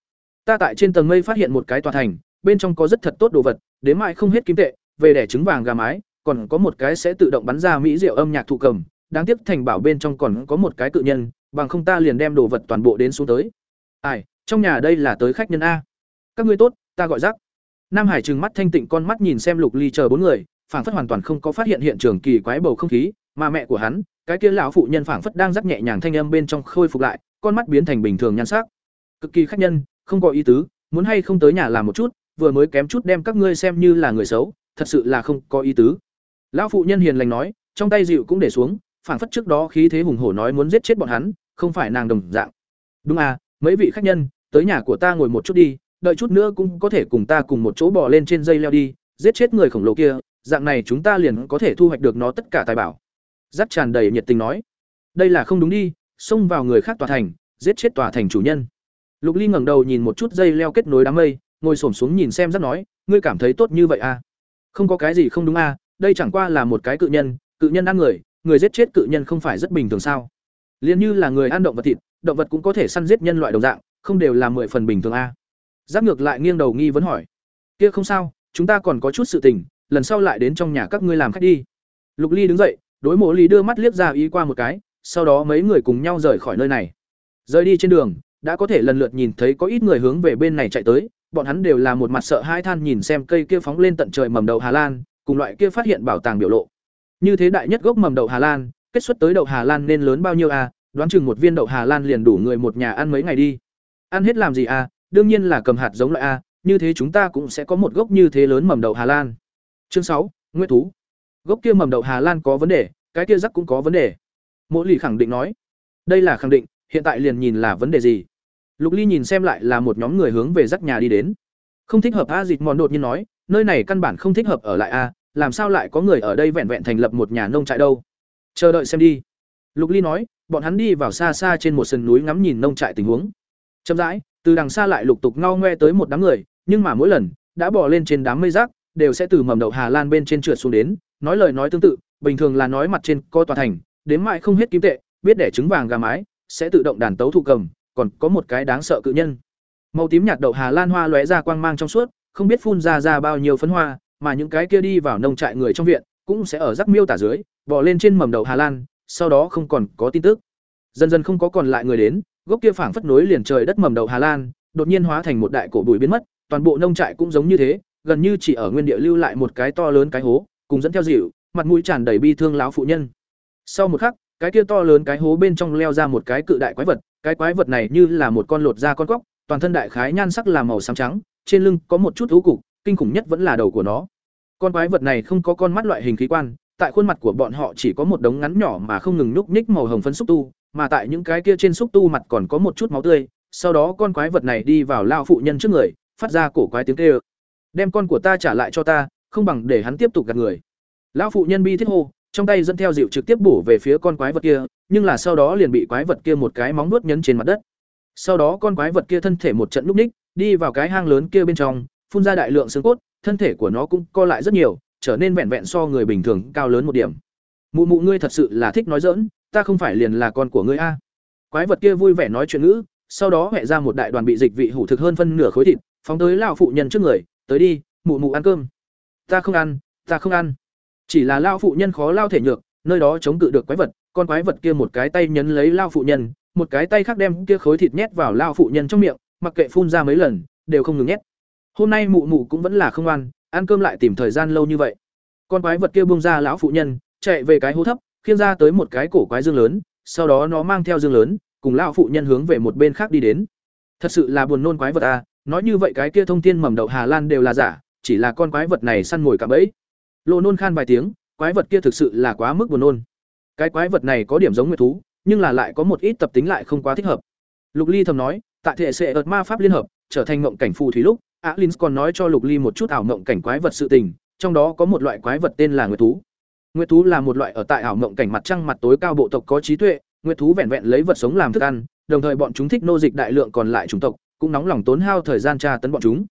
Ta tại trên tầng mây phát hiện một cái tòa thành, bên trong có rất thật tốt đồ vật, đến mãi không hết kim tệ, về đẻ trứng vàng gà mái, còn có một cái sẽ tự động bắn ra mỹ diệu âm nhạc thụ cầm, đáng tiếc thành bảo bên trong còn có một cái cự nhân, bằng không ta liền đem đồ vật toàn bộ đến xuống tới. Ai, trong nhà đây là tới khách nhân a. Các ngươi tốt, ta gọi rắc. Nam Hải trừng mắt thanh tịnh con mắt nhìn xem Lục Ly chờ bốn người, phảng phất hoàn toàn không có phát hiện hiện trường kỳ quái bầu không khí, mà mẹ của hắn, cái kia lão phụ nhân phảng phất đang rắc nhẹ nhàng thanh âm bên trong khôi phục lại, con mắt biến thành bình thường nhan sắc. Cực kỳ khách nhân, không có ý tứ, muốn hay không tới nhà làm một chút, vừa mới kém chút đem các ngươi xem như là người xấu, thật sự là không có ý tứ. Lão phụ nhân hiền lành nói, trong tay dịu cũng để xuống, phảng phất trước đó khí thế hùng hổ nói muốn giết chết bọn hắn, không phải nàng đồng dạng. Đúng à, mấy vị khách nhân, tới nhà của ta ngồi một chút đi, đợi chút nữa cũng có thể cùng ta cùng một chỗ bò lên trên dây leo đi, giết chết người khổng lồ kia, dạng này chúng ta liền có thể thu hoạch được nó tất cả tài bảo. Dắt tràn đầy nhiệt tình nói, đây là không đúng đi, xông vào người khác tòa thành, giết chết tòa thành chủ nhân. Lục Ly ngẩng đầu nhìn một chút dây leo kết nối đám mây, ngồi xổm xuống nhìn xem rất nói, ngươi cảm thấy tốt như vậy à? Không có cái gì không đúng à, đây chẳng qua là một cái cự nhân, cự nhân ăn người, người giết chết cự nhân không phải rất bình thường sao? Liên như là người ăn động vật thịt, động vật cũng có thể săn giết nhân loại đồng dạng, không đều là mười phần bình thường a. Giáp ngược lại nghiêng đầu nghi vấn hỏi. Kia không sao, chúng ta còn có chút sự tình, lần sau lại đến trong nhà các ngươi làm khách đi. Lục Ly đứng dậy, đối Mộ Ly đưa mắt liếc ra ý qua một cái, sau đó mấy người cùng nhau rời khỏi nơi này. Rời đi trên đường, đã có thể lần lượt nhìn thấy có ít người hướng về bên này chạy tới, bọn hắn đều là một mặt sợ hãi than nhìn xem cây kia phóng lên tận trời mầm đậu Hà Lan, cùng loại kia phát hiện bảo tàng biểu lộ. Như thế đại nhất gốc mầm đậu Hà Lan, kết xuất tới đậu Hà Lan nên lớn bao nhiêu à, đoán chừng một viên đậu Hà Lan liền đủ người một nhà ăn mấy ngày đi. Ăn hết làm gì à, đương nhiên là cầm hạt giống loại a, như thế chúng ta cũng sẽ có một gốc như thế lớn mầm đậu Hà Lan. Chương sáu, Nguyệt thú. Gốc kia mầm đậu Hà Lan có vấn đề, cái kia rắc cũng có vấn đề. Mộ Lỷ khẳng định nói. Đây là khẳng định, hiện tại liền nhìn là vấn đề gì. Lục Ly nhìn xem lại là một nhóm người hướng về rắc nhà đi đến. Không thích hợp a dịch mòn đột nhiên nói, nơi này căn bản không thích hợp ở lại a, làm sao lại có người ở đây vẹn vẹn thành lập một nhà nông trại đâu? Chờ đợi xem đi. Lục Ly nói, bọn hắn đi vào xa xa trên một sườn núi ngắm nhìn nông trại tình huống. Chậm rãi, từ đằng xa lại lục tục ngao ngoe tới một đám người, nhưng mà mỗi lần đã bỏ lên trên đám mây rác, đều sẽ từ mầm đậu Hà Lan bên trên trượt xuống đến, nói lời nói tương tự, bình thường là nói mặt trên co tòa thành, đến mại không hết kim tệ, biết để trứng vàng gà mái, sẽ tự động đàn tấu thụ cầm, còn có một cái đáng sợ cự nhân. Màu tím nhạt đậu Hà Lan hoa lóe ra quang mang trong suốt, không biết phun ra ra bao nhiêu phấn hoa, mà những cái kia đi vào nông trại người trong viện, cũng sẽ ở rắc miêu tả dưới, bò lên trên mầm đậu Hà Lan, sau đó không còn có tin tức. Dần dần không có còn lại người đến, gốc kia phảng phất nối liền trời đất mầm đậu Hà Lan, đột nhiên hóa thành một đại cổ bụi biến mất, toàn bộ nông trại cũng giống như thế, gần như chỉ ở nguyên địa lưu lại một cái to lớn cái hố, cùng dẫn theo dịu, mặt mũi tràn đầy bi thương lão phụ nhân. Sau một khắc, cái kia to lớn cái hố bên trong leo ra một cái cự đại quái vật, cái quái vật này như là một con lột da con cóc, toàn thân đại khái nhan sắc là màu xám trắng, trên lưng có một chút thú cục, kinh khủng nhất vẫn là đầu của nó. Con quái vật này không có con mắt loại hình khí quan, tại khuôn mặt của bọn họ chỉ có một đống ngắn nhỏ mà không ngừng núc nhích màu hồng phấn xúc tu, mà tại những cái kia trên xúc tu mặt còn có một chút máu tươi, sau đó con quái vật này đi vào lao phụ nhân trước người, phát ra cổ quái tiếng kêu. Đem con của ta trả lại cho ta, không bằng để hắn tiếp tục gạt người. Lão phụ nhân bi thiết hô, trong tay dẫn theo dịu trực tiếp bổ về phía con quái vật kia, nhưng là sau đó liền bị quái vật kia một cái móng vuốt nhấn trên mặt đất. Sau đó con quái vật kia thân thể một trận lúc ních, đi vào cái hang lớn kia bên trong, phun ra đại lượng xương cốt, thân thể của nó cũng co lại rất nhiều, trở nên vẹn vẹn so người bình thường cao lớn một điểm. Mụ mụ ngươi thật sự là thích nói giỡn, ta không phải liền là con của ngươi a. Quái vật kia vui vẻ nói chuyện ngữ, sau đó hẹ ra một đại đoàn bị dịch vị hủ thực hơn phân nửa khối thịt, phóng tới lão phụ nhân trước người, "Tới đi, mụ mụ ăn cơm." "Ta không ăn, ta không ăn." Chỉ là lao phụ nhân khó lao thể nhược, nơi đó chống cự được quái vật, con quái vật kia một cái tay nhấn lấy lao phụ nhân, một cái tay khác đem kia khối thịt nhét vào lao phụ nhân trong miệng, mặc kệ phun ra mấy lần, đều không ngừng nhét. Hôm nay mụ mụ cũng vẫn là không ăn, ăn cơm lại tìm thời gian lâu như vậy. Con quái vật kia bung ra lão phụ nhân, chạy về cái hố thấp, khiêng ra tới một cái cổ quái dương lớn, sau đó nó mang theo dương lớn, cùng lão phụ nhân hướng về một bên khác đi đến. Thật sự là buồn nôn quái vật à, nói như vậy cái kia thông thiên mầm đậu Hà Lan đều là giả, chỉ là con quái vật này săn mồi cả bẫy. Lộ nôn khan vài tiếng, quái vật kia thực sự là quá mức buồn nôn. Cái quái vật này có điểm giống nguyệt thú, nhưng là lại có một ít tập tính lại không quá thích hợp. Lục Ly thầm nói, tại thể sẽ ợt ma pháp liên hợp, trở thành ngộng cảnh phù thủy lúc, Alin còn nói cho Lục Ly một chút ảo ngộng cảnh quái vật sự tình, trong đó có một loại quái vật tên là nguyệt thú. Nguyệt thú là một loại ở tại ảo ngộng cảnh mặt trăng mặt tối cao bộ tộc có trí tuệ, nguyệt thú vẹn vẹn lấy vật sống làm thức ăn, đồng thời bọn chúng thích nô dịch đại lượng còn lại chủng tộc, cũng nóng lòng tốn hao thời gian tra tấn bọn chúng.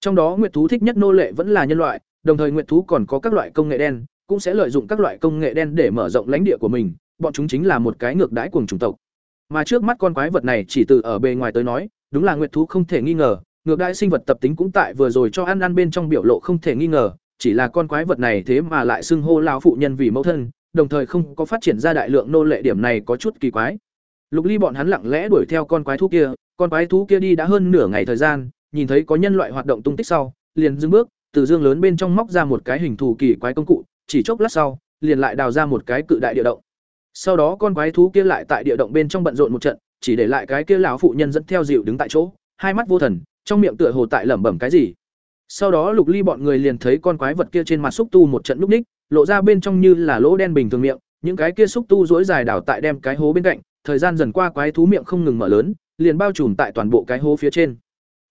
Trong đó nguyệt thú thích nhất nô lệ vẫn là nhân loại, đồng thời nguyệt thú còn có các loại công nghệ đen, cũng sẽ lợi dụng các loại công nghệ đen để mở rộng lãnh địa của mình, bọn chúng chính là một cái ngược đãi cuồng chủng tộc. Mà trước mắt con quái vật này chỉ từ ở bề ngoài tới nói, đúng là nguyệt thú không thể nghi ngờ, ngược đãi sinh vật tập tính cũng tại vừa rồi cho ăn ăn bên trong biểu lộ không thể nghi ngờ, chỉ là con quái vật này thế mà lại xưng hô lão phụ nhân vì mẫu thân, đồng thời không có phát triển ra đại lượng nô lệ điểm này có chút kỳ quái. Lục Ly bọn hắn lặng lẽ đuổi theo con quái thú kia, con quái thú kia đi đã hơn nửa ngày thời gian, nhìn thấy có nhân loại hoạt động tung tích sau, liền dừng bước, từ dương lớn bên trong móc ra một cái hình thù kỳ quái công cụ, chỉ chốc lát sau, liền lại đào ra một cái cự đại địa động. Sau đó con quái thú kia lại tại địa động bên trong bận rộn một trận, chỉ để lại cái kia lão phụ nhân dẫn theo dịu đứng tại chỗ, hai mắt vô thần, trong miệng tựa hồ tại lẩm bẩm cái gì. Sau đó Lục Ly bọn người liền thấy con quái vật kia trên mặt xúc tu một trận núp ních, lộ ra bên trong như là lỗ đen bình thường miệng, những cái kia xúc tu rối dài đảo tại đem cái hố bên cạnh, thời gian dần qua quái thú miệng không ngừng mở lớn, liền bao trùm tại toàn bộ cái hố phía trên.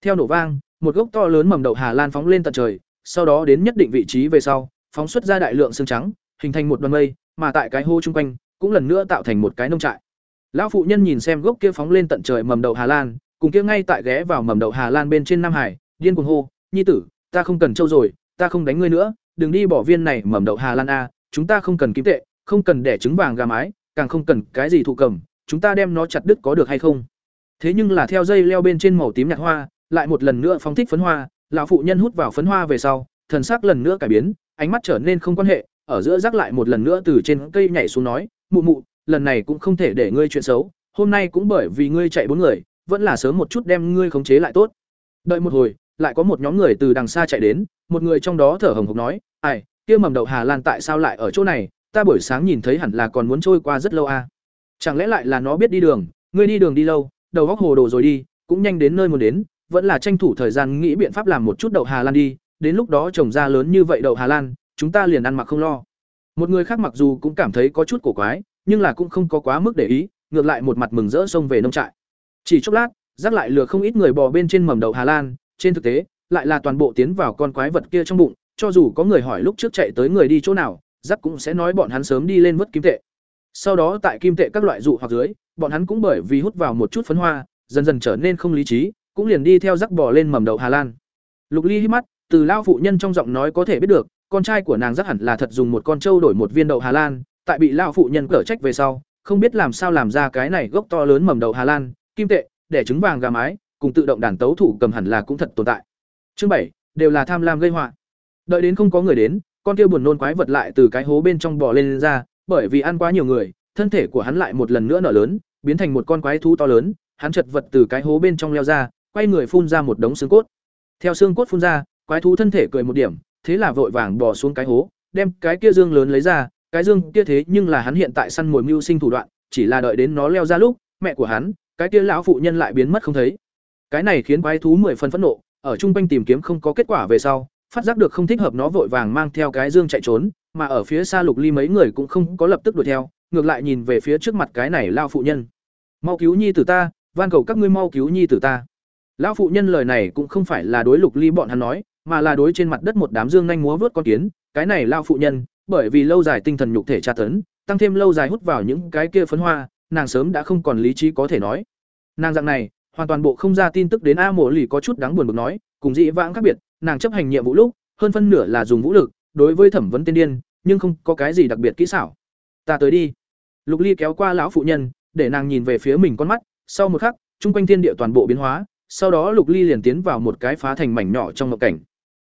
Theo nổ vang, một gốc to lớn mầm đậu Hà Lan phóng lên tận trời, sau đó đến nhất định vị trí về sau, phóng xuất ra đại lượng xương trắng, hình thành một đoàn mây, mà tại cái hô trung quanh cũng lần nữa tạo thành một cái nông trại. Lão phụ nhân nhìn xem gốc kia phóng lên tận trời mầm đậu Hà Lan, cùng kia ngay tại ghé vào mầm đậu Hà Lan bên trên Nam Hải, điên cuồng hô, "Nhi tử, ta không cần trâu rồi, ta không đánh ngươi nữa, đừng đi bỏ viên này mầm đậu Hà Lan a, chúng ta không cần kim tệ, không cần đẻ trứng vàng gà mái, càng không cần cái gì thụ cầm, chúng ta đem nó chặt đứt có được hay không?" Thế nhưng là theo dây leo bên trên màu tím nhạt hoa, lại một lần nữa phóng thích phấn hoa, lão phụ nhân hút vào phấn hoa về sau, thần sắc lần nữa cải biến, ánh mắt trở nên không quan hệ, ở giữa rắc lại một lần nữa từ trên cây nhảy xuống nói, "Mụ mụ, lần này cũng không thể để ngươi chuyện xấu, hôm nay cũng bởi vì ngươi chạy bốn người, vẫn là sớm một chút đem ngươi khống chế lại tốt." Đợi một hồi, lại có một nhóm người từ đằng xa chạy đến, một người trong đó thở hồng hộc nói, "Ai, kia mầm đậu Hà Lan tại sao lại ở chỗ này, ta buổi sáng nhìn thấy hẳn là còn muốn trôi qua rất lâu. À. Chẳng lẽ lại là nó biết đi đường, ngươi đi đường đi lâu, đầu góc hồ đồ rồi đi, cũng nhanh đến nơi muốn đến, vẫn là tranh thủ thời gian nghĩ biện pháp làm một chút đậu Hà Lan đi, đến lúc đó trồng ra lớn như vậy đậu Hà Lan, chúng ta liền ăn mặc không lo. Một người khác mặc dù cũng cảm thấy có chút cổ quái, nhưng là cũng không có quá mức để ý, ngược lại một mặt mừng rỡ xông về nông trại. Chỉ chốc lát, rắc lại lừa không ít người bò bên trên mầm đậu Hà Lan, trên thực tế, lại là toàn bộ tiến vào con quái vật kia trong bụng, cho dù có người hỏi lúc trước chạy tới người đi chỗ nào, rắc cũng sẽ nói bọn hắn sớm đi lên vớt kim tệ. Sau đó tại kim tệ các loại dụ hoặc dưới, bọn hắn cũng bởi vì hút vào một chút phấn hoa, dần dần trở nên không lý trí, cũng liền đi theo rắc bỏ lên mầm đậu Hà Lan. Lục Ly hít mắt, từ lao phụ nhân trong giọng nói có thể biết được, con trai của nàng rất hẳn là thật dùng một con trâu đổi một viên đậu Hà Lan, tại bị lao phụ nhân cở trách về sau, không biết làm sao làm ra cái này gốc to lớn mầm đậu Hà Lan, kim tệ, để trứng vàng gà mái, cùng tự động đàn tấu thủ cầm hẳn là cũng thật tồn tại. Chương bảy đều là tham lam gây họa. Đợi đến không có người đến, con kia buồn nôn quái vật lại từ cái hố bên trong bò lên, lên ra, bởi vì ăn quá nhiều người, thân thể của hắn lại một lần nữa nở lớn, biến thành một con quái thú to lớn, hắn chật vật từ cái hố bên trong leo ra, quay người phun ra một đống xương cốt. Theo xương cốt phun ra, quái thú thân thể cười một điểm, thế là vội vàng bò xuống cái hố, đem cái kia dương lớn lấy ra, cái dương kia thế nhưng là hắn hiện tại săn mồi mưu sinh thủ đoạn, chỉ là đợi đến nó leo ra lúc, mẹ của hắn, cái kia lão phụ nhân lại biến mất không thấy. Cái này khiến quái thú mười phần phẫn nộ, ở trung quanh tìm kiếm không có kết quả về sau, phát giác được không thích hợp nó vội vàng mang theo cái dương chạy trốn, mà ở phía xa Lục Ly mấy người cũng không có lập tức đuổi theo, ngược lại nhìn về phía trước mặt cái này lao phụ nhân. "Mau cứu nhi tử ta, van cầu các ngươi mau cứu nhi tử ta." Lão phụ nhân lời này cũng không phải là đối Lục Ly bọn hắn nói, mà là đối trên mặt đất một đám dương nhanh múa vớt con kiến, cái này lao phụ nhân, bởi vì lâu dài tinh thần nhục thể tra tấn, tăng thêm lâu dài hút vào những cái kia phấn hoa, nàng sớm đã không còn lý trí có thể nói. Nàng dạng này, hoàn toàn bộ không ra tin tức đến A Mộ Lì có chút đáng buồn bực nói, cùng dị vãng khác biệt, nàng chấp hành nhiệm vụ lúc, hơn phân nửa là dùng vũ lực, đối với thẩm vấn tiên điên, nhưng không có cái gì đặc biệt kỹ xảo. Ta tới đi. Lục Ly kéo qua lão phụ nhân, để nàng nhìn về phía mình con mắt, sau một khắc, trung quanh thiên địa toàn bộ biến hóa, sau đó Lục Ly liền tiến vào một cái phá thành mảnh nhỏ trong ngộ cảnh.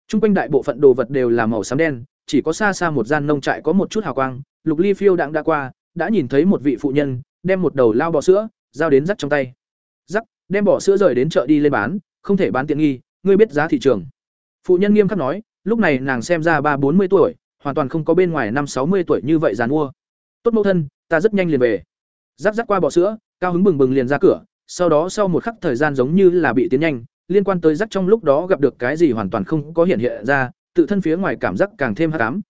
Trung quanh đại bộ phận đồ vật đều là màu xám đen, chỉ có xa xa một gian nông trại có một chút hào quang, Lục Ly phiêu đãng đã qua, đã nhìn thấy một vị phụ nhân đem một đầu lao bò sữa giao đến rắc trong tay. Rắc, đem bò sữa rời đến chợ đi lên bán, không thể bán tiện nghi, ngươi biết giá thị trường. Phụ nhân nghiêm khắc nói, lúc này nàng xem ra ba bốn mươi tuổi, hoàn toàn không có bên ngoài năm sáu mươi tuổi như vậy dàn mua. Tốt mẫu thân, ta rất nhanh liền về. Rắc rắc qua bò sữa, cao hứng bừng bừng liền ra cửa, sau đó sau một khắc thời gian giống như là bị tiến nhanh, liên quan tới rắc trong lúc đó gặp được cái gì hoàn toàn không có hiện hiện ra, tự thân phía ngoài cảm giác càng thêm hắc ám.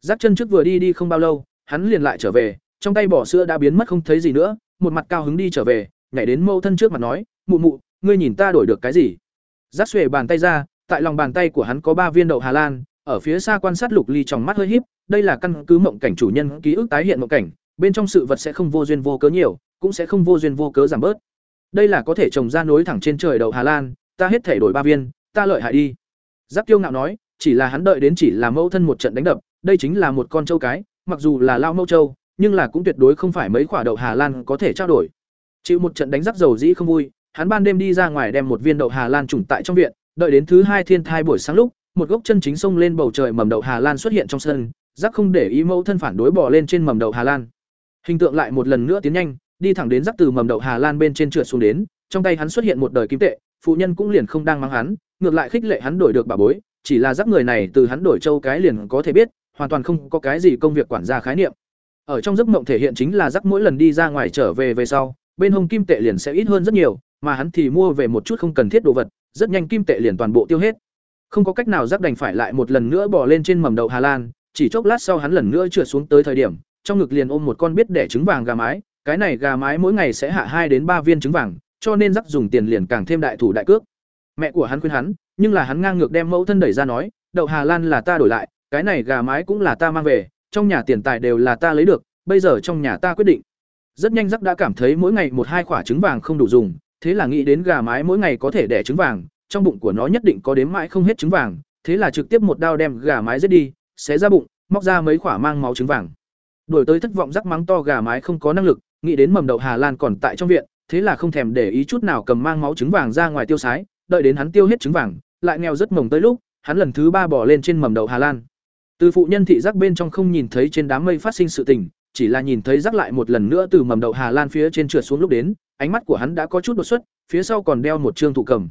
Rắc chân trước vừa đi đi không bao lâu, hắn liền lại trở về, trong tay bỏ sữa đã biến mất không thấy gì nữa, một mặt cao hứng đi trở về, nhảy đến mâu thân trước mặt nói, "Mụ mụ, ngươi nhìn ta đổi được cái gì?" Rắc xuề bàn tay ra, tại lòng bàn tay của hắn có ba viên đậu Hà Lan, ở phía xa quan sát Lục Ly trong mắt hơi híp, đây là căn cứ mộng cảnh chủ nhân ký ức tái hiện mộng cảnh, bên trong sự vật sẽ không vô duyên vô cớ nhiều, cũng sẽ không vô duyên vô cớ giảm bớt. Đây là có thể trồng ra nối thẳng trên trời đậu Hà Lan, ta hết thể đổi ba viên, ta lợi hại đi. Giáp Tiêu ngạo nói, chỉ là hắn đợi đến chỉ là mẫu thân một trận đánh đập, đây chính là một con trâu cái, mặc dù là lao mẫu trâu, nhưng là cũng tuyệt đối không phải mấy quả đậu Hà Lan có thể trao đổi. Chịu một trận đánh rắc dầu dĩ không vui, hắn ban đêm đi ra ngoài đem một viên đậu Hà Lan trùng tại trong viện, đợi đến thứ hai thiên thai buổi sáng lúc, một gốc chân chính sông lên bầu trời mầm đậu Hà Lan xuất hiện trong sân, rắc không để ý mẫu thân phản đối bỏ lên trên mầm đậu Hà Lan. Hình tượng lại một lần nữa tiến nhanh, đi thẳng đến rắc từ mầm đậu Hà Lan bên trên trượt xuống đến, trong tay hắn xuất hiện một đời kim tệ, phụ nhân cũng liền không đang mắng hắn, ngược lại khích lệ hắn đổi được bà bối, chỉ là rắc người này từ hắn đổi châu cái liền có thể biết, hoàn toàn không có cái gì công việc quản gia khái niệm. Ở trong giấc mộng thể hiện chính là rắc mỗi lần đi ra ngoài trở về về sau, bên hông kim tệ liền sẽ ít hơn rất nhiều, mà hắn thì mua về một chút không cần thiết đồ vật, rất nhanh kim tệ liền toàn bộ tiêu hết. Không có cách nào rắc đành phải lại một lần nữa bò lên trên mầm đậu Hà Lan, chỉ chốc lát sau hắn lần nữa trượt xuống tới thời điểm, trong ngực liền ôm một con biết đẻ trứng vàng gà mái, cái này gà mái mỗi ngày sẽ hạ hai đến ba viên trứng vàng, cho nên rắc dùng tiền liền càng thêm đại thủ đại cước. Mẹ của hắn khuyên hắn, nhưng là hắn ngang ngược đem mẫu thân đẩy ra nói, đậu Hà Lan là ta đổi lại, cái này gà mái cũng là ta mang về, trong nhà tiền tài đều là ta lấy được, bây giờ trong nhà ta quyết định. Rất nhanh rắc đã cảm thấy mỗi ngày một hai quả trứng vàng không đủ dùng, thế là nghĩ đến gà mái mỗi ngày có thể đẻ trứng vàng, trong bụng của nó nhất định có đếm mãi không hết trứng vàng, thế là trực tiếp một đao đem gà mái giết đi, xé ra bụng, móc ra mấy quả mang máu trứng vàng. Đổi tới thất vọng rắc mắng to gà mái không có năng lực, nghĩ đến mầm đậu Hà Lan còn tại trong viện, thế là không thèm để ý chút nào cầm mang máu trứng vàng ra ngoài tiêu sái, đợi đến hắn tiêu hết trứng vàng, lại nghèo rất mồng tới lúc, hắn lần thứ ba bỏ lên trên mầm đậu Hà Lan. Từ phụ nhân thị giác bên trong không nhìn thấy trên đám mây phát sinh sự tình, chỉ là nhìn thấy rắc lại một lần nữa từ mầm đậu Hà Lan phía trên trượt xuống lúc đến, ánh mắt của hắn đã có chút đột xuất, phía sau còn đeo một trương thủ cầm.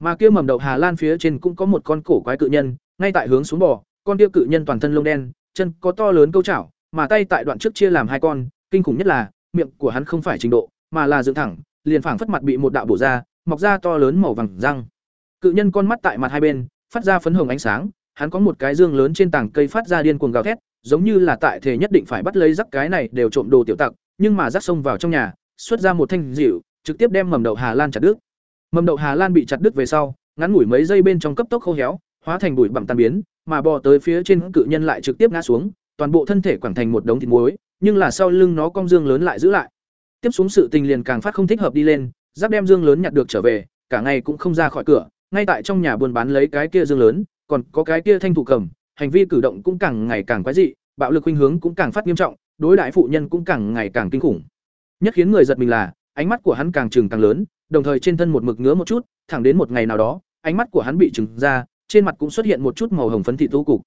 Mà kia mầm đậu Hà Lan phía trên cũng có một con cổ quái cự nhân, ngay tại hướng xuống bò, con kia cự nhân toàn thân lông đen, chân có to lớn câu chảo, mà tay tại đoạn trước chia làm hai con, kinh khủng nhất là, miệng của hắn không phải trình độ, mà là dựng thẳng, liền phảng phất mặt bị một đạo bổ ra, mọc ra to lớn màu vàng răng. Cự nhân con mắt tại mặt hai bên, phát ra phấn hồng ánh sáng, hắn có một cái dương lớn trên tảng cây phát ra điên cuồng gào thét, giống như là tại thể nhất định phải bắt lấy rắc cái này đều trộm đồ tiểu tặc, nhưng mà rắc xông vào trong nhà, xuất ra một thanh dịu, trực tiếp đem mầm đậu Hà Lan chặt đứt. Mầm đậu Hà Lan bị chặt đứt về sau, ngắn ngủi mấy giây bên trong cấp tốc khô héo, hóa thành bụi bặm tan biến, mà bò tới phía trên cự nhân lại trực tiếp ngã xuống, toàn bộ thân thể quẳng thành một đống thịt muối, nhưng là sau lưng nó cong dương lớn lại giữ lại. Tiếp xuống sự tình liền càng phát không thích hợp đi lên, giáp đem dương lớn nhặt được trở về, cả ngày cũng không ra khỏi cửa, ngay tại trong nhà buôn bán lấy cái kia dương lớn, còn có cái kia thanh thủ cầm, hành vi cử động cũng càng ngày càng quái dị, bạo lực khuynh hướng cũng càng phát nghiêm trọng, đối đại phụ nhân cũng càng ngày càng kinh khủng. Nhất khiến người giật mình là, ánh mắt của hắn càng trừng càng lớn, đồng thời trên thân một mực ngứa một chút, thẳng đến một ngày nào đó, ánh mắt của hắn bị trừng ra, trên mặt cũng xuất hiện một chút màu hồng phấn thị tu cục.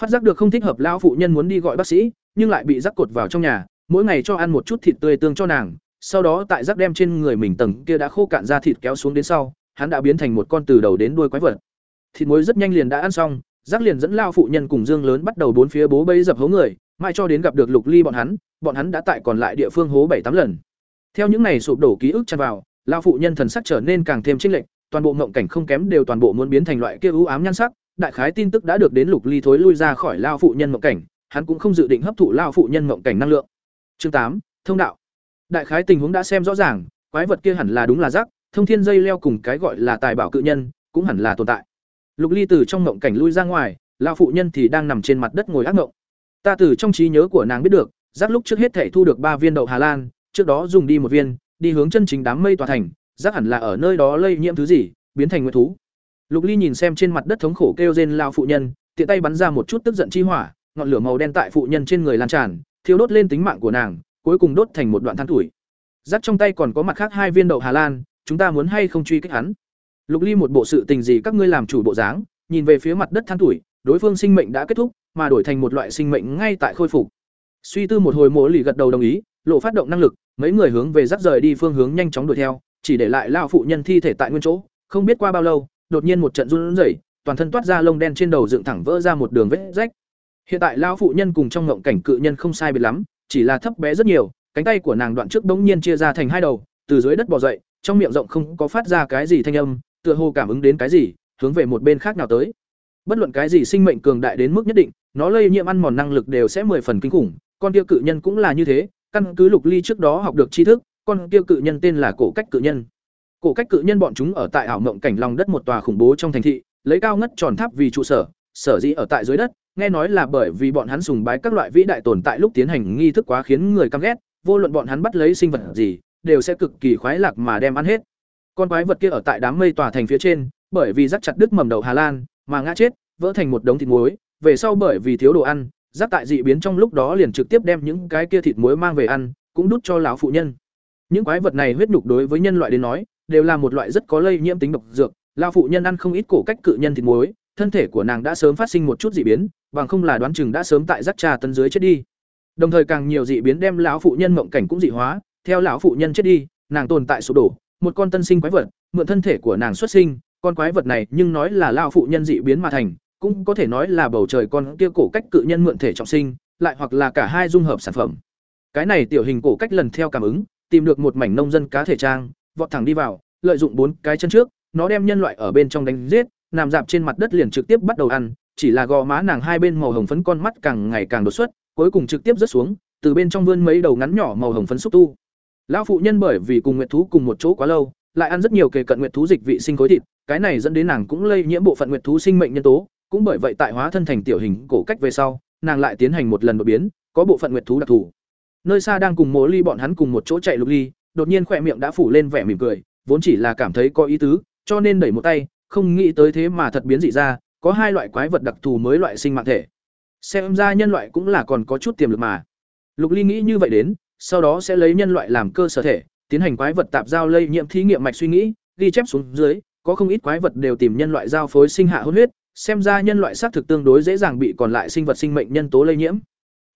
Phát giác được không thích hợp lão phụ nhân muốn đi gọi bác sĩ, nhưng lại bị rắc cột vào trong nhà, mỗi ngày cho ăn một chút thịt tươi tương cho nàng, sau đó tại rắc đem trên người mình tầng kia đã khô cạn ra thịt kéo xuống đến sau, hắn đã biến thành một con từ đầu đến đuôi quái vật. Thịt muối rất nhanh liền đã ăn xong, rắc liền dẫn lao phụ nhân cùng Dương lớn bắt đầu bốn phía bố bây dập hố người, mai cho đến gặp được Lục Ly bọn hắn, bọn hắn đã tại còn lại địa phương hố bảy tám lần. Theo những này sụp đổ ký ức tràn vào, lao phụ nhân thần sắc trở nên càng thêm chênh lệch, toàn bộ mộng cảnh không kém đều toàn bộ muốn biến thành loại kia ưu ám nhan sắc, đại khái tin tức đã được đến Lục Ly thối lui ra khỏi lao phụ nhân mộng cảnh, hắn cũng không dự định hấp thụ lao phụ nhân mộng cảnh năng lượng. Chương tám thông đạo. Đại khái tình huống đã xem rõ ràng, quái vật kia hẳn là đúng là rắc, thông thiên dây leo cùng cái gọi là tài bảo cự nhân, cũng hẳn là tồn tại. Lục Ly từ trong mộng cảnh lui ra ngoài, lao phụ nhân thì đang nằm trên mặt đất ngồi ác mộng Ta từ trong trí nhớ của nàng biết được, rắc lúc trước hết thể thu được ba viên đậu Hà Lan, trước đó dùng đi một viên, đi hướng chân chính đám mây tòa thành, rắc hẳn là ở nơi đó lây nhiễm thứ gì, biến thành nguyệt thú. Lục Ly nhìn xem trên mặt đất thống khổ kêu rên lao phụ nhân, tiện tay bắn ra một chút tức giận chi hỏa, ngọn lửa màu đen tại phụ nhân trên người lan tràn, thiêu đốt lên tính mạng của nàng, cuối cùng đốt thành một đoạn than tuổi. Rắc trong tay còn có mặt khác hai viên đậu Hà Lan, chúng ta muốn hay không truy kích hắn? Lục Ly một bộ sự tình gì các ngươi làm chủ bộ dáng, nhìn về phía mặt đất than tuổi, đối phương sinh mệnh đã kết thúc, mà đổi thành một loại sinh mệnh ngay tại khôi phục. Suy tư một hồi mỗ lì gật đầu đồng ý, lộ phát động năng lực, mấy người hướng về rắc rời đi phương hướng nhanh chóng đuổi theo, chỉ để lại lão phụ nhân thi thể tại nguyên chỗ, không biết qua bao lâu, đột nhiên một trận run rẩy, toàn thân toát ra lông đen trên đầu dựng thẳng vỡ ra một đường vết rách. Hiện tại lão phụ nhân cùng trong ngộng cảnh cự nhân không sai biệt lắm, chỉ là thấp bé rất nhiều, cánh tay của nàng đoạn trước bỗng nhiên chia ra thành hai đầu, từ dưới đất bò dậy, trong miệng rộng không có phát ra cái gì thanh âm, tựa hồ cảm ứng đến cái gì, hướng về một bên khác nào tới. Bất luận cái gì sinh mệnh cường đại đến mức nhất định, nó lây nhiễm ăn mòn năng lực đều sẽ mười phần kinh khủng, con kia cự nhân cũng là như thế, căn cứ Lục Ly trước đó học được tri thức, con kia cự nhân tên là cổ cách cự nhân. Cổ cách cự nhân bọn chúng ở tại ảo mộng cảnh lòng đất một tòa khủng bố trong thành thị, lấy cao ngất tròn tháp vì trụ sở, sở dĩ ở tại dưới đất, nghe nói là bởi vì bọn hắn sùng bái các loại vĩ đại tồn tại lúc tiến hành nghi thức quá khiến người căm ghét, vô luận bọn hắn bắt lấy sinh vật gì, đều sẽ cực kỳ khoái lạc mà đem ăn hết. Con quái vật kia ở tại đám mây tòa thành phía trên, bởi vì rắc chặt đứt mầm đầu Hà Lan, mà ngã chết, vỡ thành một đống thịt muối, về sau bởi vì thiếu đồ ăn, rắc tại dị biến trong lúc đó liền trực tiếp đem những cái kia thịt muối mang về ăn, cũng đút cho lão phụ nhân. Những quái vật này huyết nhục đối với nhân loại đến nói, đều là một loại rất có lây nhiễm tính độc dược, lão phụ nhân ăn không ít cổ cách cự nhân thịt muối, thân thể của nàng đã sớm phát sinh một chút dị biến, bằng không là đoán chừng đã sớm tại giác trà tân dưới chết đi. Đồng thời càng nhiều dị biến đem lão phụ nhân mộng cảnh cũng dị hóa, theo lão phụ nhân chết đi, nàng tồn tại sụp đổ, một con tân sinh quái vật, mượn thân thể của nàng xuất sinh, con quái vật này nhưng nói là lão phụ nhân dị biến mà thành, cũng có thể nói là bầu trời con kia cổ cách cự nhân mượn thể trọng sinh, lại hoặc là cả hai dung hợp sản phẩm. Cái này tiểu hình cổ cách lần theo cảm ứng, tìm được một mảnh nông dân cá thể trang, vọt thẳng đi vào, lợi dụng bốn cái chân trước, nó đem nhân loại ở bên trong đánh giết, nằm dạp trên mặt đất liền trực tiếp bắt đầu ăn, chỉ là gò má nàng hai bên màu hồng phấn con mắt càng ngày càng đột xuất, cuối cùng trực tiếp rớt xuống, từ bên trong vươn mấy đầu ngắn nhỏ màu hồng phấn xúc tu. Lão phụ nhân bởi vì cùng nguyệt thú cùng một chỗ quá lâu, lại ăn rất nhiều kề cận nguyệt thú dịch vị sinh khối thịt, cái này dẫn đến nàng cũng lây nhiễm bộ phận nguyệt thú sinh mệnh nhân tố, cũng bởi vậy tại hóa thân thành tiểu hình cổ cách về sau, nàng lại tiến hành một lần đột biến, có bộ phận nguyệt thú đặc thù. Nơi xa đang cùng Mộ Ly bọn hắn cùng một chỗ chạy lục ly, đột nhiên khỏe miệng đã phủ lên vẻ mỉm cười, vốn chỉ là cảm thấy có ý tứ, cho nên đẩy một tay, không nghĩ tới thế mà thật biến dị ra, có hai loại quái vật đặc thù mới loại sinh mạng thể. Xem ra nhân loại cũng là còn có chút tiềm lực mà. Lục Ly nghĩ như vậy đến, sau đó sẽ lấy nhân loại làm cơ sở thể, tiến hành quái vật tạp giao lây nhiễm thí nghiệm mạch suy nghĩ, ghi chép xuống dưới, có không ít quái vật đều tìm nhân loại giao phối sinh hạ hôn huyết, xem ra nhân loại xác thực tương đối dễ dàng bị còn lại sinh vật sinh mệnh nhân tố lây nhiễm.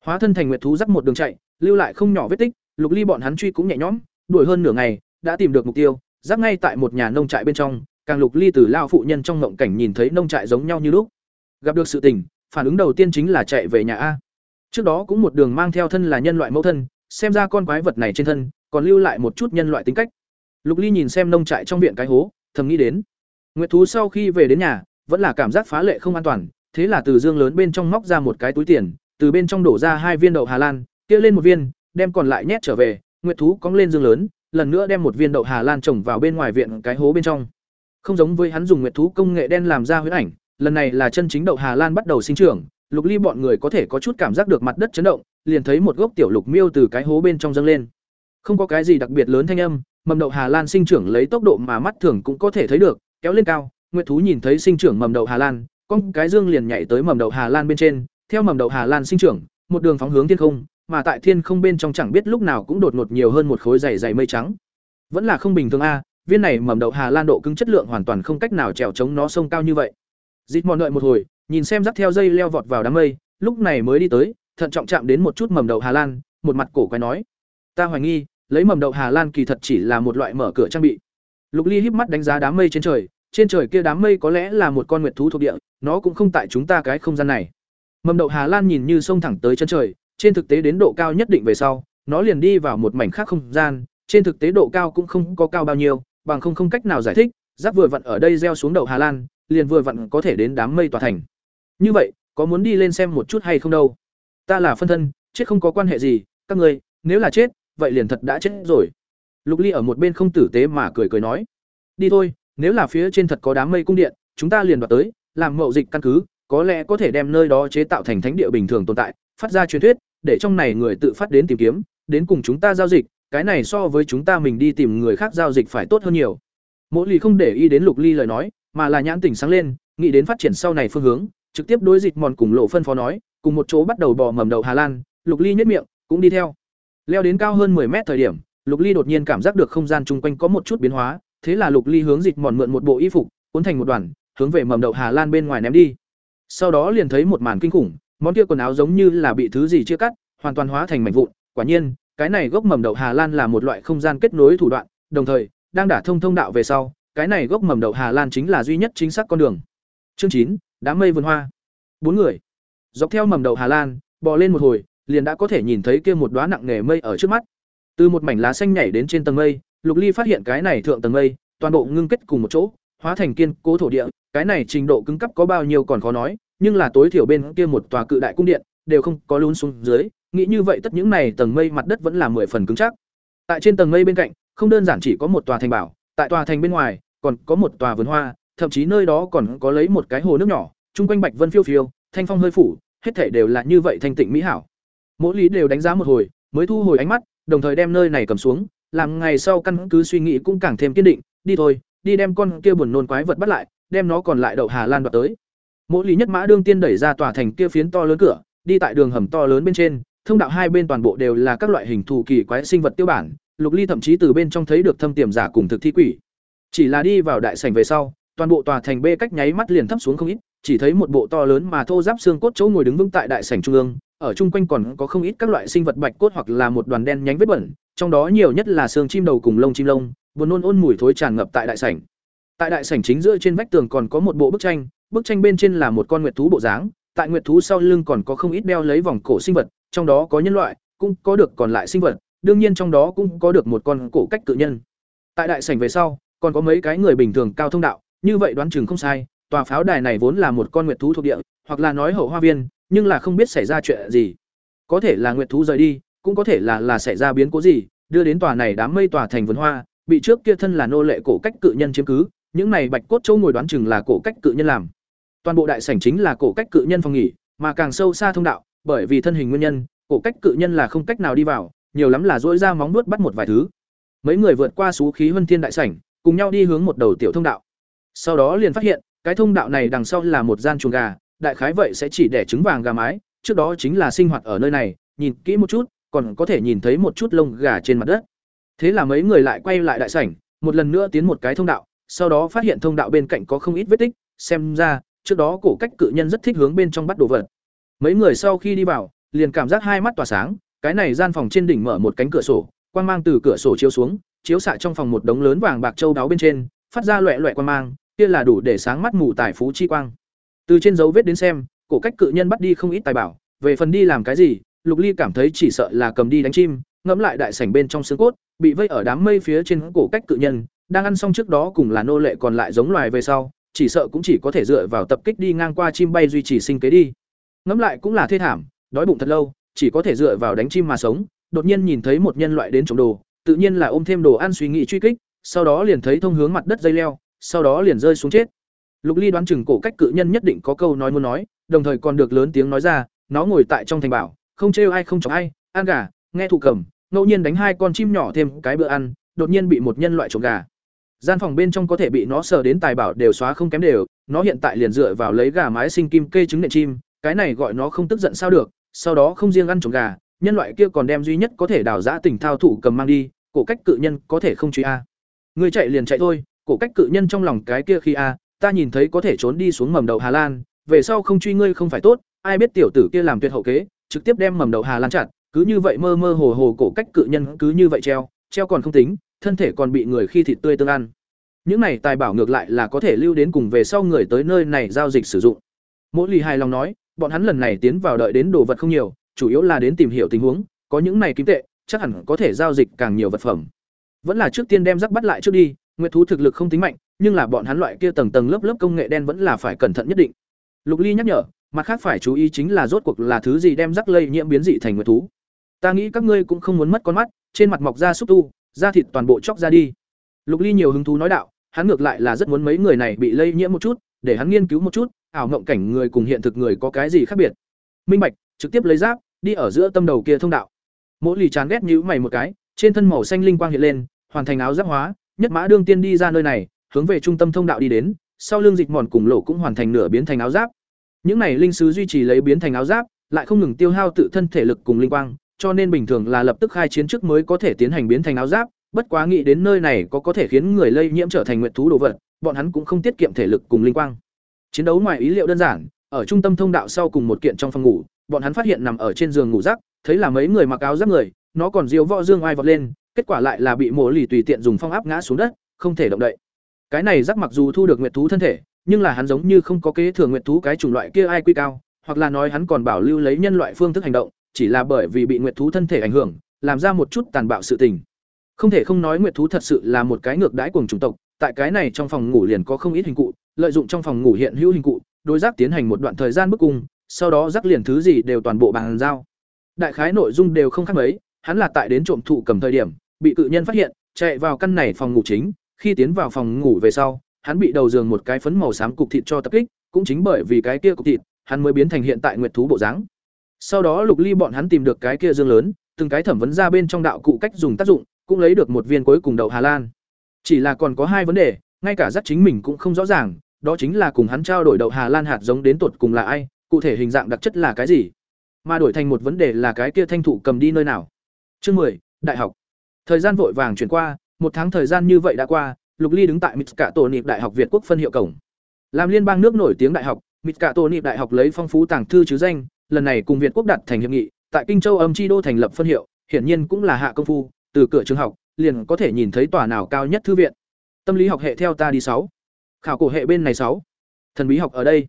Hóa thân thành nguyệt thú dắt một đường chạy, lưu lại không nhỏ vết tích, Lục Ly bọn hắn truy cũng nhẹ nhõm, đuổi hơn nửa ngày, đã tìm được mục tiêu, giáp ngay tại một nhà nông trại bên trong, càng Lục Ly từ lao phụ nhân trong ngộng cảnh nhìn thấy nông trại giống nhau như lúc. Gặp được sự tình, phản ứng đầu tiên chính là chạy về nhà a. trước đó cũng một đường mang theo thân là nhân loại mẫu thân xem ra con quái vật này trên thân còn lưu lại một chút nhân loại tính cách lục ly nhìn xem nông trại trong viện cái hố thầm nghĩ đến nguyệt thú sau khi về đến nhà vẫn là cảm giác phá lệ không an toàn thế là từ dương lớn bên trong móc ra một cái túi tiền từ bên trong đổ ra hai viên đậu hà lan kia lên một viên đem còn lại nhét trở về nguyệt thú cóng lên dương lớn, lần nữa đem một viên đậu hà lan trồng vào bên ngoài viện cái hố bên trong. Không giống với hắn dùng nguyệt thú công nghệ đen làm ra huyết ảnh, lần này là chân chính đậu hà lan bắt đầu sinh trưởng, lục ly bọn người có thể có chút cảm giác được mặt đất chấn động, liền thấy một gốc tiểu lục miêu từ cái hố bên trong dâng lên. Không có cái gì đặc biệt lớn thanh âm, mầm đậu hà lan sinh trưởng lấy tốc độ mà mắt thường cũng có thể thấy được, kéo lên cao, nguyệt thú nhìn thấy sinh trưởng mầm đậu hà lan, con cái dương liền nhảy tới mầm đậu hà lan bên trên, theo mầm đậu hà lan sinh trưởng, một đường phóng hướng thiên không mà tại thiên không bên trong chẳng biết lúc nào cũng đột ngột nhiều hơn một khối dày dày mây trắng. Vẫn là không bình thường a, viên này mầm đậu hà lan độ cứng chất lượng hoàn toàn không cách nào trèo chống nó sông cao như vậy. Dịt mòn đợi một hồi, nhìn xem dắt theo dây leo vọt vào đám mây, lúc này mới đi tới, thận trọng chạm đến một chút mầm đậu hà lan, một mặt cổ quái nói. Ta hoài nghi, lấy mầm đậu hà lan kỳ thật chỉ là một loại mở cửa trang bị. Lục ly híp mắt đánh giá đám mây trên trời trên trời kia đám mây có lẽ là một con nguyệt thú thuộc địa, nó cũng không tại chúng ta cái không gian này. Mầm đậu hà lan nhìn như sông thẳng tới chân trời trên thực tế đến độ cao nhất định về sau nó liền đi vào một mảnh khác không gian. Trên thực tế độ cao cũng không có cao bao nhiêu bằng không không cách nào giải thích giáp vừa vặn ở đây gieo xuống đậu hà lan liền vừa vặn có thể đến đám mây tòa thành. Như vậy có muốn đi lên xem một chút hay không đâu? Ta là phân thân chết không có quan hệ gì các ngươi, nếu là chết vậy liền thật đã chết rồi. Lục ly ở một bên không tử tế mà cười cười nói. Đi thôi nếu là phía trên thật có đám mây cung điện chúng ta liền đoạt tới làm mậu dịch căn cứ có lẽ có thể đem nơi đó chế tạo thành thánh địa bình thường tồn tại phát ra truyền thuyết để trong này người tự phát đến tìm kiếm, đến cùng chúng ta giao dịch, cái này so với chúng ta mình đi tìm người khác giao dịch phải tốt hơn nhiều. Mộ lì không để ý đến lục ly lời nói, mà là nhãn tỉnh sáng lên, nghĩ đến phát triển sau này phương hướng, trực tiếp đối dịch mòn cùng lộ phân phó nói, cùng một chỗ bắt đầu bò mầm đầu hà lan, lục ly nhếch miệng, cũng đi theo. Leo đến cao hơn 10 mét thời điểm, lục ly đột nhiên cảm giác được không gian chung quanh có một chút biến hóa, thế là lục ly hướng dịch mòn mượn một bộ y phục, cuốn thành một đoàn, hướng về mầm đậu hà lan bên ngoài ném đi. Sau đó liền thấy một màn kinh khủng món kia quần áo giống như là bị thứ gì chia cắt, hoàn toàn hóa thành mảnh vụn. Quả nhiên, cái này gốc mầm đậu hà lan là một loại không gian kết nối thủ đoạn, đồng thời, đang đả thông thông đạo về sau, cái này gốc mầm đậu hà lan chính là duy nhất chính xác con đường. Chương chín, đám mây vườn hoa. Bốn người, dọc theo mầm đậu hà lan, bò lên một hồi, liền đã có thể nhìn thấy kia một đóa nặng nề mây ở trước mắt. Từ một mảnh lá xanh nhảy đến trên tầng mây, lục ly phát hiện cái này thượng tầng mây, toàn bộ ngưng kết cùng một chỗ, hóa thành kiên cố thổ địa. Cái này trình độ cứng cấp có bao nhiêu còn khó nói nhưng là tối thiểu bên kia một tòa cự đại cung điện, đều không có lún xuống dưới, nghĩ như vậy tất những này tầng mây mặt đất vẫn là mười phần cứng chắc. Tại trên tầng mây bên cạnh, không đơn giản chỉ có một tòa thành bảo, tại tòa thành bên ngoài, còn có một tòa vườn hoa, thậm chí nơi đó còn có lấy một cái hồ nước nhỏ, chung quanh bạch vân phiêu phiêu, thanh phong hơi phủ, hết thể đều là như vậy thanh tịnh mỹ hảo. Mỗi lý đều đánh giá một hồi, mới thu hồi ánh mắt, đồng thời đem nơi này cầm xuống, làm ngày sau căn cứ suy nghĩ cũng càng thêm kiên định, đi thôi, đi đem con kia buồn nôn quái vật bắt lại, đem nó còn lại đậu hà lan đoạt tới mỗi lý nhất mã đương tiên đẩy ra tòa thành kia phiến to lớn cửa, đi tại đường hầm to lớn bên trên, thông đạo hai bên toàn bộ đều là các loại hình thù kỳ quái sinh vật tiêu bản, lục ly thậm chí từ bên trong thấy được thâm tiềm giả cùng thực thi quỷ. Chỉ là đi vào đại sảnh về sau, toàn bộ tòa thành b cách nháy mắt liền thấp xuống không ít, chỉ thấy một bộ to lớn mà thô giáp xương cốt chỗ ngồi đứng vững tại đại sảnh trung ương, ở chung quanh còn có không ít các loại sinh vật bạch cốt hoặc là một đoàn đen nhánh vết bẩn, trong đó nhiều nhất là xương chim đầu cùng lông chim lông, buồn nôn ôn mùi thối tràn ngập tại đại sảnh tại đại sảnh chính giữa trên vách tường còn có một bộ bức tranh bức tranh bên trên là một con nguyệt thú bộ dáng, tại nguyệt thú sau lưng còn có không ít đeo lấy vòng cổ sinh vật, trong đó có nhân loại, cũng có được còn lại sinh vật, đương nhiên trong đó cũng có được một con cổ cách cự nhân. Tại đại sảnh về sau, còn có mấy cái người bình thường cao thông đạo, như vậy đoán chừng không sai, tòa pháo đài này vốn là một con nguyệt thú thuộc địa, hoặc là nói hậu hoa viên, nhưng là không biết xảy ra chuyện gì. Có thể là nguyệt thú rời đi, cũng có thể là là xảy ra biến cố gì, đưa đến tòa này đám mây tòa thành vườn hoa, bị trước kia thân là nô lệ cổ cách cự nhân chiếm cứ những này bạch cốt châu ngồi đoán chừng là cổ cách cự nhân làm. Toàn bộ đại sảnh chính là cổ cách cự nhân phòng nghỉ, mà càng sâu xa thông đạo, bởi vì thân hình nguyên nhân, cổ cách cự nhân là không cách nào đi vào, nhiều lắm là dỗi ra móng nuốt bắt một vài thứ. Mấy người vượt qua xú khí huân thiên đại sảnh, cùng nhau đi hướng một đầu tiểu thông đạo. Sau đó liền phát hiện, cái thông đạo này đằng sau là một gian chuồng gà, đại khái vậy sẽ chỉ để trứng vàng gà mái, trước đó chính là sinh hoạt ở nơi này, nhìn kỹ một chút, còn có thể nhìn thấy một chút lông gà trên mặt đất. Thế là mấy người lại quay lại đại sảnh, một lần nữa tiến một cái thông đạo sau đó phát hiện thông đạo bên cạnh có không ít vết tích xem ra trước đó cổ cách cự nhân rất thích hướng bên trong bắt đồ vật. Mấy người sau khi đi vào liền cảm giác hai mắt tỏa sáng cái này gian phòng trên đỉnh mở một cánh cửa sổ quang mang từ cửa sổ chiếu xuống chiếu xạ trong phòng một đống lớn vàng bạc châu đáo bên trên phát ra loẹt loẹt quang mang kia là đủ để sáng mắt mù tài phú chi quang. Từ trên dấu vết đến xem cổ cách cự nhân bắt đi không ít tài bảo về phần đi làm cái gì, Lục Ly cảm thấy chỉ sợ là cầm đi đánh chim, ngẫm lại đại sảnh bên trong xương cốt, bị vây ở đám mây phía trên cổ cách cự nhân, đang ăn xong trước đó cùng là nô lệ còn lại giống loài về sau, chỉ sợ cũng chỉ có thể dựa vào tập kích đi ngang qua chim bay duy trì sinh kế đi. Ngẫm lại cũng là thê thảm, đói bụng thật lâu, chỉ có thể dựa vào đánh chim mà sống, đột nhiên nhìn thấy một nhân loại đến trộm đồ, tự nhiên là ôm thêm đồ ăn suy nghĩ truy kích, sau đó liền thấy thông hướng mặt đất dây leo, sau đó liền rơi xuống chết. Lục Ly đoán chừng cổ cách cự nhân nhất định có câu nói muốn nói, đồng thời còn được lớn tiếng nói ra, nó ngồi tại trong thành bảo, không trêu ai không chọc ai, ăn gà, nghe thủ cầm, ngẫu nhiên đánh hai con chim nhỏ thêm cái bữa ăn, đột nhiên bị một nhân loại trộm gà. Gian phòng bên trong có thể bị nó sờ đến tài bảo đều xóa không kém đều, nó hiện tại liền dựa vào lấy gà mái sinh kim kê trứng nện chim, cái này gọi nó không tức giận sao được, sau đó không riêng ăn trồng gà, nhân loại kia còn đem duy nhất có thể đào giã tỉnh thao thủ cầm mang đi, cổ cách cự nhân có thể không truy a. Người chạy liền chạy thôi, cổ cách cự nhân trong lòng cái kia khi a, ta nhìn thấy có thể trốn đi xuống mầm đầu Hà Lan, về sau không truy ngươi không phải tốt, ai biết tiểu tử kia làm tuyệt hậu kế, trực tiếp đem mầm đầu Hà Lan chặt, cứ như vậy mơ mơ hồ hồ cổ cách cự nhân cứ như vậy treo, treo còn không tính, thân thể còn bị người khi thịt tươi tương ăn. Những này tài bảo ngược lại là có thể lưu đến cùng về sau người tới nơi này giao dịch sử dụng. Mỗ lì hài lòng nói, bọn hắn lần này tiến vào đợi đến đồ vật không nhiều, chủ yếu là đến tìm hiểu tình huống, có những này kim tệ, chắc hẳn có thể giao dịch càng nhiều vật phẩm. Vẫn là trước tiên đem rắc bắt lại trước đi, nguyệt thú thực lực không tính mạnh, nhưng là bọn hắn loại kia tầng tầng lớp lớp công nghệ đen vẫn là phải cẩn thận nhất định. Lục Ly nhắc nhở, mặt khác phải chú ý chính là rốt cuộc là thứ gì đem rắc lây nhiễm biến dị thành nguyệt thú. Ta nghĩ các ngươi cũng không muốn mất con mắt, trên mặt mọc ra xúc tu, da thịt toàn bộ chóc ra đi. Lục Ly nhiều hứng thú nói đạo, hắn ngược lại là rất muốn mấy người này bị lây nhiễm một chút, để hắn nghiên cứu một chút, ảo ngộng cảnh người cùng hiện thực người có cái gì khác biệt. Minh Bạch, trực tiếp lấy giáp, đi ở giữa tâm đầu kia thông đạo. Mỗi lì chán ghét nhíu mày một cái, trên thân màu xanh linh quang hiện lên, hoàn thành áo giáp hóa, nhất mã đương tiên đi ra nơi này, hướng về trung tâm thông đạo đi đến, sau lưng dịch mòn cùng lỗ cũng hoàn thành nửa biến thành áo giáp. Những này linh sứ duy trì lấy biến thành áo giáp, lại không ngừng tiêu hao tự thân thể lực cùng linh quang, cho nên bình thường là lập tức khai chiến trước mới có thể tiến hành biến thành áo giáp, bất quá nghĩ đến nơi này có có thể khiến người lây nhiễm trở thành nguyệt thú đồ vật, bọn hắn cũng không tiết kiệm thể lực cùng linh quang. Chiến đấu ngoài ý liệu đơn giản, ở trung tâm thông đạo sau cùng một kiện trong phòng ngủ, bọn hắn phát hiện nằm ở trên giường ngủ rác, thấy là mấy người mặc áo giáp người, nó còn diêu võ dương oai vọt lên, kết quả lại là bị mổ lì tùy tiện dùng phong áp ngã xuống đất, không thể động đậy. Cái này rắc mặc dù thu được nguyệt thú thân thể, nhưng là hắn giống như không có kế thừa nguyệt thú cái chủng loại kia ai quy cao, hoặc là nói hắn còn bảo lưu lấy nhân loại phương thức hành động, chỉ là bởi vì bị nguyệt thú thân thể ảnh hưởng, làm ra một chút tàn bạo sự tình. Không thể không nói nguyệt thú thật sự là một cái ngược đãi cuồng chủng tộc, tại cái này trong phòng ngủ liền có không ít hình cụ, lợi dụng trong phòng ngủ hiện hữu hình cụ, đối giác tiến hành một đoạn thời gian bức cung, sau đó giác liền thứ gì đều toàn bộ bằng giao. Đại khái nội dung đều không khác mấy, hắn là tại đến trộm thụ cầm thời điểm, bị cự nhân phát hiện, chạy vào căn này phòng ngủ chính, khi tiến vào phòng ngủ về sau, hắn bị đầu giường một cái phấn màu xám cục thịt cho tập kích, cũng chính bởi vì cái kia cục thịt, hắn mới biến thành hiện tại nguyệt thú bộ dáng. Sau đó Lục Ly bọn hắn tìm được cái kia dương lớn, từng cái thẩm vấn ra bên trong đạo cụ cách dùng tác dụng, cũng lấy được một viên cuối cùng đậu Hà Lan. Chỉ là còn có hai vấn đề, ngay cả dắt chính mình cũng không rõ ràng, đó chính là cùng hắn trao đổi đậu Hà Lan hạt giống đến tột cùng là ai, cụ thể hình dạng đặc chất là cái gì. Mà đổi thành một vấn đề là cái kia thanh thụ cầm đi nơi nào. Chương 10, đại học. Thời gian vội vàng chuyển qua, một tháng thời gian như vậy đã qua, Lục Ly đứng tại Mít Cả Tổ Niệm Đại học Việt Quốc phân hiệu cổng. Làm liên bang nước nổi tiếng đại học, Mít Cả Tổ Niệm Đại học lấy phong phú tàng thư chứ danh, lần này cùng Việt Quốc đặt thành hiệp nghị, tại Kinh Châu Âm Chi Đô thành lập phân hiệu, hiển nhiên cũng là hạ công phu, từ cửa trường học, liền có thể nhìn thấy tòa nào cao nhất thư viện. Tâm lý học hệ theo ta đi sáu, Khảo cổ hệ bên này sáu, Thần bí học ở đây.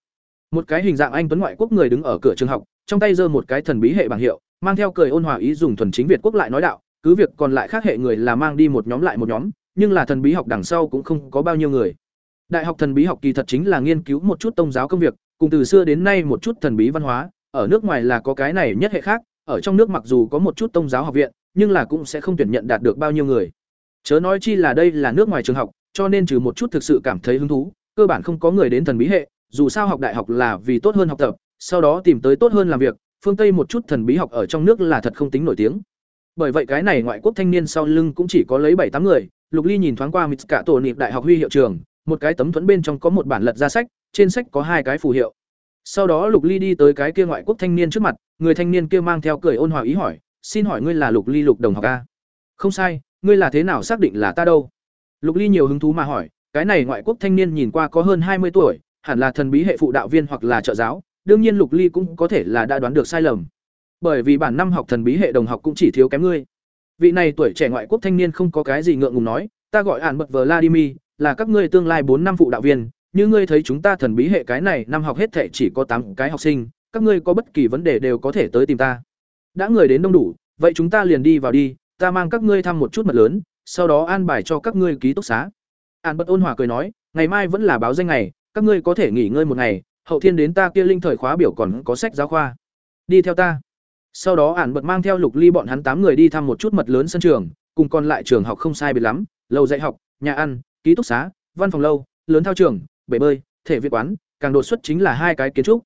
Một cái hình dạng anh tuấn ngoại quốc người đứng ở cửa trường học, trong tay giơ một cái thần bí hệ bảng hiệu, mang theo cười ôn hòa ý dùng thuần chính Việt quốc lại nói đạo, cứ việc còn lại khác hệ người là mang đi một nhóm lại một nhóm, nhưng là thần bí học đằng sau cũng không có bao nhiêu người. Đại học thần bí học kỳ thật chính là nghiên cứu một chút tôn giáo công việc, cùng từ xưa đến nay một chút thần bí văn hóa, ở nước ngoài là có cái này nhất hệ khác, ở trong nước mặc dù có một chút tôn giáo học viện, nhưng là cũng sẽ không tuyển nhận đạt được bao nhiêu người. Chớ nói chi là đây là nước ngoài trường học, cho nên trừ một chút thực sự cảm thấy hứng thú, cơ bản không có người đến thần bí hệ, dù sao học đại học là vì tốt hơn học tập, sau đó tìm tới tốt hơn làm việc, phương Tây một chút thần bí học ở trong nước là thật không tính nổi tiếng. Bởi vậy cái này ngoại quốc thanh niên sau lưng cũng chỉ có lấy bảy tám người, Lục Ly nhìn thoáng qua Mít cả tổ niệm đại học huy hiệu trường, một cái tấm thuẫn bên trong có một bản lật ra sách, trên sách có hai cái phù hiệu. Sau đó Lục Ly đi tới cái kia ngoại quốc thanh niên trước mặt, người thanh niên kia mang theo cười ôn hòa ý hỏi, "Xin hỏi ngươi là Lục Ly Lục đồng học a?" "Không sai, ngươi là thế nào xác định là ta đâu?" Lục Ly nhiều hứng thú mà hỏi, cái này ngoại quốc thanh niên nhìn qua có hơn hai mươi tuổi, hẳn là thần bí hệ phụ đạo viên hoặc là trợ giáo, đương nhiên Lục Ly cũng có thể là đã đoán được sai lầm. Bởi vì bản năm học thần bí hệ đồng học cũng chỉ thiếu kém ngươi. Vị này tuổi trẻ ngoại quốc thanh niên không có cái gì ngượng ngùng nói, ta gọi ản bật Vladimir, là các ngươi tương lai bốn năm phụ đạo viên, như ngươi thấy chúng ta thần bí hệ cái này năm học hết thệ chỉ có tám cái học sinh, các ngươi có bất kỳ vấn đề đều có thể tới tìm ta. Đã người đến đông đủ vậy chúng ta liền đi vào đi ta mang các ngươi thăm một chút mật lớn sau đó an bài cho các ngươi ký túc xá. An bất ôn hòa cười nói ngày mai vẫn là báo danh ngày các ngươi có thể nghỉ ngơi một ngày hậu thiên đến ta kia linh thời khóa biểu còn có sách giáo khoa. Đi theo ta. Sau đó ản bật mang theo lục ly bọn hắn tám người đi thăm một chút mật lớn sân trường cùng còn lại trường học không sai biệt lắm lầu dạy học nhà ăn ký túc xá văn phòng lâu lớn thao trường bể bơi, thể viện quán, càng đột xuất chính là hai cái kiến trúc.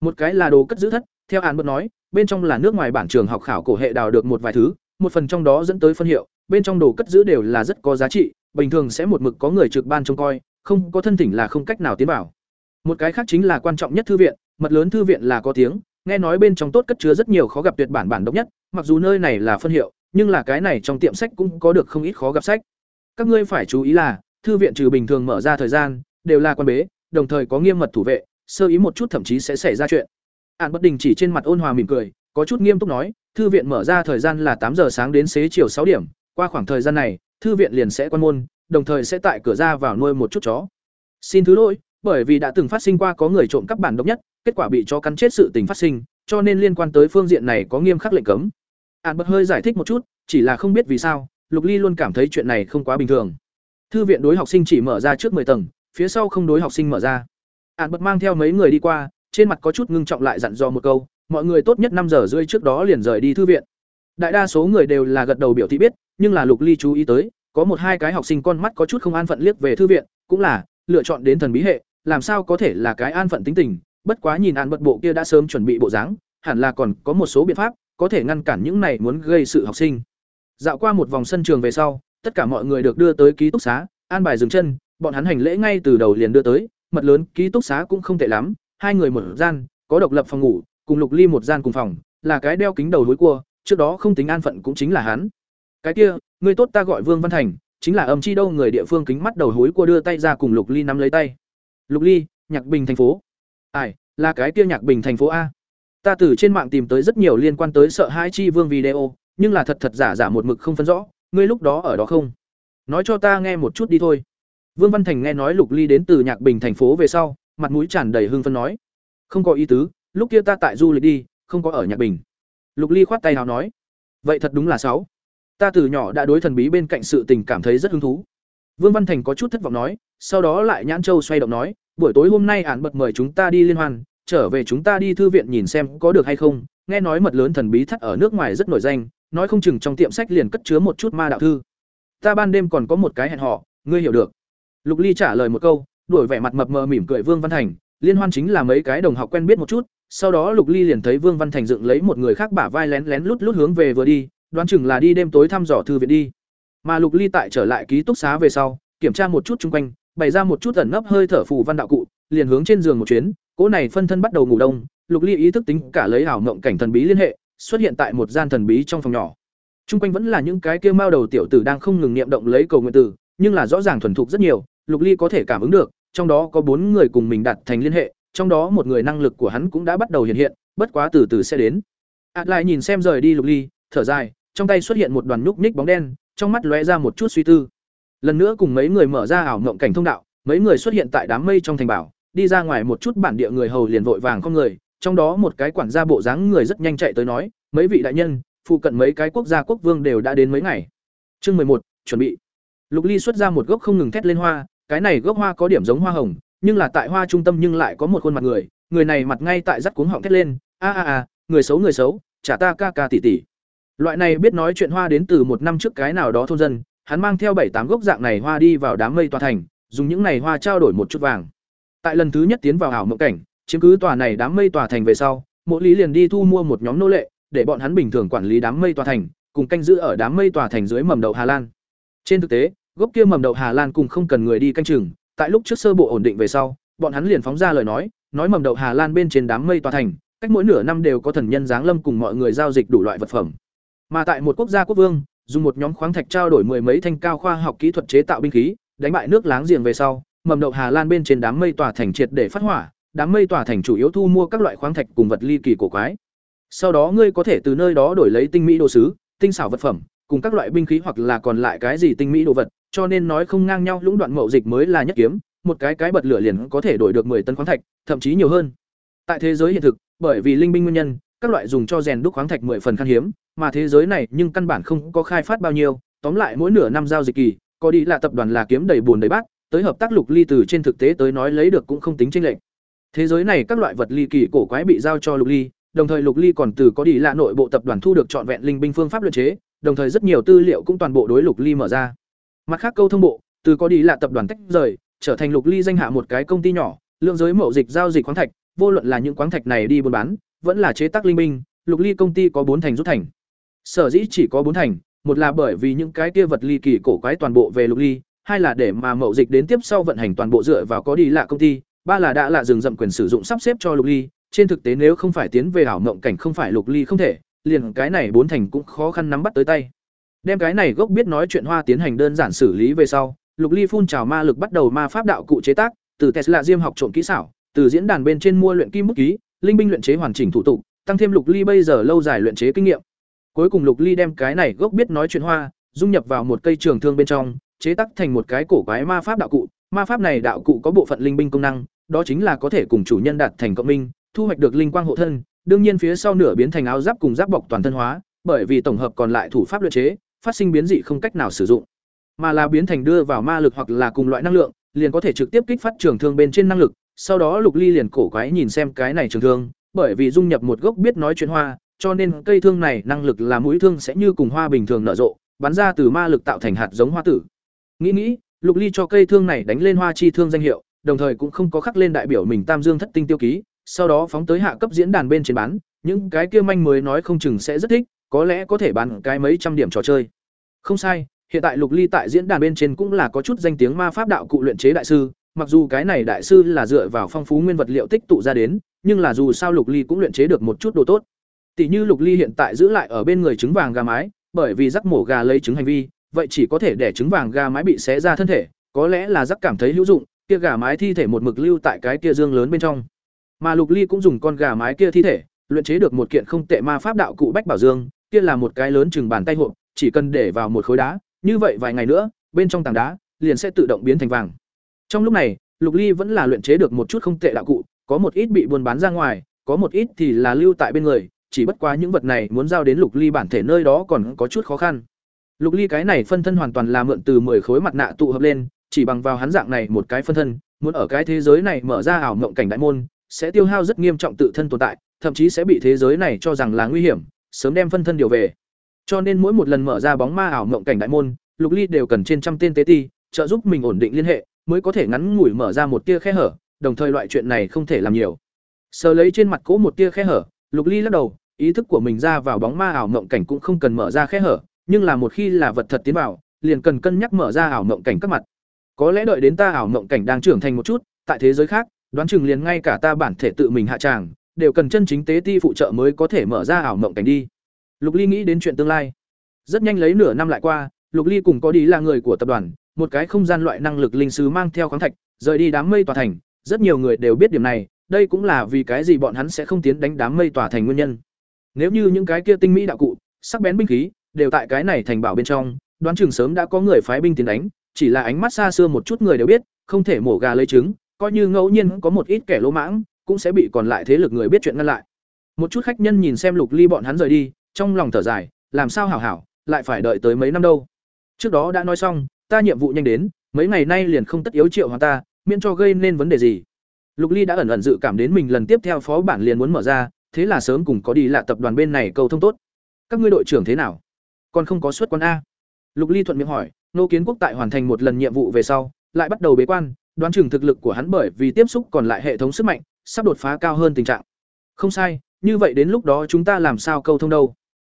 Một cái là đồ cất giữ thất, theo án bất nói, bên trong là nước ngoài bản trường học khảo cổ hệ đào được một vài thứ, một phần trong đó dẫn tới phân hiệu, bên trong đồ cất giữ đều là rất có giá trị, bình thường sẽ một mực có người trực ban trông coi, không có thân thỉnh là không cách nào tiến vào. Một cái khác chính là quan trọng nhất thư viện, mật lớn thư viện là có tiếng, nghe nói bên trong tốt cất chứa rất nhiều khó gặp tuyệt bản bản độc nhất, mặc dù nơi này là phân hiệu, nhưng là cái này trong tiệm sách cũng có được không ít khó gặp sách. Các ngươi phải chú ý là, thư viện trừ bình thường mở ra thời gian đều là quan bế, đồng thời có nghiêm mật thủ vệ, sơ ý một chút thậm chí sẽ xảy ra chuyện. Án bất đình chỉ trên mặt ôn hòa mỉm cười, có chút nghiêm túc nói, thư viện mở ra thời gian là tám giờ sáng đến xế chiều sáu điểm, qua khoảng thời gian này, thư viện liền sẽ quan môn, đồng thời sẽ tại cửa ra vào nuôi một chút chó. Xin thứ lỗi, bởi vì đã từng phát sinh qua có người trộm cắp bản độc nhất, kết quả bị chó cắn chết sự tình phát sinh, cho nên liên quan tới phương diện này có nghiêm khắc lệnh cấm. Án bất hơi giải thích một chút, chỉ là không biết vì sao, lục ly luôn cảm thấy chuyện này không quá bình thường. Thư viện đối học sinh chỉ mở ra trước 10 tầng phía sau không đối học sinh mở ra. Ạn bật mang theo mấy người đi qua, trên mặt có chút ngưng trọng lại dặn dò một câu, mọi người tốt nhất năm giờ rưỡi trước đó liền rời đi thư viện. Đại đa số người đều là gật đầu biểu thị biết, nhưng là lục ly chú ý tới, có một hai cái học sinh con mắt có chút không an phận liếc về thư viện, cũng là, lựa chọn đến thần bí hệ, làm sao có thể là cái an phận tính tình, bất quá nhìn an bật bộ kia đã sớm chuẩn bị bộ dáng, hẳn là còn có một số biện pháp, có thể ngăn cản những này muốn gây sự học sinh. Dạo qua một vòng sân trường về sau, tất cả mọi người được đưa tới ký túc xá, an bài dừng chân bọn hắn hành lễ ngay từ đầu liền đưa tới, mật lớn, ký túc xá cũng không tệ lắm, hai người một gian, có độc lập phòng ngủ, cùng lục ly một gian cùng phòng, là cái đeo kính đầu hối cua, trước đó không tính an phận cũng chính là hắn. Cái kia, người tốt ta gọi vương văn thành, chính là âm chi đâu người địa phương kính mắt đầu hối cua đưa tay ra cùng lục ly nắm lấy tay. Lục ly, nhạc bình thành phố. Ai, là cái kia nhạc bình thành phố a. Ta từ trên mạng tìm tới rất nhiều liên quan tới sợ hãi chi vương video, nhưng là thật thật giả giả một mực không phân rõ, ngươi lúc đó ở đó không? Nói cho ta nghe một chút đi thôi vương văn thành nghe nói lục ly đến từ nhạc bình thành phố về sau, mặt mũi tràn đầy hưng phấn nói, không có ý tứ, lúc kia ta tại du lịch đi, không có ở nhạc bình. Lục ly khoát tay nào nói, vậy thật đúng là sáu. Ta từ nhỏ đã đối thần bí bên cạnh sự tình cảm thấy rất hứng thú. Vương văn thành có chút thất vọng nói, sau đó lại nhãn châu xoay động nói, buổi tối hôm nay ản bật mời chúng ta đi liên hoan, trở về chúng ta đi thư viện nhìn xem có được hay không. Nghe nói mật lớn thần bí thắt ở nước ngoài rất nổi danh, nói không chừng trong tiệm sách liền cất chứa một chút ma đạo thư. Ta ban đêm còn có một cái hẹn họ ngươi hiểu được lục ly trả lời một câu, đuổi vẻ mặt mập mờ mỉm cười vương văn thành, liên hoan chính là mấy cái đồng học quen biết một chút, sau đó lục ly liền thấy vương văn thành dựng lấy một người khác bả vai lén lén lút lút hướng về vừa đi, đoán chừng là đi đêm tối thăm dò thư viện đi. Mà lục ly tại trở lại ký túc xá về sau, kiểm tra một chút chung quanh, bày ra một chút ẩn nấp hơi thở phù văn đạo cụ, liền hướng trên giường một chuyến, cỗ này phân thân bắt đầu ngủ đông, lục ly ý thức tính cả lấy ảo mộng cảnh thần bí liên hệ, xuất hiện tại một gian thần bí trong phòng nhỏ. Chung quanh vẫn là những cái kia mao đầu tiểu tử đang không ngừng niệm động lấy cầu nguyện tử nhưng là rõ ràng thuần thục rất nhiều lục ly có thể cảm ứng được, trong đó có bốn người cùng mình đặt thành liên hệ, trong đó một người năng lực của hắn cũng đã bắt đầu hiện hiện, bất quá từ từ sẽ đến. Ạt lại nhìn xem rời đi lục ly, thở dài, trong tay xuất hiện một đoàn nhúc nhích bóng đen, trong mắt lóe ra một chút suy tư. Lần nữa cùng mấy người mở ra ảo mộng cảnh thông đạo, mấy người xuất hiện tại đám mây trong thành bảo, đi ra ngoài một chút bản địa người hầu liền vội vàng con người, trong đó một cái quản gia bộ dáng người rất nhanh chạy tới nói, mấy vị đại nhân, phụ cận mấy cái quốc gia quốc vương đều đã đến mấy ngày. Chương mười một, chuẩn bị. Lục ly xuất ra một gốc không ngừng thét lên hoa cái này gốc hoa có điểm giống hoa hồng, nhưng là tại hoa trung tâm nhưng lại có một khuôn mặt người người này mặt ngay tại rắt cuống họng thét lên, a a a, người xấu người xấu, trả ta ca ca tỷ tỷ. Loại này biết nói chuyện hoa đến từ một năm trước cái nào đó thôn dân, hắn mang theo bảy tám gốc dạng này hoa đi vào đám mây tòa thành, dùng những này hoa trao đổi một chút vàng. Tại lần thứ nhất tiến vào ảo mộng cảnh, chiếm cứ tòa này đám mây tòa thành về sau, mỗi lý liền đi thu mua một nhóm nô lệ, để bọn hắn bình thường quản lý đám mây tòa thành, cùng canh giữ ở đám mây tòa thành dưới mầm đậu hà lan. Trên thực tế gốc kia mầm đậu hà lan cùng không cần người đi canh chừng, tại lúc trước sơ bộ ổn định về sau, bọn hắn liền phóng ra lời nói nói mầm đậu hà lan bên trên đám mây tòa thành, cách mỗi nửa năm đều có thần nhân giáng lâm cùng mọi người giao dịch đủ loại vật phẩm. Mà tại một quốc gia quốc vương, dùng một nhóm khoáng thạch trao đổi mười mấy thanh cao khoa học kỹ thuật chế tạo binh khí, đánh bại nước láng giềng về sau, mầm đậu hà lan bên trên đám mây tòa thành triệt để phát hỏa, đám mây tòa thành chủ yếu thu mua các loại khoáng thạch cùng vật ly kỳ cổ quái. Sau đó ngươi có thể từ nơi đó đổi lấy tinh mỹ đồ sứ, tinh xảo vật phẩm, cùng các loại binh khí hoặc là còn lại cái gì tinh mỹ đồ vật cho nên nói không ngang nhau lũng đoạn mậu dịch mới là nhất kiếm một cái cái bật lửa liền có thể đổi được 10 tấn khoáng thạch thậm chí nhiều hơn tại thế giới hiện thực bởi vì linh binh nguyên nhân, các loại dùng cho rèn đúc khoáng thạch mười phần khan hiếm, mà thế giới này nhưng căn bản không có khai phát bao nhiêu, tóm lại mỗi nửa năm giao dịch kỳ, có đi là tập đoàn là kiếm đầy buồn đầy bát, tới hợp tác lục ly từ trên thực tế tới nói lấy được cũng không tính chênh lệch. Thế giới này các loại vật ly kỳ cổ quái bị giao cho lục ly, đồng thời lục ly còn từ có đi là nội bộ tập đoàn thu được trọn vẹn linh binh phương pháp luyện chế, đồng thời rất nhiều tư liệu cũng toàn bộ đối lục ly mở ra. Mặt khác câu thông bộ, từ có đi là tập đoàn tách rời, trở thành lục ly danh hạ một cái công ty nhỏ, lượng giới mậu dịch giao dịch khoáng thạch, vô luận là những khoáng thạch này đi buôn bán, vẫn là chế tác linh minh lục ly công ty có bốn thành rút thành. Sở dĩ chỉ có bốn thành, một là bởi vì những cái kia vật ly kỳ cổ quái toàn bộ về lục ly, hai là để mà mậu dịch đến tiếp sau vận hành toàn bộ dựa vào có đi lạ công ty, ba là đã lạ dừng dậm quyền sử dụng sắp xếp cho lục ly, trên thực tế nếu không phải tiến về ảo mộng cảnh không phải lục ly không thể, liền cái này bốn thành cũng khó khăn nắm bắt tới tay. Đem cái này gốc biết nói chuyện hoa tiến hành đơn giản xử lý về sau, lục ly phun trào ma lực bắt đầu ma pháp đạo cụ chế tác, từ Tesla Diêm học trộm kỹ xảo, từ diễn đàn bên trên mua luyện kim bút ký, linh binh luyện chế hoàn chỉnh thủ tục, tăng thêm lục ly bây giờ lâu dài luyện chế kinh nghiệm. Cuối cùng lục ly đem cái này gốc biết nói chuyện hoa, dung nhập vào một cây trường thương bên trong, chế tác thành một cái cổ quái ma pháp đạo cụ. Ma pháp này đạo cụ có bộ phận linh binh công năng, đó chính là có thể cùng chủ nhân đạt thành cộng minh, thu hoạch được linh quang hộ thân, đương nhiên phía sau nửa biến thành áo giáp cùng giáp bọc toàn thân hóa, bởi vì tổng hợp còn lại thủ pháp luyện chế, phát sinh biến dị không cách nào sử dụng, mà là biến thành đưa vào ma lực hoặc là cùng loại năng lượng, liền có thể trực tiếp kích phát trường thương bên trên năng lực, sau đó Lục Ly liền cổ quái nhìn xem cái này trường thương, bởi vì dung nhập một gốc biết nói chuyện hoa, cho nên cây thương này năng lực là mũi thương sẽ như cùng hoa bình thường nở rộ, bắn ra từ ma lực tạo thành hạt giống hoa tử. Nghĩ nghĩ, Lục Ly cho cây thương này đánh lên hoa chi thương danh hiệu, đồng thời cũng không có khắc lên đại biểu mình Tam Dương Thất Tinh tiêu ký, sau đó phóng tới hạ cấp diễn đàn bên trên bán, những cái kia manh mới nói không chừng sẽ rất thích, có lẽ có thể bán cái mấy trăm điểm trò chơi. Không sai, hiện tại Lục Ly tại diễn đàn bên trên cũng là có chút danh tiếng ma pháp đạo cụ luyện chế đại sư, mặc dù cái này đại sư là dựa vào phong phú nguyên vật liệu tích tụ ra đến, nhưng là dù sao Lục Ly cũng luyện chế được một chút đồ tốt. Tỷ như Lục Ly hiện tại giữ lại ở bên người trứng vàng gà mái, bởi vì rắc mổ gà lấy trứng hành vi, vậy chỉ có thể để trứng vàng gà mái bị xé ra thân thể, có lẽ là rắc cảm thấy hữu dụng, kia gà mái thi thể một mực lưu tại cái kia dương lớn bên trong. Mà Lục Ly cũng dùng con gà mái kia thi thể, luyện chế được một kiện không tệ ma pháp đạo cụ bách bảo dương, kia là một cái lớn chừng bàn tay hộp, chỉ cần để vào một khối đá, như vậy vài ngày nữa, bên trong tảng đá liền sẽ tự động biến thành vàng. Trong lúc này, Lục Ly vẫn là luyện chế được một chút không tệ đạo cụ, có một ít bị buôn bán ra ngoài, có một ít thì là lưu tại bên người, chỉ bất quá những vật này muốn giao đến Lục Ly bản thể nơi đó còn có chút khó khăn. Lục Ly cái này phân thân hoàn toàn là mượn từ 10 khối mặt nạ tụ hợp lên, chỉ bằng vào hắn dạng này một cái phân thân, muốn ở cái thế giới này mở ra ảo mộng cảnh đại môn, sẽ tiêu hao rất nghiêm trọng tự thân tồn tại, thậm chí sẽ bị thế giới này cho rằng là nguy hiểm, sớm đem phân thân điều về. Cho nên mỗi một lần mở ra bóng ma ảo mộng cảnh đại môn, Lục Ly đều cần trên trăm tên tế ti, trợ giúp mình ổn định liên hệ, mới có thể ngắn ngủi mở ra một tia khe hở, đồng thời loại chuyện này không thể làm nhiều. Sờ lấy trên mặt cố một tia khe hở, Lục Ly lắc đầu, ý thức của mình ra vào bóng ma ảo mộng cảnh cũng không cần mở ra khe hở, nhưng là một khi là vật thật tiến vào, liền cần cân nhắc mở ra ảo mộng cảnh các mặt. Có lẽ đợi đến ta ảo mộng cảnh đang trưởng thành một chút, tại thế giới khác, đoán chừng liền ngay cả ta bản thể tự mình hạ tràng, đều cần chân chính tế ti phụ trợ mới có thể mở ra ảo mộng cảnh đi. Lục Ly nghĩ đến chuyện tương lai. Rất nhanh lấy nửa năm lại qua, Lục Ly cùng có đi là người của tập đoàn, một cái không gian loại năng lực linh sứ mang theo khoáng thạch, rời đi đám mây tòa thành, rất nhiều người đều biết điểm này, đây cũng là vì cái gì bọn hắn sẽ không tiến đánh đám mây tòa thành nguyên nhân. Nếu như những cái kia tinh mỹ đạo cụ, sắc bén binh khí, đều tại cái này thành bảo bên trong, đoán chừng sớm đã có người phái binh tiến đánh, chỉ là ánh mắt xa xưa một chút người đều biết, không thể mổ gà lấy trứng, coi như ngẫu nhiên có một ít kẻ lỗ mãng, cũng sẽ bị còn lại thế lực người biết chuyện ngăn lại. Một chút khách nhân nhìn xem Lục Ly bọn hắn rời đi, trong lòng thở dài, làm sao hảo hảo, lại phải đợi tới mấy năm đâu. Trước đó đã nói xong, ta nhiệm vụ nhanh đến, mấy ngày nay liền không tất yếu triệu hoàng ta, miễn cho gây nên vấn đề gì. Lục Ly đã ẩn ẩn dự cảm đến mình lần tiếp theo phó bản liền muốn mở ra, thế là sớm cùng có đi lạ tập đoàn bên này cầu thông tốt. Các ngươi đội trưởng thế nào? Còn không có suất quan a? Lục Ly thuận miệng hỏi, nô kiến quốc tại hoàn thành một lần nhiệm vụ về sau, lại bắt đầu bế quan, đoán chừng thực lực của hắn bởi vì tiếp xúc còn lại hệ thống sức mạnh, sắp đột phá cao hơn tình trạng. Không sai, như vậy đến lúc đó chúng ta làm sao câu thông đâu?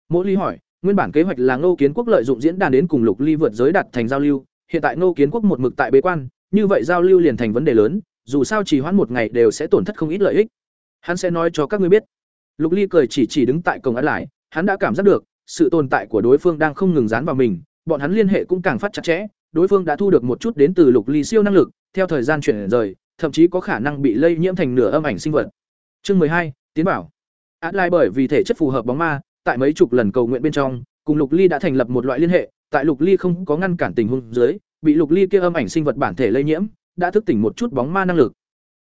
Mỗi Ly hỏi, nguyên bản kế hoạch là Ngô Kiến Quốc lợi dụng diễn đàn đến cùng Lục Ly vượt giới đặt thành giao lưu, hiện tại Ngô Kiến Quốc một mực tại bế quan, như vậy giao lưu liền thành vấn đề lớn, dù sao chỉ hoãn một ngày đều sẽ tổn thất không ít lợi ích. Hắn sẽ nói cho các ngươi biết. Lục Ly cười chỉ chỉ đứng tại cổng ăn lại, hắn đã cảm giác được sự tồn tại của đối phương đang không ngừng dán vào mình, bọn hắn liên hệ cũng càng phát chặt chẽ, đối phương đã thu được một chút đến từ Lục Ly siêu năng lực, theo thời gian chuyển rời, thậm chí có khả năng bị lây nhiễm thành nửa âm ảnh sinh vật. Chương hai, tiến bảo. Atlas bởi vì thể chất phù hợp bóng ma, tại mấy chục lần cầu nguyện bên trong, cùng Lục Ly đã thành lập một loại liên hệ, tại Lục Ly không có ngăn cản tình huống dưới, bị Lục Ly kia âm ảnh sinh vật bản thể lây nhiễm, đã thức tỉnh một chút bóng ma năng lực.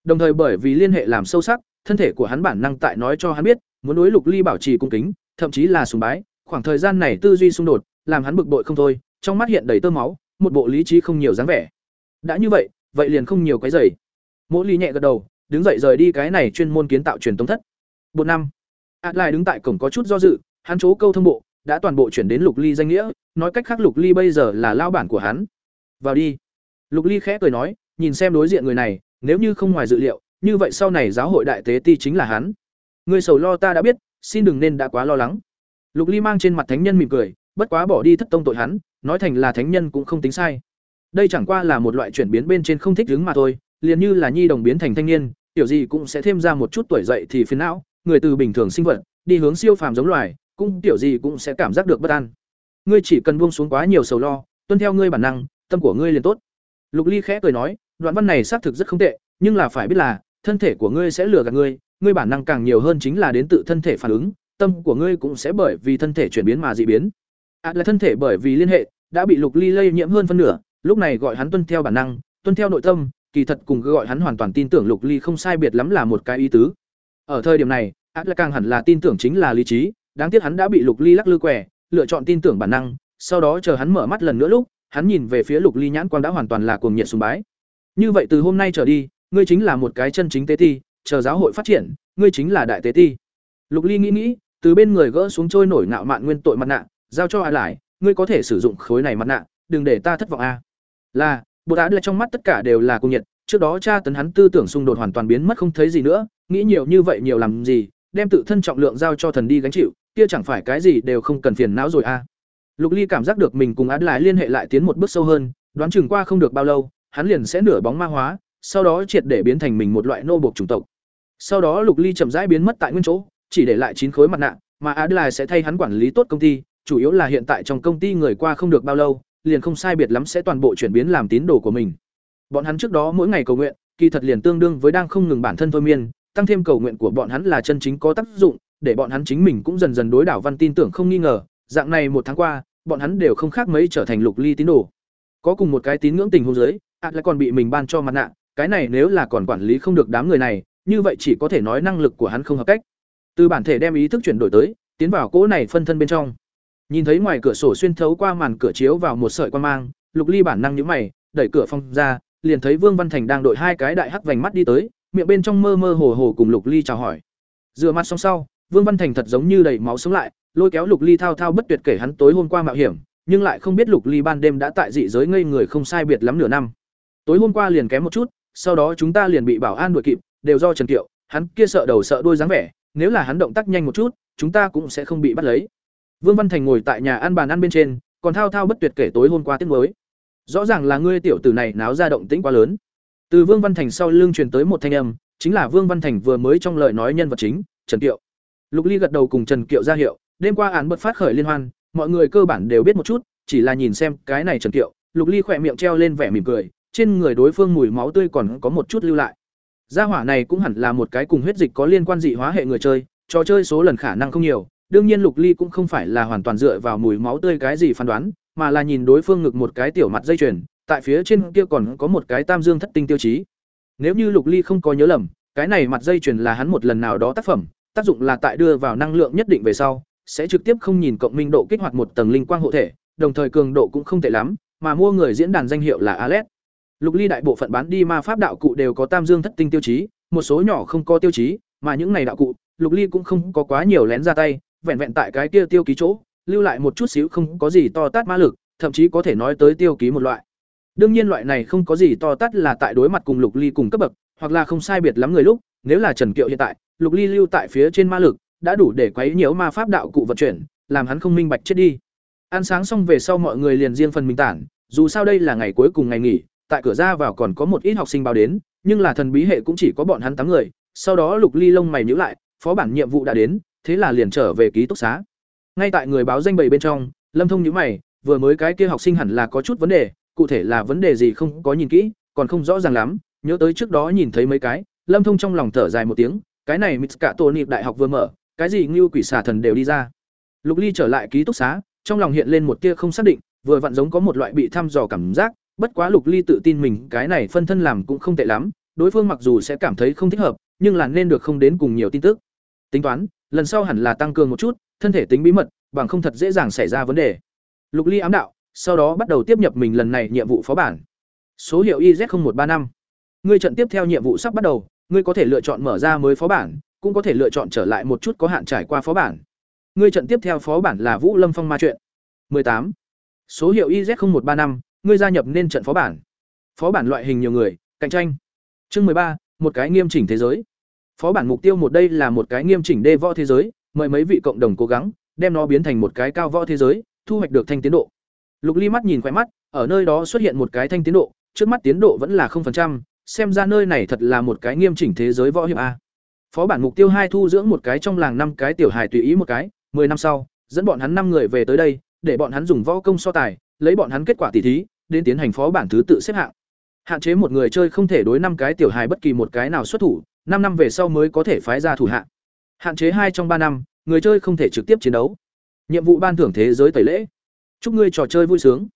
Đồng thời bởi vì liên hệ làm sâu sắc, thân thể của hắn bản năng tại nói cho hắn biết, muốn đối Lục Ly bảo trì cung kính, thậm chí là sùng bái, khoảng thời gian này tư duy xung đột, làm hắn bực bội không thôi, trong mắt hiện đầy tơ máu, một bộ lý trí không nhiều dáng vẻ. Đã như vậy, vậy liền không nhiều cái rầy. Mỗ Ly nhẹ gật đầu, đứng dậy rời đi cái này chuyên môn kiến tạo truyền tống thất. Buổi năm, Át lại đứng tại cổng có chút do dự, hắn chỗ câu thông bộ đã toàn bộ chuyển đến Lục Ly danh nghĩa, nói cách khác Lục Ly bây giờ là lao bản của hắn. Vào đi. Lục Ly khẽ cười nói, nhìn xem đối diện người này, nếu như không ngoài dự liệu, như vậy sau này giáo hội đại tế ti chính là hắn. Người sầu lo ta đã biết, xin đừng nên đã quá lo lắng. Lục Ly mang trên mặt thánh nhân mỉm cười, bất quá bỏ đi thất tông tội hắn, nói thành là thánh nhân cũng không tính sai. Đây chẳng qua là một loại chuyển biến bên trên không thích đứng mà thôi, liền như là nhi đồng biến thành thanh niên, tiểu gì cũng sẽ thêm ra một chút tuổi dậy thì phiền não, người từ bình thường sinh vật, đi hướng siêu phàm giống loài, cũng tiểu gì cũng sẽ cảm giác được bất an. Ngươi chỉ cần buông xuống quá nhiều sầu lo, tuân theo ngươi bản năng, tâm của ngươi liền tốt. Lục Ly khẽ cười nói, đoạn văn này xác thực rất không tệ, nhưng là phải biết là, thân thể của ngươi sẽ lừa gạt ngươi, ngươi bản năng càng nhiều hơn chính là đến tự thân thể phản ứng, tâm của ngươi cũng sẽ bởi vì thân thể chuyển biến mà dị biến. À là thân thể bởi vì liên hệ đã bị Lục Ly lây nhiễm hơn phân nửa, lúc này gọi hắn tuân theo bản năng, tuân theo nội tâm, kỳ thật cùng gọi hắn hoàn toàn tin tưởng Lục Ly không sai biệt lắm là một cái ý tứ. Ở thời điểm này, Át là càng hẳn là tin tưởng chính là lý trí, đáng tiếc hắn đã bị Lục Ly lắc lư quẻ, lựa chọn tin tưởng bản năng, sau đó chờ hắn mở mắt lần nữa lúc, hắn nhìn về phía Lục Ly nhãn quang đã hoàn toàn là cuồng nhiệt sùng bái. Như vậy từ hôm nay trở đi, ngươi chính là một cái chân chính tế ti, chờ giáo hội phát triển, ngươi chính là đại tế ti. Lục Ly nghĩ nghĩ, từ bên người gỡ xuống trôi nổi ngạo mạn nguyên tội mặt nạ, giao cho ai lại, ngươi có thể sử dụng khối này mặt nạ, đừng để ta thất vọng a. Là, Bồ Tát là trong mắt tất cả đều là cung nhiệt, trước đó cha tấn hắn tư tưởng xung đột hoàn toàn biến mất không thấy gì nữa, nghĩ nhiều như vậy nhiều làm gì, đem tự thân trọng lượng giao cho thần đi gánh chịu, kia chẳng phải cái gì đều không cần phiền não rồi à? Lục Ly cảm giác được mình cùng Án lại liên hệ lại tiến một bước sâu hơn, đoán chừng qua không được bao lâu, hắn liền sẽ nửa bóng ma hóa, sau đó triệt để biến thành mình một loại nô buộc chủng tộc. Sau đó Lục Ly chậm rãi biến mất tại nguyên chỗ, chỉ để lại chín khối mặt nạ, mà Án lại sẽ thay hắn quản lý tốt công ty, chủ yếu là hiện tại trong công ty người qua không được bao lâu, liền không sai biệt lắm sẽ toàn bộ chuyển biến làm tín đồ của mình. Bọn hắn trước đó mỗi ngày cầu nguyện, kỳ thật liền tương đương với đang không ngừng bản thân thôi miên, tăng thêm cầu nguyện của bọn hắn là chân chính có tác dụng, để bọn hắn chính mình cũng dần dần đối đảo văn tin tưởng không nghi ngờ, dạng này một tháng qua, bọn hắn đều không khác mấy trở thành lục ly tín đồ. Có cùng một cái tín ngưỡng tình huống dưới, ạt lại còn bị mình ban cho mặt nạ, cái này nếu là còn quản lý không được đám người này, như vậy chỉ có thể nói năng lực của hắn không hợp cách. Từ bản thể đem ý thức chuyển đổi tới, tiến vào cỗ này phân thân bên trong. Nhìn thấy ngoài cửa sổ xuyên thấu qua màn cửa chiếu vào một sợi quan mang, Lục Ly bản năng nhíu mày, đẩy cửa phòng ra, liền thấy Vương Văn Thành đang đội hai cái đại hắc vành mắt đi tới, miệng bên trong mơ mơ hồ hồ cùng Lục Ly chào hỏi. dựa mặt xong sau, Vương Văn Thành thật giống như đầy máu sống lại, lôi kéo Lục Ly thao thao bất tuyệt kể hắn tối hôm qua mạo hiểm, nhưng lại không biết Lục Ly ban đêm đã tại dị giới ngây người không sai biệt lắm nửa năm. Tối hôm qua liền kém một chút, sau đó chúng ta liền bị bảo an đuổi kịp, đều do Trần Kiệu, hắn kia sợ đầu sợ đuôi dáng vẻ, nếu là hắn động tác nhanh một chút, chúng ta cũng sẽ không bị bắt lấy. Vương Văn Thành ngồi tại nhà ăn bàn ăn bên trên, còn thao thao bất tuyệt kể tối hôm qua tiếng mới. Rõ ràng là ngươi tiểu tử này náo ra động tĩnh quá lớn. Từ Vương Văn Thành sau lưng truyền tới một thanh âm, chính là Vương Văn Thành vừa mới trong lời nói nhân vật chính, Trần Kiệu. Lục Ly gật đầu cùng Trần Kiệu ra hiệu, đêm qua án bật phát khởi liên hoan, mọi người cơ bản đều biết một chút, chỉ là nhìn xem cái này Trần Kiệu, Lục Ly khỏe miệng treo lên vẻ mỉm cười, trên người đối phương mùi máu tươi còn có một chút lưu lại. Gia hỏa này cũng hẳn là một cái cùng huyết dịch có liên quan dị hóa hệ người chơi, trò chơi số lần khả năng không nhiều, đương nhiên Lục Ly cũng không phải là hoàn toàn dựa vào mùi máu tươi cái gì phán đoán, mà là nhìn đối phương ngực một cái tiểu mặt dây chuyền, tại phía trên kia còn có một cái tam dương thất tinh tiêu chí. Nếu như Lục Ly không có nhớ lầm, cái này mặt dây chuyền là hắn một lần nào đó tác phẩm, tác dụng là tại đưa vào năng lượng nhất định về sau, sẽ trực tiếp không nhìn cộng minh độ kích hoạt một tầng linh quang hộ thể, đồng thời cường độ cũng không tệ lắm, mà mua người diễn đàn danh hiệu là Alet. Lục Ly đại bộ phận bán đi ma pháp đạo cụ đều có tam dương thất tinh tiêu chí, một số nhỏ không có tiêu chí, mà những này đạo cụ, Lục Ly cũng không có quá nhiều lén ra tay, vẹn vẹn tại cái kia tiêu ký chỗ, lưu lại một chút xíu không có gì to tát ma lực, thậm chí có thể nói tới tiêu ký một loại. Đương nhiên loại này không có gì to tát là tại đối mặt cùng Lục Ly cùng cấp bậc, hoặc là không sai biệt lắm người lúc, nếu là Trần Kiệu hiện tại, Lục Ly lưu tại phía trên ma lực, đã đủ để quấy nhiễu ma pháp đạo cụ vận chuyển, làm hắn không minh bạch chết đi. Ăn sáng xong về sau mọi người liền riêng phần mình tản, dù sao đây là ngày cuối cùng ngày nghỉ, tại cửa ra vào còn có một ít học sinh báo đến, nhưng là thần bí hệ cũng chỉ có bọn hắn tám người, sau đó Lục Ly lông mày nhíu lại, phó bản nhiệm vụ đã đến, thế là liền trở về ký túc xá. Ngay tại người báo danh bầy bên trong, Lâm Thông nhíu mày, vừa mới cái kia học sinh hẳn là có chút vấn đề, cụ thể là vấn đề gì không có nhìn kỹ, còn không rõ ràng lắm, nhớ tới trước đó nhìn thấy mấy cái, Lâm Thông trong lòng thở dài một tiếng, cái này cả tổ nghiệp đại học vừa mở, cái gì như quỷ xà thần đều đi ra. Lục Ly trở lại ký túc xá, trong lòng hiện lên một tia không xác định, vừa vặn giống có một loại bị thăm dò cảm giác, bất quá Lục Ly tự tin mình cái này phân thân làm cũng không tệ lắm, đối phương mặc dù sẽ cảm thấy không thích hợp, nhưng là nên được không đến cùng nhiều tin tức. Tính toán, lần sau hẳn là tăng cường một chút, thân thể tính bí mật, bằng không thật dễ dàng xảy ra vấn đề. Lục Ly ám đạo, sau đó bắt đầu tiếp nhập mình lần này nhiệm vụ phó bản. Số hiệu IZ0135. Ngươi trận tiếp theo nhiệm vụ sắp bắt đầu, ngươi có thể lựa chọn mở ra mới phó bản, cũng có thể lựa chọn trở lại một chút có hạn trải qua phó bản. Ngươi trận tiếp theo phó bản là Vũ Lâm Phong ma truyện. 18. Số hiệu IZ0135, ngươi gia nhập nên trận phó bản. Phó bản loại hình nhiều người, cạnh tranh. Chương 13, một cái nghiêm chỉnh thế giới. Phó bản mục tiêu một đây là một cái nghiêm chỉnh đê võ thế giới, mời mấy vị cộng đồng cố gắng, đem nó biến thành một cái cao võ thế giới, thu hoạch được thanh tiến độ. Lục Ly mắt nhìn khóe mắt, ở nơi đó xuất hiện một cái thanh tiến độ, trước mắt tiến độ vẫn là 0%, xem ra nơi này thật là một cái nghiêm chỉnh thế giới võ hiệp a. Phó bản mục tiêu hai thu dưỡng một cái trong làng năm cái tiểu hài tùy ý một cái, 10 năm sau, dẫn bọn hắn năm người về tới đây, để bọn hắn dùng võ công so tài, lấy bọn hắn kết quả tỉ thí, đến tiến hành phó bản thứ tự xếp hạng. Hạn chế một người chơi không thể đối năm cái tiểu hài bất kỳ một cái nào xuất thủ, năm năm về sau mới có thể phái ra thủ hạ. Hạn chế hai trong ba năm, người chơi không thể trực tiếp chiến đấu. Nhiệm vụ ban thưởng thế giới tẩy lễ. Chúc ngươi trò chơi vui sướng.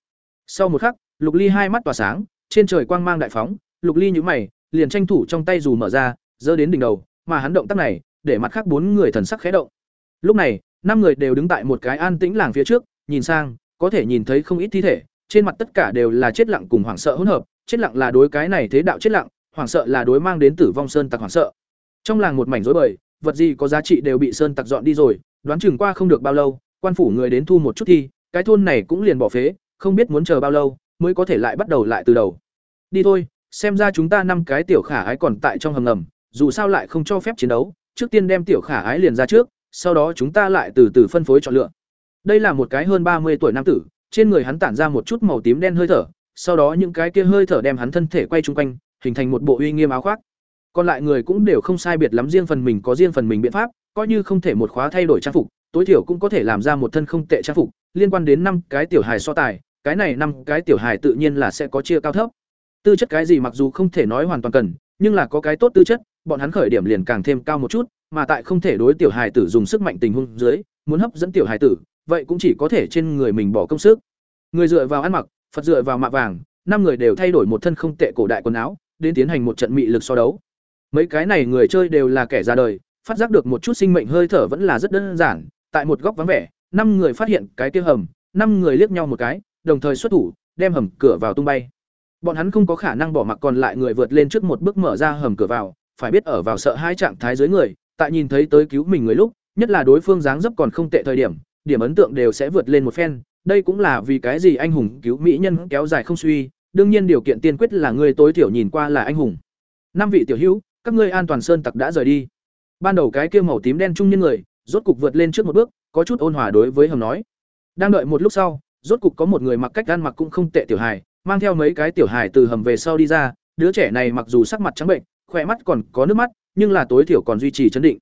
Sau một khắc, Lục Ly hai mắt tỏa sáng, trên trời quang mang đại phóng, Lục Ly nhíu mày, liền tranh thủ trong tay dù mở ra, giơ đến đỉnh đầu, mà hắn động tác này, để mặt khác bốn người thần sắc khẽ động. Lúc này, năm người đều đứng tại một cái an tĩnh làng phía trước, nhìn sang, có thể nhìn thấy không ít thi thể, trên mặt tất cả đều là chết lặng cùng hoảng sợ hỗn hợp, chết lặng là đối cái này thế đạo chết lặng, hoảng sợ là đối mang đến tử vong sơn tặc hoảng sợ. Trong làng một mảnh rối bời, vật gì có giá trị đều bị sơn tặc dọn đi rồi, đoán chừng qua không được bao lâu, quan phủ người đến thu một chút thi, cái thôn này cũng liền bỏ phế, không biết muốn chờ bao lâu mới có thể lại bắt đầu lại từ đầu. Đi thôi, xem ra chúng ta năm cái tiểu khả ái còn tại trong hầm ngầm, dù sao lại không cho phép chiến đấu, trước tiên đem tiểu khả ái liền ra trước, sau đó chúng ta lại từ từ phân phối chọn lựa. Đây là một cái hơn ba mươi tuổi nam tử, trên người hắn tản ra một chút màu tím đen hơi thở, sau đó những cái kia hơi thở đem hắn thân thể quay trung quanh, hình thành một bộ uy nghiêm áo khoác. Còn lại người cũng đều không sai biệt lắm riêng phần mình có riêng phần mình biện pháp, coi như không thể một khóa thay đổi trang phục, tối thiểu cũng có thể làm ra một thân không tệ trang phục, liên quan đến năm cái tiểu hài so tài, cái này năm cái tiểu hài tự nhiên là sẽ có chia cao thấp. Tư chất cái gì mặc dù không thể nói hoàn toàn cần, nhưng là có cái tốt tư chất, bọn hắn khởi điểm liền càng thêm cao một chút, mà tại không thể đối tiểu hài tử dùng sức mạnh tình huống dưới, muốn hấp dẫn tiểu hài tử, vậy cũng chỉ có thể trên người mình bỏ công sức. Người dựa vào ăn mặc, Phật dựa vào mạ vàng, năm người đều thay đổi một thân không tệ cổ đại quần áo, đến tiến hành một trận mị lực so đấu. Mấy cái này người chơi đều là kẻ ra đời, phát giác được một chút sinh mệnh hơi thở vẫn là rất đơn giản, tại một góc vắng vẻ, năm người phát hiện cái kia hầm, năm người liếc nhau một cái, đồng thời xuất thủ, đem hầm cửa vào tung bay. Bọn hắn không có khả năng bỏ mặc còn lại người vượt lên trước một bước mở ra hầm cửa vào, phải biết ở vào sợ hai trạng thái dưới người, tại nhìn thấy tới cứu mình người lúc, nhất là đối phương dáng dấp còn không tệ thời điểm, điểm ấn tượng đều sẽ vượt lên một phen, đây cũng là vì cái gì anh hùng cứu mỹ nhân kéo dài không suy, đương nhiên điều kiện tiên quyết là người tối thiểu nhìn qua là anh hùng. Năm vị tiểu hữu, các ngươi an toàn sơn tặc đã rời đi. Ban đầu cái kia màu tím đen trung niên người, rốt cục vượt lên trước một bước, có chút ôn hòa đối với hầm nói. Đang đợi một lúc sau, rốt cục có một người mặc cách ăn mặc cũng không tệ tiểu hài, mang theo mấy cái tiểu hài từ hầm về sau đi ra, đứa trẻ này mặc dù sắc mặt trắng bệnh, khỏe mắt còn có nước mắt, nhưng là tối thiểu còn duy trì chấn định.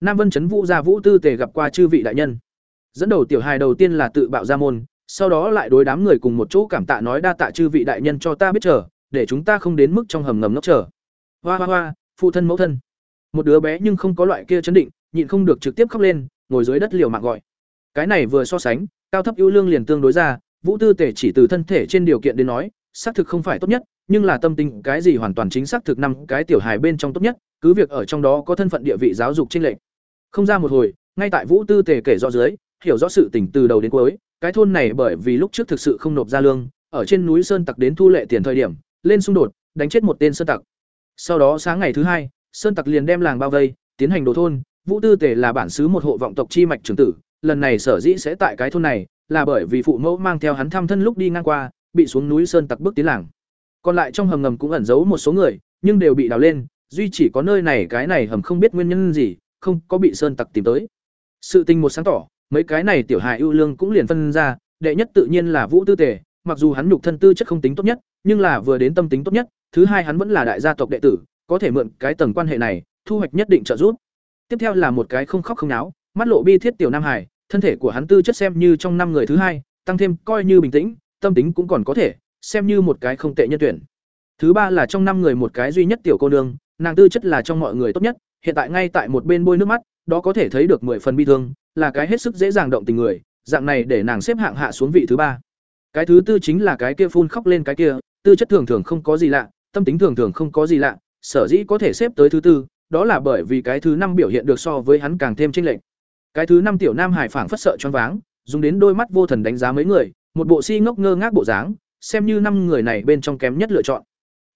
Nam Vân Trấn Vũ gia Vũ Tư Tề gặp qua chư vị đại nhân. Dẫn đầu tiểu hài đầu tiên là tự bạo ra môn, sau đó lại đối đám người cùng một chỗ cảm tạ nói đa tạ chư vị đại nhân cho ta biết chờ, để chúng ta không đến mức trong hầm ngầm ngốc chờ. Hoa hoa hoa, phụ thân mẫu thân. Một đứa bé nhưng không có loại kia chấn định, nhịn không được trực tiếp khóc lên, ngồi dưới đất liều mạng gọi. Cái này vừa so sánh, cao thấp ưu lương liền tương đối ra, Vũ Tư Tể chỉ từ thân thể trên điều kiện đến nói, xác thực không phải tốt nhất, nhưng là tâm tình cái gì hoàn toàn chính xác thực năm cái tiểu hài bên trong tốt nhất, cứ việc ở trong đó có thân phận địa vị giáo dục trên lệnh. Không ra một hồi, ngay tại Vũ Tư Tề kể rõ dưới, hiểu rõ sự tình từ đầu đến cuối, cái thôn này bởi vì lúc trước thực sự không nộp ra lương, ở trên núi sơn tặc đến thu lệ tiền thời điểm, lên xung đột, đánh chết một tên sơn tặc. Sau đó sáng ngày thứ hai, sơn tặc liền đem làng bao vây, tiến hành đồ thôn, Vũ Tư Tề là bản xứ một hộ vọng tộc chi mạch trưởng tử, lần này sở dĩ sẽ tại cái thôn này, là bởi vì phụ mẫu mang theo hắn thăm thân lúc đi ngang qua, bị xuống núi sơn tặc bước tiến làng. Còn lại trong hầm ngầm cũng ẩn giấu một số người, nhưng đều bị đào lên, duy chỉ có nơi này cái này hầm không biết nguyên nhân gì, không có bị sơn tặc tìm tới. Sự tình một sáng tỏ, mấy cái này tiểu hài ưu lương cũng liền phân ra, đệ nhất tự nhiên là Vũ Tư Tề, mặc dù hắn nhục thân tư chất không tính tốt nhất, nhưng là vừa đến tâm tính tốt nhất, thứ hai hắn vẫn là đại gia tộc đệ tử, có thể mượn cái tầng quan hệ này, thu hoạch nhất định trợ giúp. Tiếp theo là một cái không khóc không náo, mắt lộ bi thiết tiểu nam hải, thân thể của hắn tư chất xem như trong năm người thứ hai, tăng thêm coi như bình tĩnh, tâm tính cũng còn có thể, xem như một cái không tệ nhân tuyển. Thứ ba là trong năm người một cái duy nhất tiểu cô nương, nàng tư chất là trong mọi người tốt nhất, hiện tại ngay tại một bên bôi nước mắt, đó có thể thấy được mười phần bi thương, là cái hết sức dễ dàng động tình người, dạng này để nàng xếp hạng hạ xuống vị thứ ba. Cái thứ tư chính là cái kia phun khóc lên cái kia, tư chất thường thường không có gì lạ, tâm tính thường thường không có gì lạ, sở dĩ có thể xếp tới thứ tư, đó là bởi vì cái thứ năm biểu hiện được so với hắn càng thêm chênh lệch. Cái thứ năm tiểu nam hải phảng phất sợ choáng váng, dùng đến đôi mắt vô thần đánh giá mấy người, một bộ si ngốc ngơ ngác bộ dáng, xem như năm người này bên trong kém nhất lựa chọn.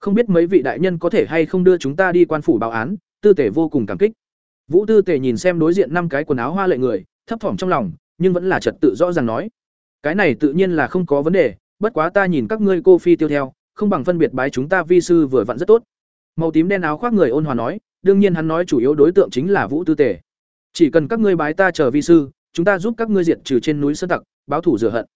Không biết mấy vị đại nhân có thể hay không đưa chúng ta đi quan phủ báo án, tư tể vô cùng cảm kích. Vũ Tư Tề nhìn xem đối diện năm cái quần áo hoa lệ người, thấp thỏm trong lòng, nhưng vẫn là trật tự rõ ràng nói: "Cái này tự nhiên là không có vấn đề, bất quá ta nhìn các ngươi cô phi tiêu theo, không bằng phân biệt bái chúng ta vi sư vừa vặn rất tốt." Màu tím đen áo khoác người ôn hòa nói, đương nhiên hắn nói chủ yếu đối tượng chính là Vũ Tư Tề. "Chỉ cần các ngươi bái ta chờ vi sư, chúng ta giúp các ngươi diệt trừ trên núi sơn tặc, báo thủ rửa hận."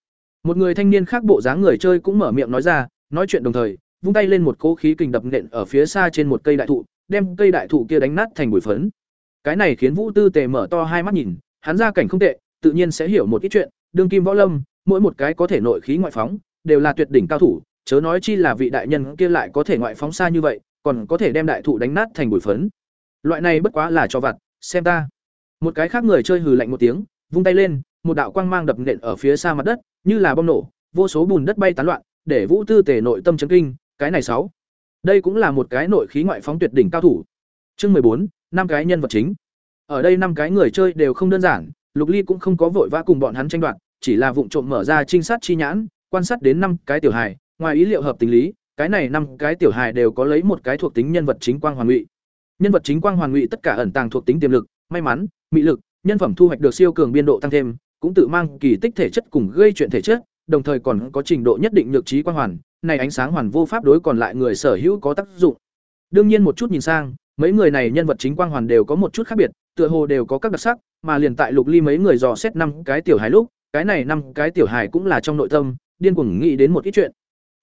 Một người thanh niên khác bộ dáng người chơi cũng mở miệng nói ra, nói chuyện đồng thời, vung tay lên một cỗ khí kình đập nện ở phía xa trên một cây đại thụ, đem cây đại thụ kia đánh nát thành bụi phấn. Cái này khiến Vũ Tư Tề mở to hai mắt nhìn, hắn ra cảnh không tệ, tự nhiên sẽ hiểu một ít chuyện, đương kim võ lâm, mỗi một cái có thể nội khí ngoại phóng, đều là tuyệt đỉnh cao thủ, chớ nói chi là vị đại nhân kia lại có thể ngoại phóng xa như vậy, còn có thể đem đại thụ đánh nát thành bụi phấn. Loại này bất quá là cho vặt, xem ta. Một cái khác người chơi hừ lạnh một tiếng, vung tay lên, một đạo quang mang đập nện ở phía xa mặt đất, như là bom nổ, vô số bùn đất bay tán loạn, để Vũ Tư Tề nội tâm chấn kinh, cái này sáu. Đây cũng là một cái nội khí ngoại phóng tuyệt đỉnh cao thủ. Chương mười bốn, năm cái nhân vật chính. Ở đây năm cái người chơi đều không đơn giản, Lục Ly cũng không có vội vã cùng bọn hắn tranh đoạt, chỉ là vụng trộm mở ra trinh sát chi nhãn, quan sát đến năm cái tiểu hài, ngoài ý liệu hợp tình lý, cái này năm cái tiểu hài đều có lấy một cái thuộc tính nhân vật chính quang hoàn ngụy. Nhân vật chính quang hoàn ngụy tất cả ẩn tàng thuộc tính tiềm lực, may mắn, mị lực, nhân phẩm thu hoạch được siêu cường biên độ tăng thêm, cũng tự mang kỳ tích thể chất cùng gây chuyện thể chất, đồng thời còn có trình độ nhất định nhược trí quang hoàn, này ánh sáng hoàn vô pháp đối còn lại người sở hữu có tác dụng. Đương nhiên một chút nhìn sang, mấy người này nhân vật chính quang hoàn đều có một chút khác biệt, tựa hồ đều có các đặc sắc, mà liền tại Lục Ly mấy người dò xét năm cái tiểu hài lúc, cái này năm cái tiểu hài cũng là trong nội tâm, điên cuồng nghĩ đến một ít chuyện.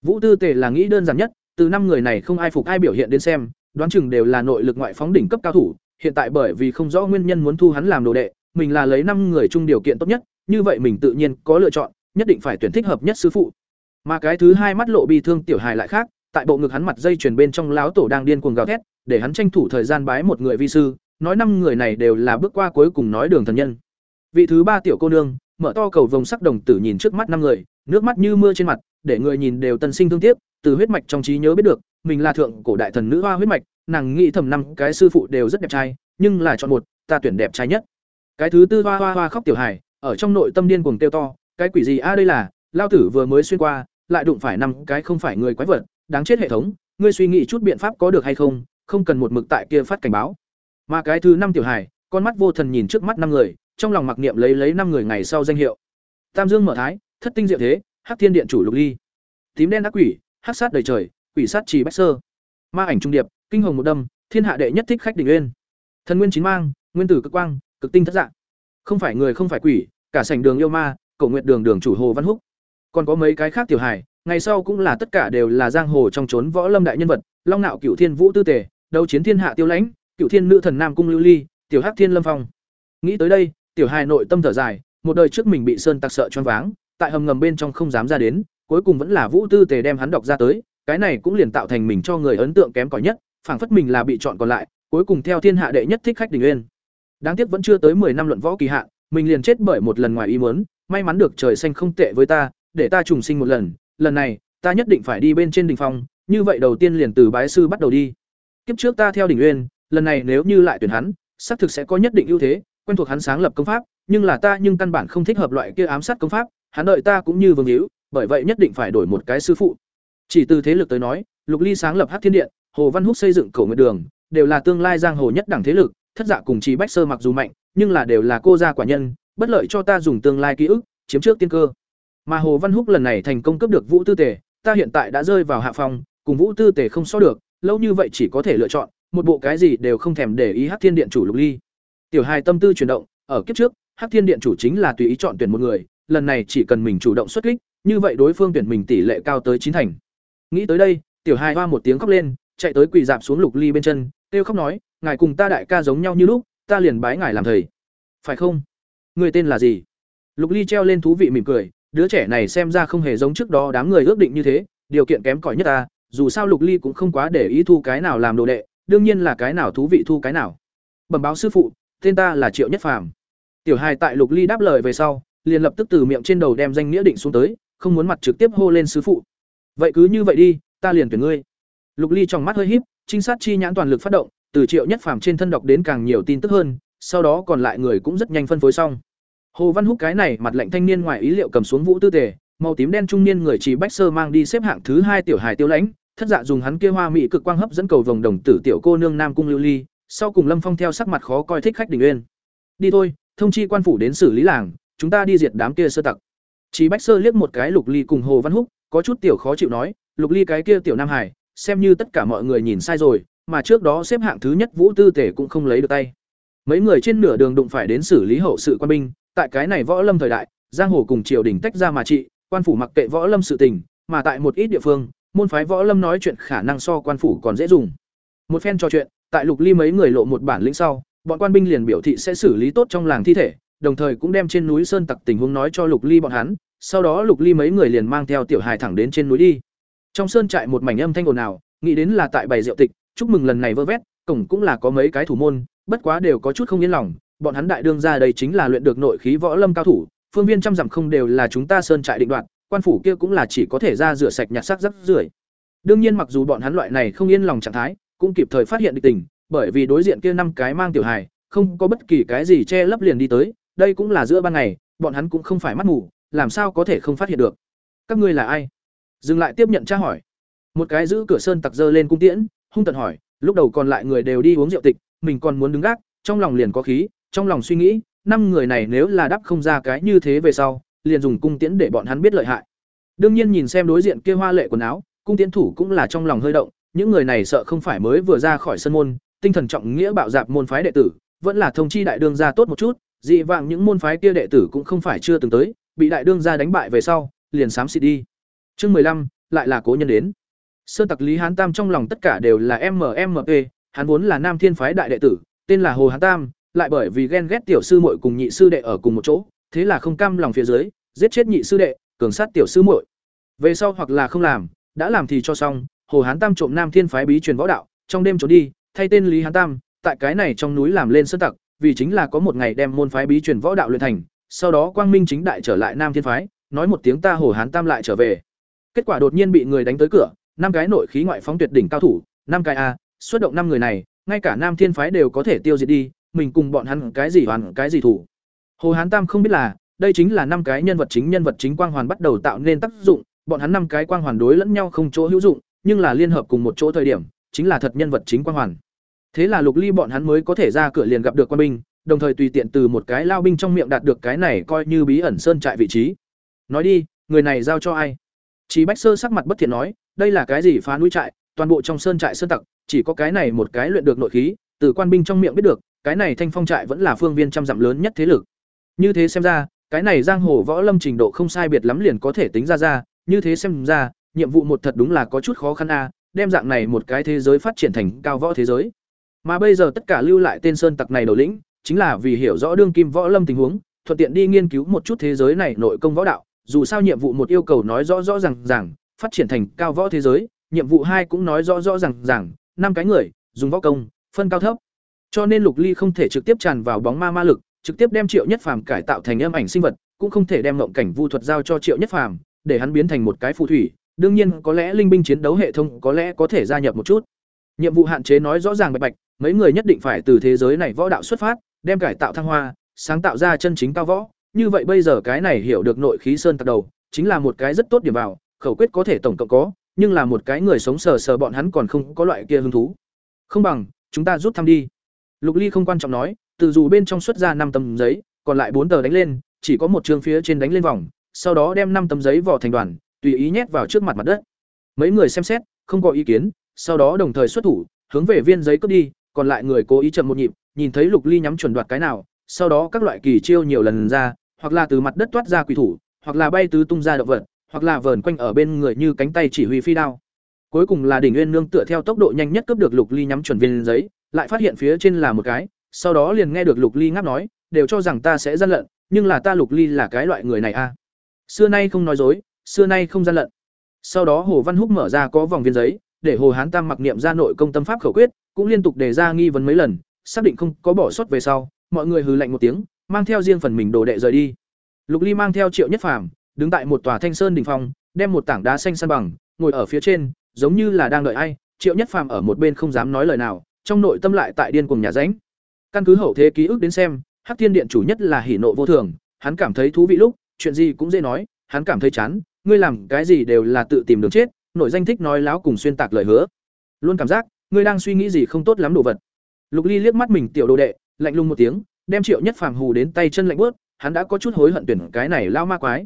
Vũ Tư Tề là nghĩ đơn giản nhất, từ năm người này không ai phục ai biểu hiện đến xem, đoán chừng đều là nội lực ngoại phóng đỉnh cấp cao thủ, hiện tại bởi vì không rõ nguyên nhân muốn thu hắn làm đồ đệ, mình là lấy năm người chung điều kiện tốt nhất, như vậy mình tự nhiên có lựa chọn, nhất định phải tuyển thích hợp nhất sư phụ. Mà cái thứ hai mắt lộ bi thương tiểu hài lại khác, tại bộ ngực hắn mặt dây chuyền bên trong láo tổ đang điên cuồng gào thét, để hắn tranh thủ thời gian bái một người vi sư, nói năm người này đều là bước qua cuối cùng nói đường thần nhân. Vị thứ ba tiểu cô nương, mở to cầu vồng sắc đồng tử nhìn trước mắt năm người, nước mắt như mưa trên mặt, để người nhìn đều tân sinh thương tiếc, từ huyết mạch trong trí nhớ biết được, mình là thượng cổ đại thần nữ hoa huyết mạch, nàng nghĩ thầm năm cái sư phụ đều rất đẹp trai, nhưng là chọn một, ta tuyển đẹp trai nhất. Cái thứ tư hoa hoa hoa khóc tiểu hải, ở trong nội tâm điên cuồng kêu to, cái quỷ gì a à đây là, lao tử vừa mới xuyên qua, lại đụng phải năm cái không phải người quái vật, đáng chết hệ thống, ngươi suy nghĩ chút biện pháp có được hay không, không cần một mực tại kia phát cảnh báo. Mà cái thứ năm tiểu hải, con mắt vô thần nhìn trước mắt năm người, trong lòng mặc niệm lấy lấy năm người ngày sau danh hiệu. Tam Dương mở thái, Thất tinh diệu thế, Hắc Thiên điện chủ Lục Ly. Tím đen ác quỷ, Hắc sát đầy trời, Quỷ sát trì bách sơ. Ma ảnh trung điệp, Kinh hồng một đâm, Thiên hạ đệ nhất thích khách đỉnh nguyên. Thần nguyên chín mang, Nguyên tử cực quang, Cực tinh thất dạng. Không phải người không phải quỷ, cả sảnh đường yêu ma, Cổ nguyện đường đường chủ Hồ Văn Húc. Còn có mấy cái khác tiểu hải, ngày sau cũng là tất cả đều là giang hồ trong trốn võ lâm đại nhân vật, Long Nạo Cửu Thiên Vũ Tư Tề, đấu chiến thiên hạ tiêu lãnh, cựu Thiên nữ thần Nam cung Lưu Ly, tiểu Hắc Thiên Lâm Phong. Nghĩ tới đây, tiểu hài nội tâm thở dài, một đời trước mình bị sơn tặc sợ choáng váng, tại hầm ngầm bên trong không dám ra đến, cuối cùng vẫn là Vũ Tư Tề đem hắn đọc ra tới, cái này cũng liền tạo thành mình cho người ấn tượng kém cỏi nhất, phảng phất mình là bị chọn còn lại, cuối cùng theo thiên hạ đệ nhất thích khách Đình Uyên. Đáng tiếc vẫn chưa tới 10 năm luận võ kỳ hạn, mình liền chết bởi một lần ngoài ý muốn, may mắn được trời xanh không tệ với ta, để ta trùng sinh một lần, lần này, ta nhất định phải đi bên trên đỉnh phong, như vậy đầu tiên liền từ bái sư bắt đầu đi. Kiếp trước ta theo đỉnh Uyên, lần này nếu như lại tuyển hắn, xác thực sẽ có nhất định ưu thế, quen thuộc hắn sáng lập công pháp, nhưng là ta nhưng căn bản không thích hợp loại kia ám sát công pháp, hắn đợi ta cũng như vương hữu, bởi vậy nhất định phải đổi một cái sư phụ. Chỉ từ thế lực tới nói, Lục Ly sáng lập Hắc Thiên Điện, Hồ Văn Húc xây dựng Cổ Nguyệt Đường, đều là tương lai giang hồ nhất đẳng thế lực, thất dạ cùng Trì Bách Sơ mặc dù mạnh, nhưng là đều là cô gia quả nhân, bất lợi cho ta dùng tương lai ký ức, chiếm trước tiên cơ. Mà Hồ Văn Húc lần này thành công cướp được Vũ Tư Tề, ta hiện tại đã rơi vào hạ phòng, cùng Vũ Tư Tề không so được, lâu như vậy chỉ có thể lựa chọn, một bộ cái gì đều không thèm để ý Hắc Thiên Điện chủ Lục Ly. Tiểu Hai tâm tư chuyển động, ở kiếp trước, Hắc Thiên Điện chủ chính là tùy ý chọn tuyển một người, lần này chỉ cần mình chủ động xuất kích, như vậy đối phương tuyển mình tỷ lệ cao tới chín thành. Nghĩ tới đây, Tiểu Hai hoa một tiếng khóc lên, chạy tới quỳ dạp xuống Lục Ly bên chân, kêu khóc nói, ngài cùng ta đại ca giống nhau như lúc, ta liền bái ngài làm thầy. Phải không? Người tên là gì? Lục Ly treo lên thú vị mỉm cười, đứa trẻ này xem ra không hề giống trước đó đám người ước định như thế, điều kiện kém cỏi nhất ta, dù sao Lục Ly cũng không quá để ý thu cái nào làm đồ đệ, đương nhiên là cái nào thú vị thu cái nào. Bẩm báo sư phụ, tên ta là Triệu Nhất Phàm. Tiểu hài tại Lục Ly đáp lời về sau, liền lập tức từ miệng trên đầu đem danh nghĩa định xuống tới, không muốn mặt trực tiếp hô lên sư phụ. Vậy cứ như vậy đi, ta liền tuyển ngươi. Lục Ly trong mắt hơi híp, trinh sát chi nhãn toàn lực phát động, từ Triệu Nhất Phàm trên thân đọc đến càng nhiều tin tức hơn, sau đó còn lại người cũng rất nhanh phân phối xong. Hồ Văn Húc cái này mặt lạnh thanh niên ngoài ý liệu cầm xuống vũ tư tề, màu tím đen trung niên người chỉ bách sơ mang đi xếp hạng thứ hai tiểu hài tiêu lãnh, thất dạ dùng hắn kia hoa mỹ cực quang hấp dẫn cầu vòng đồng tử tiểu cô nương nam cung lưu ly, sau cùng Lâm Phong theo sắc mặt khó coi thích khách đình uyên. Đi thôi, thông chi quan phủ đến xử lý làng, chúng ta đi diệt đám kia sơ tặc. chí bách sơ liếc một cái Lục Ly cùng Hồ Văn Húc, có chút tiểu khó chịu nói, Lục Ly cái kia tiểu nam hải, xem như tất cả mọi người nhìn sai rồi, mà trước đó xếp hạng thứ nhất Vũ Tư Tể cũng không lấy được tay. Mấy người trên nửa đường đụng phải đến xử lý hậu sự quan binh, tại cái này võ lâm thời đại, giang hồ cùng triều đình tách ra mà trị, quan phủ mặc kệ võ lâm sự tình, mà tại một ít địa phương, môn phái võ lâm nói chuyện khả năng so quan phủ còn dễ dùng. Một phen trò chuyện, tại Lục Ly mấy người lộ một bản lĩnh sau, bọn quan binh liền biểu thị sẽ xử lý tốt trong làng thi thể, đồng thời cũng đem trên núi sơn tặc tình huống nói cho Lục Ly bọn hắn, sau đó Lục Ly mấy người liền mang theo tiểu hài thẳng đến trên núi đi. Trong sơn trại một mảnh âm thanh ồn ào, nghĩ đến là tại bày rượu tịch, chúc mừng lần này vơ vét, cổng cũng là có mấy cái thủ môn, bất quá đều có chút không yên lòng, bọn hắn đại đương ra đây chính là luyện được nội khí võ lâm cao thủ, phương viên trăm dặm không đều là chúng ta sơn trại định đoạt, quan phủ kia cũng là chỉ có thể ra rửa sạch nhặt xác rất rưởi. Đương nhiên mặc dù bọn hắn loại này không yên lòng trạng thái, cũng kịp thời phát hiện địch tình, bởi vì đối diện kia năm cái mang tiểu hài, không có bất kỳ cái gì che lấp liền đi tới, đây cũng là giữa ban ngày, bọn hắn cũng không phải mắt mù, làm sao có thể không phát hiện được. Các ngươi là ai? Dừng lại tiếp nhận tra hỏi. Một cái giữ cửa sơn tặc dơ lên cung tiễn, hung tận hỏi, lúc đầu còn lại người đều đi uống rượu tịch, mình còn muốn đứng gác, trong lòng liền có khí, trong lòng suy nghĩ, năm người này nếu là đắp không ra cái như thế về sau, liền dùng cung tiễn để bọn hắn biết lợi hại. Đương nhiên nhìn xem đối diện kia hoa lệ quần áo, cung tiễn thủ cũng là trong lòng hơi động, những người này sợ không phải mới vừa ra khỏi sân môn, tinh thần trọng nghĩa bạo dạp môn phái đệ tử, vẫn là thông chi đại đương gia tốt một chút, dị vạng những môn phái kia đệ tử cũng không phải chưa từng tới, bị đại đương gia đánh bại về sau, liền xám xịt đi. Chương mười lăm lại là cố nhân đến. Sơn Tặc Lý Hán Tam trong lòng tất cả đều là MMP, hắn vốn là Nam Thiên phái đại đệ tử, tên là Hồ Hán Tam, lại bởi vì ghen ghét tiểu sư muội cùng nhị sư đệ ở cùng một chỗ, thế là không cam lòng phía dưới, giết chết nhị sư đệ, cường sát tiểu sư muội. Về sau hoặc là không làm, đã làm thì cho xong, Hồ Hán Tam trộm Nam Thiên phái bí truyền võ đạo, trong đêm trốn đi, thay tên Lý Hán Tam, tại cái này trong núi làm lên sơn tặc, vì chính là có một ngày đem môn phái bí truyền võ đạo luyện thành, sau đó quang minh chính đại trở lại Nam Thiên phái, nói một tiếng ta Hồ Hán Tam lại trở về. Kết quả đột nhiên bị người đánh tới cửa, năm cái nội khí ngoại phóng tuyệt đỉnh cao thủ, năm cái a, xuất động năm người này, ngay cả Nam Thiên phái đều có thể tiêu diệt đi, mình cùng bọn hắn cái gì hoàn cái gì thủ. Hồ Hán Tam không biết là, đây chính là năm cái nhân vật chính nhân vật chính quang hoàn bắt đầu tạo nên tác dụng, bọn hắn năm cái quang hoàn đối lẫn nhau không chỗ hữu dụng, nhưng là liên hợp cùng một chỗ thời điểm, chính là thật nhân vật chính quang hoàn. Thế là Lục Ly bọn hắn mới có thể ra cửa liền gặp được quan binh, đồng thời tùy tiện từ một cái lao binh trong miệng đạt được cái này coi như bí ẩn sơn trại vị trí. Nói đi, người này giao cho ai? Chí Bách Sơ sắc mặt bất thiện nói, đây là cái gì phá núi trại, toàn bộ trong sơn trại sơn tặc, chỉ có cái này một cái luyện được nội khí, từ quan binh trong miệng biết được, cái này Thanh Phong trại vẫn là phương viên trăm dặm lớn nhất thế lực. Như thế xem ra, cái này giang hồ võ lâm trình độ không sai biệt lắm liền có thể tính ra ra, như thế xem ra, nhiệm vụ một thật đúng là có chút khó khăn a, đem dạng này một cái thế giới phát triển thành cao võ thế giới. Mà bây giờ tất cả lưu lại tên sơn tặc này đầu lĩnh, chính là vì hiểu rõ đương kim võ lâm tình huống, thuận tiện đi nghiên cứu một chút thế giới này nội công võ đạo, dù sao nhiệm vụ một yêu cầu nói rõ rõ ràng ràng, phát triển thành cao võ thế giới, nhiệm vụ hai cũng nói rõ rõ ràng ràng, năm cái người, dùng võ công, phân cao thấp. Cho nên Lục Ly không thể trực tiếp tràn vào bóng ma ma lực, trực tiếp đem Triệu Nhất Phàm cải tạo thành âm ảnh sinh vật, cũng không thể đem ngộng cảnh vu thuật giao cho Triệu Nhất Phàm, để hắn biến thành một cái phù thủy, đương nhiên có lẽ linh binh chiến đấu hệ thống có lẽ có thể gia nhập một chút. Nhiệm vụ hạn chế nói rõ ràng bạch bạch, mấy người nhất định phải từ thế giới này võ đạo xuất phát, đem cải tạo thăng hoa, sáng tạo ra chân chính cao võ. Như vậy bây giờ cái này hiểu được nội khí sơn tạc đầu, chính là một cái rất tốt điểm vào, khẩu quyết có thể tổng cộng có, nhưng là một cái người sống sờ sờ bọn hắn còn không có loại kia hứng thú. Không bằng, chúng ta rút thăm đi. Lục Ly không quan trọng nói, từ dù bên trong xuất ra năm tấm giấy, còn lại bốn tờ đánh lên, chỉ có một chương phía trên đánh lên vòng, sau đó đem năm tấm giấy vỏ thành đoàn, tùy ý nhét vào trước mặt mặt đất. Mấy người xem xét, không có ý kiến, sau đó đồng thời xuất thủ, hướng về viên giấy cướp đi, còn lại người cố ý chậm một nhịp, nhìn thấy Lục Ly nhắm chuẩn đoạt cái nào, sau đó các loại kỳ chiêu nhiều lần ra, hoặc là từ mặt đất toát ra quỷ thủ, hoặc là bay tứ tung ra động vật, hoặc là vờn quanh ở bên người như cánh tay chỉ huy phi đao. Cuối cùng là đỉnh nguyên nương tựa theo tốc độ nhanh nhất cướp được Lục Ly nhắm chuẩn viên giấy, lại phát hiện phía trên là một cái, sau đó liền nghe được Lục Ly ngáp nói, đều cho rằng ta sẽ gian lận, nhưng là ta Lục Ly là cái loại người này a. À. Xưa nay không nói dối, xưa nay không gian lận. Sau đó Hồ Văn Húc mở ra có vòng viên giấy, để Hồ Hán Tam mặc niệm ra nội công tâm pháp khẩu quyết, cũng liên tục đề ra nghi vấn mấy lần, xác định không có bỏ sót về sau, mọi người hừ lạnh một tiếng, mang theo riêng phần mình đồ đệ rời đi. Lục Ly mang theo Triệu Nhất Phàm, đứng tại một tòa thanh sơn đỉnh phong, đem một tảng đá xanh san bằng, ngồi ở phía trên, giống như là đang đợi ai. Triệu Nhất Phàm ở một bên không dám nói lời nào, trong nội tâm lại tại điên cuồng nhà ránh. Căn cứ hậu thế ký ức đến xem, Hắc Thiên Điện chủ nhất là hỉ nộ vô thường, hắn cảm thấy thú vị lúc, chuyện gì cũng dễ nói, hắn cảm thấy chán, ngươi làm cái gì đều là tự tìm đường chết, nội danh thích nói láo cùng xuyên tạc lời hứa. Luôn cảm giác, ngươi đang suy nghĩ gì không tốt lắm đồ vật. Lục Ly liếc mắt mình tiểu đồ đệ, lạnh lùng một tiếng, đem Triệu Nhất Phàm hù đến tay chân lạnh buốt, hắn đã có chút hối hận tuyển cái này lao ma quái.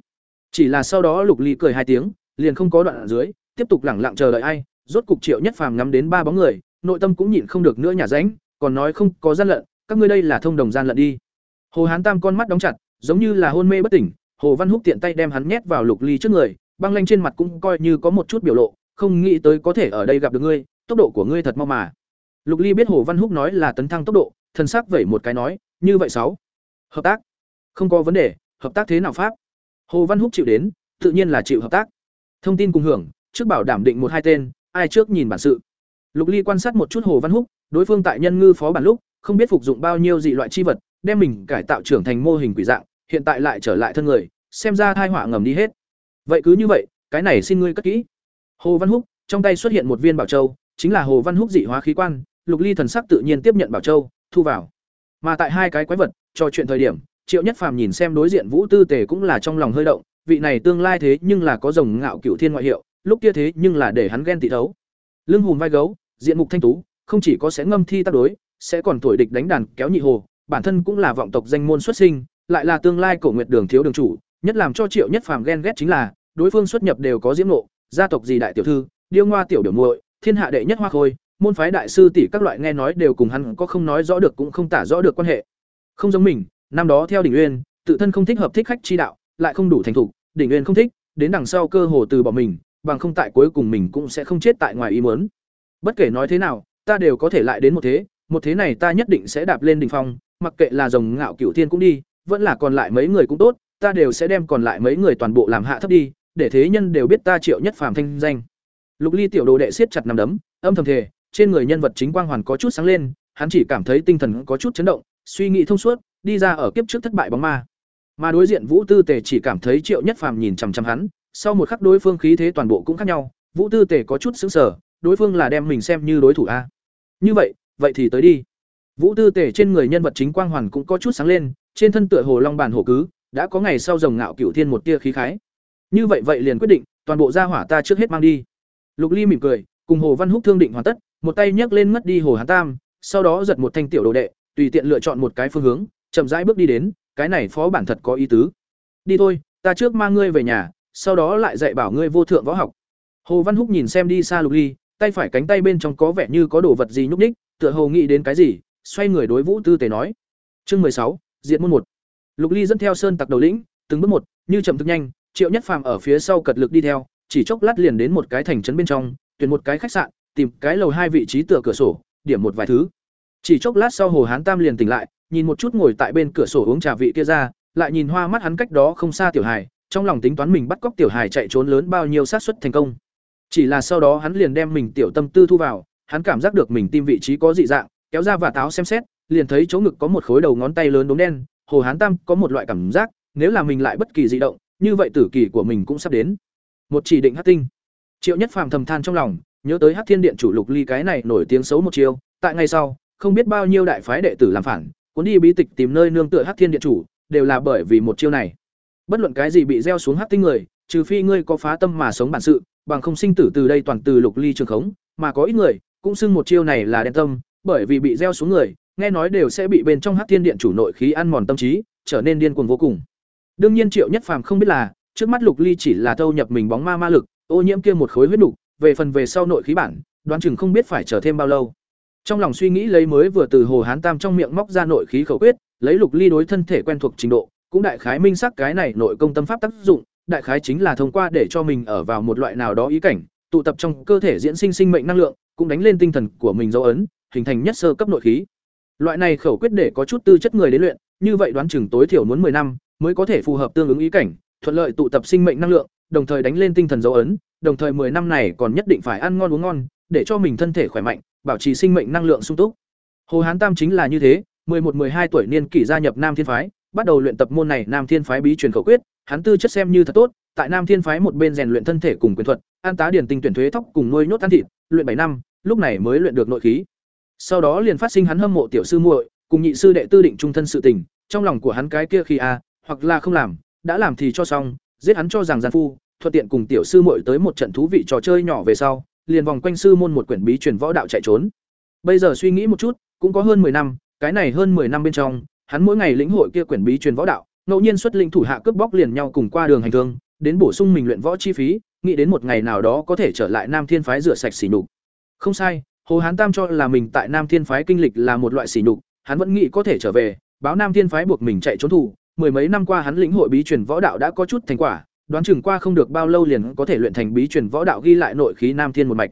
Chỉ là sau đó Lục Ly cười hai tiếng, liền không có đoạn ở dưới, tiếp tục lẳng lặng chờ đợi ai, rốt cục Triệu Nhất Phàm ngắm đến ba bóng người, nội tâm cũng nhịn không được nữa nhà ránh, còn nói không có gian lận, các ngươi đây là thông đồng gian lận đi. Hồ Hán Tam con mắt đóng chặt, giống như là hôn mê bất tỉnh, Hồ Văn Húc tiện tay đem hắn nhét vào Lục Ly trước người, băng lanh trên mặt cũng coi như có một chút biểu lộ, không nghĩ tới có thể ở đây gặp được ngươi, tốc độ của ngươi thật mau mà. Lục Ly biết Hồ Văn Húc nói là tấn thăng tốc độ, thần sắc vẩy một cái nói, như vậy sáu. Hợp tác? Không có vấn đề, hợp tác thế nào pháp? Hồ Văn Húc chịu đến, tự nhiên là chịu hợp tác. Thông tin cùng hưởng, trước bảo đảm định một hai tên, ai trước nhìn bản sự. Lục Ly quan sát một chút Hồ Văn Húc, đối phương tại nhân ngư phó bản lúc, không biết phục dụng bao nhiêu dị loại chi vật, đem mình cải tạo trưởng thành mô hình quỷ dạng, hiện tại lại trở lại thân người, xem ra thai họa ngầm đi hết. Vậy cứ như vậy, cái này xin ngươi cất kỹ. Hồ Văn Húc, trong tay xuất hiện một viên bảo châu, chính là Hồ Văn Húc dị hóa khí quan, Lục Ly thần sắc tự nhiên tiếp nhận bảo châu, thu vào. Mà tại hai cái quái vật, trò chuyện thời điểm, Triệu Nhất Phàm nhìn xem đối diện Vũ Tư Tề cũng là trong lòng hơi động, vị này tương lai thế nhưng là có rồng ngạo cửu thiên ngoại hiệu, lúc kia thế nhưng là để hắn ghen tị thấu. Lưng hùm vai gấu, diện mục thanh tú, không chỉ có sẽ ngâm thi tác đối, sẽ còn tuổi địch đánh đàn kéo nhị hồ, bản thân cũng là vọng tộc danh môn xuất sinh, lại là tương lai cổ nguyệt đường thiếu đường chủ, nhất làm cho Triệu Nhất Phàm ghen ghét chính là, đối phương xuất nhập đều có diễm nộ, gia tộc gì đại tiểu thư, điêu ngoa tiểu biểu muội, thiên hạ đệ nhất hoa khôi, môn phái đại sư tỷ các loại nghe nói đều cùng hắn có không nói rõ được cũng không tả rõ được quan hệ. Không giống mình, năm đó theo đỉnh uyên, tự thân không thích hợp thích khách chi đạo, lại không đủ thành thục, đỉnh uyên không thích, đến đằng sau cơ hồ từ bỏ mình, bằng không tại cuối cùng mình cũng sẽ không chết tại ngoài ý muốn. Bất kể nói thế nào, ta đều có thể lại đến một thế, một thế này ta nhất định sẽ đạp lên đỉnh phong, mặc kệ là rồng ngạo cửu thiên cũng đi, vẫn là còn lại mấy người cũng tốt, ta đều sẽ đem còn lại mấy người toàn bộ làm hạ thấp đi, để thế nhân đều biết ta Triệu Nhất Phàm thanh danh. Lục Ly tiểu đồ đệ siết chặt nắm đấm, âm thầm thề, trên người nhân vật chính quang hoàn có chút sáng lên, hắn chỉ cảm thấy tinh thần có chút chấn động, suy nghĩ thông suốt, đi ra ở kiếp trước thất bại bóng ma. Mà đối diện Vũ Tư Tề chỉ cảm thấy Triệu Nhất Phàm nhìn chằm chằm hắn, sau một khắc đối phương khí thế toàn bộ cũng khác nhau, Vũ Tư Tề có chút sững sờ, đối phương là đem mình xem như đối thủ a. Như vậy, vậy thì tới đi. Vũ Tư tể trên người nhân vật chính quang hoàn cũng có chút sáng lên, trên thân tựa hồ long bản hổ cứ, đã có ngày sau rồng ngạo cửu thiên một tia khí khái. Như vậy vậy liền quyết định, toàn bộ gia hỏa ta trước hết mang đi. Lục Ly mỉm cười, cùng Hồ Văn Húc thương định hoàn tất, một tay nhấc lên ngất đi Hồ Hán Tam, sau đó giật một thanh tiểu đồ đệ, tùy tiện lựa chọn một cái phương hướng, chậm rãi bước đi đến, cái này phó bản thật có ý tứ. Đi thôi, ta trước mang ngươi về nhà, sau đó lại dạy bảo ngươi vô thượng võ học. Hồ Văn Húc nhìn xem đi xa Lục Ly, tay phải cánh tay bên trong có vẻ như có đồ vật gì nhúc nhích, tựa hồ nghĩ đến cái gì, xoay người đối Vũ Tư Tề nói. Chương mười sáu, Diệt môn một. Lục Ly dẫn theo Sơn Tặc đầu lĩnh, từng bước một, như chậm thực nhanh, Triệu Nhất Phàm ở phía sau cật lực đi theo, chỉ chốc lát liền đến một cái thành trấn bên trong, tuyển một cái khách sạn, tìm cái lầu hai vị trí tựa cửa sổ, điểm một vài thứ. Chỉ chốc lát sau Hồ Hán Tam liền tỉnh lại, nhìn một chút ngồi tại bên cửa sổ uống trà vị kia ra, lại nhìn hoa mắt hắn cách đó không xa tiểu hài, trong lòng tính toán mình bắt cóc tiểu hài chạy trốn lớn bao nhiêu xác suất thành công. Chỉ là sau đó hắn liền đem mình tiểu tâm tư thu vào, hắn cảm giác được mình tim vị trí có dị dạng, kéo ra và táo xem xét, liền thấy chỗ ngực có một khối đầu ngón tay lớn đốm đen, Hồ Hán Tam có một loại cảm giác, nếu là mình lại bất kỳ dị động, như vậy tử kỳ của mình cũng sắp đến. Một chỉ định hắc tinh. Triệu Nhất Phàm thầm than trong lòng, nhớ tới Hắc Thiên Điện chủ Lục Ly cái này nổi tiếng xấu một chiêu, tại ngày sau, không biết bao nhiêu đại phái đệ tử làm phản, cuốn đi bí tịch tìm nơi nương tựa Hắc Thiên Điện chủ, đều là bởi vì một chiêu này. Bất luận cái gì bị gieo xuống hắc tinh người, trừ phi ngươi có phá tâm mà sống bản sự, bằng không sinh tử từ đây toàn từ Lục Ly trường khống, mà có ít người cũng xưng một chiêu này là đen tâm, bởi vì bị gieo xuống người, nghe nói đều sẽ bị bên trong Hắc Thiên Điện chủ nội khí ăn mòn tâm trí, trở nên điên cuồng vô cùng. Đương nhiên Triệu Nhất Phàm không biết là, trước mắt Lục Ly chỉ là thâu nhập mình bóng ma ma lực, ô nhiễm kia một khối huyết nục, về phần về sau nội khí bản, đoán chừng không biết phải chờ thêm bao lâu. Trong lòng suy nghĩ lấy mới vừa từ Hồ Hán Tam trong miệng móc ra nội khí khẩu quyết, lấy Lục Ly đối thân thể quen thuộc trình độ, cũng đại khái minh xác cái này nội công tâm pháp tác dụng, đại khái chính là thông qua để cho mình ở vào một loại nào đó ý cảnh, tụ tập trong cơ thể diễn sinh sinh mệnh năng lượng, cũng đánh lên tinh thần của mình dấu ấn, hình thành nhất sơ cấp nội khí. Loại này khẩu quyết để có chút tư chất người đến luyện, như vậy đoán chừng tối thiểu muốn 10 năm mới có thể phù hợp tương ứng ý cảnh, thuận lợi tụ tập sinh mệnh năng lượng, đồng thời đánh lên tinh thần dấu ấn, đồng thời 10 năm này còn nhất định phải ăn ngon uống ngon, để cho mình thân thể khỏe mạnh, bảo trì sinh mệnh năng lượng sung túc. Hồ Hán Tam chính là như thế, 11-12 tuổi niên kỷ gia nhập Nam Thiên phái, bắt đầu luyện tập môn này Nam Thiên phái bí truyền khẩu quyết, hắn tư chất xem như thật tốt, tại Nam Thiên phái một bên rèn luyện thân thể cùng quyền thuật, an tá điển tinh tuyển thuế thóc cùng nuôi nhốt ăn thịt, luyện bảy năm, lúc này mới luyện được nội khí. Sau đó liền phát sinh hắn hâm mộ tiểu sư muội, cùng nhị sư đệ tư định trung thân sự tình, trong lòng của hắn cái kia khi a, hoặc là không làm, đã làm thì cho xong, giết hắn cho rằng gian phu, thuận tiện cùng tiểu sư muội tới một trận thú vị trò chơi nhỏ về sau, liền vòng quanh sư môn một quyển bí truyền võ đạo chạy trốn. Bây giờ suy nghĩ một chút, cũng có hơn 10 năm, cái này hơn 10 năm bên trong, hắn mỗi ngày lĩnh hội kia quyển bí truyền võ đạo, ngẫu nhiên xuất linh thủ hạ cướp bóc liền nhau cùng qua đường hành thương, đến bổ sung mình luyện võ chi phí, nghĩ đến một ngày nào đó có thể trở lại Nam Thiên phái rửa sạch sỉ nhục. Không sai, Hồ Hán Tam cho là mình tại Nam Thiên phái kinh lịch là một loại sỉ nhục, hắn vẫn nghĩ có thể trở về, báo Nam Thiên phái buộc mình chạy trốn thủ, mười mấy năm qua hắn lĩnh hội bí truyền võ đạo đã có chút thành quả, đoán chừng qua không được bao lâu liền có thể luyện thành bí truyền võ đạo ghi lại nội khí Nam Thiên một mạch.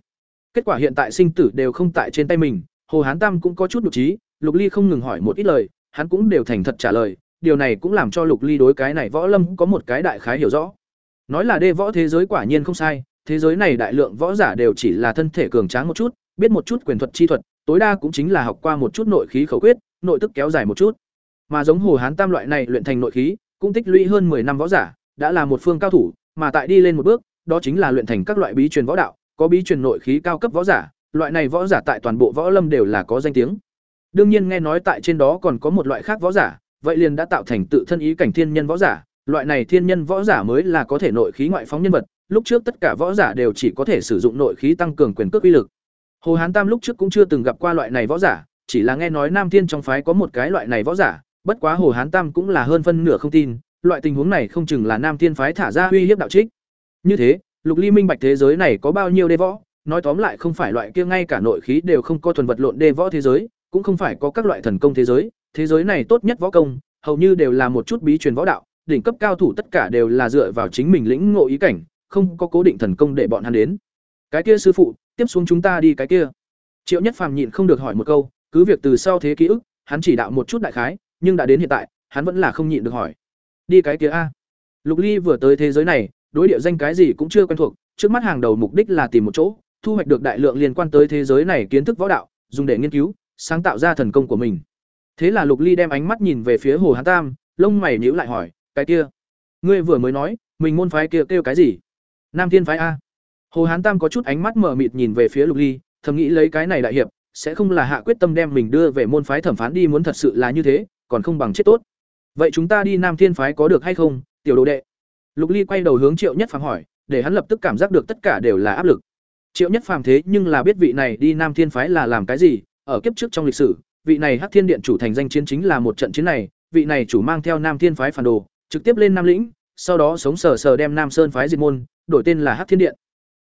Kết quả hiện tại sinh tử đều không tại trên tay mình, Hồ Hán Tam cũng có chút nhục trí, Lục Ly không ngừng hỏi một ít lời, hắn cũng đều thành thật trả lời, điều này cũng làm cho Lục Ly đối cái này võ lâm có một cái đại khái hiểu rõ. Nói là đê võ thế giới quả nhiên không sai, thế giới này đại lượng võ giả đều chỉ là thân thể cường tráng một chút, biết một chút quyền thuật chi thuật, tối đa cũng chính là học qua một chút nội khí khẩu quyết, nội tức kéo dài một chút. Mà giống Hồ Hán Tam loại này luyện thành nội khí, cũng tích lũy hơn 10 năm võ giả, đã là một phương cao thủ, mà tại đi lên một bước, đó chính là luyện thành các loại bí truyền võ đạo, có bí truyền nội khí cao cấp võ giả, loại này võ giả tại toàn bộ võ lâm đều là có danh tiếng. Đương nhiên nghe nói tại trên đó còn có một loại khác võ giả, vậy liền đã tạo thành tự thân ý cảnh thiên nhân võ giả, loại này thiên nhân võ giả mới là có thể nội khí ngoại phóng nhân vật, lúc trước tất cả võ giả đều chỉ có thể sử dụng nội khí tăng cường quyền cước uy lực. Hồ Hán Tam lúc trước cũng chưa từng gặp qua loại này võ giả, chỉ là nghe nói Nam Thiên trong phái có một cái loại này võ giả, bất quá Hồ Hán Tam cũng là hơn phân nửa không tin, loại tình huống này không chừng là Nam Thiên phái thả ra uy hiếp đạo trích. Như thế, Lục Ly minh bạch thế giới này có bao nhiêu đê võ, nói tóm lại không phải loại kia ngay cả nội khí đều không có thuần vật lộn đê võ thế giới, cũng không phải có các loại thần công thế giới, thế giới này tốt nhất võ công, hầu như đều là một chút bí truyền võ đạo, đỉnh cấp cao thủ tất cả đều là dựa vào chính mình lĩnh ngộ ý cảnh, không có cố định thần công để bọn hắn đến. Cái kia sư phụ, tiếp xuống chúng ta đi cái kia. Triệu Nhất Phàm nhịn không được hỏi một câu, cứ việc từ sau thế ký ức, hắn chỉ đạo một chút đại khái, nhưng đã đến hiện tại, hắn vẫn là không nhịn được hỏi. Đi cái kia a? Lục Ly vừa tới thế giới này, đối địa danh cái gì cũng chưa quen thuộc, trước mắt hàng đầu mục đích là tìm một chỗ, thu hoạch được đại lượng liên quan tới thế giới này kiến thức võ đạo, dùng để nghiên cứu, sáng tạo ra thần công của mình. Thế là Lục Ly đem ánh mắt nhìn về phía Hồ Hán Tam, lông mày nhíu lại hỏi, "Cái kia, ngươi vừa mới nói, mình môn phái kia kêu, kêu cái gì?" "Nam Thiên phái a." Hồ Hán Tam có chút ánh mắt mở mịt nhìn về phía Lục Ly, thầm nghĩ lấy cái này đại hiệp, sẽ không là hạ quyết tâm đem mình đưa về môn phái thẩm phán đi muốn thật sự là như thế, còn không bằng chết tốt. Vậy chúng ta đi Nam Thiên phái có được hay không, tiểu đồ đệ? Lục Ly quay đầu hướng Triệu Nhất Phàm hỏi, để hắn lập tức cảm giác được tất cả đều là áp lực. Triệu Nhất Phàm thế nhưng là biết vị này đi Nam Thiên phái là làm cái gì, ở kiếp trước trong lịch sử, vị này Hắc Thiên Điện chủ thành danh chiến chính là một trận chiến này, vị này chủ mang theo Nam Thiên phái phản đồ, trực tiếp lên Nam lĩnh, sau đó sống sờ sờ đem Nam Sơn phái diệt môn, đổi tên là Hắc Thiên Điện.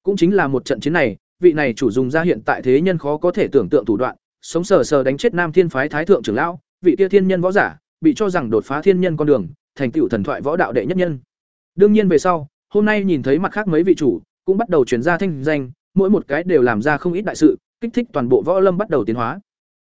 Cũng chính là một trận chiến này, vị này chủ dùng ra hiện tại thế nhân khó có thể tưởng tượng thủ đoạn, sống sờ sờ đánh chết Nam Thiên phái thái thượng trưởng lão, vị kia thiên nhân võ giả, bị cho rằng đột phá thiên nhân con đường, thành tựu thần thoại võ đạo đệ nhất nhân. Đương nhiên về sau, hôm nay nhìn thấy mặt khác mấy vị chủ, cũng bắt đầu truyền ra thanh danh, mỗi một cái đều làm ra không ít đại sự, kích thích toàn bộ võ lâm bắt đầu tiến hóa.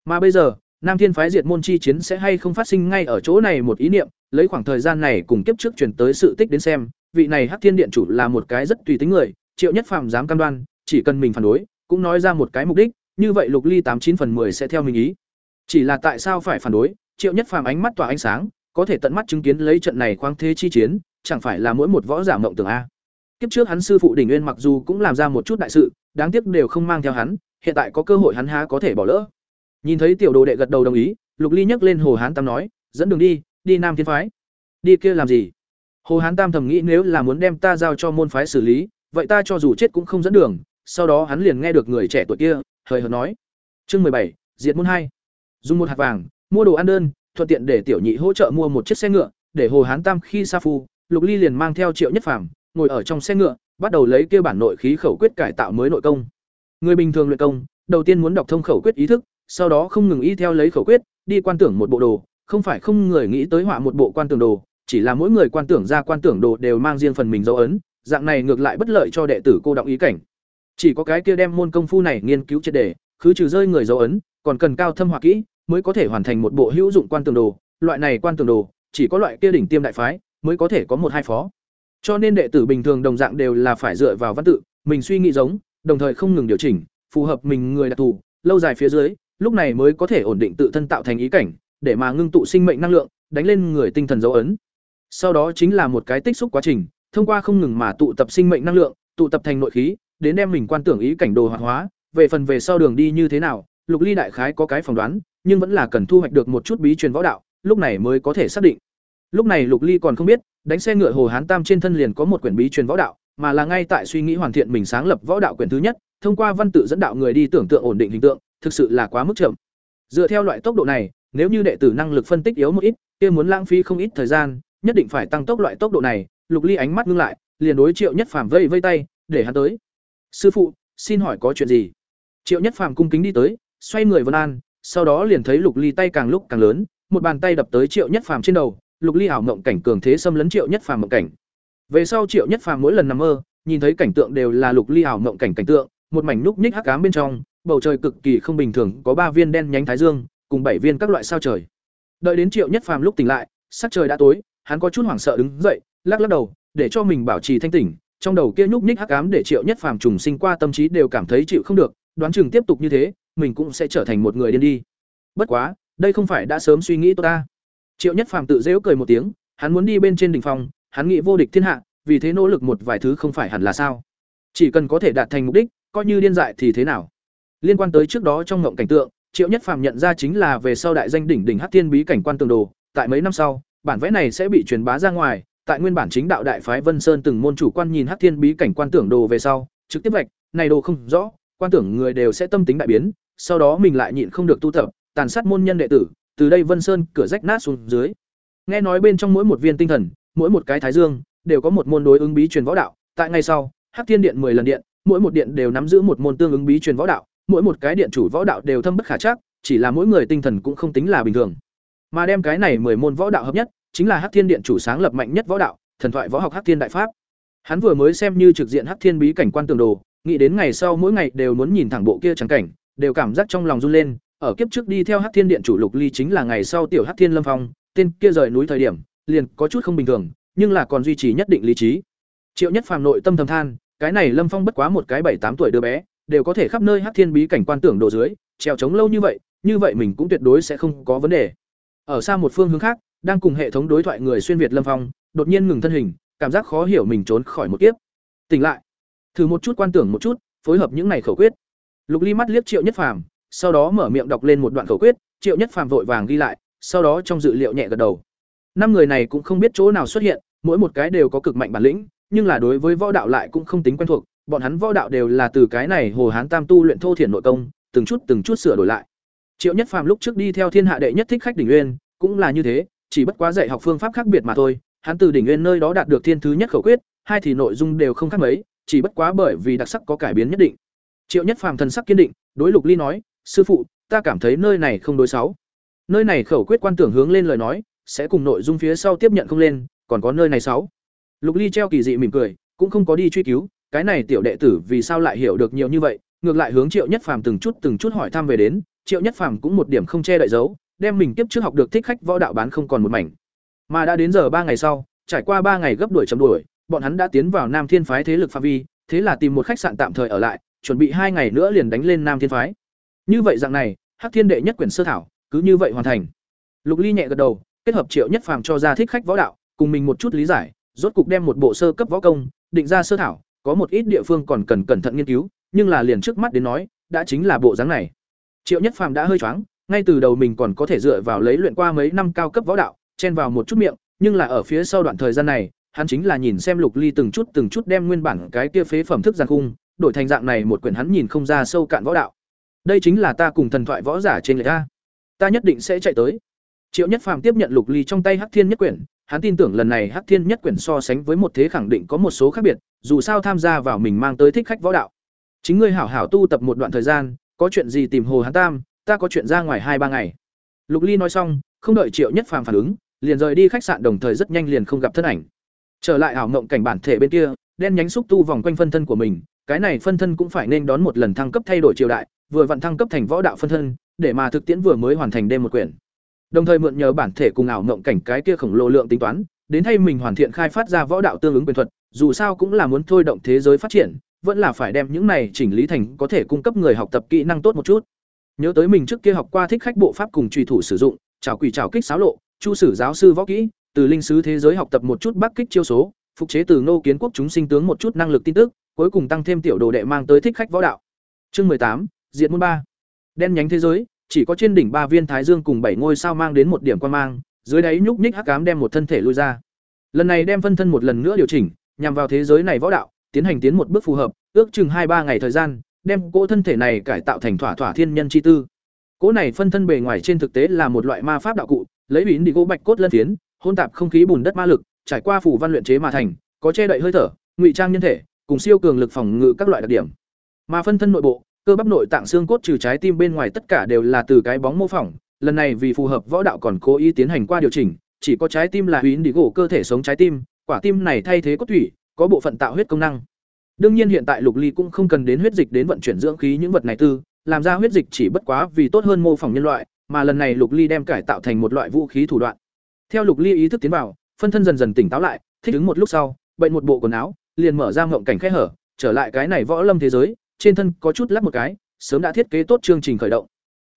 Mà bây giờ, Nam Thiên phái diệt môn chi chiến sẽ hay không phát sinh ngay ở chỗ này một ý niệm, lấy khoảng thời gian này cùng kiếp trước truyền tới sự tích đến xem, vị này Hắc Thiên điện chủ là một cái rất tùy tính người, Triệu Nhất Phàm dám cam đoan, chỉ cần mình phản đối, cũng nói ra một cái mục đích, như vậy Lục Ly tám chín phần 10 sẽ theo mình ý. Chỉ là tại sao phải phản đối? Triệu Nhất Phàm ánh mắt tỏa ánh sáng, có thể tận mắt chứng kiến lấy trận này khoáng thế chi chiến, chẳng phải là mỗi một võ giả mộng tưởng a. Kiếp trước hắn sư phụ Đỉnh Nguyên mặc dù cũng làm ra một chút đại sự, đáng tiếc đều không mang theo hắn, hiện tại có cơ hội hắn há có thể bỏ lỡ. Nhìn thấy tiểu đồ đệ gật đầu đồng ý, Lục Ly nhấc lên Hồ Hán Tam nói, dẫn đường đi, đi Nam Thiên phái. Đi kia làm gì? Hồ Hán Tam thầm nghĩ nếu là muốn đem ta giao cho môn phái xử lý, vậy ta cho dù chết cũng không dẫn đường, sau đó hắn liền nghe được người trẻ tuổi kia, hời hợt nói. Chương mười bảy, Diệt môn hai. Dùng một hạt vàng, mua đồ ăn đơn, thuận tiện để tiểu nhị hỗ trợ mua một chiếc xe ngựa, để Hồ Hán Tam khi sa phu, Lục Ly liền mang theo Triệu Nhất Phàm, ngồi ở trong xe ngựa, bắt đầu lấy kia bản nội khí khẩu quyết cải tạo mới nội công. Người bình thường luyện công, đầu tiên muốn đọc thông khẩu quyết ý thức, sau đó không ngừng y theo lấy khẩu quyết, đi quan tưởng một bộ đồ, không phải không người nghĩ tới họa một bộ quan tưởng đồ, chỉ là mỗi người quan tưởng ra quan tưởng đồ đều mang riêng phần mình dấu ấn, dạng này ngược lại bất lợi cho đệ tử cô động ý cảnh. Chỉ có cái kia đem môn công phu này nghiên cứu triệt đề, khứ trừ rơi người dấu ấn, còn cần cao thâm họa kỹ, mới có thể hoàn thành một bộ hữu dụng quan tưởng đồ, loại này quan tưởng đồ, chỉ có loại kia đỉnh tiêm đại phái mới có thể có một hai phó. Cho nên đệ tử bình thường đồng dạng đều là phải dựa vào văn tự, mình suy nghĩ giống, đồng thời không ngừng điều chỉnh, phù hợp mình người đặc thù, lâu dài phía dưới, lúc này mới có thể ổn định tự thân tạo thành ý cảnh, để mà ngưng tụ sinh mệnh năng lượng, đánh lên người tinh thần dấu ấn. Sau đó chính là một cái tích xúc quá trình, thông qua không ngừng mà tụ tập sinh mệnh năng lượng, tụ tập thành nội khí, đến đem mình quan tưởng ý cảnh đồ hoạt hóa, về phần về sau đường đi như thế nào, Lục Ly đại khái có cái phỏng đoán, nhưng vẫn là cần thu hoạch được một chút bí truyền võ đạo, lúc này mới có thể xác định. Lúc này Lục Ly còn không biết, đánh xe ngựa Hồ Hán Tam trên thân liền có một quyển bí truyền võ đạo, mà là ngay tại suy nghĩ hoàn thiện mình sáng lập võ đạo quyển thứ nhất, thông qua văn tự dẫn đạo người đi tưởng tượng ổn định hình tượng, thực sự là quá mức chậm. Dựa theo loại tốc độ này, nếu như đệ tử năng lực phân tích yếu một ít, kia muốn lãng phí không ít thời gian, nhất định phải tăng tốc loại tốc độ này. Lục Ly ánh mắt ngưng lại, liền đối Triệu Nhất Phàm vây vây tay, để hắn tới. "Sư phụ, xin hỏi có chuyện gì?" Triệu Nhất Phàm cung kính đi tới, xoay người vân an, sau đó liền thấy Lục Ly tay càng lúc càng lớn, một bàn tay đập tới Triệu Nhất Phàm trên đầu, Lục Ly ảo mộng cảnh cường thế xâm lấn Triệu Nhất Phàm mộng cảnh. Về sau Triệu Nhất Phàm mỗi lần nằm mơ, nhìn thấy cảnh tượng đều là Lục Ly ảo mộng cảnh cảnh tượng, một mảnh núc nhích hắc ám bên trong, bầu trời cực kỳ không bình thường, có ba viên đen nhánh thái dương, cùng bảy viên các loại sao trời. Đợi đến Triệu Nhất Phàm lúc tỉnh lại, sắc trời đã tối, hắn có chút hoảng sợ đứng dậy, lắc lắc đầu, để cho mình bảo trì thanh tỉnh, trong đầu kia nhúc nhích hắc ám để Triệu Nhất Phàm trùng sinh qua tâm trí đều cảm thấy chịu không được, đoán chừng tiếp tục như thế, mình cũng sẽ trở thành một người điên đi. Bất quá, đây không phải đã sớm suy nghĩ tôi ta. Triệu Nhất Phàm tự giễu cười một tiếng, hắn muốn đi bên trên đỉnh phòng, hắn nghĩ vô địch thiên hạ, vì thế nỗ lực một vài thứ không phải hẳn là sao? Chỉ cần có thể đạt thành mục đích, coi như điên dại thì thế nào? Liên quan tới trước đó trong ngộng cảnh tượng, Triệu Nhất Phàm nhận ra chính là về sau đại danh đỉnh đỉnh Hắc Thiên bí cảnh quan tường đồ, tại mấy năm sau, bản vẽ này sẽ bị truyền bá ra ngoài, tại nguyên bản chính đạo đại phái Vân Sơn từng môn chủ quan nhìn Hắc Thiên bí cảnh quan tưởng đồ về sau, trực tiếp vạch, này đồ không rõ, quan tưởng người đều sẽ tâm tính đại biến, sau đó mình lại nhịn không được tu tập, tàn sát môn nhân đệ tử, từ đây Vân Sơn cửa rách nát xuống dưới. Nghe nói bên trong mỗi một viên tinh thần, mỗi một cái thái dương, đều có một môn đối ứng bí truyền võ đạo, tại ngày sau, Hắc Thiên điện 10 lần điện, mỗi một điện đều nắm giữ một môn tương ứng bí truyền võ đạo, mỗi một cái điện chủ võ đạo đều thâm bất khả chắc, chỉ là mỗi người tinh thần cũng không tính là bình thường. Mà đem cái này 10 môn võ đạo hợp nhất, chính là Hắc Thiên điện chủ sáng lập mạnh nhất võ đạo, thần thoại võ học Hắc Thiên đại pháp. Hắn vừa mới xem như trực diện Hắc Thiên bí cảnh quan tường đồ, nghĩ đến ngày sau mỗi ngày đều muốn nhìn thẳng bộ kia trắng cảnh, đều cảm giác trong lòng run lên, ở kiếp trước đi theo Hắc Thiên điện chủ Lục Ly chính là ngày sau tiểu Hắc Thiên Lâm Phong, tên kia rời núi thời điểm, liền có chút không bình thường, nhưng là còn duy trì nhất định lý trí. Triệu Nhất Phàm nội tâm thầm than, cái này Lâm Phong bất quá một cái bảy tám tuổi đứa bé, đều có thể khắp nơi Hắc Thiên bí cảnh quan tưởng đồ dưới, treo chống lâu như vậy, như vậy mình cũng tuyệt đối sẽ không có vấn đề. Ở xa một phương hướng khác, đang cùng hệ thống đối thoại người xuyên việt Lâm Phong, đột nhiên ngừng thân hình, cảm giác khó hiểu mình trốn khỏi một kiếp. Tỉnh lại, thử một chút quan tưởng một chút, phối hợp những này khẩu quyết. Lục Ly mắt liếc Triệu Nhất Phàm, sau đó mở miệng đọc lên một đoạn khẩu quyết, Triệu Nhất Phàm vội vàng ghi lại, sau đó trong dự liệu nhẹ gật đầu. Năm người này cũng không biết chỗ nào xuất hiện, mỗi một cái đều có cực mạnh bản lĩnh, nhưng là đối với võ đạo lại cũng không tính quen thuộc, bọn hắn võ đạo đều là từ cái này Hồ Hán Tam tu luyện thô thiển nội công, từng chút từng chút sửa đổi lại. Triệu Nhất Phàm lúc trước đi theo Thiên Hạ đệ nhất thích khách đỉnh nguyên, cũng là như thế, chỉ bất quá dạy học phương pháp khác biệt mà thôi, hắn từ đỉnh nguyên nơi đó đạt được thiên thứ nhất khẩu quyết, hai thì nội dung đều không khác mấy, chỉ bất quá bởi vì đặc sắc có cải biến nhất định. Triệu Nhất Phàm thần sắc kiên định, đối Lục Ly nói, "Sư phụ, ta cảm thấy nơi này không đối sáu." Nơi này khẩu quyết quan tưởng hướng lên lời nói, sẽ cùng nội dung phía sau tiếp nhận không lên, còn có nơi này sáu. Lục Ly treo kỳ dị mỉm cười, cũng không có đi truy cứu, cái này tiểu đệ tử vì sao lại hiểu được nhiều như vậy, ngược lại hướng Triệu Nhất Phàm từng chút từng chút hỏi thăm về đến, Triệu Nhất Phàm cũng một điểm không che đậy dấu, đem mình tiếp trước học được thích khách võ đạo bán không còn một mảnh. Mà đã đến giờ ba ngày sau, trải qua ba ngày gấp đuổi chậm đuổi, bọn hắn đã tiến vào Nam Thiên phái thế lực phạm vi, thế là tìm một khách sạn tạm thời ở lại, chuẩn bị hai ngày nữa liền đánh lên Nam Thiên phái. Như vậy dạng này, Hắc Thiên đệ nhất quyển sơ thảo, cứ như vậy hoàn thành. Lục Ly nhẹ gật đầu, kết hợp Triệu Nhất Phàm cho ra thích khách võ đạo, cùng mình một chút lý giải, rốt cục đem một bộ sơ cấp võ công, định ra sơ thảo, có một ít địa phương còn cần cẩn thận nghiên cứu, nhưng là liền trước mắt đến nói, đã chính là bộ dáng này. Triệu Nhất Phàm đã hơi choáng, ngay từ đầu mình còn có thể dựa vào lấy luyện qua mấy năm cao cấp võ đạo, chen vào một chút miệng, nhưng là ở phía sau đoạn thời gian này, hắn chính là nhìn xem Lục Ly từng chút từng chút đem nguyên bản cái kia phế phẩm thức giàn khung đổi thành dạng này một quyển hắn nhìn không ra sâu cạn võ đạo. Đây chính là ta cùng thần thoại võ giả trên lệ ta. Ta nhất định sẽ chạy tới. Triệu Nhất Phàm tiếp nhận Lục Ly trong tay Hắc Thiên Nhất quyển, hắn tin tưởng lần này Hắc Thiên Nhất quyển so sánh với một thế khẳng định có một số khác biệt, dù sao tham gia vào mình mang tới thích khách võ đạo. Chính ngươi hảo hảo tu tập một đoạn thời gian, có chuyện gì tìm Hồ Hán Tam, ta có chuyện ra ngoài hai ba ngày. Lục Ly nói xong, không đợi Triệu Nhất Phàm phản ứng, liền rời đi khách sạn đồng thời rất nhanh liền không gặp thân ảnh. Trở lại ảo mộng cảnh bản thể bên kia, đen nhánh xúc tu vòng quanh phân thân của mình, cái này phân thân cũng phải nên đón một lần thăng cấp thay đổi triều đại, vừa vận thăng cấp thành võ đạo phân thân, để mà thực tiễn vừa mới hoàn thành đêm một quyển. Đồng thời mượn nhờ bản thể cùng ảo mộng cảnh cái kia khổng lồ lượng tính toán, đến thay mình hoàn thiện khai phát ra võ đạo tương ứng quyền thuật, dù sao cũng là muốn thôi động thế giới phát triển, vẫn là phải đem những này chỉnh lý thành có thể cung cấp người học tập kỹ năng tốt một chút. Nhớ tới mình trước kia học qua thích khách bộ pháp cùng truy thủ sử dụng, chào quỷ chào kích xáo lộ, chu sử giáo sư võ kỹ, từ linh sứ thế giới học tập một chút bắc kích chiêu số, phục chế từ nô kiến quốc chúng sinh tướng một chút năng lực tin tức, cuối cùng tăng thêm tiểu đồ đệ mang tới thích khách võ đạo. Chương mười tám, diện môn ba. Đen nhánh thế giới, chỉ có trên đỉnh ba viên thái dương cùng bảy ngôi sao mang đến một điểm quan mang, dưới đáy nhúc nhích hắc ám đem một thân thể lui ra. Lần này đem phân thân một lần nữa điều chỉnh, nhằm vào thế giới này võ đạo, tiến hành tiến một bước phù hợp, ước chừng hai ba ngày thời gian, đem cỗ thân thể này cải tạo thành thỏa thỏa thiên nhân chi tư. Cỗ này phân thân bề ngoài trên thực tế là một loại ma pháp đạo cụ, lấy bín đi gỗ bạch cốt lân tiến, hôn tạp không khí bùn đất ma lực, trải qua phủ văn luyện chế mà thành, có che đậy hơi thở, ngụy trang nhân thể, cùng siêu cường lực phòng ngự các loại đặc điểm. Mà phân thân nội bộ, cơ bắp nội tạng xương cốt trừ trái tim bên ngoài tất cả đều là từ cái bóng mô phỏng, lần này vì phù hợp võ đạo còn cố ý tiến hành qua điều chỉnh, chỉ có trái tim là bín đi gỗ cơ thể sống trái tim, quả tim này thay thế cốt thủy, có bộ phận tạo huyết công năng. Đương nhiên hiện tại Lục Ly cũng không cần đến huyết dịch đến vận chuyển dưỡng khí những vật này tư, làm ra huyết dịch chỉ bất quá vì tốt hơn mô phỏng nhân loại, mà lần này Lục Ly đem cải tạo thành một loại vũ khí thủ đoạn. Theo Lục Ly ý thức tiến vào, phân thân dần dần tỉnh táo lại, thích ứng một lúc sau, bệnh một bộ quần áo, liền mở ra ngộng cảnh khẽ hở, trở lại cái này võ lâm thế giới, trên thân có chút lắc một cái, sớm đã thiết kế tốt chương trình khởi động.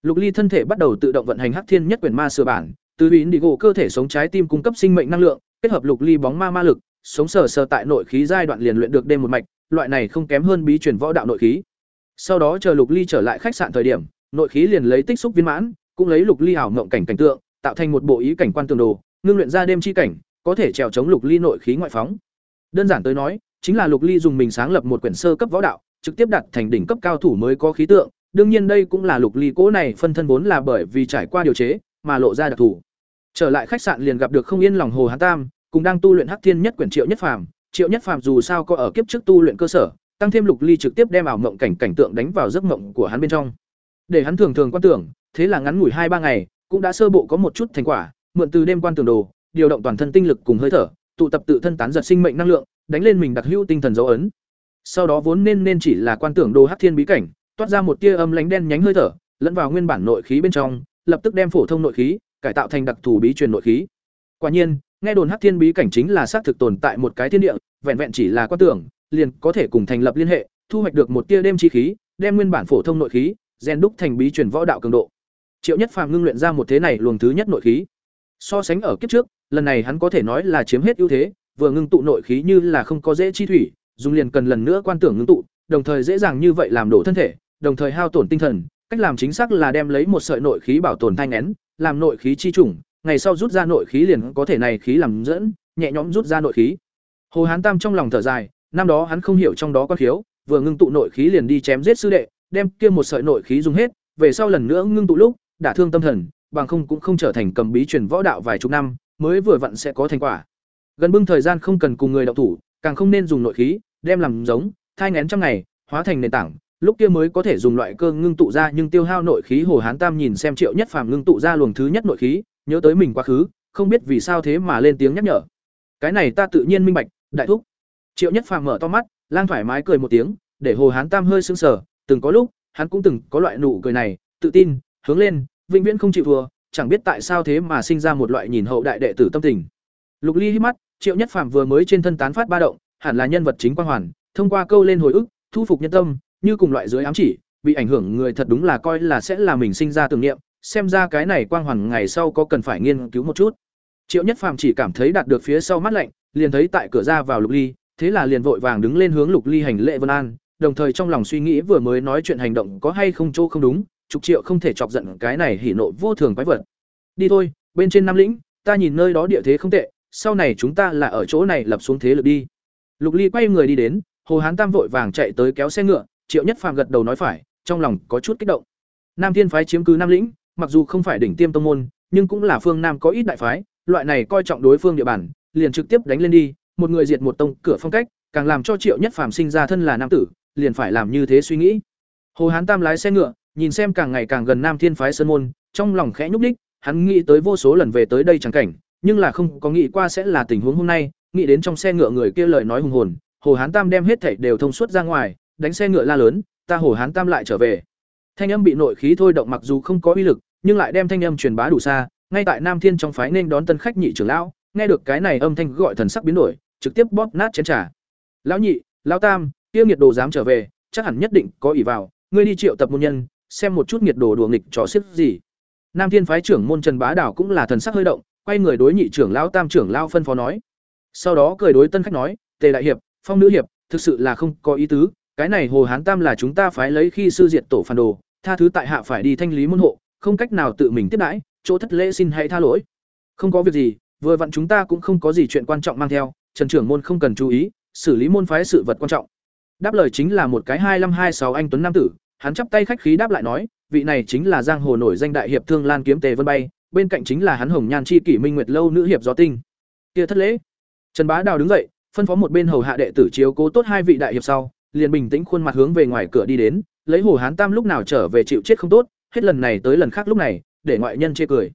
Lục Ly thân thể bắt đầu tự động vận hành Hắc Thiên Nhất Quyền Ma sửa bản, từ huyễn đi gỗ cơ thể sống trái tim cung cấp sinh mệnh năng lượng, kết hợp Lục Ly bóng ma ma lực, sống sờ sờ tại nội khí giai đoạn liền luyện được đêm một mạch, loại này không kém hơn bí truyền võ đạo nội khí. Sau đó chờ Lục Ly trở lại khách sạn thời điểm, nội khí liền lấy tích xúc viên mãn, cũng lấy Lục Ly ảo ngộng cảnh cảnh tượng, tạo thành một bộ ý cảnh quan tường đồ, ngưng luyện ra đêm chi cảnh, có thể trèo chống Lục Ly nội khí ngoại phóng. Đơn giản tới nói, chính là Lục Ly dùng mình sáng lập một quyển sơ cấp võ đạo, trực tiếp đạt thành đỉnh cấp cao thủ mới có khí tượng, đương nhiên đây cũng là Lục Ly cố này phân thân vốn là bởi vì trải qua điều chế, mà lộ ra đặc thủ. Trở lại khách sạn liền gặp được không yên lòng Hồ Hán Tam, cùng đang tu luyện Hắc Thiên Nhất quyển Triệu Nhất Phàm, Triệu Nhất Phàm dù sao có ở kiếp trước tu luyện cơ sở, tăng thêm Lục Ly trực tiếp đem ảo mộng cảnh cảnh tượng đánh vào giấc mộng của hắn bên trong. Để hắn thường thường quan tưởng, thế là ngắn ngủi hai ba ngày, cũng đã sơ bộ có một chút thành quả, mượn từ đêm quan tưởng đồ, điều động toàn thân tinh lực cùng hơi thở, tụ tập tự thân tán giật sinh mệnh năng lượng, đánh lên mình đặc hữu tinh thần dấu ấn. Sau đó vốn nên nên chỉ là quan tưởng đồ hắc thiên bí cảnh, toát ra một tia âm lánh đen nhánh hơi thở, lẫn vào nguyên bản nội khí bên trong, lập tức đem phổ thông nội khí cải tạo thành đặc thù bí truyền nội khí. Quả nhiên, nghe đồn hắc thiên bí cảnh chính là xác thực tồn tại một cái thiên địa, vẹn vẹn chỉ là quan tưởng, liền có thể cùng thành lập liên hệ, thu hoạch được một tia đêm chi khí, đem nguyên bản phổ thông nội khí, rèn đúc thành bí truyền võ đạo cường độ. Triệu Nhất Phàm ngưng luyện ra một thế này luồng thứ nhất nội khí. So sánh ở kiếp trước, lần này hắn có thể nói là chiếm hết ưu thế, vừa ngưng tụ nội khí như là không có dễ chi thủy, dùng liền cần lần nữa quan tưởng ngưng tụ, đồng thời dễ dàng như vậy làm đổ thân thể, đồng thời hao tổn tinh thần, cách làm chính xác là đem lấy một sợi nội khí bảo tồn thanh nén, làm nội khí chi trùng, ngày sau rút ra nội khí liền có thể này khí làm dẫn, nhẹ nhõm rút ra nội khí. Hồ Hán Tam trong lòng thở dài, năm đó hắn không hiểu trong đó có khiếu, vừa ngưng tụ nội khí liền đi chém giết sư đệ, đem kia một sợi nội khí dùng hết, về sau lần nữa ngưng tụ lúc, đả thương tâm thần, bằng không cũng không trở thành cầm bí truyền võ đạo vài chục năm, mới vừa vặn sẽ có thành quả. Gần bưng thời gian không cần cùng người động thủ, càng không nên dùng nội khí, đem làm giống, thai ngén trong ngày, hóa thành nền tảng, lúc kia mới có thể dùng loại cơ ngưng tụ ra nhưng tiêu hao nội khí Hồ Hán Tam nhìn xem Triệu Nhất Phàm ngưng tụ ra luồng thứ nhất nội khí, nhớ tới mình quá khứ, không biết vì sao thế mà lên tiếng nhắc nhở. Cái này ta tự nhiên minh bạch, đại thúc. Triệu Nhất Phàm mở to mắt, lang thoải mái cười một tiếng, để Hồ Hán Tam hơi sưng sờ, từng có lúc, hắn cũng từng có loại nụ cười này, tự tin, hướng lên, vĩnh viễn không chịu thua, chẳng biết tại sao thế mà sinh ra một loại nhìn hậu đại đệ tử tâm tình. Lục Ly hít mắt, Triệu Nhất Phàm vừa mới trên thân tán phát ba động, hẳn là nhân vật chính quang hoàn, thông qua câu lên hồi ức, thu phục nhân tâm, như cùng loại dưới ám chỉ, bị ảnh hưởng người thật đúng là coi là sẽ là mình sinh ra tưởng niệm, xem ra cái này quang hoàn ngày sau có cần phải nghiên cứu một chút. Triệu Nhất Phàm chỉ cảm thấy đạt được phía sau mắt lạnh, liền thấy tại cửa ra vào Lục Ly, thế là liền vội vàng đứng lên hướng Lục Ly hành lễ vân an, đồng thời trong lòng suy nghĩ vừa mới nói chuyện hành động có hay không chỗ không đúng, Trục Triệu không thể chọc giận cái này hỉ nộ vô thường quái vật. Đi thôi, bên trên Nam lĩnh, ta nhìn nơi đó địa thế không tệ, sau này chúng ta là ở chỗ này lập xuống thế lực đi. Lục Ly quay người đi đến, Hồ Hán Tam vội vàng chạy tới kéo xe ngựa, Triệu Nhất Phàm gật đầu nói phải, trong lòng có chút kích động. Nam Thiên phái chiếm cứ Nam lĩnh, mặc dù không phải đỉnh tiêm tông môn, nhưng cũng là phương Nam có ít đại phái, loại này coi trọng đối phương địa bàn, liền trực tiếp đánh lên đi, một người diệt một tông, cửa phong cách, càng làm cho Triệu Nhất Phàm sinh ra thân là nam tử, liền phải làm như thế suy nghĩ. Hồ Hán Tam lái xe ngựa, nhìn xem càng ngày càng gần Nam Thiên phái sơn môn, trong lòng khẽ nhúc nhích, hắn nghĩ tới vô số lần về tới đây chẳng cảnh, nhưng là không có nghĩ qua sẽ là tình huống hôm nay, nghĩ đến trong xe ngựa người kia lời nói hùng hồn, Hồ Hán Tam đem hết thảy đều thông suốt ra ngoài, đánh xe ngựa la lớn, ta Hồ Hán Tam lại trở về. Thanh âm bị nội khí thôi động mặc dù không có uy lực, nhưng lại đem thanh âm truyền bá đủ xa, ngay tại Nam Thiên trong phái nên đón tân khách nhị trưởng lão, nghe được cái này âm thanh gọi thần sắc biến đổi, trực tiếp bóp nát chén trà. Lão nhị, lão tam, kia nghiệt đồ dám trở về, chắc hẳn nhất định có ỷ vào, ngươi đi triệu tập môn nhân, xem một chút nghiệt đồ đùa nghịch trò xiếc gì. Nam Thiên phái trưởng môn Trần Bá Đảo cũng là thần sắc hơi động, quay người đối nhị trưởng lão tam trưởng lão phân phó nói. Sau đó cười đối tân khách nói, "Tề đại hiệp, Phong nữ hiệp, thực sự là không có ý tứ, cái này Hồ Hán Tam là chúng ta phái lấy khi sư diệt tổ phản đồ, tha thứ tại hạ phải đi thanh lý môn hộ, không cách nào tự mình tiếp đãi, chỗ thất lễ xin hãy tha lỗi. Không có việc gì, vừa vặn chúng ta cũng không có gì chuyện quan trọng mang theo, trần trưởng môn không cần chú ý, xử lý môn phái sự vật quan trọng. Đáp lời chính là một cái hai năm hai sáu anh tuấn nam tử, hắn chắp tay khách khí đáp lại nói, vị này chính là giang hồ nổi danh đại hiệp thương lan kiếm tề vân bay, bên cạnh chính là hắn hồng nhan chi kỷ minh nguyệt lâu nữ hiệp gió tinh. Kia thất lễ. Trần bá đào đứng dậy, phân phó một bên hầu hạ đệ tử chiếu cố tốt hai vị đại hiệp sau, liền bình tĩnh khuôn mặt hướng về ngoài cửa đi đến lấy hồ hán tam lúc nào trở về chịu chết không tốt, hết lần này tới lần khác lúc này, để ngoại nhân chê cười.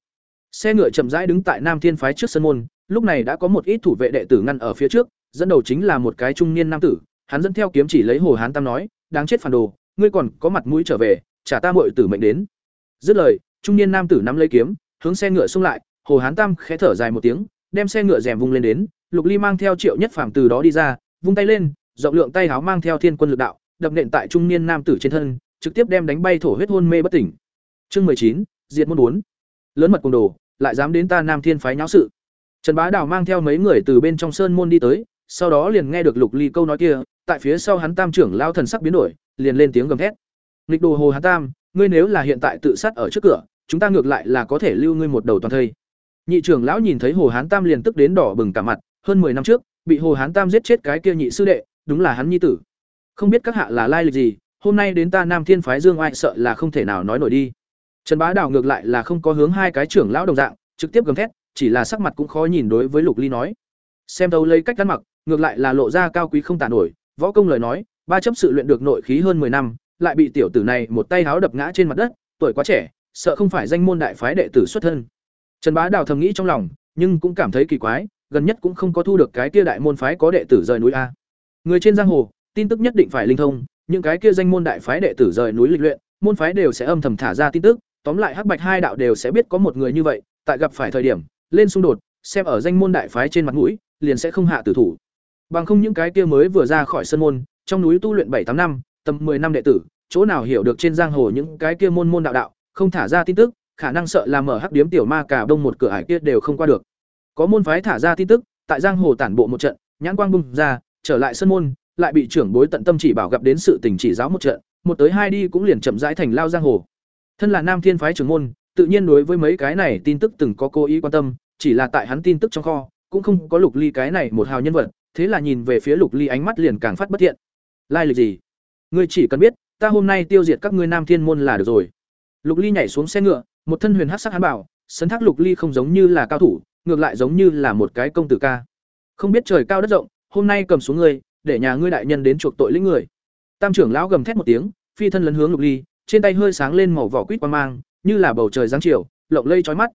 Xe ngựa chậm rãi đứng tại nam thiên phái trước sân môn, lúc này đã có một ít thủ vệ đệ tử ngăn ở phía trước, dẫn đầu chính là một cái trung niên nam tử. Hắn dẫn theo kiếm chỉ lấy hồ hán tam nói, đáng chết phản đồ, ngươi còn có mặt mũi trở về, trả ta muội tử mệnh đến. Dứt lời, trung niên nam tử nắm lấy kiếm, hướng xe ngựa xông lại. Hồ hán tam khẽ thở dài một tiếng, đem xe ngựa rèm vung lên đến. Lục ly mang theo triệu nhất phàm từ đó đi ra, vung tay lên, rộng lượng tay háo mang theo thiên quân lực đạo đập nện tại trung niên nam tử trên thân, trực tiếp đem đánh bay thổ huyết hôn mê bất tỉnh. Chương mười chín, diệt môn bốn. Lớn mật cùng đồ, lại dám đến ta nam thiên phái nháo sự. Trần bá đào mang theo mấy người từ bên trong sơn môn đi tới, sau đó liền nghe được lục ly câu nói kia, tại phía sau hắn tam trưởng lao thần sắc biến đổi, liền lên tiếng gầm thét. Nghịch đồ hồ hắn tam, ngươi nếu là hiện tại tự sát ở trước cửa, chúng ta ngược lại là có thể lưu ngươi một đầu toàn thây. Nhị trưởng lão nhìn thấy hồ hán tam liền tức đến đỏ bừng cả mặt, hơn mười năm trước, bị hồ hán tam giết chết cái kia nhị sư đệ, đúng là hắn nhi tử không biết các hạ là lai lịch gì, hôm nay đến ta nam thiên phái dương ai sợ là không thể nào nói nổi đi. Trần bá đào ngược lại là không có hướng hai cái trưởng lão đồng dạng, trực tiếp gầm thét, chỉ là sắc mặt cũng khó nhìn đối với lục ly nói. Xem đâu lấy cách ăn mặc, ngược lại là lộ ra cao quý không tả nổi, võ công lời nói, ba chấp sự luyện được nội khí hơn 10 năm, lại bị tiểu tử này một tay háo đập ngã trên mặt đất, tuổi quá trẻ, sợ không phải danh môn đại phái đệ tử xuất thân. Trần bá đào thầm nghĩ trong lòng, nhưng cũng cảm thấy kỳ quái, gần nhất cũng không có thu được cái kia đại môn phái có đệ tử rời núi a. Người trên giang hồ tin tức nhất định phải linh thông, những cái kia danh môn đại phái đệ tử rời núi lịch luyện, môn phái đều sẽ âm thầm thả ra tin tức, tóm lại hắc bạch hai đạo đều sẽ biết có một người như vậy, tại gặp phải thời điểm, lên xung đột, xem ở danh môn đại phái trên mặt mũi, liền sẽ không hạ tử thủ. Bằng không những cái kia mới vừa ra khỏi sân môn, trong núi tu luyện bảy tám năm, tầm 10 năm đệ tử, chỗ nào hiểu được trên giang hồ những cái kia môn môn đạo đạo, không thả ra tin tức, khả năng sợ làm mở hắc điếm tiểu ma cả đông một cửa ải kia đều không qua được. Có môn phái thả ra tin tức, tại giang hồ tản bộ một trận, nhãn quang bung ra, trở lại sân môn lại bị trưởng bối tận tâm chỉ bảo gặp đến sự tình chỉ giáo một trận, một tới hai đi cũng liền chậm rãi thành lao giang hồ. Thân là nam thiên phái trưởng môn, tự nhiên đối với mấy cái này tin tức từng có cố ý quan tâm, chỉ là tại hắn tin tức trong kho, cũng không có lục ly cái này một hào nhân vật, thế là nhìn về phía lục ly ánh mắt liền càng phát bất thiện. Lai lịch gì? Ngươi chỉ cần biết, ta hôm nay tiêu diệt các ngươi nam thiên môn là được rồi. Lục ly nhảy xuống xe ngựa, một thân huyền hắc sắc hắn bảo, sấn thác lục ly không giống như là cao thủ, ngược lại giống như là một cái công tử ca. Không biết trời cao đất rộng, hôm nay cầm xuống ngươi để nhà ngươi đại nhân đến chuộc tội lĩnh người. Tam trưởng lão gầm thét một tiếng, phi thân lấn hướng lục ly, trên tay hơi sáng lên màu vỏ quýt quang mang, như là bầu trời giáng chiều, lộng lây chói mắt.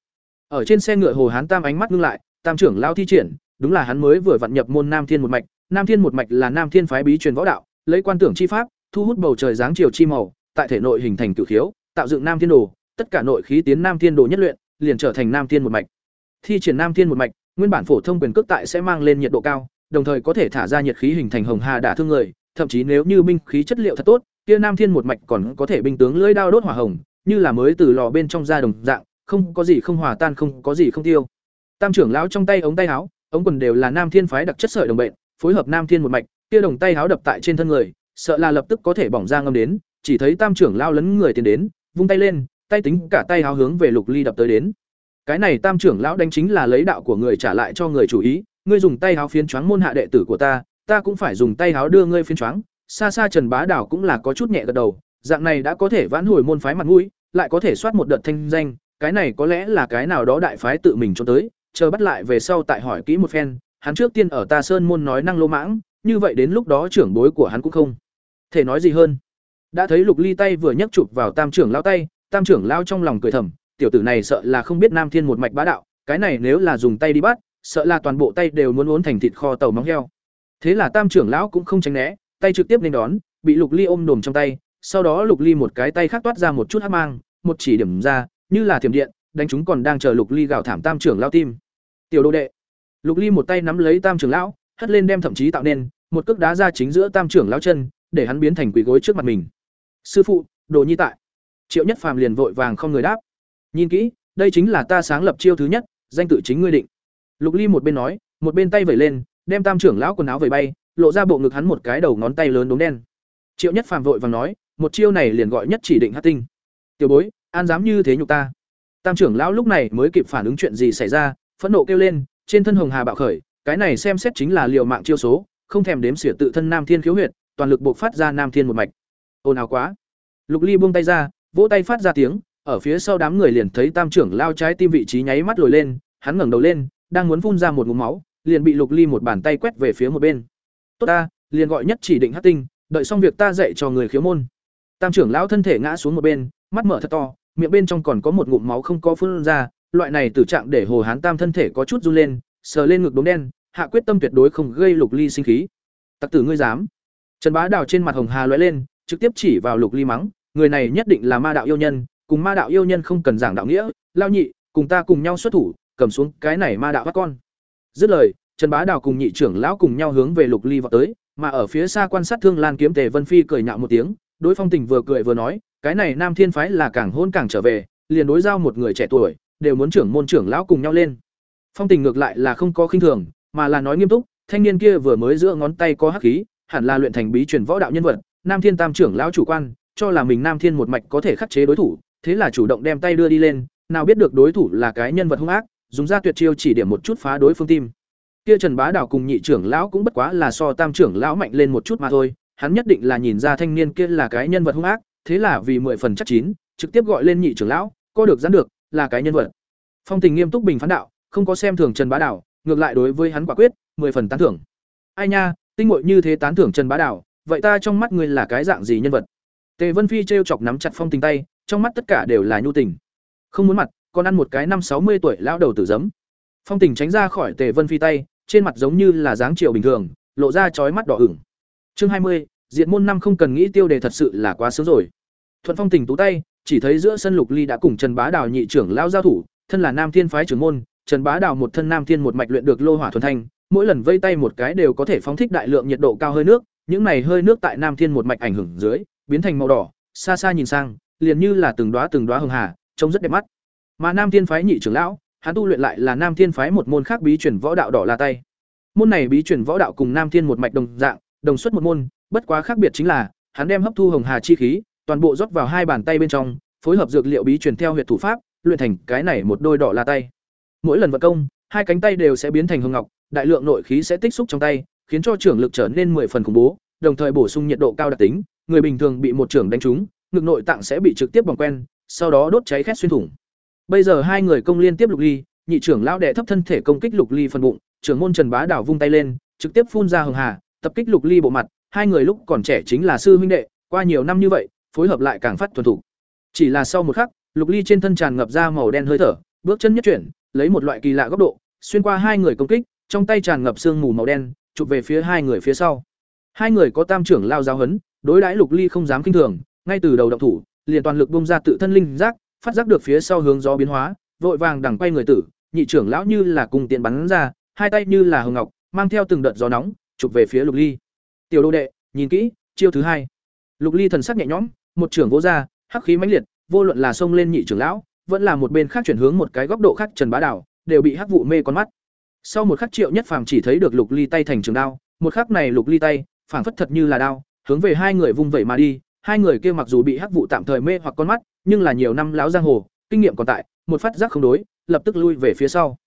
Ở trên xe ngựa hồ hán tam ánh mắt ngưng lại, tam trưởng lão thi triển, đúng là hắn mới vừa vặn nhập môn nam thiên một mạch, nam thiên một mạch là nam thiên phái bí truyền võ đạo, lấy quan tưởng chi pháp, thu hút bầu trời giáng chiều chi màu, tại thể nội hình thành cửu khiếu, tạo dựng nam thiên đồ, tất cả nội khí tiến nam thiên đồ nhất luyện, liền trở thành nam thiên một mạch. Thi triển nam thiên một mạch, nguyên bản phổ thông quyền cước tại sẽ mang lên nhiệt độ cao đồng thời có thể thả ra nhiệt khí hình thành hồng hà đả thương người, thậm chí nếu như binh khí chất liệu thật tốt, kia nam thiên một mạch còn có thể binh tướng lưỡi đao đốt hỏa hồng, như là mới từ lò bên trong ra đồng dạng, không có gì không hòa tan, không có gì không tiêu. Tam trưởng lão trong tay ống tay áo, ống quần đều là nam thiên phái đặc chất sợi đồng bệnh, phối hợp nam thiên một mạch, kia đồng tay áo đập tại trên thân người, sợ là lập tức có thể bỏng ra ngâm đến, chỉ thấy tam trưởng lão lấn người tiến đến, vung tay lên, tay tính cả tay áo hướng về lục ly đập tới đến. Cái này tam trưởng lão đánh chính là lấy đạo của người trả lại cho người chủ ý ngươi dùng tay háo phiến choáng môn hạ đệ tử của ta ta cũng phải dùng tay háo đưa ngươi phiến choáng. Xa xa trần bá đảo cũng là có chút nhẹ gật đầu, dạng này đã có thể vãn hồi môn phái mặt mũi, lại có thể soát một đợt thanh danh, cái này có lẽ là cái nào đó đại phái tự mình cho tới, chờ bắt lại về sau tại hỏi kỹ một phen, hắn trước tiên ở ta sơn môn nói năng lô mãng, như vậy đến lúc đó trưởng bối của hắn cũng không thể nói gì hơn. Đã thấy lục ly tay vừa nhấc chụp vào tam trưởng lao tay, tam trưởng lao trong lòng cười thầm, tiểu tử này sợ là không biết nam thiên một mạch bá đạo, cái này nếu là dùng tay đi bắt sợ là toàn bộ tay đều muốn uốn thành thịt kho tàu móng heo. Thế là tam trưởng lão cũng không tránh né, tay trực tiếp nên đón, bị lục ly ôm đồm trong tay, sau đó lục ly một cái tay khác toát ra một chút hắc mang, một chỉ điểm ra, như là thiểm điện, đánh chúng còn đang chờ lục ly gào thảm tam trưởng lão tim. Tiểu đồ đệ. Lục ly một tay nắm lấy tam trưởng lão, hất lên đem thậm chí tạo nên, một cước đá ra chính giữa tam trưởng lão chân, để hắn biến thành quỷ gối trước mặt mình. Sư phụ, đồ nhi tại. Triệu nhất phàm liền vội vàng không người đáp. Nhìn kỹ, đây chính là ta sáng lập chiêu thứ nhất, danh tự chính ngươi định lục ly một bên nói, một bên tay vẩy lên, đem tam trưởng lão quần áo vẩy bay, lộ ra bộ ngực hắn một cái đầu ngón tay lớn đốm đen. Triệu nhất phàm vội vàng nói, một chiêu này liền gọi nhất chỉ định hát tinh. Tiểu bối, an dám như thế nhục ta? Tam trưởng lão lúc này mới kịp phản ứng chuyện gì xảy ra, phẫn nộ kêu lên, trên thân hồng hà bạo khởi, cái này xem xét chính là liều mạng chiêu số, không thèm đếm xỉa tự thân nam thiên khiếu huyệt, toàn lực buộc phát ra nam thiên một mạch. Ồn ào quá. Lục ly buông tay ra, vỗ tay phát ra tiếng, ở phía sau đám người liền thấy tam trưởng lao trái tim vị trí nháy mắt lồi lên, hắn ngẩng đầu lên đang muốn phun ra một ngụm máu, liền bị lục ly một bàn tay quét về phía một bên. Tốt ta, liền gọi nhất chỉ định Hắc tinh, đợi xong việc ta dạy cho người khiếu môn. Tam trưởng lão thân thể ngã xuống một bên, mắt mở thật to, miệng bên trong còn có một ngụm máu không có phun ra, loại này tử trạng để hồ hán tam thân thể có chút run lên, sờ lên ngực đốm đen, hạ quyết tâm tuyệt đối không gây lục ly sinh khí. Tặc tử ngươi dám? Trần bá đào trên mặt hồng hà lóe lên, trực tiếp chỉ vào lục ly mắng, người này nhất định là ma đạo yêu nhân, cùng ma đạo yêu nhân không cần giảng đạo nghĩa, lao nhị, cùng ta cùng nhau xuất thủ cầm xuống cái này ma đạo bắt con. Dứt lời, trần bá đào cùng nhị trưởng lão cùng nhau hướng về lục ly vào tới, mà ở phía xa quan sát thương lan kiếm tề vân phi cười nhạo một tiếng, đối phong tình vừa cười vừa nói, cái này nam thiên phái là càng hôn càng trở về, liền đối giao một người trẻ tuổi, đều muốn trưởng môn trưởng lão cùng nhau lên. Phong tình ngược lại là không có khinh thường, mà là nói nghiêm túc, thanh niên kia vừa mới giữa ngón tay có hắc khí, hẳn là luyện thành bí truyền võ đạo nhân vật, nam thiên tam trưởng lão chủ quan, cho là mình nam thiên một mạch có thể khắc chế đối thủ, thế là chủ động đem tay đưa đi lên, nào biết được đối thủ là cái nhân vật hung ác dùng ra tuyệt chiêu chỉ điểm một chút phá đối phương tim. Kia trần bá đảo cùng nhị trưởng lão cũng bất quá là so tam trưởng lão mạnh lên một chút mà thôi, hắn nhất định là nhìn ra thanh niên kia là cái nhân vật hung ác, thế là vì mười phần chắc chín, trực tiếp gọi lên nhị trưởng lão, có được gián được, là cái nhân vật. Phong tình nghiêm túc bình phán đạo, không có xem thường trần bá đảo ngược lại đối với hắn quả quyết, mười phần tán thưởng. Ai nha, tinh muội như thế tán thưởng trần bá đảo vậy ta trong mắt ngươi là cái dạng gì nhân vật? Tề vân phi t chọc nắm chặt phong tình tay, trong mắt tất cả đều là nhu tình. Không muốn mặt còn ăn một cái năm sáu mươi tuổi lão đầu tử giấm phong tình tránh ra khỏi tề vân phi tay, trên mặt giống như là dáng chiều bình thường, lộ ra chói mắt đỏ ửng. Chương hai mươi diện môn năm không cần nghĩ tiêu đề thật sự là quá sớm rồi. Thuận phong tình tú tay, chỉ thấy giữa sân lục ly đã cùng trần bá đào nhị trưởng lao giao thủ, thân là nam thiên phái trưởng môn, trần bá đào một thân nam thiên một mạch luyện được lô hỏa thuần thanh, mỗi lần vây tay một cái đều có thể phóng thích đại lượng nhiệt độ cao hơi nước, những này hơi nước tại nam thiên một mạch ảnh hưởng dưới, biến thành màu đỏ, xa xa nhìn sang, liền như là từng đóa từng đóa hồng hà, trông rất đẹp mắt mà nam thiên phái nhị trưởng lão, hắn tu luyện lại là nam thiên phái một môn khác bí truyền võ đạo đỏ la tay. Môn này bí truyền võ đạo cùng nam thiên một mạch đồng dạng, đồng xuất một môn, bất quá khác biệt chính là, hắn đem hấp thu hồng hà chi khí, toàn bộ rót vào hai bàn tay bên trong, phối hợp dược liệu bí truyền theo huyệt thủ pháp, luyện thành cái này một đôi đỏ la tay. Mỗi lần vận công, hai cánh tay đều sẽ biến thành hồng ngọc, đại lượng nội khí sẽ tích xúc trong tay, khiến cho trưởng lực trở nên mười phần khủng bố, đồng thời bổ sung nhiệt độ cao đặc tính, người bình thường bị một trưởng đánh trúng, ngực nội tạng sẽ bị trực tiếp bằng quen, sau đó đốt cháy khét xuyên thủng bây giờ hai người công liên tiếp lục ly, nhị trưởng lão đệ thấp thân thể công kích lục ly phần bụng, trưởng môn trần bá đảo vung tay lên, trực tiếp phun ra hường hà, tập kích lục ly bộ mặt, hai người lúc còn trẻ chính là sư huynh đệ, qua nhiều năm như vậy, phối hợp lại càng phát thuần thủ chỉ là sau một khắc, lục ly trên thân tràn ngập ra màu đen hơi thở, bước chân nhất chuyển, lấy một loại kỳ lạ góc độ, xuyên qua hai người công kích, trong tay tràn ngập sương mù màu đen, chụp về phía hai người phía sau. Hai người có tam trưởng lao giáo hấn đối đãi lục ly không dám kinh thường, ngay từ đầu động thủ, liền toàn lực bung ra tự thân linh giác phát giác được phía sau hướng gió biến hóa, vội vàng đằng quay người tử, nhị trưởng lão như là cùng tiện bắn ra, hai tay như là hồng ngọc, mang theo từng đợt gió nóng, chụp về phía lục ly. Tiểu đô đệ, nhìn kỹ, chiêu thứ hai. Lục ly thần sắc nhẹ nhõm, một trưởng vỗ ra, hắc khí mãnh liệt, vô luận là xông lên nhị trưởng lão, vẫn là một bên khác chuyển hướng một cái góc độ khác trần bá đảo đều bị hắc vụ mê con mắt. Sau một khắc triệu nhất phàm chỉ thấy được lục ly tay thành trường đao, một khắc này lục ly tay, phảng phất thật như là đao, hướng về hai người vung vẩy mà đi, hai người kia mặc dù bị hắc vụ tạm thời mê hoặc con mắt nhưng là nhiều năm láo giang hồ, kinh nghiệm còn tại, một phát giác không đối, lập tức lui về phía sau.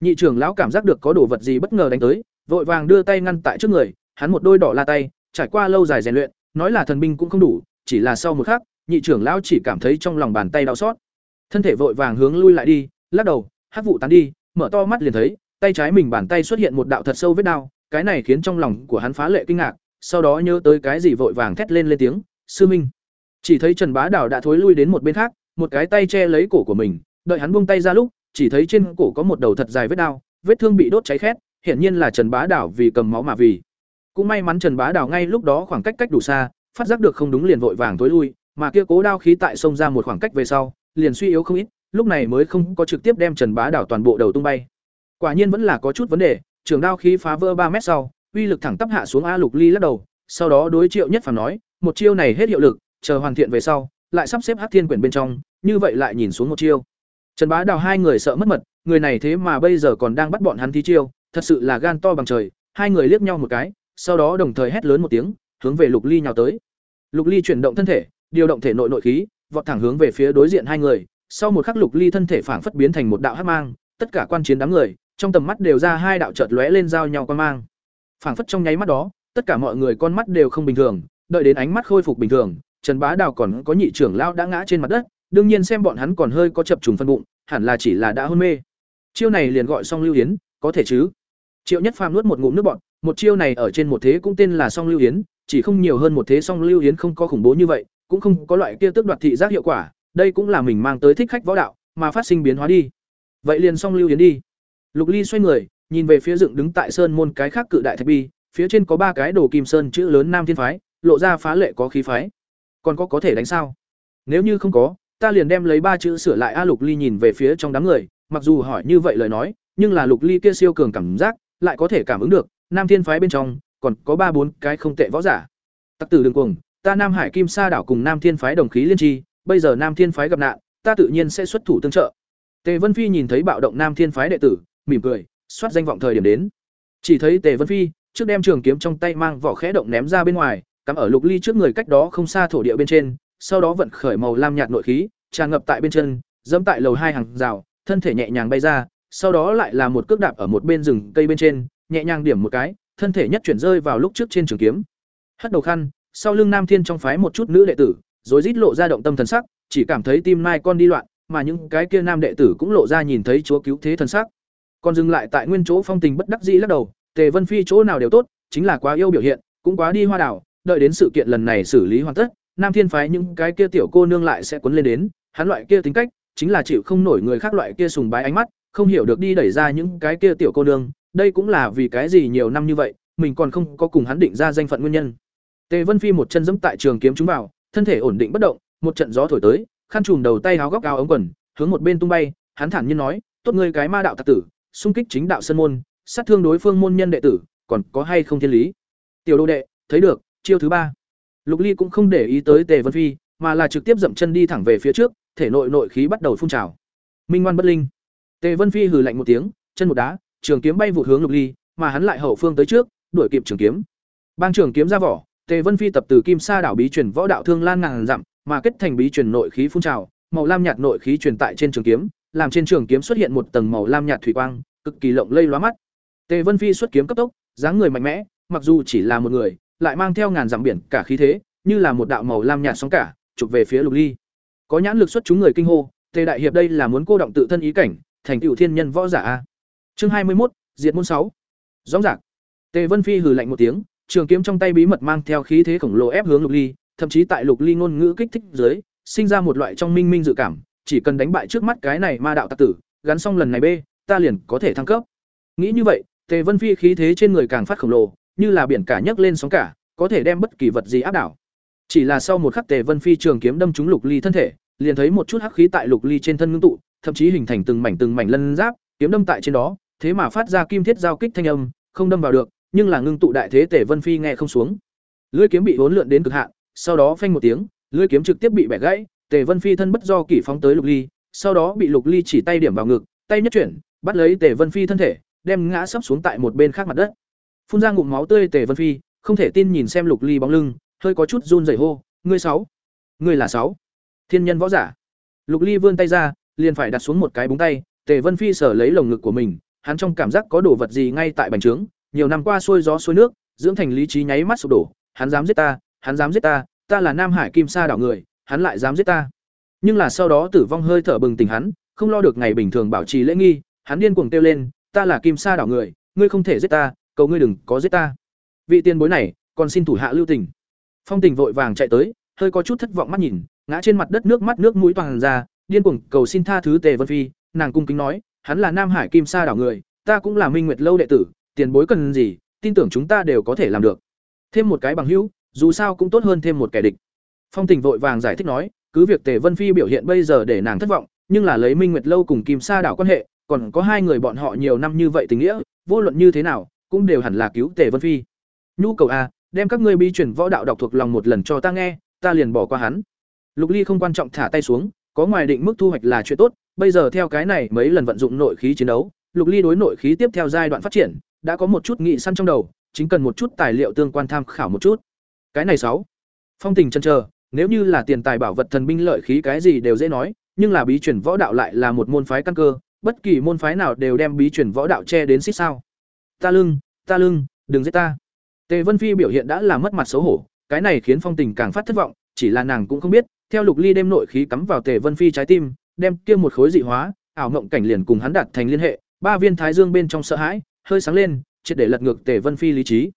Nhị trưởng lão cảm giác được có đồ vật gì bất ngờ đánh tới, vội vàng đưa tay ngăn tại trước người, hắn một đôi đỏ la tay, trải qua lâu dài rèn luyện, nói là thần binh cũng không đủ, chỉ là sau một khắc, nhị trưởng lão chỉ cảm thấy trong lòng bàn tay đau xót. Thân thể vội vàng hướng lui lại đi, lắc đầu, hát vụ tán đi, mở to mắt liền thấy, tay trái mình bàn tay xuất hiện một đạo thật sâu vết đau cái này khiến trong lòng của hắn phá lệ kinh ngạc, sau đó nhớ tới cái gì vội vàng thét lên lên tiếng, sư minh chỉ thấy trần bá đảo đã thối lui đến một bên khác, một cái tay che lấy cổ của mình, đợi hắn buông tay ra lúc, chỉ thấy trên cổ có một đầu thật dài vết đao, vết thương bị đốt cháy khét, hiển nhiên là trần bá đảo vì cầm máu mà vì. Cũng may mắn trần bá đảo ngay lúc đó khoảng cách cách đủ xa, phát giác được không đúng liền vội vàng tối lui, mà kia cố đao khí tại sông ra một khoảng cách về sau, liền suy yếu không ít, lúc này mới không có trực tiếp đem trần bá đảo toàn bộ đầu tung bay. Quả nhiên vẫn là có chút vấn đề, trường đao khí phá vỡ ba mét sau, uy lực thẳng tắp hạ xuống a lục ly lắc đầu, sau đó đối triệu nhất phàm nói, một chiêu này hết hiệu lực chờ hoàn thiện về sau, lại sắp xếp hắc thiên quyển bên trong, như vậy lại nhìn xuống một chiêu. Trần bá đào hai người sợ mất mật, người này thế mà bây giờ còn đang bắt bọn hắn thi chiêu, thật sự là gan to bằng trời, hai người liếc nhau một cái, sau đó đồng thời hét lớn một tiếng, hướng về lục ly nhào tới. Lục ly chuyển động thân thể, điều động thể nội nội khí, vọt thẳng hướng về phía đối diện hai người, sau một khắc lục ly thân thể phảng phất biến thành một đạo hắc mang, tất cả quan chiến đám người, trong tầm mắt đều ra hai đạo chợt lóe lên giao nhau quan mang. Phảng phất trong nháy mắt đó, tất cả mọi người con mắt đều không bình thường, đợi đến ánh mắt khôi phục bình thường trần bá đào còn có nhị trưởng lao đã ngã trên mặt đất đương nhiên xem bọn hắn còn hơi có chập trùng phân bụng hẳn là chỉ là đã hôn mê. Chiêu này liền gọi song lưu hiến có thể chứ? Triệu nhất phàm nuốt một ngụm nước bọt, một chiêu này ở trên một thế cũng tên là song lưu hiến chỉ không nhiều hơn một thế song lưu hiến không có khủng bố như vậy cũng không có loại kia tước đoạt thị giác hiệu quả đây cũng là mình mang tới thích khách võ đạo mà phát sinh biến hóa đi. Vậy liền song lưu hiến đi. Lục ly xoay người nhìn về phía dựng đứng tại sơn môn cái khác cự đại thạch bi phía trên có ba cái đồ kim sơn chữ lớn nam thiên phái lộ ra phá lệ có khí phái còn có có thể đánh sao? Nếu như không có, ta liền đem lấy ba chữ sửa lại a lục ly nhìn về phía trong đám người, mặc dù hỏi như vậy lời nói, nhưng là lục ly kia siêu cường cảm giác, lại có thể cảm ứng được, nam thiên phái bên trong, còn có ba bốn cái không tệ võ giả. Tặc tử đường cuồng, ta nam hải kim sa đảo cùng nam thiên phái đồng khí liên tri, bây giờ nam thiên phái gặp nạn, ta tự nhiên sẽ xuất thủ tương trợ. Tề vân phi nhìn thấy bạo động nam thiên phái đệ tử, mỉm cười, soát danh vọng thời điểm đến. Chỉ thấy tề vân phi, trước đem trường kiếm trong tay mang vỏ khẽ động ném ra bên ngoài cắm ở lục ly trước người cách đó không xa thổ địa bên trên, sau đó vận khởi màu lam nhạt nội khí, tràn ngập tại bên chân, dẫm tại lầu hai hàng rào, thân thể nhẹ nhàng bay ra, sau đó lại là một cước đạp ở một bên rừng cây bên trên, nhẹ nhàng điểm một cái, thân thể nhất chuyển rơi vào lúc trước trên trường kiếm. Hất đầu khăn, sau lưng nam thiên trong phái một chút nữ đệ tử rồi rít lộ ra động tâm thần sắc, chỉ cảm thấy tim mai con đi loạn, mà những cái kia nam đệ tử cũng lộ ra nhìn thấy chúa cứu thế thần sắc. Còn dừng lại tại nguyên chỗ phong tình bất đắc dĩ lắc đầu, tề vân phi chỗ nào đều tốt, chính là quá yêu biểu hiện, cũng quá đi hoa đảo đợi đến sự kiện lần này xử lý hoàn tất, nam thiên phái những cái kia tiểu cô nương lại sẽ cuốn lên đến, hắn loại kia tính cách, chính là chịu không nổi người khác loại kia sùng bái ánh mắt, không hiểu được đi đẩy ra những cái kia tiểu cô nương, đây cũng là vì cái gì nhiều năm như vậy, mình còn không có cùng hắn định ra danh phận nguyên nhân. Tề vân phi một chân giẫm tại trường kiếm chúng vào, thân thể ổn định bất động, một trận gió thổi tới, khăn trùm đầu tay áo góc áo ống quần, hướng một bên tung bay, hắn thản nhiên nói, tốt ngươi cái ma đạo tặc tử, xung kích chính đạo sân môn, sát thương đối phương môn nhân đệ tử, còn có hay không thiên lý? Tiểu đô đệ, thấy được chiêu thứ ba. Lục ly cũng không để ý tới tề vân phi, mà là trực tiếp dậm chân đi thẳng về phía trước, thể nội nội khí bắt đầu phun trào. Minh ngoan bất linh. Tề vân phi hừ lạnh một tiếng, chân một đá, trường kiếm bay vụt hướng lục ly, mà hắn lại hậu phương tới trước, đuổi kịp trường kiếm. Bang trường kiếm ra vỏ, tề vân phi tập từ kim sa đảo bí truyền võ đạo thương lan ngàn dặm, mà kết thành bí truyền nội khí phun trào, màu lam nhạt nội khí truyền tại trên trường kiếm, làm trên trường kiếm xuất hiện một tầng màu lam nhạt thủy quang, cực kỳ lộng lây lóa mắt. Tề vân phi xuất kiếm cấp tốc, dáng người mạnh mẽ, mặc dù chỉ là một người lại mang theo ngàn dặm biển cả khí thế, như là một đạo màu lam nhạt sóng cả, chụp về phía lục ly. Có nhãn lực xuất chúng người kinh hô, tề đại hiệp đây là muốn cô động tự thân ý cảnh, thành tựu thiên nhân võ giả a. Chương hai mươi một diệt môn sáu. Rõ ràng. Tề vân phi hừ lạnh một tiếng, trường kiếm trong tay bí mật mang theo khí thế khổng lồ ép hướng lục ly, thậm chí tại lục ly ngôn ngữ kích thích dưới, sinh ra một loại trong minh minh dự cảm, chỉ cần đánh bại trước mắt cái này ma đạo tặc tử, gắn xong lần này b ta liền có thể thăng cấp. Nghĩ như vậy, tề vân phi khí thế trên người càng phát khổng lồ như là biển cả nhấc lên sóng cả, có thể đem bất kỳ vật gì áp đảo. Chỉ là sau một khắc tề vân phi trường kiếm đâm trúng lục ly thân thể, liền thấy một chút hắc khí tại lục ly trên thân ngưng tụ, thậm chí hình thành từng mảnh từng mảnh lân giáp, kiếm đâm tại trên đó, thế mà phát ra kim thiết giao kích thanh âm, không đâm vào được, nhưng là ngưng tụ đại thế tề vân phi nghe không xuống. Lưỡi kiếm bị uốn lượn đến cực hạn, sau đó phanh một tiếng, lưỡi kiếm trực tiếp bị bẻ gãy, tề vân phi thân bất do kỷ phóng tới lục ly, sau đó bị lục ly chỉ tay điểm vào ngực, tay nhất chuyển, bắt lấy tề vân phi thân thể, đem ngã sấp xuống tại một bên khác mặt đất phun ra ngụm máu tươi tề vân phi, không thể tin nhìn xem lục ly bóng lưng, hơi có chút run rẩy hô, ngươi sáu, ngươi là sáu. Thiên nhân võ giả. Lục ly vươn tay ra, liền phải đặt xuống một cái búng tay, tề vân phi sở lấy lồng ngực của mình, hắn trong cảm giác có đồ vật gì ngay tại bành trướng, nhiều năm qua xuôi gió xuôi nước, dưỡng thành lý trí nháy mắt sụp đổ, hắn dám giết ta, hắn dám giết ta ta là nam hải kim sa đảo người, hắn lại dám giết ta. Nhưng là sau đó tử vong hơi thở bừng tỉnh hắn, không lo được ngày bình thường bảo trì lễ nghi, hắn điên cuồng kêu lên, ta là kim sa đảo người, ngươi không thể giết ta cầu ngươi đừng có giết ta. Vị tiền bối này, còn xin thủ hạ lưu tình. Phong tình vội vàng chạy tới, hơi có chút thất vọng mắt nhìn, ngã trên mặt đất nước mắt nước mũi toàn ra, điên cuồng cầu xin tha thứ tề vân phi. Nàng cung kính nói, hắn là nam hải kim sa đảo người, ta cũng là minh nguyệt lâu đệ tử, tiền bối cần gì, tin tưởng chúng ta đều có thể làm được. Thêm một cái bằng hữu, dù sao cũng tốt hơn thêm một kẻ địch. Phong tình vội vàng giải thích nói, cứ việc tề vân phi biểu hiện bây giờ để nàng thất vọng, nhưng là lấy minh nguyệt lâu cùng kim sa đảo quan hệ, còn có hai người bọn họ nhiều năm như vậy tình nghĩa, vô luận như thế nào cũng đều hẳn là cứu tề vân phi. Nhu cầu a đem các ngươi bi truyền võ đạo đọc thuộc lòng một lần cho ta nghe ta liền bỏ qua hắn. Lục ly không quan trọng thả tay xuống có ngoài định mức thu hoạch là chuyện tốt bây giờ theo cái này mấy lần vận dụng nội khí chiến đấu lục ly đối nội khí tiếp theo giai đoạn phát triển đã có một chút nghị săn trong đầu chính cần một chút tài liệu tương quan tham khảo một chút. Cái này sáu. Phong tình chân chờ nếu như là tiền tài bảo vật thần binh lợi khí cái gì đều dễ nói, nhưng là bí truyền võ đạo lại là một môn phái căn cơ, bất kỳ môn phái nào đều đem bí truyền võ đạo che đến xít sao. Ta lưng, ta lưng, đừng giết ta. Tề Vân Phi biểu hiện đã là mất mặt xấu hổ, cái này khiến Phong Tình càng phát thất vọng, chỉ là nàng cũng không biết, theo Lục Ly đem nội khí cắm vào Tề Vân Phi trái tim, đem kia một khối dị hóa, ảo mộng cảnh liền cùng hắn đạt thành liên hệ, ba viên thái dương bên trong sợ hãi, hơi sáng lên, triệt để lật ngược Tề Vân Phi lý trí.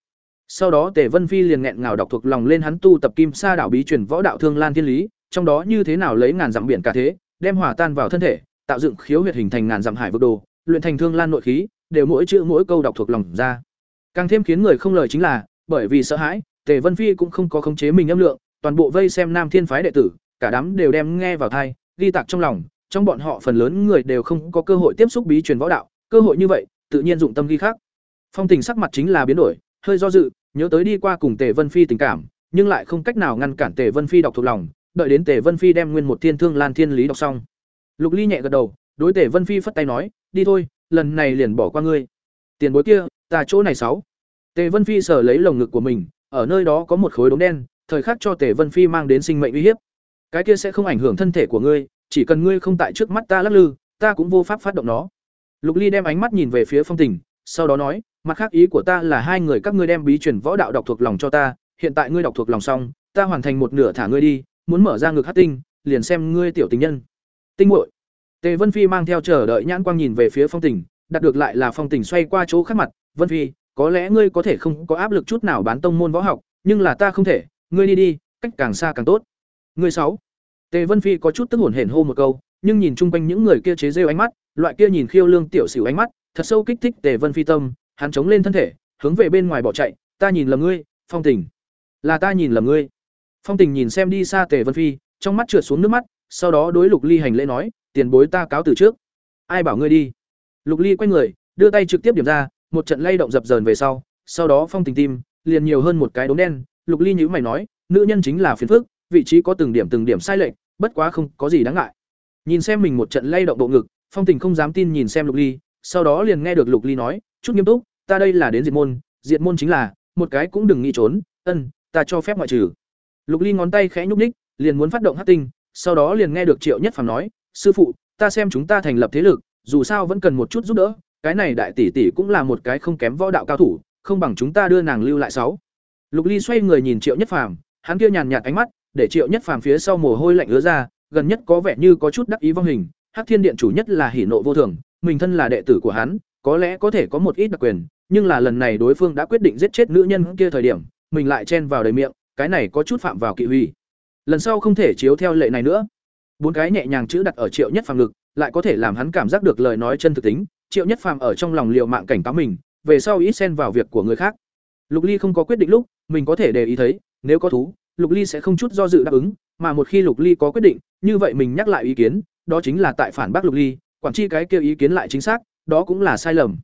Sau đó Tề Vân Phi liền nghẹn ngào đọc thuộc lòng lên hắn tu tập Kim Sa đạo bí truyền võ đạo Thương Lan Thiên Lý, trong đó như thế nào lấy ngàn dặm biển cả thế, đem hòa tan vào thân thể, tạo dựng khiếu huyệt hình thành ngàn dặm hải vực đồ, luyện thành Thương Lan nội khí, đều mỗi chữ mỗi câu đọc thuộc lòng ra. Càng thêm khiến người không lời chính là, bởi vì sợ hãi, Tề Vân Phi cũng không có khống chế mình âm lượng, toàn bộ vây xem Nam Thiên phái đệ tử, cả đám đều đem nghe vào tai, ghi tạc trong lòng, trong bọn họ phần lớn người đều không có cơ hội tiếp xúc bí truyền võ đạo, cơ hội như vậy, tự nhiên dụng tâm ghi khác. Phong Tình sắc mặt chính là biến đổi, hơi do dự, nhớ tới đi qua cùng Tề Vân Phi tình cảm, nhưng lại không cách nào ngăn cản Tề Vân Phi đọc thuộc lòng, đợi đến Tề Vân Phi đem nguyên một thiên thương lan thiên lý đọc xong. Lục Ly nhẹ gật đầu, đối Tề Vân Phi phất tay nói, "Đi thôi, lần này liền bỏ qua ngươi." Tiền bối kia, ta chỗ này sáu. Tề Vân Phi sở lấy lồng ngực của mình, ở nơi đó có một khối đống đen, thời khắc cho Tề Vân Phi mang đến sinh mệnh uy hiếp. Cái kia sẽ không ảnh hưởng thân thể của ngươi, chỉ cần ngươi không tại trước mắt ta lắc lư, ta cũng vô pháp phát động nó. Lục Ly đem ánh mắt nhìn về phía Phong Tình, sau đó nói, mặt khác ý của ta là hai người các ngươi đem bí truyền võ đạo đọc thuộc lòng cho ta, hiện tại ngươi đọc thuộc lòng xong, ta hoàn thành một nửa thả ngươi đi, muốn mở ra ngực hắc tinh, liền xem ngươi tiểu tình nhân. Tinh muội. Tề Vân Phi mang theo chờ đợi nhãn quang nhìn về phía Phong Tình, đặt được lại là Phong Tình xoay qua chỗ khác mặt, "Vân Phi, có lẽ ngươi có thể không có áp lực chút nào bán tông môn võ học, nhưng là ta không thể, ngươi đi đi, cách càng xa càng tốt." Ngươi sáu. Tề Vân Phi có chút tức hổn hển hô một câu, nhưng nhìn chung quanh những người kia chế giễu ánh mắt, loại kia nhìn khiêu lương tiểu xỉu ánh mắt, thật sâu kích thích Tề Vân Phi tâm, hắn chống lên thân thể, hướng về bên ngoài bỏ chạy, "Ta nhìn lầm ngươi, Phong Tình. Là ta nhìn lầm ngươi." Phong Tình nhìn xem đi xa Tề Vân Phi, trong mắt trượt xuống nước mắt, sau đó đối Lục Ly hành lễ nói, "Tiền bối ta cáo từ trước." "Ai bảo ngươi đi?" Lục Ly quay người, đưa tay trực tiếp điểm ra, một trận lay động dập dờn về sau, sau đó Phong Tình tim liền nhiều hơn một cái đốm đen, Lục Ly nhíu mày nói, "Nữ nhân chính là phiền phức, vị trí có từng điểm từng điểm sai lệch, bất quá không có gì đáng ngại." Nhìn xem mình một trận lay động bộ ngực, Phong Tình không dám tin nhìn xem Lục Ly, sau đó liền nghe được Lục Ly nói, chút nghiêm túc, ta đây là đến diệt môn, diệt môn chính là, một cái cũng đừng nghĩ trốn, ân, ta cho phép ngoại trừ. Lục Ly ngón tay khẽ nhúc nhích, liền muốn phát động hắc tinh, sau đó liền nghe được Triệu Nhất Phàm nói, sư phụ, ta xem chúng ta thành lập thế lực, dù sao vẫn cần một chút giúp đỡ, cái này đại tỷ tỷ cũng là một cái không kém võ đạo cao thủ, không bằng chúng ta đưa nàng lưu lại sáu. Lục Ly xoay người nhìn Triệu Nhất Phàm, hắn kia nhàn nhạt ánh mắt, để Triệu Nhất Phàm phía sau mồ hôi lạnh ứa ra, gần nhất có vẻ như có chút đắc ý vong hình, Hắc Thiên Điện chủ nhất là hỉ nộ vô thường, mình thân là đệ tử của hắn, có lẽ có thể có một ít đặc quyền, nhưng là lần này đối phương đã quyết định giết chết nữ nhân kia thời điểm, mình lại chen vào đầy miệng, cái này có chút phạm vào kỵ huy. Lần sau không thể chiếu theo lệ này nữa. Bốn cái nhẹ nhàng chữ đặt ở Triệu Nhất Phàm ngực, lại có thể làm hắn cảm giác được lời nói chân thực tính, Triệu Nhất Phàm ở trong lòng liều mạng cảnh cáo mình, về sau ít xen vào việc của người khác. Lục Ly không có quyết định lúc, mình có thể để ý thấy, nếu có thú, Lục Ly sẽ không chút do dự đáp ứng, mà một khi Lục Ly có quyết định, như vậy mình nhắc lại ý kiến, đó chính là tại phản bác Lục Ly, quản tri cái kêu ý kiến lại chính xác, đó cũng là sai lầm.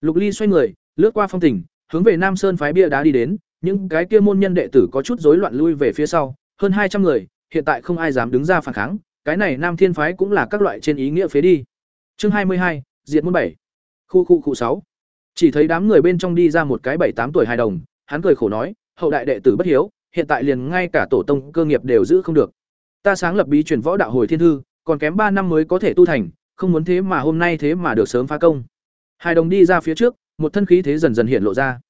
Lục Ly xoay người, lướt qua phong tỉnh, hướng về Nam Sơn phái bia đá đi đến, những cái kia môn nhân đệ tử có chút rối loạn lui về phía sau, hơn hai trăm người, hiện tại không ai dám đứng ra phản kháng, cái này Nam Thiên phái cũng là các loại trên ý nghĩa phế đi. Chương hai mươi hai, Diệt môn bảy. Khu khu khu sáu. Chỉ thấy đám người bên trong đi ra một cái bảy tám tuổi hài đồng, hắn cười khổ nói, hậu đại đệ tử bất hiếu, hiện tại liền ngay cả tổ tông cơ nghiệp đều giữ không được. Ta sáng lập bí truyền võ đạo hồi thiên thư, còn kém ba năm mới có thể tu thành, không muốn thế mà hôm nay thế mà được sớm phá công. Hai đồng đi ra phía trước, một thân khí thế dần dần hiện lộ ra.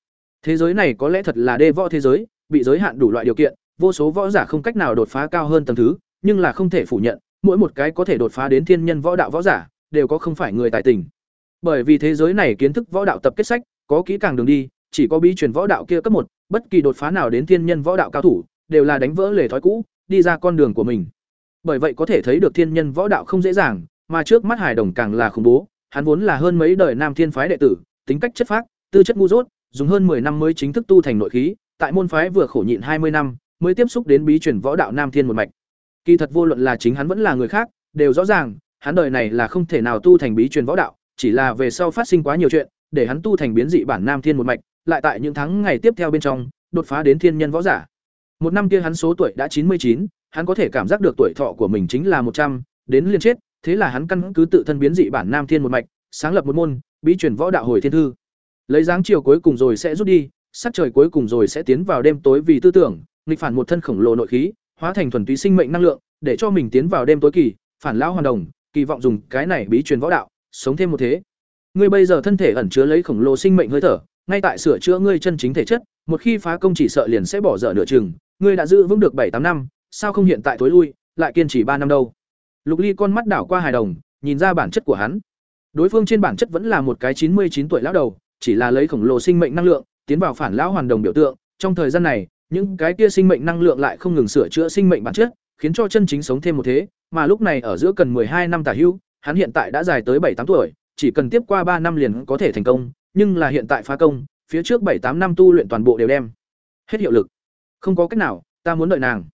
Thế giới này có lẽ thật là đê võ thế giới, bị giới hạn đủ loại điều kiện, vô số võ giả không cách nào đột phá cao hơn tầng thứ, nhưng là không thể phủ nhận, mỗi một cái có thể đột phá đến thiên nhân võ đạo võ giả, đều có không phải người tài tình. Bởi vì thế giới này kiến thức võ đạo tập kết sách, có kỹ càng đường đi, chỉ có bí truyền võ đạo kia cấp một, bất kỳ đột phá nào đến thiên nhân võ đạo cao thủ, đều là đánh vỡ lề thói cũ, đi ra con đường của mình. Bởi vậy có thể thấy được thiên nhân võ đạo không dễ dàng, mà trước mắt Hải Đồng càng là khủng bố, hắn vốn là hơn mấy đời Nam Thiên phái đệ tử, tính cách chất phác, tư chất ngu dốt, dùng hơn 10 năm mới chính thức tu thành nội khí, tại môn phái vừa khổ nhịn 20 năm, mới tiếp xúc đến bí truyền võ đạo Nam Thiên một mạch. Kỳ thật vô luận là chính hắn vẫn là người khác, đều rõ ràng, hắn đời này là không thể nào tu thành bí truyền võ đạo, chỉ là về sau phát sinh quá nhiều chuyện, để hắn tu thành biến dị bản Nam Thiên một mạch, lại tại những tháng ngày tiếp theo bên trong, đột phá đến thiên nhân võ giả. Một năm kia hắn số tuổi đã chín mươi chín, hắn có thể cảm giác được tuổi thọ của mình chính là một trăm, đến liên chết, thế là hắn căn cứ tự thân biến dị bản Nam Thiên một mạch, sáng lập một môn bí truyền võ đạo hồi thiên thư. Lấy dáng chiều cuối cùng rồi sẽ rút đi, sắc trời cuối cùng rồi sẽ tiến vào đêm tối vì tư tưởng, nghịch phản một thân khổng lồ nội khí, hóa thành thuần túy sinh mệnh năng lượng, để cho mình tiến vào đêm tối kỳ, phản lão hoàn đồng, kỳ vọng dùng cái này bí truyền võ đạo, sống thêm một thế. Ngươi bây giờ thân thể ẩn chứa lấy khổng lồ sinh mệnh hơi thở, ngay tại sửa chữa ngươi chân chính thể chất, một khi phá công chỉ sợ liền sẽ bỏ dở nửa chừng, ngươi đã giữ vững được bảy tám năm, sao không hiện tại tối lui, lại kiên trì ba năm đâu? Lục Ly con mắt đảo qua hài đồng, nhìn ra bản chất của hắn. Đối phương trên bản chất vẫn là một cái chín mươi chín tuổi lão đầu, chỉ là lấy khổng lồ sinh mệnh năng lượng, tiến vào phản lão hoàn đồng biểu tượng, trong thời gian này, những cái kia sinh mệnh năng lượng lại không ngừng sửa chữa sinh mệnh bản chất, khiến cho chân chính sống thêm một thế, mà lúc này ở giữa cần hai năm tả hữu, hắn hiện tại đã dài tới bảy tám tuổi, chỉ cần tiếp qua ba năm liền có thể thành công, nhưng là hiện tại phá công, phía trước bảy tám năm tu luyện toàn bộ đều đem hết hiệu lực. Không có cách nào, ta muốn đợi nàng.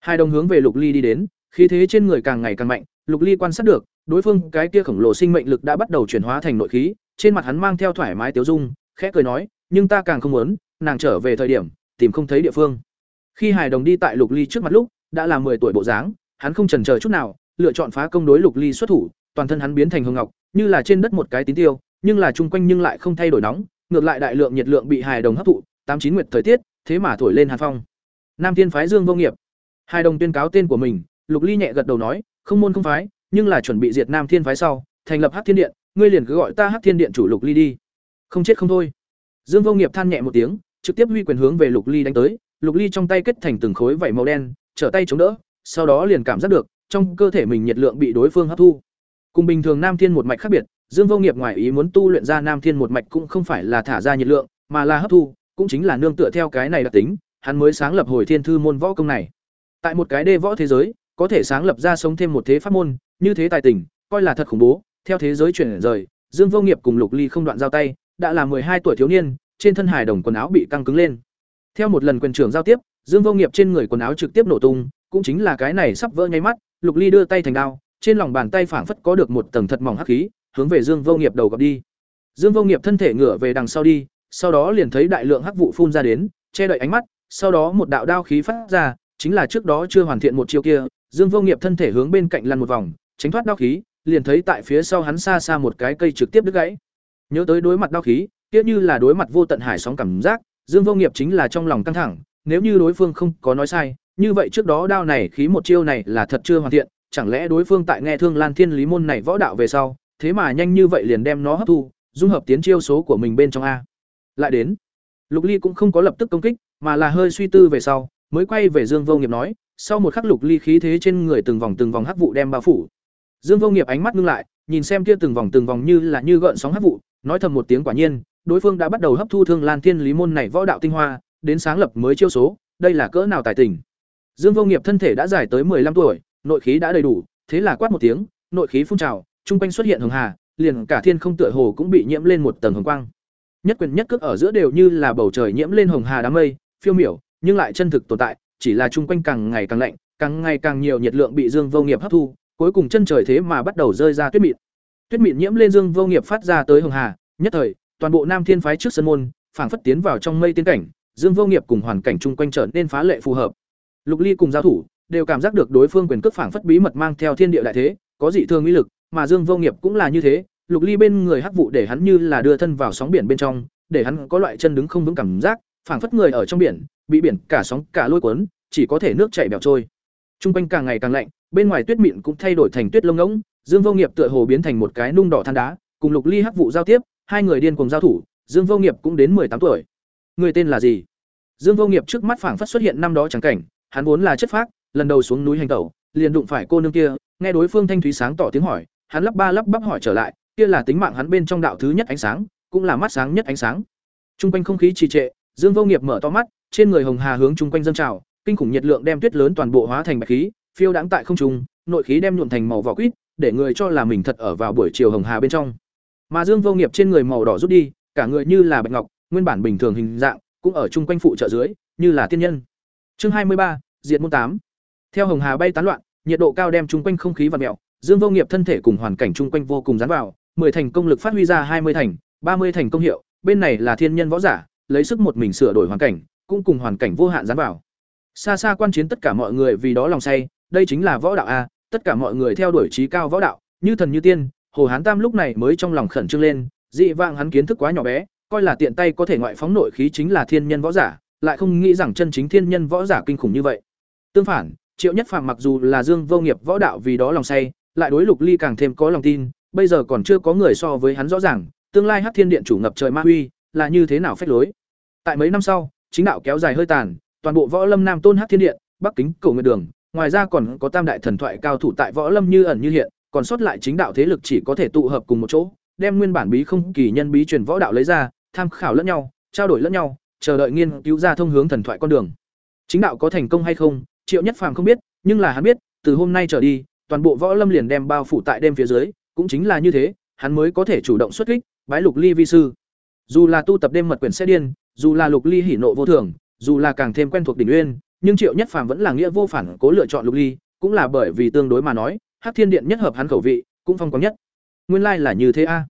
Hai đồng hướng về Lục Ly đi đến, khí thế trên người càng ngày càng mạnh, Lục Ly quan sát được, đối phương cái kia khổng lồ sinh mệnh lực đã bắt đầu chuyển hóa thành nội khí, trên mặt hắn mang theo thoải mái tiêu dung, khẽ cười nói, nhưng ta càng không muốn, nàng trở về thời điểm, tìm không thấy địa phương. Khi Hải Đồng đi tại Lục Ly trước mặt lúc, đã là 10 tuổi bộ dáng, hắn không chần chờ chút nào, lựa chọn phá công đối Lục Ly xuất thủ, toàn thân hắn biến thành hồng ngọc, như là trên đất một cái tín tiêu, nhưng là chung quanh nhưng lại không thay đổi nóng, ngược lại đại lượng nhiệt lượng bị Hải Đồng hấp thụ, tám chín nguyệt thời tiết, thế mà thổi lên hàn phong. Nam Thiên phái Dương Vô Nghiệp. Hải Đồng tuyên cáo tên của mình, Lục Ly nhẹ gật đầu nói, không môn không phái, nhưng là chuẩn bị diệt Nam Thiên phái sau, thành lập Hắc Thiên Điện, ngươi liền cứ gọi ta Hắc Thiên Điện chủ Lục Ly đi. Không chết không thôi. Dương Vô Nghiệp than nhẹ một tiếng, trực tiếp huy quyền hướng về Lục Ly đánh tới, Lục Ly trong tay kết thành từng khối vảy màu đen, trở tay chống đỡ, sau đó liền cảm giác được trong cơ thể mình nhiệt lượng bị đối phương hấp thu. Cùng bình thường Nam Thiên một mạch khác biệt, Dương Vô Nghiệp ngoài ý muốn tu luyện ra Nam Thiên một mạch cũng không phải là thả ra nhiệt lượng, mà là hấp thu, cũng chính là nương tựa theo cái này đặc tính, hắn mới sáng lập Hồi Thiên Thư môn võ công này. Tại một cái đê võ thế giới, có thể sáng lập ra sống thêm một thế pháp môn, như thế tài tình, coi là thật khủng bố, theo thế giới chuyển rời, Dương Vô Nghiệp cùng Lục Ly không đoạn giao tay, đã là hai tuổi thiếu niên, trên thân hải đồng quần áo bị căng cứng lên. Theo một lần quyền trưởng giao tiếp, Dương Vô Nghiệp trên người quần áo trực tiếp nổ tung, cũng chính là cái này sắp vỡ nháy mắt, Lục Ly đưa tay thành đao, trên lòng bàn tay phảng phất có được một tầng thật mỏng hắc khí, hướng về Dương Vô Nghiệp đầu gặp đi. Dương Vô Nghiệp thân thể ngửa về đằng sau đi, sau đó liền thấy đại lượng hắc vụ phun ra đến, che đậy ánh mắt, sau đó một đạo đao khí phát ra, chính là trước đó chưa hoàn thiện một chiêu kia, Dương Vô Nghiệp thân thể hướng bên cạnh lăn một vòng, tránh thoát đao khí, liền thấy tại phía sau hắn xa xa một cái cây trực tiếp đứt gãy. Nhớ tới đối mặt đao khí, kia như là đối mặt vô tận hải sóng cảm giác, Dương Vô Nghiệp chính là trong lòng căng thẳng, nếu như đối phương không có nói sai, như vậy trước đó đao này khí một chiêu này là thật chưa hoàn thiện, chẳng lẽ đối phương tại nghe Thương Lan Thiên Lý môn này võ đạo về sau, thế mà nhanh như vậy liền đem nó hấp thu, dung hợp tiến chiêu số của mình bên trong a. Lại đến, Lục Ly cũng không có lập tức công kích, mà là hơi suy tư về sau, mới quay về Dương Vô Nghiệp nói, sau một khắc Lục Ly khí thế trên người từng vòng từng vòng hắc vụ đem bao phủ. Dương Vô Nghiệp ánh mắt ngưng lại, nhìn xem kia từng vòng từng vòng như là như gợn sóng hắc vụ, nói thầm một tiếng quả nhiên, đối phương đã bắt đầu hấp thu Thương Lan Thiên Lý môn này võ đạo tinh hoa, đến sáng lập mới chiêu số, đây là cỡ nào tài tình. Dương Vô Nghiệp thân thể đã dài tới 15 tuổi, nội khí đã đầy đủ, thế là quát một tiếng, nội khí phun trào, trung quanh xuất hiện hường hà, liền cả thiên không tựa hồ cũng bị nhiễm lên một tầng hồng quang. Nhất quyền nhất cước ở giữa đều như là bầu trời nhiễm lên hồng hà đám mây, phiêu miểu, nhưng lại chân thực tồn tại, chỉ là trung quanh càng ngày càng lạnh, càng ngày càng nhiều nhiệt lượng bị Dương Vô Nghiệp hấp thu, cuối cùng chân trời thế mà bắt đầu rơi ra tuyết mịn. Tuyết mịn nhiễm lên Dương Vô Nghiệp phát ra tới hồng hà, nhất thời, toàn bộ Nam Thiên phái trước sân môn, phảng phất tiến vào trong mây tiên cảnh, Dương Vô Nghiệp cùng hoàn cảnh chung quanh trở nên phá lệ phù hợp. Lục Ly cùng giao thủ, đều cảm giác được đối phương quyền cước phảng phất bí mật mang theo thiên địa đại thế, có dị thường uy lực, mà Dương Vô Nghiệp cũng là như thế, Lục Ly bên người hắc vụ để hắn như là đưa thân vào sóng biển bên trong, để hắn có loại chân đứng không vững cảm giác, phảng phất người ở trong biển, bị biển cả sóng cả lôi cuốn, chỉ có thể nước chảy bèo trôi. Trung quanh càng ngày càng lạnh, bên ngoài tuyết mịn cũng thay đổi thành tuyết lông ngỗng, Dương Vô Nghiệp tựa hồ biến thành một cái nung đỏ than đá, cùng Lục Ly hắc vụ giao tiếp, hai người điên cuồng giao thủ, Dương Vô Nghiệp cũng đến tám tuổi. Người tên là gì? Dương Vô Nghiệp trước mắt phảng phất xuất hiện năm đó chẳng cảnh, hắn vốn là chất phác, lần đầu xuống núi hành tẩu, liền đụng phải cô nương kia, nghe đối phương thanh thúy sáng tỏ tiếng hỏi, hắn lắp ba lắp bắp hỏi trở lại, kia là tính mạng hắn bên trong đạo thứ nhất ánh sáng, cũng là mắt sáng nhất ánh sáng. Trung quanh không khí trì trệ, Dương Vô Nghiệp mở to mắt, trên người hồng hà hướng trung quanh dâng trào, kinh khủng nhiệt lượng đem tuyết lớn toàn bộ hóa thành bạch khí, phiêu đãng tại không trung, nội khí đem nhuộm thành màu vỏ quýt, để người cho là mình thật ở vào buổi chiều hồng hà bên trong. Mà Dương Vô Nghiệp trên người màu đỏ rút đi, cả người như là bạch ngọc, nguyên bản bình thường hình dạng, cũng ở trung quanh phụ trợ dưới, như là tiên nhân. Chương hai mươi ba, Diệt môn tám. Theo hồng hà bay tán loạn, nhiệt độ cao đem trung quanh không khí và mẹo Dương Vô Nghiệp thân thể cùng hoàn cảnh trung quanh vô cùng dán vào, 10 thành công lực phát huy ra hai mươi thành, ba mươi thành công hiệu, bên này là thiên nhân võ giả, lấy sức một mình sửa đổi hoàn cảnh, cũng cùng hoàn cảnh vô hạn dán vào. Xa xa quan chiến tất cả mọi người vì đó lòng say, đây chính là võ đạo a, tất cả mọi người theo đuổi trí cao võ đạo, như thần như tiên, Hồ Hán Tam lúc này mới trong lòng khẩn trương lên, dị vãng hắn kiến thức quá nhỏ bé, coi là tiện tay có thể ngoại phóng nội khí chính là thiên nhân võ giả, lại không nghĩ rằng chân chính thiên nhân võ giả kinh khủng như vậy. Tương phản, Triệu Nhất Phàm mặc dù là Dương Vô Nghiệp võ đạo vì đó lòng say, lại đối Lục Ly càng thêm có lòng tin, bây giờ còn chưa có người so với hắn rõ ràng, tương lai Hắc Thiên Điện chủ ngập trời ma huy, là như thế nào phách lối. Tại mấy năm sau, chính đạo kéo dài hơi tàn, toàn bộ võ lâm Nam Tôn Hắc Thiên Điện, Bắc Kính Cổ Nguyệt Đường, ngoài ra còn có tam đại thần thoại cao thủ tại võ lâm như ẩn như hiện, còn sót lại chính đạo thế lực chỉ có thể tụ hợp cùng một chỗ, đem nguyên bản bí không kỳ nhân bí truyền võ đạo lấy ra, tham khảo lẫn nhau, trao đổi lẫn nhau, chờ đợi nghiên cứu ra thông hướng thần thoại con đường. Chính đạo có thành công hay không, Triệu Nhất Phàm không biết, nhưng là hắn biết, từ hôm nay trở đi, toàn bộ võ lâm liền đem bao phủ tại đêm phía dưới, cũng chính là như thế, hắn mới có thể chủ động xuất kích, bái Lục Ly vi sư. Dù là tu tập đêm mật quyển sẽ điên, dù là Lục Ly hỉ nộ vô thường, dù là càng thêm quen thuộc đỉnh uyên, nhưng Triệu Nhất Phàm vẫn là nghĩa vô phản cố lựa chọn Lục Ly, cũng là bởi vì tương đối mà nói, Hắc Thiên Điện nhất hợp hắn khẩu vị, cũng phong quang nhất. Nguyên lai like là như thế a.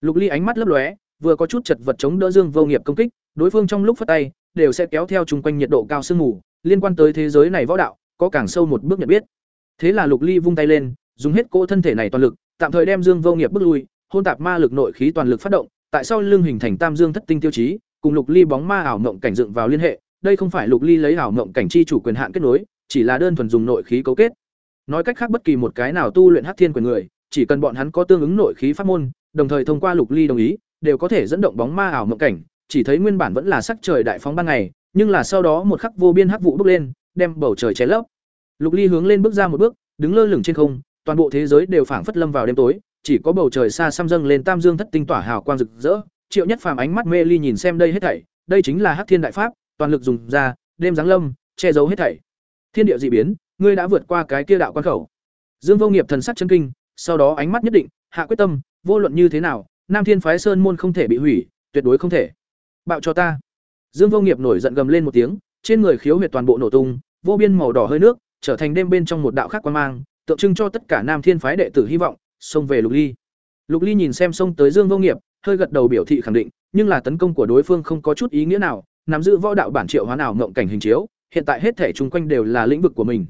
Lục Ly ánh mắt lấp lóe, vừa có chút chật vật chống đỡ Dương Vô Nghiệp công kích, đối phương trong lúc phát tay, đều sẽ kéo theo chung quanh nhiệt độ cao sương mù, liên quan tới thế giới này võ đạo, có càng sâu một bước nhận biết. Thế là Lục Ly vung tay lên, dùng hết cỗ thân thể này toàn lực, tạm thời đem Dương Vô Nghiệp bước lui, hôn tạp ma lực nội khí toàn lực phát động, tại sau lưng hình thành Tam Dương Thất Tinh tiêu chí, cùng Lục Ly bóng ma ảo mộng cảnh dựng vào liên hệ, đây không phải Lục Ly lấy ảo mộng cảnh chi chủ quyền hạn kết nối, chỉ là đơn thuần dùng nội khí cấu kết. Nói cách khác bất kỳ một cái nào tu luyện Hắc Thiên quyền người, chỉ cần bọn hắn có tương ứng nội khí pháp môn, đồng thời thông qua Lục Ly đồng ý, đều có thể dẫn động bóng ma ảo mộng cảnh, chỉ thấy nguyên bản vẫn là sắc trời đại phóng ban ngày, nhưng là sau đó một khắc vô biên hắc vụ bốc lên, đem bầu trời che lấp. Lục Ly hướng lên bước ra một bước, đứng lơ lửng trên không, toàn bộ thế giới đều phảng phất lâm vào đêm tối, chỉ có bầu trời xa xăm dâng lên tam dương thất tinh tỏa hào quang rực rỡ. Triệu Nhất Phàm ánh mắt mê ly nhìn xem đây hết thảy, đây chính là Hắc Thiên đại pháp, toàn lực dùng ra, đêm giáng lâm, che giấu hết thảy. Thiên địa dị biến, ngươi đã vượt qua cái kia đạo quan khẩu. Dương Vô Nghiệp thần sắc chân kinh, sau đó ánh mắt nhất định, hạ quyết tâm, vô luận như thế nào, Nam Thiên phái Sơn môn không thể bị hủy, tuyệt đối không thể. Bạo cho ta. Dương Vô Nghiệp nổi giận gầm lên một tiếng, trên người khiếu huyệt toàn bộ nổ tung, vô biên màu đỏ hơi nước, trở thành đêm bên trong một đạo khác quan mang, tượng trưng cho tất cả Nam Thiên phái đệ tử hy vọng, xông về Lục Ly. Lục Ly nhìn xem xông tới Dương Vô Nghiệp, hơi gật đầu biểu thị khẳng định, nhưng là tấn công của đối phương không có chút ý nghĩa nào, nắm giữ võ đạo bản triệu hóa nào ngộng cảnh hình chiếu, hiện tại hết thể chung quanh đều là lĩnh vực của mình.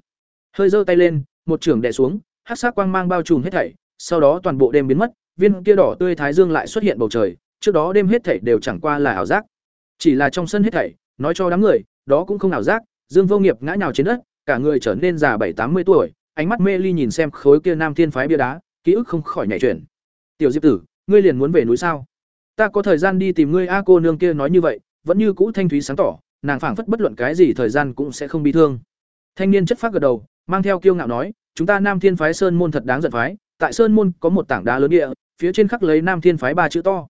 Hơi giơ tay lên, một trưởng đè xuống, hắc sắc quang mang bao trùm hết thảy, sau đó toàn bộ đêm biến mất, viên kia đỏ tươi thái dương lại xuất hiện bầu trời, trước đó đêm hết thảy đều chẳng qua là ảo giác. Chỉ là trong sân hết thảy, nói cho đám người, đó cũng không ảo giác, Dương Vô Nghiệp ngã nhào trên đất, cả người trở nên già bảy tám mươi tuổi, ánh mắt mê ly nhìn xem khối kia Nam Thiên phái bia đá, ký ức không khỏi nhảy chuyển. "Tiểu Diệp tử, ngươi liền muốn về núi sao? Ta có thời gian đi tìm ngươi a cô nương kia nói như vậy, vẫn như cũ thanh thúy sáng tỏ, nàng phảng phất bất luận cái gì thời gian cũng sẽ không bị thương. Thanh niên chất phát gật đầu, mang theo kiêu ngạo nói, chúng ta Nam Thiên phái Sơn môn thật đáng giận phái, tại Sơn môn có một tảng đá lớn địa, phía trên khắc lấy Nam Thiên phái ba chữ to.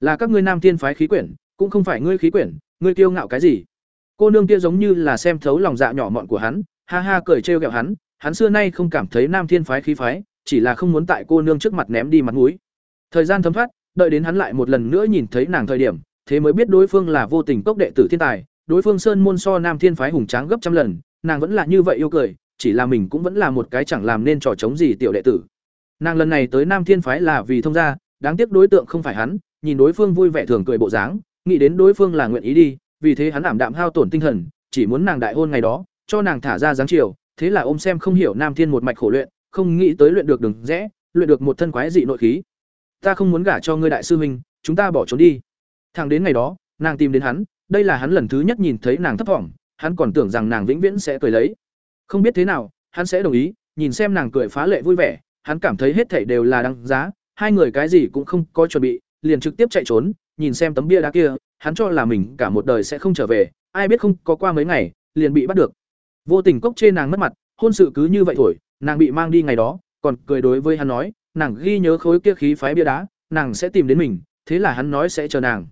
Là các ngươi Nam Thiên phái khí quyển, cũng không phải ngươi khí quyển, ngươi kiêu ngạo cái gì? Cô nương kia giống như là xem thấu lòng dạ nhỏ mọn của hắn, ha ha cười trêu ghẹo hắn, hắn xưa nay không cảm thấy Nam Thiên phái khí phái, chỉ là không muốn tại cô nương trước mặt ném đi mặt mũi. Thời gian thấm thoát, đợi đến hắn lại một lần nữa nhìn thấy nàng thời điểm, thế mới biết đối phương là vô tình cốc đệ tử thiên tài, đối phương sơn môn so Nam Thiên phái hùng tráng gấp trăm lần, nàng vẫn là như vậy yêu cười, chỉ là mình cũng vẫn là một cái chẳng làm nên trò chống gì tiểu đệ tử. Nàng lần này tới Nam Thiên phái là vì thông gia, đáng tiếc đối tượng không phải hắn, nhìn đối phương vui vẻ thường cười bộ dáng, nghĩ đến đối phương là nguyện ý đi, vì thế hắn ảm đạm hao tổn tinh thần, chỉ muốn nàng đại hôn ngày đó, cho nàng thả ra dáng chiều, thế là ôm xem không hiểu Nam Thiên một mạch khổ luyện, không nghĩ tới luyện được đường rẽ, luyện được một thân quái dị nội khí. Ta không muốn gả cho ngươi đại sư huynh, chúng ta bỏ trốn đi. Thẳng đến ngày đó, nàng tìm đến hắn, đây là hắn lần thứ nhất nhìn thấy nàng thấp thỏm, hắn còn tưởng rằng nàng vĩnh viễn sẽ cười lấy. Không biết thế nào, hắn sẽ đồng ý, nhìn xem nàng cười phá lệ vui vẻ, hắn cảm thấy hết thảy đều là đáng giá, hai người cái gì cũng không có chuẩn bị, liền trực tiếp chạy trốn, nhìn xem tấm bia đá kia, hắn cho là mình cả một đời sẽ không trở về, ai biết không, có qua mấy ngày, liền bị bắt được. Vô tình cốc trên nàng mất mặt, hôn sự cứ như vậy thổi, nàng bị mang đi ngày đó, còn cười đối với hắn nói, nàng ghi nhớ khối kia khí phái bia đá, nàng sẽ tìm đến mình, thế là hắn nói sẽ chờ nàng.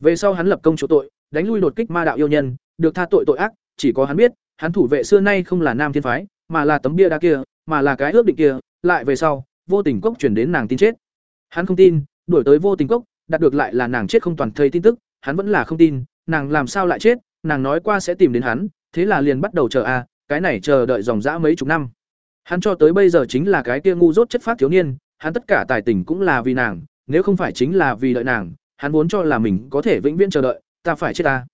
Về sau hắn lập công chỗ tội, đánh lui đột kích ma đạo yêu nhân, được tha tội tội ác, chỉ có hắn biết, hắn thủ vệ xưa nay không là nam thiên phái, mà là tấm bia đá kia, mà là cái ước định kia, lại về sau, vô tình cốc truyền đến nàng tin chết. Hắn không tin, đuổi tới vô tình cốc, đạt được lại là nàng chết không toàn thây tin tức, hắn vẫn là không tin, nàng làm sao lại chết, nàng nói qua sẽ tìm đến hắn, thế là liền bắt đầu chờ a, cái này chờ đợi dòng dã mấy chục năm. Hắn cho tới bây giờ chính là cái kia ngu dốt chất phát thiếu niên, hắn tất cả tài tình cũng là vì nàng, nếu không phải chính là vì đợi nàng, hắn vốn cho là mình có thể vĩnh viễn chờ đợi, ta phải chết ta.